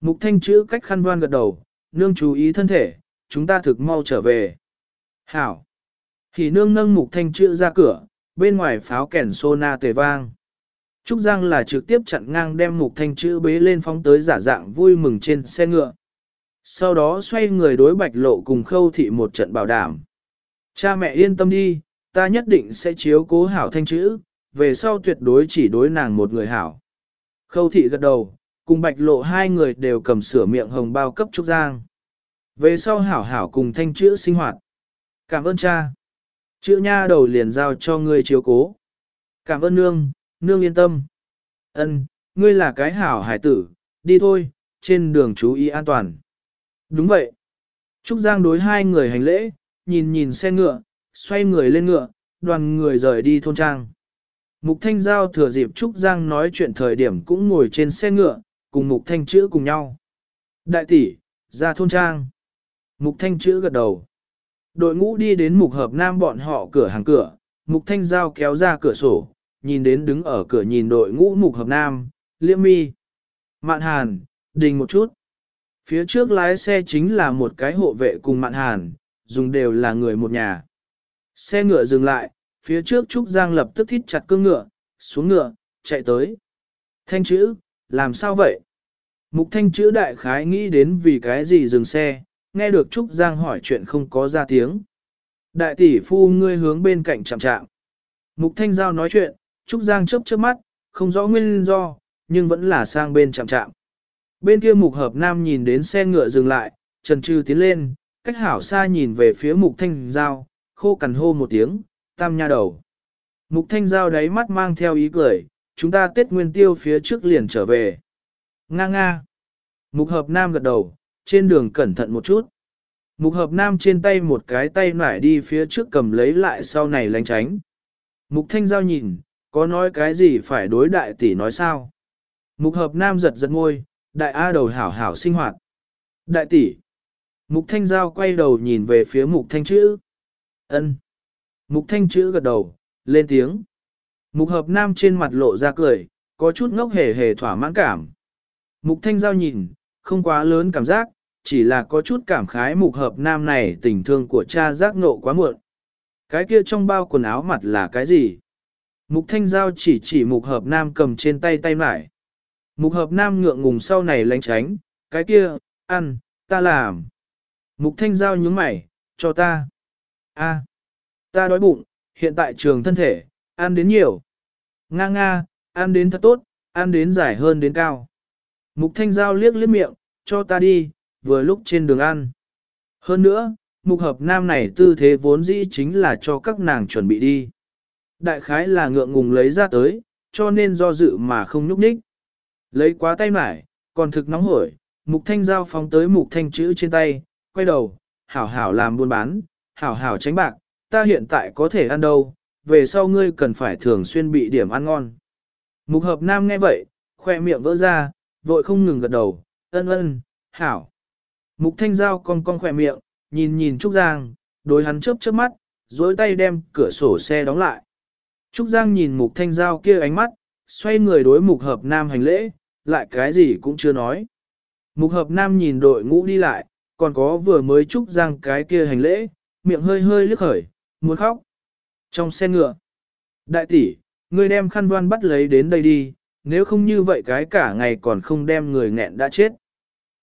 Mục Thanh chữ cách khăn đoan gật đầu, nương chú ý thân thể, chúng ta thực mau trở về. Hảo. Hỉ nương nâng Mục Thanh chữ ra cửa, bên ngoài pháo kèn sô na tề vang. Trúc Giang là trực tiếp chặn ngang đem mục thanh chữ bế lên phóng tới giả dạng vui mừng trên xe ngựa. Sau đó xoay người đối bạch lộ cùng khâu thị một trận bảo đảm. Cha mẹ yên tâm đi, ta nhất định sẽ chiếu cố hảo thanh chữ, về sau tuyệt đối chỉ đối nàng một người hảo. Khâu thị gật đầu, cùng bạch lộ hai người đều cầm sửa miệng hồng bao cấp Trúc Giang. Về sau hảo hảo cùng thanh chữ sinh hoạt. Cảm ơn cha. Chữ nha đầu liền giao cho ngươi chiếu cố. Cảm ơn nương, nương yên tâm. Ân, ngươi là cái hảo hải tử, đi thôi, trên đường chú ý an toàn. Đúng vậy. Trúc Giang đối hai người hành lễ, nhìn nhìn xe ngựa, xoay người lên ngựa, đoàn người rời đi thôn trang. Mục Thanh Giao thừa dịp Trúc Giang nói chuyện thời điểm cũng ngồi trên xe ngựa, cùng Mục Thanh chữ cùng nhau. Đại tỷ, ra thôn trang. Mục Thanh chữ gật đầu. Đội ngũ đi đến Mục Hợp Nam bọn họ cửa hàng cửa, Mục Thanh Giao kéo ra cửa sổ, nhìn đến đứng ở cửa nhìn đội ngũ mục hợp nam, liễm mi. Mạn hàn, đình một chút. Phía trước lái xe chính là một cái hộ vệ cùng mạn hàn, dùng đều là người một nhà. Xe ngựa dừng lại, phía trước Trúc Giang lập tức thít chặt cương ngựa, xuống ngựa, chạy tới. Thanh chữ, làm sao vậy? Mục thanh chữ đại khái nghĩ đến vì cái gì dừng xe, nghe được Trúc Giang hỏi chuyện không có ra tiếng. Đại tỷ phu ngươi hướng bên cạnh chạm chạm. Mục Thanh Giao nói chuyện, Trúc Giang chớp chớp mắt, không rõ nguyên do, nhưng vẫn là sang bên chạm chạm. Bên kia Mục Hợp Nam nhìn đến xe ngựa dừng lại, trần trừ tiến lên, cách hảo xa nhìn về phía Mục Thanh Giao, khô cằn hô một tiếng, tam nha đầu. Mục Thanh Giao đáy mắt mang theo ý cười, chúng ta Tết Nguyên Tiêu phía trước liền trở về. Nga nga. Mục Hợp Nam gật đầu, trên đường cẩn thận một chút. Mục Hợp Nam trên tay một cái tay nải đi phía trước cầm lấy lại sau này lánh tránh. Mục Thanh Giao nhìn, có nói cái gì phải đối đại tỷ nói sao? Mục Hợp Nam giật giật ngôi, đại A đầu hảo hảo sinh hoạt. Đại tỷ. Mục Thanh Giao quay đầu nhìn về phía Mục Thanh Chữ. ân Mục Thanh Chữ gật đầu, lên tiếng. Mục Hợp Nam trên mặt lộ ra cười, có chút ngốc hề hề thỏa mãn cảm. Mục Thanh Giao nhìn, không quá lớn cảm giác, chỉ là có chút cảm khái Mục Hợp Nam này tình thương của cha giác nộ quá muộn. Cái kia trong bao quần áo mặt là cái gì? Mục Thanh Giao chỉ chỉ Mục Hợp Nam cầm trên tay tay mải. Mục Hợp Nam ngượng ngùng sau này lánh tránh, cái kia, ăn, ta làm. Mục Thanh Giao nhướng mày, cho ta. a ta đói bụng, hiện tại trường thân thể, ăn đến nhiều. Nga nga, ăn đến thật tốt, ăn đến dài hơn đến cao. Mục Thanh Giao liếc liếc miệng, cho ta đi, vừa lúc trên đường ăn. Hơn nữa, mục hợp nam này tư thế vốn dĩ chính là cho các nàng chuẩn bị đi. Đại khái là ngượng ngùng lấy ra tới, cho nên do dự mà không nhúc nhích. Lấy quá tay mải, còn thực nóng hổi, mục thanh giao phóng tới mục thanh chữ trên tay, quay đầu, hảo hảo làm buôn bán, hảo hảo tránh bạc, ta hiện tại có thể ăn đâu, về sau ngươi cần phải thường xuyên bị điểm ăn ngon. Mục hợp nam nghe vậy, khoe miệng vỡ ra, vội không ngừng gật đầu, ân ân, hảo. Mục thanh giao con con khỏe miệng, nhìn nhìn Trúc Giang, đối hắn chớp chớp mắt, dối tay đem cửa sổ xe đóng lại. Trúc Giang nhìn mục thanh giao kia ánh mắt, xoay người đối mục hợp nam hành lễ, lại cái gì cũng chưa nói. Mục hợp nam nhìn đội ngũ đi lại, còn có vừa mới Trúc Giang cái kia hành lễ, miệng hơi hơi lướt khởi, muốn khóc. Trong xe ngựa, đại tỷ, ngươi đem khăn đoan bắt lấy đến đây đi, nếu không như vậy cái cả ngày còn không đem người nghẹn đã chết.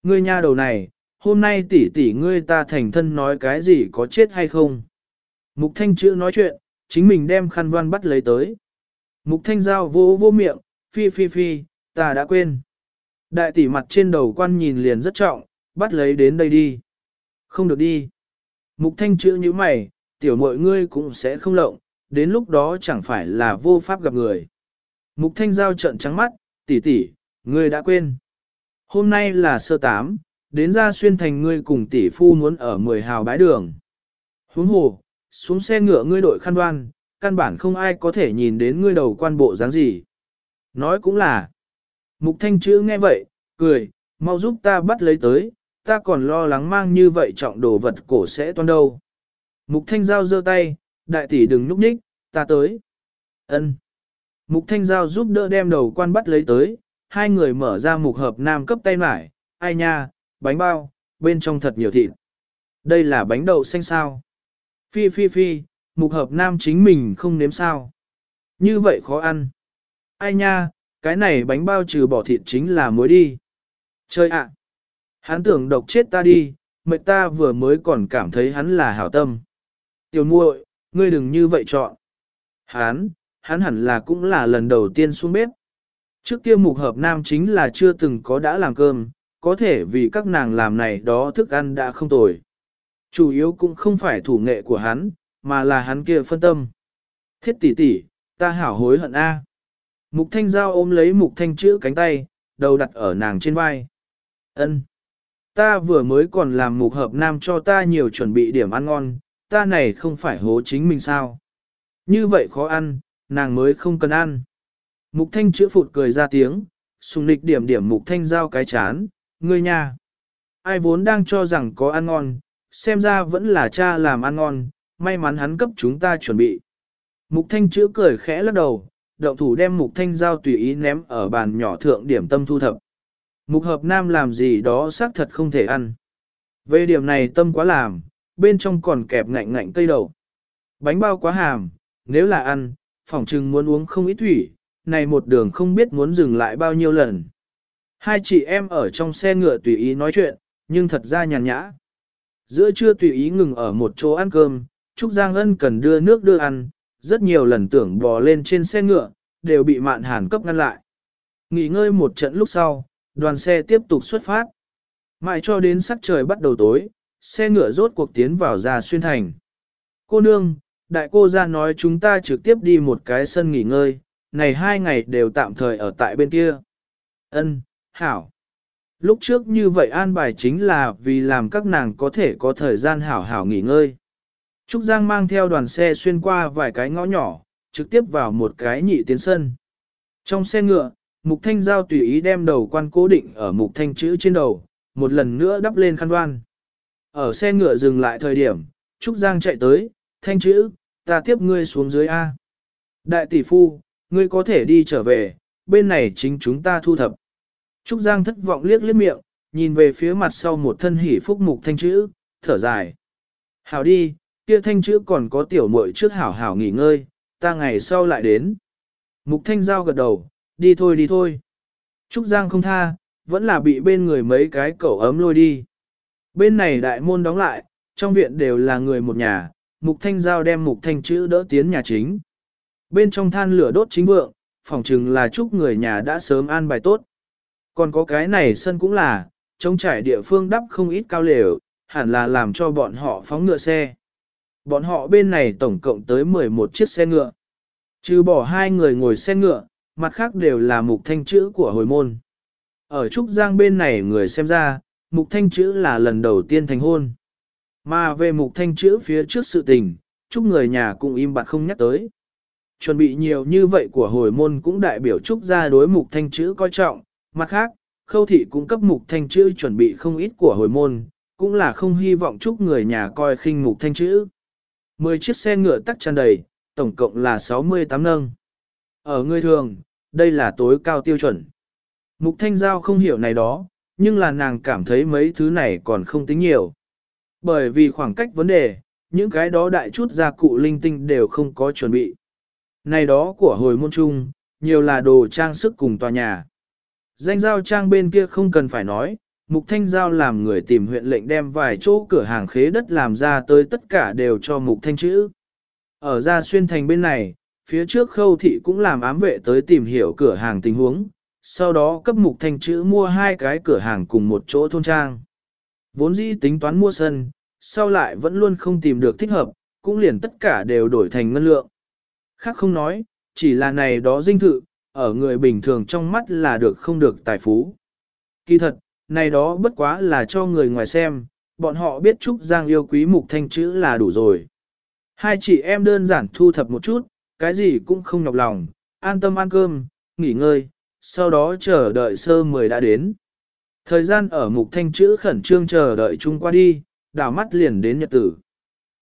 Ngươi nha đầu này, hôm nay tỷ tỷ ngươi ta thành thân nói cái gì có chết hay không. Mục thanh chữ nói chuyện, chính mình đem khăn Văn bắt lấy tới. Mục thanh giao vô vô miệng, phi phi phi, ta đã quên. Đại tỷ mặt trên đầu quan nhìn liền rất trọng, bắt lấy đến đây đi. Không được đi. Mục thanh chữ như mày, tiểu mội ngươi cũng sẽ không lộng, đến lúc đó chẳng phải là vô pháp gặp người. Mục thanh giao trận trắng mắt, tỷ tỷ, ngươi đã quên. Hôm nay là sơ tám, đến ra xuyên thành ngươi cùng tỷ phu muốn ở mười hào bái đường. Huống hồ, xuống xe ngựa ngươi đội khăn đoan, căn bản không ai có thể nhìn đến ngươi đầu quan bộ dáng gì. Nói cũng là, mục thanh chữ nghe vậy, cười, mau giúp ta bắt lấy tới, ta còn lo lắng mang như vậy trọng đồ vật cổ sẽ toan đâu. Mục thanh giao giơ tay, đại tỷ đừng núp nhích, ta tới. Ân. Mục thanh giao giúp đỡ đem đầu quan bắt lấy tới, hai người mở ra mục hợp nam cấp tay mải, ai nha, bánh bao, bên trong thật nhiều thịt. Đây là bánh đậu xanh sao. Phi phi phi, mục hợp nam chính mình không nếm sao. Như vậy khó ăn. Ai nha, cái này bánh bao trừ bỏ thịt chính là muối đi. Chơi ạ. Hắn tưởng độc chết ta đi, mệt ta vừa mới còn cảm thấy hắn là hảo tâm. Tiểu muội, ngươi đừng như vậy chọn. Hắn, hắn hẳn là cũng là lần đầu tiên xuống bếp. Trước kia mục hợp nam chính là chưa từng có đã làm cơm, có thể vì các nàng làm này đó thức ăn đã không tồi. Chủ yếu cũng không phải thủ nghệ của hắn, mà là hắn kia phân tâm. Thiết tỷ tỷ, ta hảo hối hận a. Mục thanh giao ôm lấy mục thanh chữ cánh tay, đầu đặt ở nàng trên vai. Ân, Ta vừa mới còn làm mục hợp nam cho ta nhiều chuẩn bị điểm ăn ngon, ta này không phải hố chính mình sao. Như vậy khó ăn, nàng mới không cần ăn. Mục thanh chữ phụt cười ra tiếng, sùng lịch điểm điểm mục thanh giao cái chán, ngươi nha. Ai vốn đang cho rằng có ăn ngon, xem ra vẫn là cha làm ăn ngon, may mắn hắn cấp chúng ta chuẩn bị. Mục thanh chữa cười khẽ lắc đầu, động thủ đem mục thanh giao tùy ý ném ở bàn nhỏ thượng điểm tâm thu thập. Mục hợp nam làm gì đó xác thật không thể ăn. Về điểm này tâm quá làm, bên trong còn kẹp ngạnh ngạnh cây đậu. Bánh bao quá hàm, nếu là ăn, phỏng chừng muốn uống không ít thủy, này một đường không biết muốn dừng lại bao nhiêu lần. Hai chị em ở trong xe ngựa tùy ý nói chuyện, nhưng thật ra nhàn nhã. Giữa trưa tùy ý ngừng ở một chỗ ăn cơm, Trúc Giang Ân cần đưa nước đưa ăn, rất nhiều lần tưởng bò lên trên xe ngựa, đều bị mạn hàn cấp ngăn lại. Nghỉ ngơi một trận lúc sau, đoàn xe tiếp tục xuất phát. Mãi cho đến sắc trời bắt đầu tối, xe ngựa rốt cuộc tiến vào ra xuyên thành. Cô nương, đại cô ra nói chúng ta trực tiếp đi một cái sân nghỉ ngơi, này hai ngày đều tạm thời ở tại bên kia. Ân, hảo. Lúc trước như vậy an bài chính là vì làm các nàng có thể có thời gian hảo hảo nghỉ ngơi. Trúc Giang mang theo đoàn xe xuyên qua vài cái ngõ nhỏ, trực tiếp vào một cái nhị tiến sân. Trong xe ngựa, Mục Thanh Giao tùy ý đem đầu quan cố định ở Mục Thanh chữ trên đầu, một lần nữa đắp lên khăn đoan. Ở xe ngựa dừng lại thời điểm, Trúc Giang chạy tới, Thanh chữ, ta tiếp ngươi xuống dưới A. Đại tỷ phu, ngươi có thể đi trở về, bên này chính chúng ta thu thập. Trúc Giang thất vọng liếc liếc miệng, nhìn về phía mặt sau một thân hỉ phúc mục thanh chữ, thở dài. Hảo đi, kia thanh chữ còn có tiểu muội trước hảo hảo nghỉ ngơi, ta ngày sau lại đến. Mục thanh giao gật đầu, đi thôi đi thôi. Trúc Giang không tha, vẫn là bị bên người mấy cái cậu ấm lôi đi. Bên này đại môn đóng lại, trong viện đều là người một nhà, mục thanh giao đem mục thanh chữ đỡ tiến nhà chính. Bên trong than lửa đốt chính vượng, phòng chừng là chúc người nhà đã sớm an bài tốt. Còn có cái này sân cũng là, trông trải địa phương đắp không ít cao lều, hẳn là làm cho bọn họ phóng ngựa xe. Bọn họ bên này tổng cộng tới 11 chiếc xe ngựa. Trừ bỏ hai người ngồi xe ngựa, mặt khác đều là mục thanh chữ của hồi môn. Ở Trúc Giang bên này người xem ra, mục thanh chữ là lần đầu tiên thành hôn. Mà về mục thanh chữ phía trước sự tình, Trúc người nhà cũng im bặt không nhắc tới. Chuẩn bị nhiều như vậy của hồi môn cũng đại biểu Trúc gia đối mục thanh chữ coi trọng, mặt khác, khâu thị cũng cấp mục thanh chữ chuẩn bị không ít của hồi môn, cũng là không hy vọng chúc người nhà coi khinh mục thanh chữ. Mười chiếc xe ngựa tắc tràn đầy, tổng cộng là 68 nâng. Ở người thường, đây là tối cao tiêu chuẩn. Mục Thanh Giao không hiểu này đó, nhưng là nàng cảm thấy mấy thứ này còn không tính nhiều. Bởi vì khoảng cách vấn đề, những cái đó đại chút gia cụ linh tinh đều không có chuẩn bị. Này đó của hồi môn trung, nhiều là đồ trang sức cùng tòa nhà. Danh giao trang bên kia không cần phải nói, Mục Thanh Giao làm người tìm huyện lệnh đem vài chỗ cửa hàng khế đất làm ra tới tất cả đều cho Mục Thanh chữ. Ở ra xuyên thành bên này, phía trước khâu thị cũng làm ám vệ tới tìm hiểu cửa hàng tình huống, sau đó cấp Mục Thanh chữ mua hai cái cửa hàng cùng một chỗ thôn trang. Vốn dĩ tính toán mua sân, sau lại vẫn luôn không tìm được thích hợp, cũng liền tất cả đều đổi thành ngân lượng. Khác không nói, chỉ là này đó dinh thự, ở người bình thường trong mắt là được không được tài phú. Kỳ thật, này đó bất quá là cho người ngoài xem, bọn họ biết Trúc Giang yêu quý mục thanh chữ là đủ rồi. Hai chị em đơn giản thu thập một chút, cái gì cũng không nhọc lòng, an tâm ăn cơm, nghỉ ngơi, sau đó chờ đợi sơ mười đã đến. Thời gian ở mục thanh chữ khẩn trương chờ đợi chung qua đi, đảo mắt liền đến nhật tử.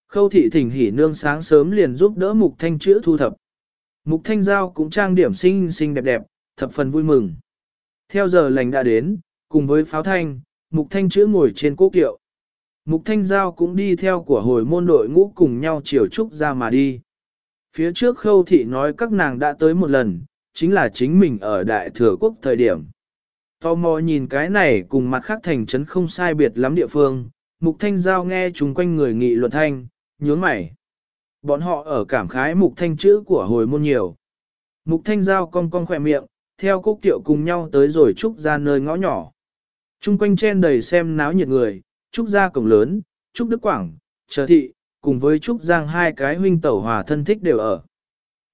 Khâu thị thỉnh hỉ nương sáng sớm liền giúp đỡ mục thanh chữ thu thập. Mục thanh giao cũng trang điểm xinh xinh đẹp đẹp, thập phần vui mừng. Theo giờ lành đã đến, cùng với pháo thanh, mục thanh chữa ngồi trên cố kiệu. Mục thanh giao cũng đi theo của hồi môn đội ngũ cùng nhau chiều trúc ra mà đi. Phía trước khâu thị nói các nàng đã tới một lần, chính là chính mình ở đại thừa quốc thời điểm. Tò mò nhìn cái này cùng mặt khác thành trấn không sai biệt lắm địa phương, mục thanh giao nghe chúng quanh người nghị luận thanh, nhướng mày. Bọn họ ở cảm khái mục thanh chữ của hồi môn nhiều. Mục thanh giao cong cong khỏe miệng, theo cúc tiệu cùng nhau tới rồi trúc ra nơi ngõ nhỏ. Trung quanh chen đầy xem náo nhiệt người, trúc ra cổng lớn, trúc Đức Quảng, chờ thị, cùng với trúc giang hai cái huynh tẩu hòa thân thích đều ở.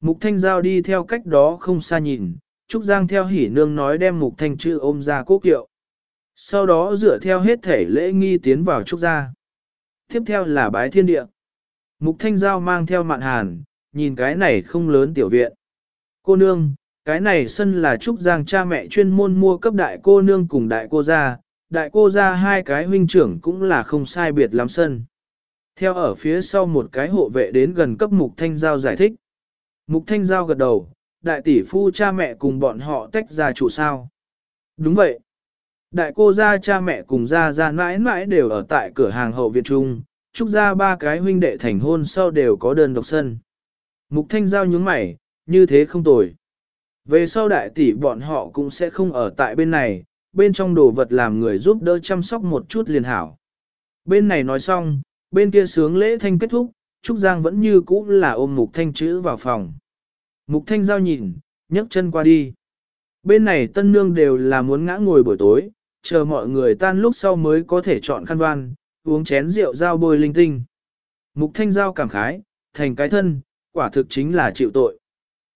Mục thanh giao đi theo cách đó không xa nhìn, trúc giang theo hỉ nương nói đem mục thanh chữ ôm ra cúc tiệu. Sau đó dựa theo hết thể lễ nghi tiến vào trúc gia. Tiếp theo là bái thiên địa. Mục Thanh Giao mang theo mạn hàn, nhìn cái này không lớn tiểu viện. Cô nương, cái này sân là Trúc Giang cha mẹ chuyên môn mua cấp đại cô nương cùng đại cô gia, đại cô gia hai cái huynh trưởng cũng là không sai biệt lắm sân. Theo ở phía sau một cái hộ vệ đến gần cấp Mục Thanh Giao giải thích. Mục Thanh Giao gật đầu, đại tỷ phu cha mẹ cùng bọn họ tách ra trụ sao. Đúng vậy. Đại cô gia cha mẹ cùng gia gia mãi mãi đều ở tại cửa hàng hậu viện trung, Trúc ra ba cái huynh đệ thành hôn sau đều có đơn độc sân. Mục thanh giao nhướng mày, như thế không tồi. Về sau đại tỷ bọn họ cũng sẽ không ở tại bên này, bên trong đồ vật làm người giúp đỡ chăm sóc một chút liền hảo. Bên này nói xong, bên kia sướng lễ thanh kết thúc, Trúc Giang vẫn như cũ là ôm Mục Thanh chữ vào phòng. Mục Thanh giao nhìn, nhấc chân qua đi. Bên này tân nương đều là muốn ngã ngồi buổi tối, chờ mọi người tan lúc sau mới có thể chọn khăn đoan uống chén rượu giao bôi linh tinh. Mục Thanh giao cảm khái, thành cái thân, quả thực chính là chịu tội.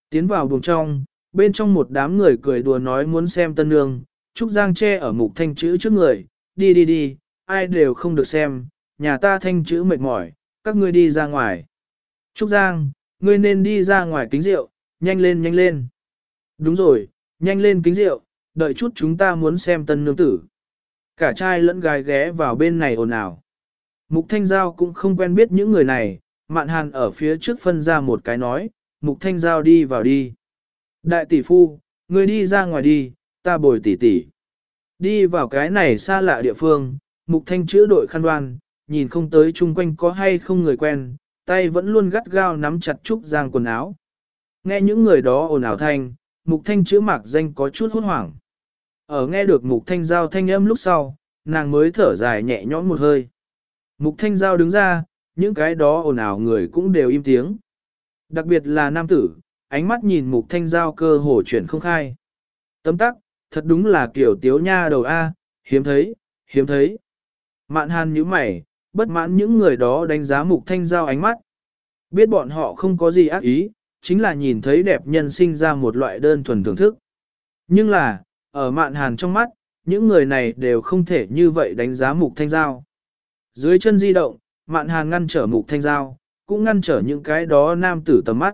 Tiến vào buồng trong, bên trong một đám người cười đùa nói muốn xem tân nương, Trúc Giang che ở mục thanh chữ trước người, đi đi đi, ai đều không được xem, nhà ta thanh chữ mệt mỏi, các ngươi đi ra ngoài. Trúc Giang, ngươi nên đi ra ngoài kính rượu, nhanh lên nhanh lên. Đúng rồi, nhanh lên kính rượu, đợi chút chúng ta muốn xem tân nương tử. Cả trai lẫn gái ghé vào bên này ồn ào. Mục Thanh Giao cũng không quen biết những người này, Mạn Hàn ở phía trước phân ra một cái nói, Mục Thanh Giao đi vào đi. Đại tỷ phu, người đi ra ngoài đi, ta bồi tỷ tỷ. Đi vào cái này xa lạ địa phương, Mục Thanh chữa đội khăn đoan, nhìn không tới chung quanh có hay không người quen, tay vẫn luôn gắt gao nắm chặt Trúc Giang quần áo. Nghe những người đó ồn ào thanh, Mục Thanh chữa mạc danh có chút hốt hoảng. Ở nghe được Mục Thanh Giao thanh âm lúc sau, nàng mới thở dài nhẹ nhõm một hơi. Mục Thanh Giao đứng ra, những cái đó ồn ào người cũng đều im tiếng. Đặc biệt là nam tử, ánh mắt nhìn Mục Thanh Giao cơ hồ chuyển không khai. Tấm tắc, thật đúng là kiểu tiếu nha đầu A, hiếm thấy, hiếm thấy. Mạn hàn như mày, bất mãn những người đó đánh giá Mục Thanh Giao ánh mắt. Biết bọn họ không có gì ác ý, chính là nhìn thấy đẹp nhân sinh ra một loại đơn thuần thưởng thức. Nhưng là, ở mạn hàn trong mắt, những người này đều không thể như vậy đánh giá Mục Thanh Giao. Dưới chân di động, mạn hàn ngăn trở mục thanh giao, cũng ngăn trở những cái đó nam tử tầm mắt.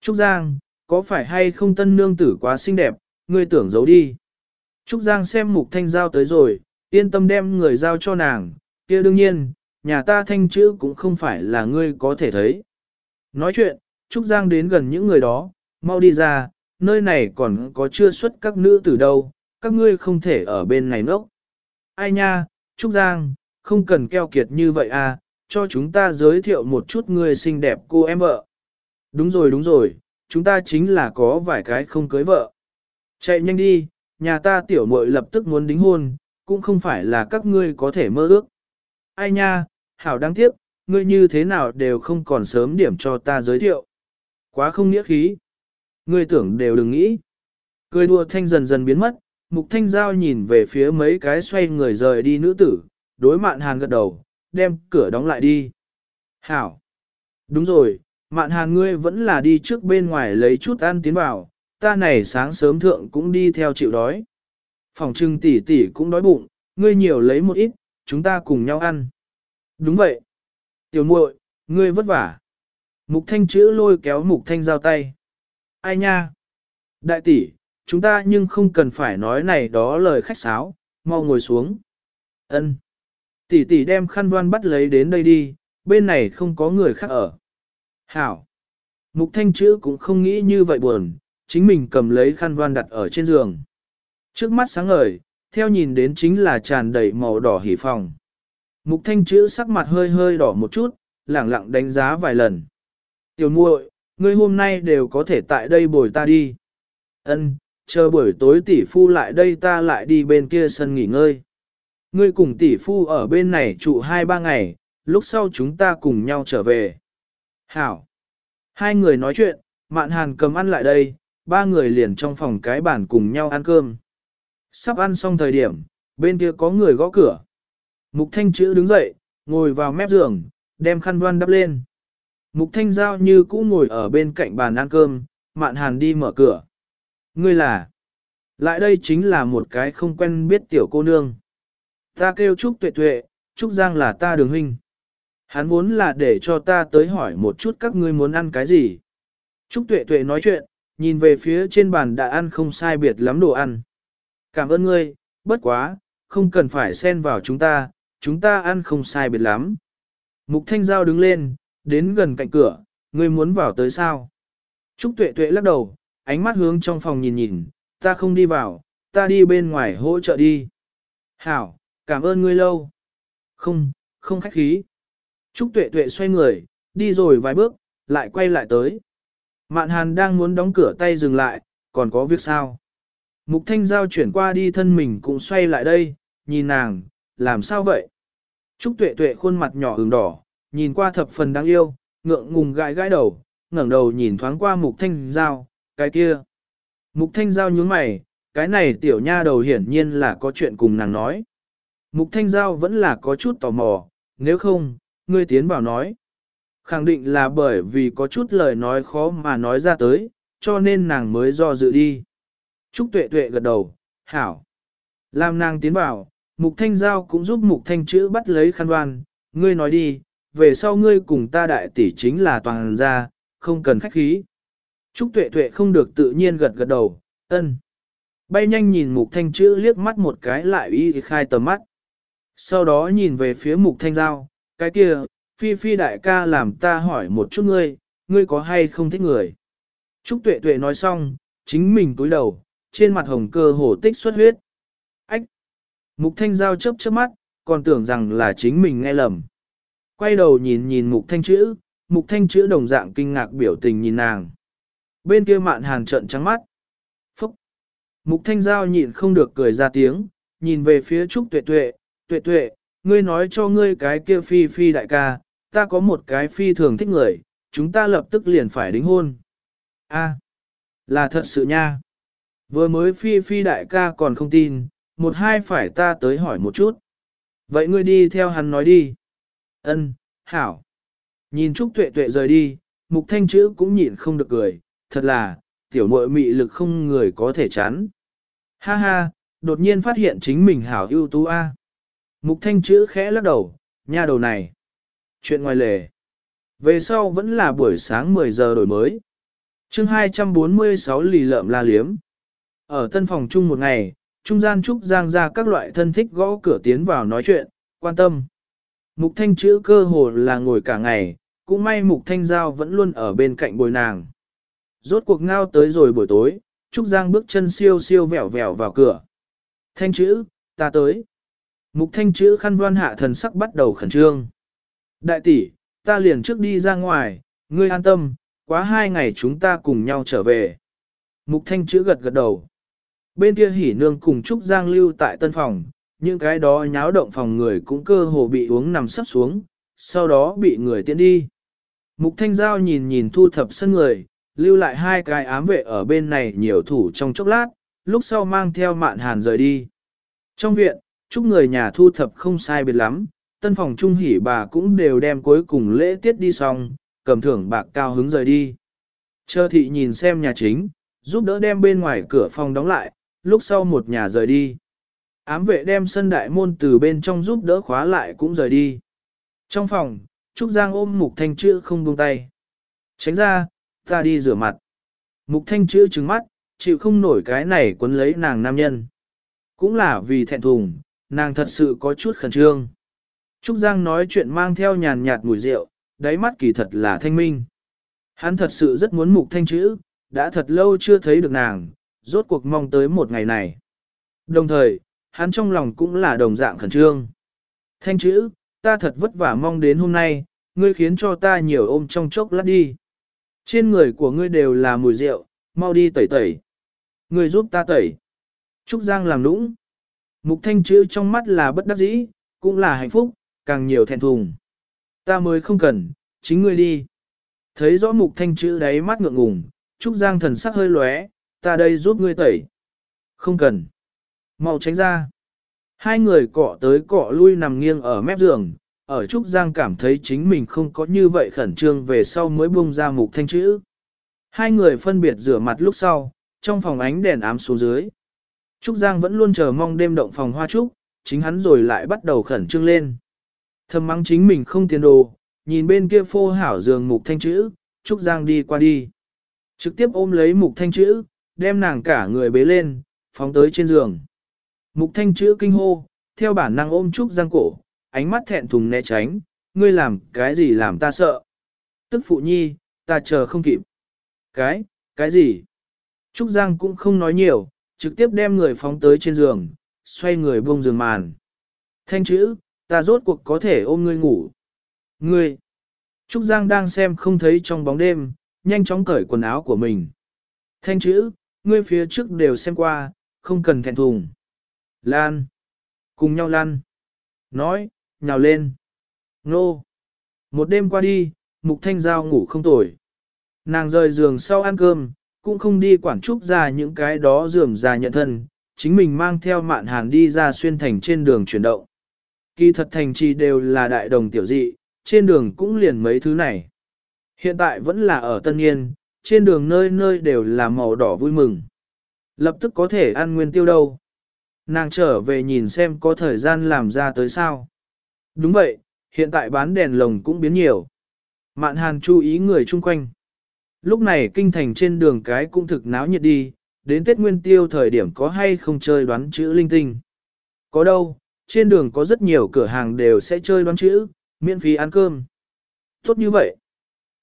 Trúc Giang, có phải hay không tân nương tử quá xinh đẹp, ngươi tưởng giấu đi. Trúc Giang xem mục thanh giao tới rồi, yên tâm đem người giao cho nàng, kia đương nhiên, nhà ta thanh chữ cũng không phải là ngươi có thể thấy. Nói chuyện, Trúc Giang đến gần những người đó, mau đi ra, nơi này còn có chưa xuất các nữ tử đâu, các ngươi không thể ở bên này nốc. Ai nha, Trúc Giang, không cần keo kiệt như vậy à, cho chúng ta giới thiệu một chút người xinh đẹp cô em vợ. Đúng rồi đúng rồi, chúng ta chính là có vài cái không cưới vợ. Chạy nhanh đi, nhà ta tiểu muội lập tức muốn đính hôn, cũng không phải là các ngươi có thể mơ ước. Ai nha, hảo đáng tiếc, ngươi như thế nào đều không còn sớm điểm cho ta giới thiệu. Quá không nghĩa khí. Ngươi tưởng đều đừng nghĩ. Cười đùa thanh dần dần biến mất, mục thanh giao nhìn về phía mấy cái xoay người rời đi nữ tử, đối mạn hàn gật đầu, đem cửa đóng lại đi. Hảo! Đúng rồi, mạn hàn ngươi vẫn là đi trước bên ngoài lấy chút ăn tiến vào, ta này sáng sớm thượng cũng đi theo chịu đói. Phòng trưng tỷ tỷ cũng đói bụng, ngươi nhiều lấy một ít, chúng ta cùng nhau ăn. Đúng vậy. Tiểu muội, ngươi vất vả. Mục thanh chữ lôi kéo mục thanh giao tay. Ai nha? Đại tỷ, chúng ta nhưng không cần phải nói này đó lời khách sáo, mau ngồi xuống. Ân. Tỷ tỷ đem khăn voan bắt lấy đến đây đi, bên này không có người khác ở. Hảo. Mục thanh chữ cũng không nghĩ như vậy buồn, chính mình cầm lấy khăn voan đặt ở trên giường. Trước mắt sáng ngời, theo nhìn đến chính là tràn đầy màu đỏ hỉ phòng. Mục thanh chữ sắc mặt hơi hơi đỏ một chút, lẳng lặng đánh giá vài lần. Tiểu muội, ngươi hôm nay đều có thể tại đây bồi ta đi. Ân, chờ buổi tối tỷ phu lại đây ta lại đi bên kia sân nghỉ ngơi. Ngươi cùng tỷ phu ở bên này trụ hai ba ngày, lúc sau chúng ta cùng nhau trở về. Hảo. Hai người nói chuyện, mạn hàn cầm ăn lại đây, ba người liền trong phòng cái bàn cùng nhau ăn cơm. Sắp ăn xong thời điểm, bên kia có người gõ cửa. Mục thanh chữ đứng dậy, ngồi vào mép giường, đem khăn voan đắp lên. Mục thanh giao như cũ ngồi ở bên cạnh bàn ăn cơm, mạn hàn đi mở cửa. Ngươi là, lại đây chính là một cái không quen biết tiểu cô nương. Ta kêu Trúc Tuệ Tuệ, Trúc Giang là ta đường huynh. Hắn vốn là để cho ta tới hỏi một chút các ngươi muốn ăn cái gì. Trúc Tuệ Tuệ nói chuyện, nhìn về phía trên bàn đã ăn không sai biệt lắm đồ ăn. Cảm ơn ngươi, bất quá, không cần phải xen vào chúng ta, chúng ta ăn không sai biệt lắm. Mục Thanh Giao đứng lên, đến gần cạnh cửa, ngươi muốn vào tới sao? Trúc Tuệ Tuệ lắc đầu, ánh mắt hướng trong phòng nhìn nhìn, ta không đi vào, ta đi bên ngoài hỗ trợ đi. Hảo, cảm ơn ngươi lâu. Không, không khách khí. Trúc tuệ tuệ xoay người, đi rồi vài bước, lại quay lại tới. Mạn hàn đang muốn đóng cửa tay dừng lại, còn có việc sao? Mục thanh giao chuyển qua đi thân mình cũng xoay lại đây, nhìn nàng, làm sao vậy? Trúc tuệ tuệ khuôn mặt nhỏ ửng đỏ, nhìn qua thập phần đáng yêu, ngượng ngùng gãi gãi đầu, ngẩng đầu nhìn thoáng qua mục thanh giao, cái kia. Mục thanh giao nhướng mày, cái này tiểu nha đầu hiển nhiên là có chuyện cùng nàng nói. Mục thanh giao vẫn là có chút tò mò, nếu không, ngươi tiến vào nói. Khẳng định là bởi vì có chút lời nói khó mà nói ra tới, cho nên nàng mới do dự đi. Trúc tuệ tuệ gật đầu, hảo. Làm nàng tiến vào, mục thanh giao cũng giúp mục thanh chữ bắt lấy khăn đoan, ngươi nói đi, về sau ngươi cùng ta đại tỷ chính là toàn gia, không cần khách khí. Trúc tuệ tuệ không được tự nhiên gật gật đầu, ân. Bay nhanh nhìn mục thanh chữ liếc mắt một cái lại y khai tầm mắt. Sau đó nhìn về phía mục thanh giao, cái kia, phi phi đại ca làm ta hỏi một chút ngươi, ngươi có hay không thích người. Trúc tuệ tuệ nói xong, chính mình túi đầu, trên mặt hồng cơ hổ tích xuất huyết. Ách! Mục thanh giao chớp chớp mắt, còn tưởng rằng là chính mình nghe lầm. Quay đầu nhìn nhìn mục thanh chữ, mục thanh chữ đồng dạng kinh ngạc biểu tình nhìn nàng. Bên kia mạn hàn trận trắng mắt. Phúc! Mục thanh giao nhịn không được cười ra tiếng, nhìn về phía trúc tuệ tuệ, tuệ tuệ, ngươi nói cho ngươi cái kia phi phi đại ca, ta có một cái phi thường thích người, chúng ta lập tức liền phải đính hôn. A, là thật sự nha. Vừa mới phi phi đại ca còn không tin, một hai phải ta tới hỏi một chút. Vậy ngươi đi theo hắn nói đi. Ân, hảo. Nhìn Trúc Tuệ Tuệ rời đi, Mục Thanh chữ cũng nhịn không được cười, thật là, tiểu muội mị lực không người có thể chán. Ha ha, đột nhiên phát hiện chính mình hảo ưu tú a. Mục Thanh chữ khẽ lắc đầu, nha đầu này. Chuyện ngoài lề. Về sau vẫn là buổi sáng 10 giờ đổi mới. chương 246 lì lợm la liếm. Ở tân phòng chung một ngày, trung gian trúc giang ra các loại thân thích gõ cửa tiến vào nói chuyện, quan tâm. Mục thanh chữ cơ hồ là ngồi cả ngày, cũng may mục thanh giao vẫn luôn ở bên cạnh bồi nàng. Rốt cuộc ngao tới rồi buổi tối, trúc giang bước chân siêu siêu vẻo vẻo vào cửa. Thanh chữ, ta tới. Mục thanh chữ khăn đoan hạ thần sắc bắt đầu khẩn trương. Đại tỷ, ta liền trước đi ra ngoài, ngươi an tâm, quá hai ngày chúng ta cùng nhau trở về. Mục thanh chữ gật gật đầu. Bên kia hỉ nương cùng Trúc Giang lưu tại tân phòng, những cái đó nháo động phòng người cũng cơ hồ bị uống nằm sắp xuống, sau đó bị người tiễn đi. Mục thanh giao nhìn nhìn thu thập sân người, lưu lại hai cái ám vệ ở bên này nhiều thủ trong chốc lát, lúc sau mang theo mạn hàn rời đi. Trong viện, chúc người nhà thu thập không sai biệt lắm, tân phòng trung hỉ bà cũng đều đem cuối cùng lễ tiết đi xong, cầm thưởng bạc cao hứng rời đi. Chờ thị nhìn xem nhà chính, giúp đỡ đem bên ngoài cửa phòng đóng lại, lúc sau một nhà rời đi. Ám vệ đem sân đại môn từ bên trong giúp đỡ khóa lại cũng rời đi. Trong phòng, Trúc Giang ôm Mục Thanh Chữ không buông tay. Tránh ra, ta đi rửa mặt. Mục Thanh Chữ trừng mắt, chịu không nổi cái này quấn lấy nàng nam nhân. Cũng là vì thẹn thùng, nàng thật sự có chút khẩn trương. Trúc Giang nói chuyện mang theo nhàn nhạt mùi rượu, đáy mắt kỳ thật là thanh minh. Hắn thật sự rất muốn mục thanh chữ, đã thật lâu chưa thấy được nàng, rốt cuộc mong tới một ngày này. Đồng thời, hắn trong lòng cũng là đồng dạng khẩn trương. Thanh chữ, ta thật vất vả mong đến hôm nay, ngươi khiến cho ta nhiều ôm trong chốc lát đi. Trên người của ngươi đều là mùi rượu, mau đi tẩy tẩy. Ngươi giúp ta tẩy. Trúc Giang làm nũng. Mục thanh chữ trong mắt là bất đắc dĩ, cũng là hạnh phúc, càng nhiều thẹn thùng. Ta mới không cần, chính ngươi đi. Thấy rõ mục thanh chữ đáy mắt ngượng ngùng, Trúc Giang thần sắc hơi lóe, ta đây giúp ngươi tẩy. Không cần. Mau tránh ra. Hai người cọ tới cọ lui nằm nghiêng ở mép giường, ở Trúc Giang cảm thấy chính mình không có như vậy khẩn trương về sau mới bung ra mục thanh chữ. Hai người phân biệt rửa mặt lúc sau, trong phòng ánh đèn ám xuống dưới. Trúc Giang vẫn luôn chờ mong đêm động phòng hoa trúc, chính hắn rồi lại bắt đầu khẩn trương lên. Thầm mắng chính mình không tiền đồ, nhìn bên kia phô hảo giường mục thanh chữ, Trúc Giang đi qua đi. Trực tiếp ôm lấy mục thanh chữ, đem nàng cả người bế lên, phóng tới trên giường. Mục thanh chữ kinh hô, theo bản năng ôm Trúc Giang cổ, ánh mắt thẹn thùng né tránh, ngươi làm cái gì làm ta sợ. Tức phụ nhi, ta chờ không kịp. Cái, cái gì? Trúc Giang cũng không nói nhiều, trực tiếp đem người phóng tới trên giường, xoay người buông giường màn. Thanh chữ, ta rốt cuộc có thể ôm ngươi ngủ. Ngươi! Trúc Giang đang xem không thấy trong bóng đêm, nhanh chóng cởi quần áo của mình. Thanh chữ, ngươi phía trước đều xem qua, không cần thẹn thùng. Lan! Cùng nhau lan! Nói, nhào lên. Nô! Một đêm qua đi, Mục Thanh Giao ngủ không tồi. Nàng rời giường sau ăn cơm, cũng không đi quản trúc ra những cái đó dườm ra nhận thân, chính mình mang theo mạn hàn đi ra xuyên thành trên đường chuyển động. Kỳ thật thành trì đều là đại đồng tiểu dị, trên đường cũng liền mấy thứ này. Hiện tại vẫn là ở Tân Yên, trên đường nơi nơi đều là màu đỏ vui mừng. Lập tức có thể ăn nguyên tiêu đâu. Nàng trở về nhìn xem có thời gian làm ra tới sao. Đúng vậy, hiện tại bán đèn lồng cũng biến nhiều. Mạn hàn chú ý người chung quanh. Lúc này kinh thành trên đường cái cũng thực náo nhiệt đi, đến Tết Nguyên Tiêu thời điểm có hay không chơi đoán chữ linh tinh. Có đâu, trên đường có rất nhiều cửa hàng đều sẽ chơi đoán chữ, miễn phí ăn cơm. Tốt như vậy.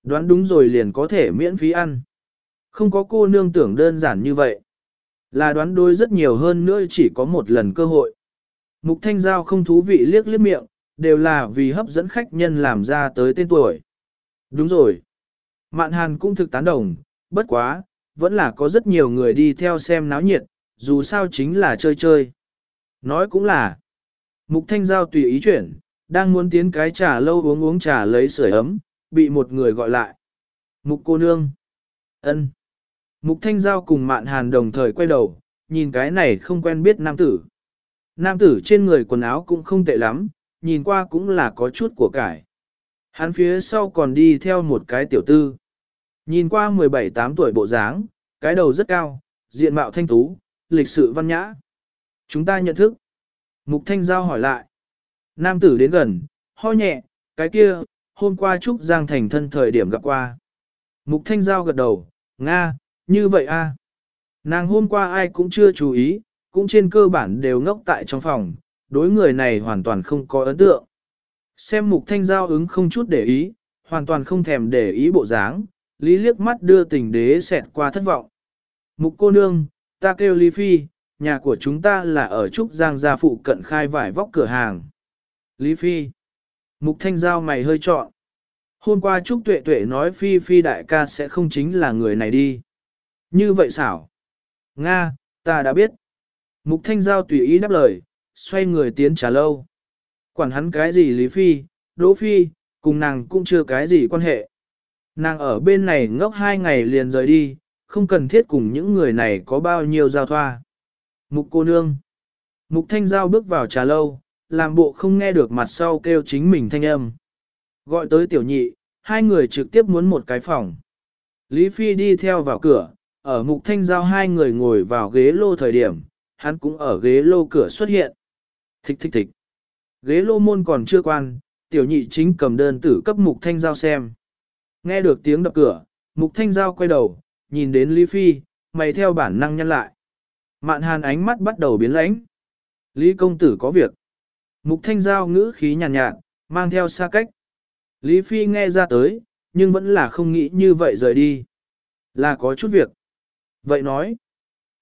Đoán đúng rồi liền có thể miễn phí ăn. Không có cô nương tưởng đơn giản như vậy. Là đoán đôi rất nhiều hơn nữa chỉ có một lần cơ hội. Mục Thanh Giao không thú vị liếc liếc miệng, đều là vì hấp dẫn khách nhân làm ra tới tên tuổi. Đúng rồi. Mạn Hàn cũng thực tán đồng, bất quá, vẫn là có rất nhiều người đi theo xem náo nhiệt, dù sao chính là chơi chơi. Nói cũng là, Mục Thanh Giao tùy ý chuyển, đang muốn tiến cái trà lâu uống uống trà lấy sưởi ấm, bị một người gọi lại. Mục cô nương. ân. Mục Thanh Giao cùng Mạn Hàn đồng thời quay đầu, nhìn cái này không quen biết nam tử. Nam tử trên người quần áo cũng không tệ lắm, nhìn qua cũng là có chút của cải. Hắn phía sau còn đi theo một cái tiểu tư. Nhìn qua 17-8 tuổi bộ dáng, cái đầu rất cao, diện mạo thanh tú, lịch sự văn nhã. Chúng ta nhận thức. Mục Thanh Giao hỏi lại. Nam tử đến gần, ho nhẹ, cái kia, hôm qua Trúc Giang thành thân thời điểm gặp qua. Mục Thanh Giao gật đầu, Nga, như vậy a. Nàng hôm qua ai cũng chưa chú ý, cũng trên cơ bản đều ngốc tại trong phòng, đối người này hoàn toàn không có ấn tượng. Xem Mục Thanh Giao ứng không chút để ý, hoàn toàn không thèm để ý bộ dáng, Lý liếc mắt đưa tình đế xẹt qua thất vọng. Mục cô nương, ta kêu Lý Phi, nhà của chúng ta là ở Trúc Giang gia phụ cận khai vải vóc cửa hàng. Lý Phi. Mục Thanh Giao mày hơi trọn. Hôm qua Trúc Tuệ Tuệ nói Phi Phi đại ca sẽ không chính là người này đi. Như vậy xảo. Nga, ta đã biết. Mục Thanh Giao tùy ý đáp lời, xoay người tiến trả lâu. Quản hắn cái gì Lý Phi, Đỗ Phi, cùng nàng cũng chưa cái gì quan hệ. Nàng ở bên này ngốc hai ngày liền rời đi, không cần thiết cùng những người này có bao nhiêu giao thoa. Mục cô nương. Mục thanh giao bước vào trà lâu, làm bộ không nghe được mặt sau kêu chính mình thanh âm. Gọi tới tiểu nhị, hai người trực tiếp muốn một cái phòng. Lý Phi đi theo vào cửa, ở mục thanh giao hai người ngồi vào ghế lô thời điểm, hắn cũng ở ghế lô cửa xuất hiện. Thích thích thích. Ghế lô môn còn chưa quan, tiểu nhị chính cầm đơn tử cấp mục thanh giao xem. Nghe được tiếng đập cửa, Mục Thanh Giao quay đầu, nhìn đến Lý Phi, mày theo bản năng nhăn lại. Mạn hàn ánh mắt bắt đầu biến lãnh. Lý công tử có việc. Mục Thanh Giao ngữ khí nhàn nhạt, nhạt, mang theo xa cách. Lý Phi nghe ra tới, nhưng vẫn là không nghĩ như vậy rời đi. Là có chút việc. Vậy nói,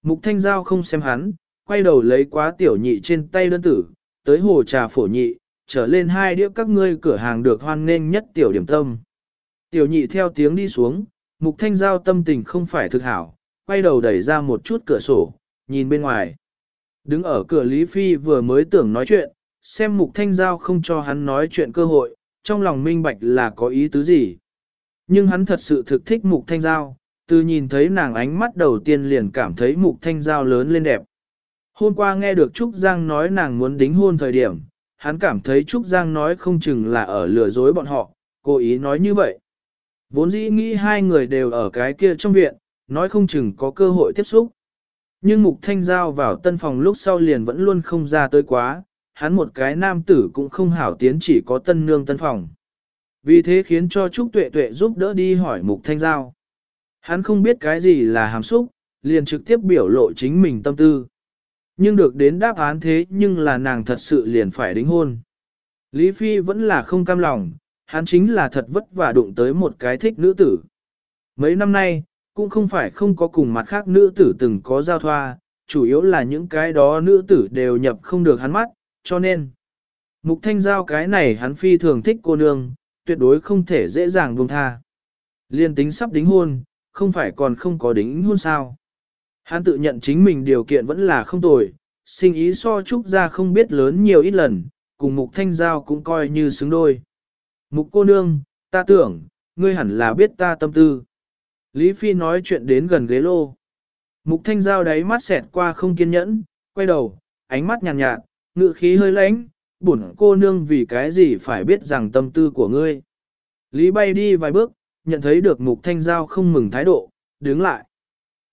Mục Thanh Giao không xem hắn, quay đầu lấy quá tiểu nhị trên tay đơn tử, tới hồ trà phổ nhị, trở lên hai đĩa các ngươi cửa hàng được hoan nghênh nhất tiểu điểm tâm. Tiểu nhị theo tiếng đi xuống, mục thanh giao tâm tình không phải thực hảo, quay đầu đẩy ra một chút cửa sổ, nhìn bên ngoài. Đứng ở cửa Lý Phi vừa mới tưởng nói chuyện, xem mục thanh giao không cho hắn nói chuyện cơ hội, trong lòng minh bạch là có ý tứ gì. Nhưng hắn thật sự thực thích mục thanh giao, từ nhìn thấy nàng ánh mắt đầu tiên liền cảm thấy mục thanh giao lớn lên đẹp. Hôm qua nghe được Trúc Giang nói nàng muốn đính hôn thời điểm, hắn cảm thấy Trúc Giang nói không chừng là ở lừa dối bọn họ, cố ý nói như vậy. Vốn dĩ nghĩ hai người đều ở cái kia trong viện, nói không chừng có cơ hội tiếp xúc. Nhưng Mục Thanh Giao vào tân phòng lúc sau liền vẫn luôn không ra tới quá, hắn một cái nam tử cũng không hảo tiến chỉ có tân nương tân phòng. Vì thế khiến cho Trúc Tuệ Tuệ giúp đỡ đi hỏi Mục Thanh Giao. Hắn không biết cái gì là hàm xúc, liền trực tiếp biểu lộ chính mình tâm tư. Nhưng được đến đáp án thế nhưng là nàng thật sự liền phải đính hôn. Lý Phi vẫn là không cam lòng, hắn chính là thật vất vả đụng tới một cái thích nữ tử. Mấy năm nay, cũng không phải không có cùng mặt khác nữ tử từng có giao thoa, chủ yếu là những cái đó nữ tử đều nhập không được hắn mắt, cho nên. Mục thanh giao cái này hắn phi thường thích cô nương, tuyệt đối không thể dễ dàng buông tha. Liên tính sắp đính hôn, không phải còn không có đính hôn sao. Hắn tự nhận chính mình điều kiện vẫn là không tồi, sinh ý so trúc ra không biết lớn nhiều ít lần, cùng mục thanh giao cũng coi như xứng đôi. Mục cô nương, ta tưởng, ngươi hẳn là biết ta tâm tư. Lý Phi nói chuyện đến gần ghế lô. Mục thanh giao đáy mắt xẹt qua không kiên nhẫn, quay đầu, ánh mắt nhàn nhạt, nhạt, ngự khí hơi lãnh, bổn cô nương vì cái gì phải biết rằng tâm tư của ngươi. Lý bay đi vài bước, nhận thấy được mục thanh giao không mừng thái độ, đứng lại.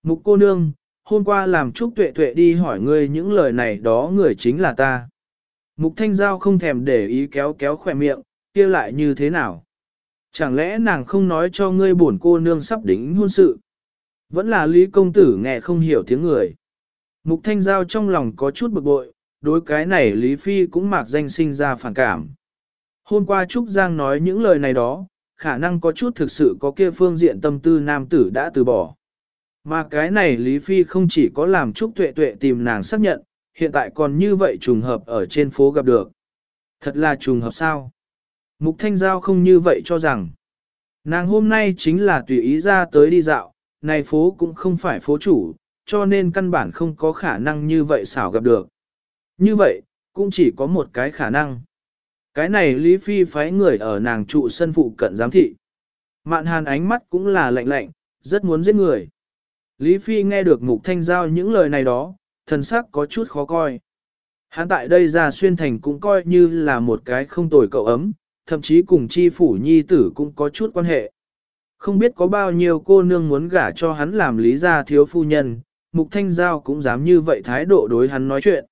Mục cô nương, hôm qua làm chúc Tuệ Tuệ đi hỏi ngươi những lời này đó người chính là ta. Mục Thanh Giao không thèm để ý kéo kéo khỏe miệng, kia lại như thế nào? Chẳng lẽ nàng không nói cho ngươi buồn cô nương sắp đính hôn sự? Vẫn là Lý Công Tử nghe không hiểu tiếng người. Mục Thanh Giao trong lòng có chút bực bội, đối cái này Lý Phi cũng mạc danh sinh ra phản cảm. Hôm qua Trúc Giang nói những lời này đó, khả năng có chút thực sự có kia phương diện tâm tư nam tử đã từ bỏ. Mà cái này Lý Phi không chỉ có làm Trúc Tuệ Tuệ tìm nàng xác nhận, hiện tại còn như vậy trùng hợp ở trên phố gặp được. Thật là trùng hợp sao? Mục Thanh Giao không như vậy cho rằng. Nàng hôm nay chính là tùy ý ra tới đi dạo, này phố cũng không phải phố chủ, cho nên căn bản không có khả năng như vậy xảo gặp được. Như vậy, cũng chỉ có một cái khả năng. Cái này Lý Phi phái người ở nàng trụ sân phụ cận giám thị. Mạn hàn ánh mắt cũng là lạnh lạnh, rất muốn giết người. Lý Phi nghe được Mục Thanh Giao những lời này đó, thần sắc có chút khó coi. Hắn tại đây ra xuyên thành cũng coi như là một cái không tồi cậu ấm, thậm chí cùng chi phủ nhi tử cũng có chút quan hệ. Không biết có bao nhiêu cô nương muốn gả cho hắn làm lý gia thiếu phu nhân, Mục Thanh Giao cũng dám như vậy thái độ đối hắn nói chuyện.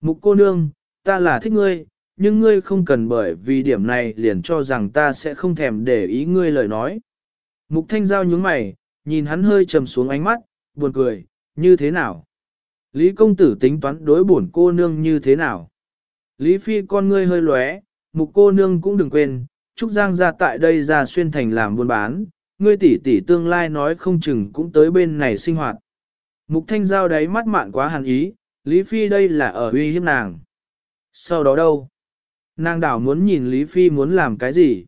Mục cô nương, ta là thích ngươi, nhưng ngươi không cần bởi vì điểm này liền cho rằng ta sẽ không thèm để ý ngươi lời nói. Mục Thanh Giao nhướng mày, nhìn hắn hơi trầm xuống ánh mắt, buồn cười, như thế nào? Lý công tử tính toán đối bổn cô nương như thế nào? Lý phi con ngươi hơi lóe, mục cô nương cũng đừng quên, Trúc Giang ra tại đây ra xuyên thành làm buôn bán, ngươi tỷ tỷ tương lai nói không chừng cũng tới bên này sinh hoạt. Mục thanh giao đáy mắt mạn quá hàn ý, Lý Phi đây là ở uy hiếp nàng. Sau đó đâu? Nàng đảo muốn nhìn Lý Phi muốn làm cái gì?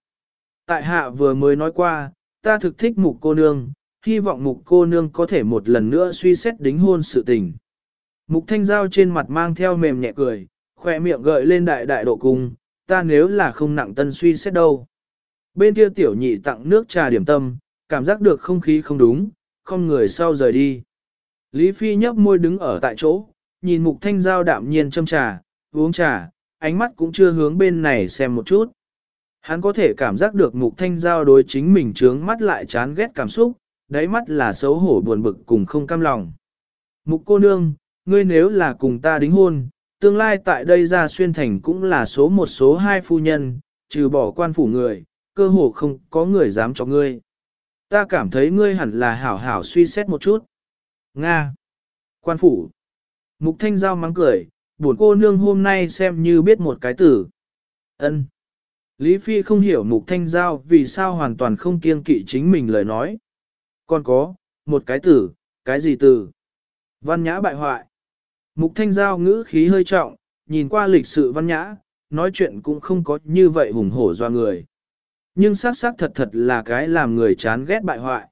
Tại hạ vừa mới nói qua, ta thực thích mục cô nương, hy vọng mục cô nương có thể một lần nữa suy xét đính hôn sự tình. Mục thanh giao trên mặt mang theo mềm nhẹ cười, khỏe miệng gợi lên đại đại độ cung, ta nếu là không nặng tân suy xét đâu. Bên kia tiểu nhị tặng nước trà điểm tâm, cảm giác được không khí không đúng, không người sau rời đi. Lý Phi nhấp môi đứng ở tại chỗ, nhìn mục thanh giao đạm nhiên châm trà, uống trà, ánh mắt cũng chưa hướng bên này xem một chút. Hắn có thể cảm giác được mục thanh giao đối chính mình trướng mắt lại chán ghét cảm xúc, đáy mắt là xấu hổ buồn bực cùng không cam lòng. Mục cô nương, ngươi nếu là cùng ta đính hôn, tương lai tại đây ra xuyên thành cũng là số một số hai phu nhân, trừ bỏ quan phủ người, cơ hồ không có người dám cho ngươi. Ta cảm thấy ngươi hẳn là hảo hảo suy xét một chút. Nga. Quan phủ. Mục thanh giao mắng cười, buồn cô nương hôm nay xem như biết một cái tử. ân Lý Phi không hiểu mục thanh giao vì sao hoàn toàn không kiêng kỵ chính mình lời nói. Còn có, một cái tử, cái gì tử? Văn nhã bại hoại. Mục thanh giao ngữ khí hơi trọng, nhìn qua lịch sự văn nhã, nói chuyện cũng không có như vậy hùng hổ doa người. Nhưng xác xác thật thật là cái làm người chán ghét bại hoại.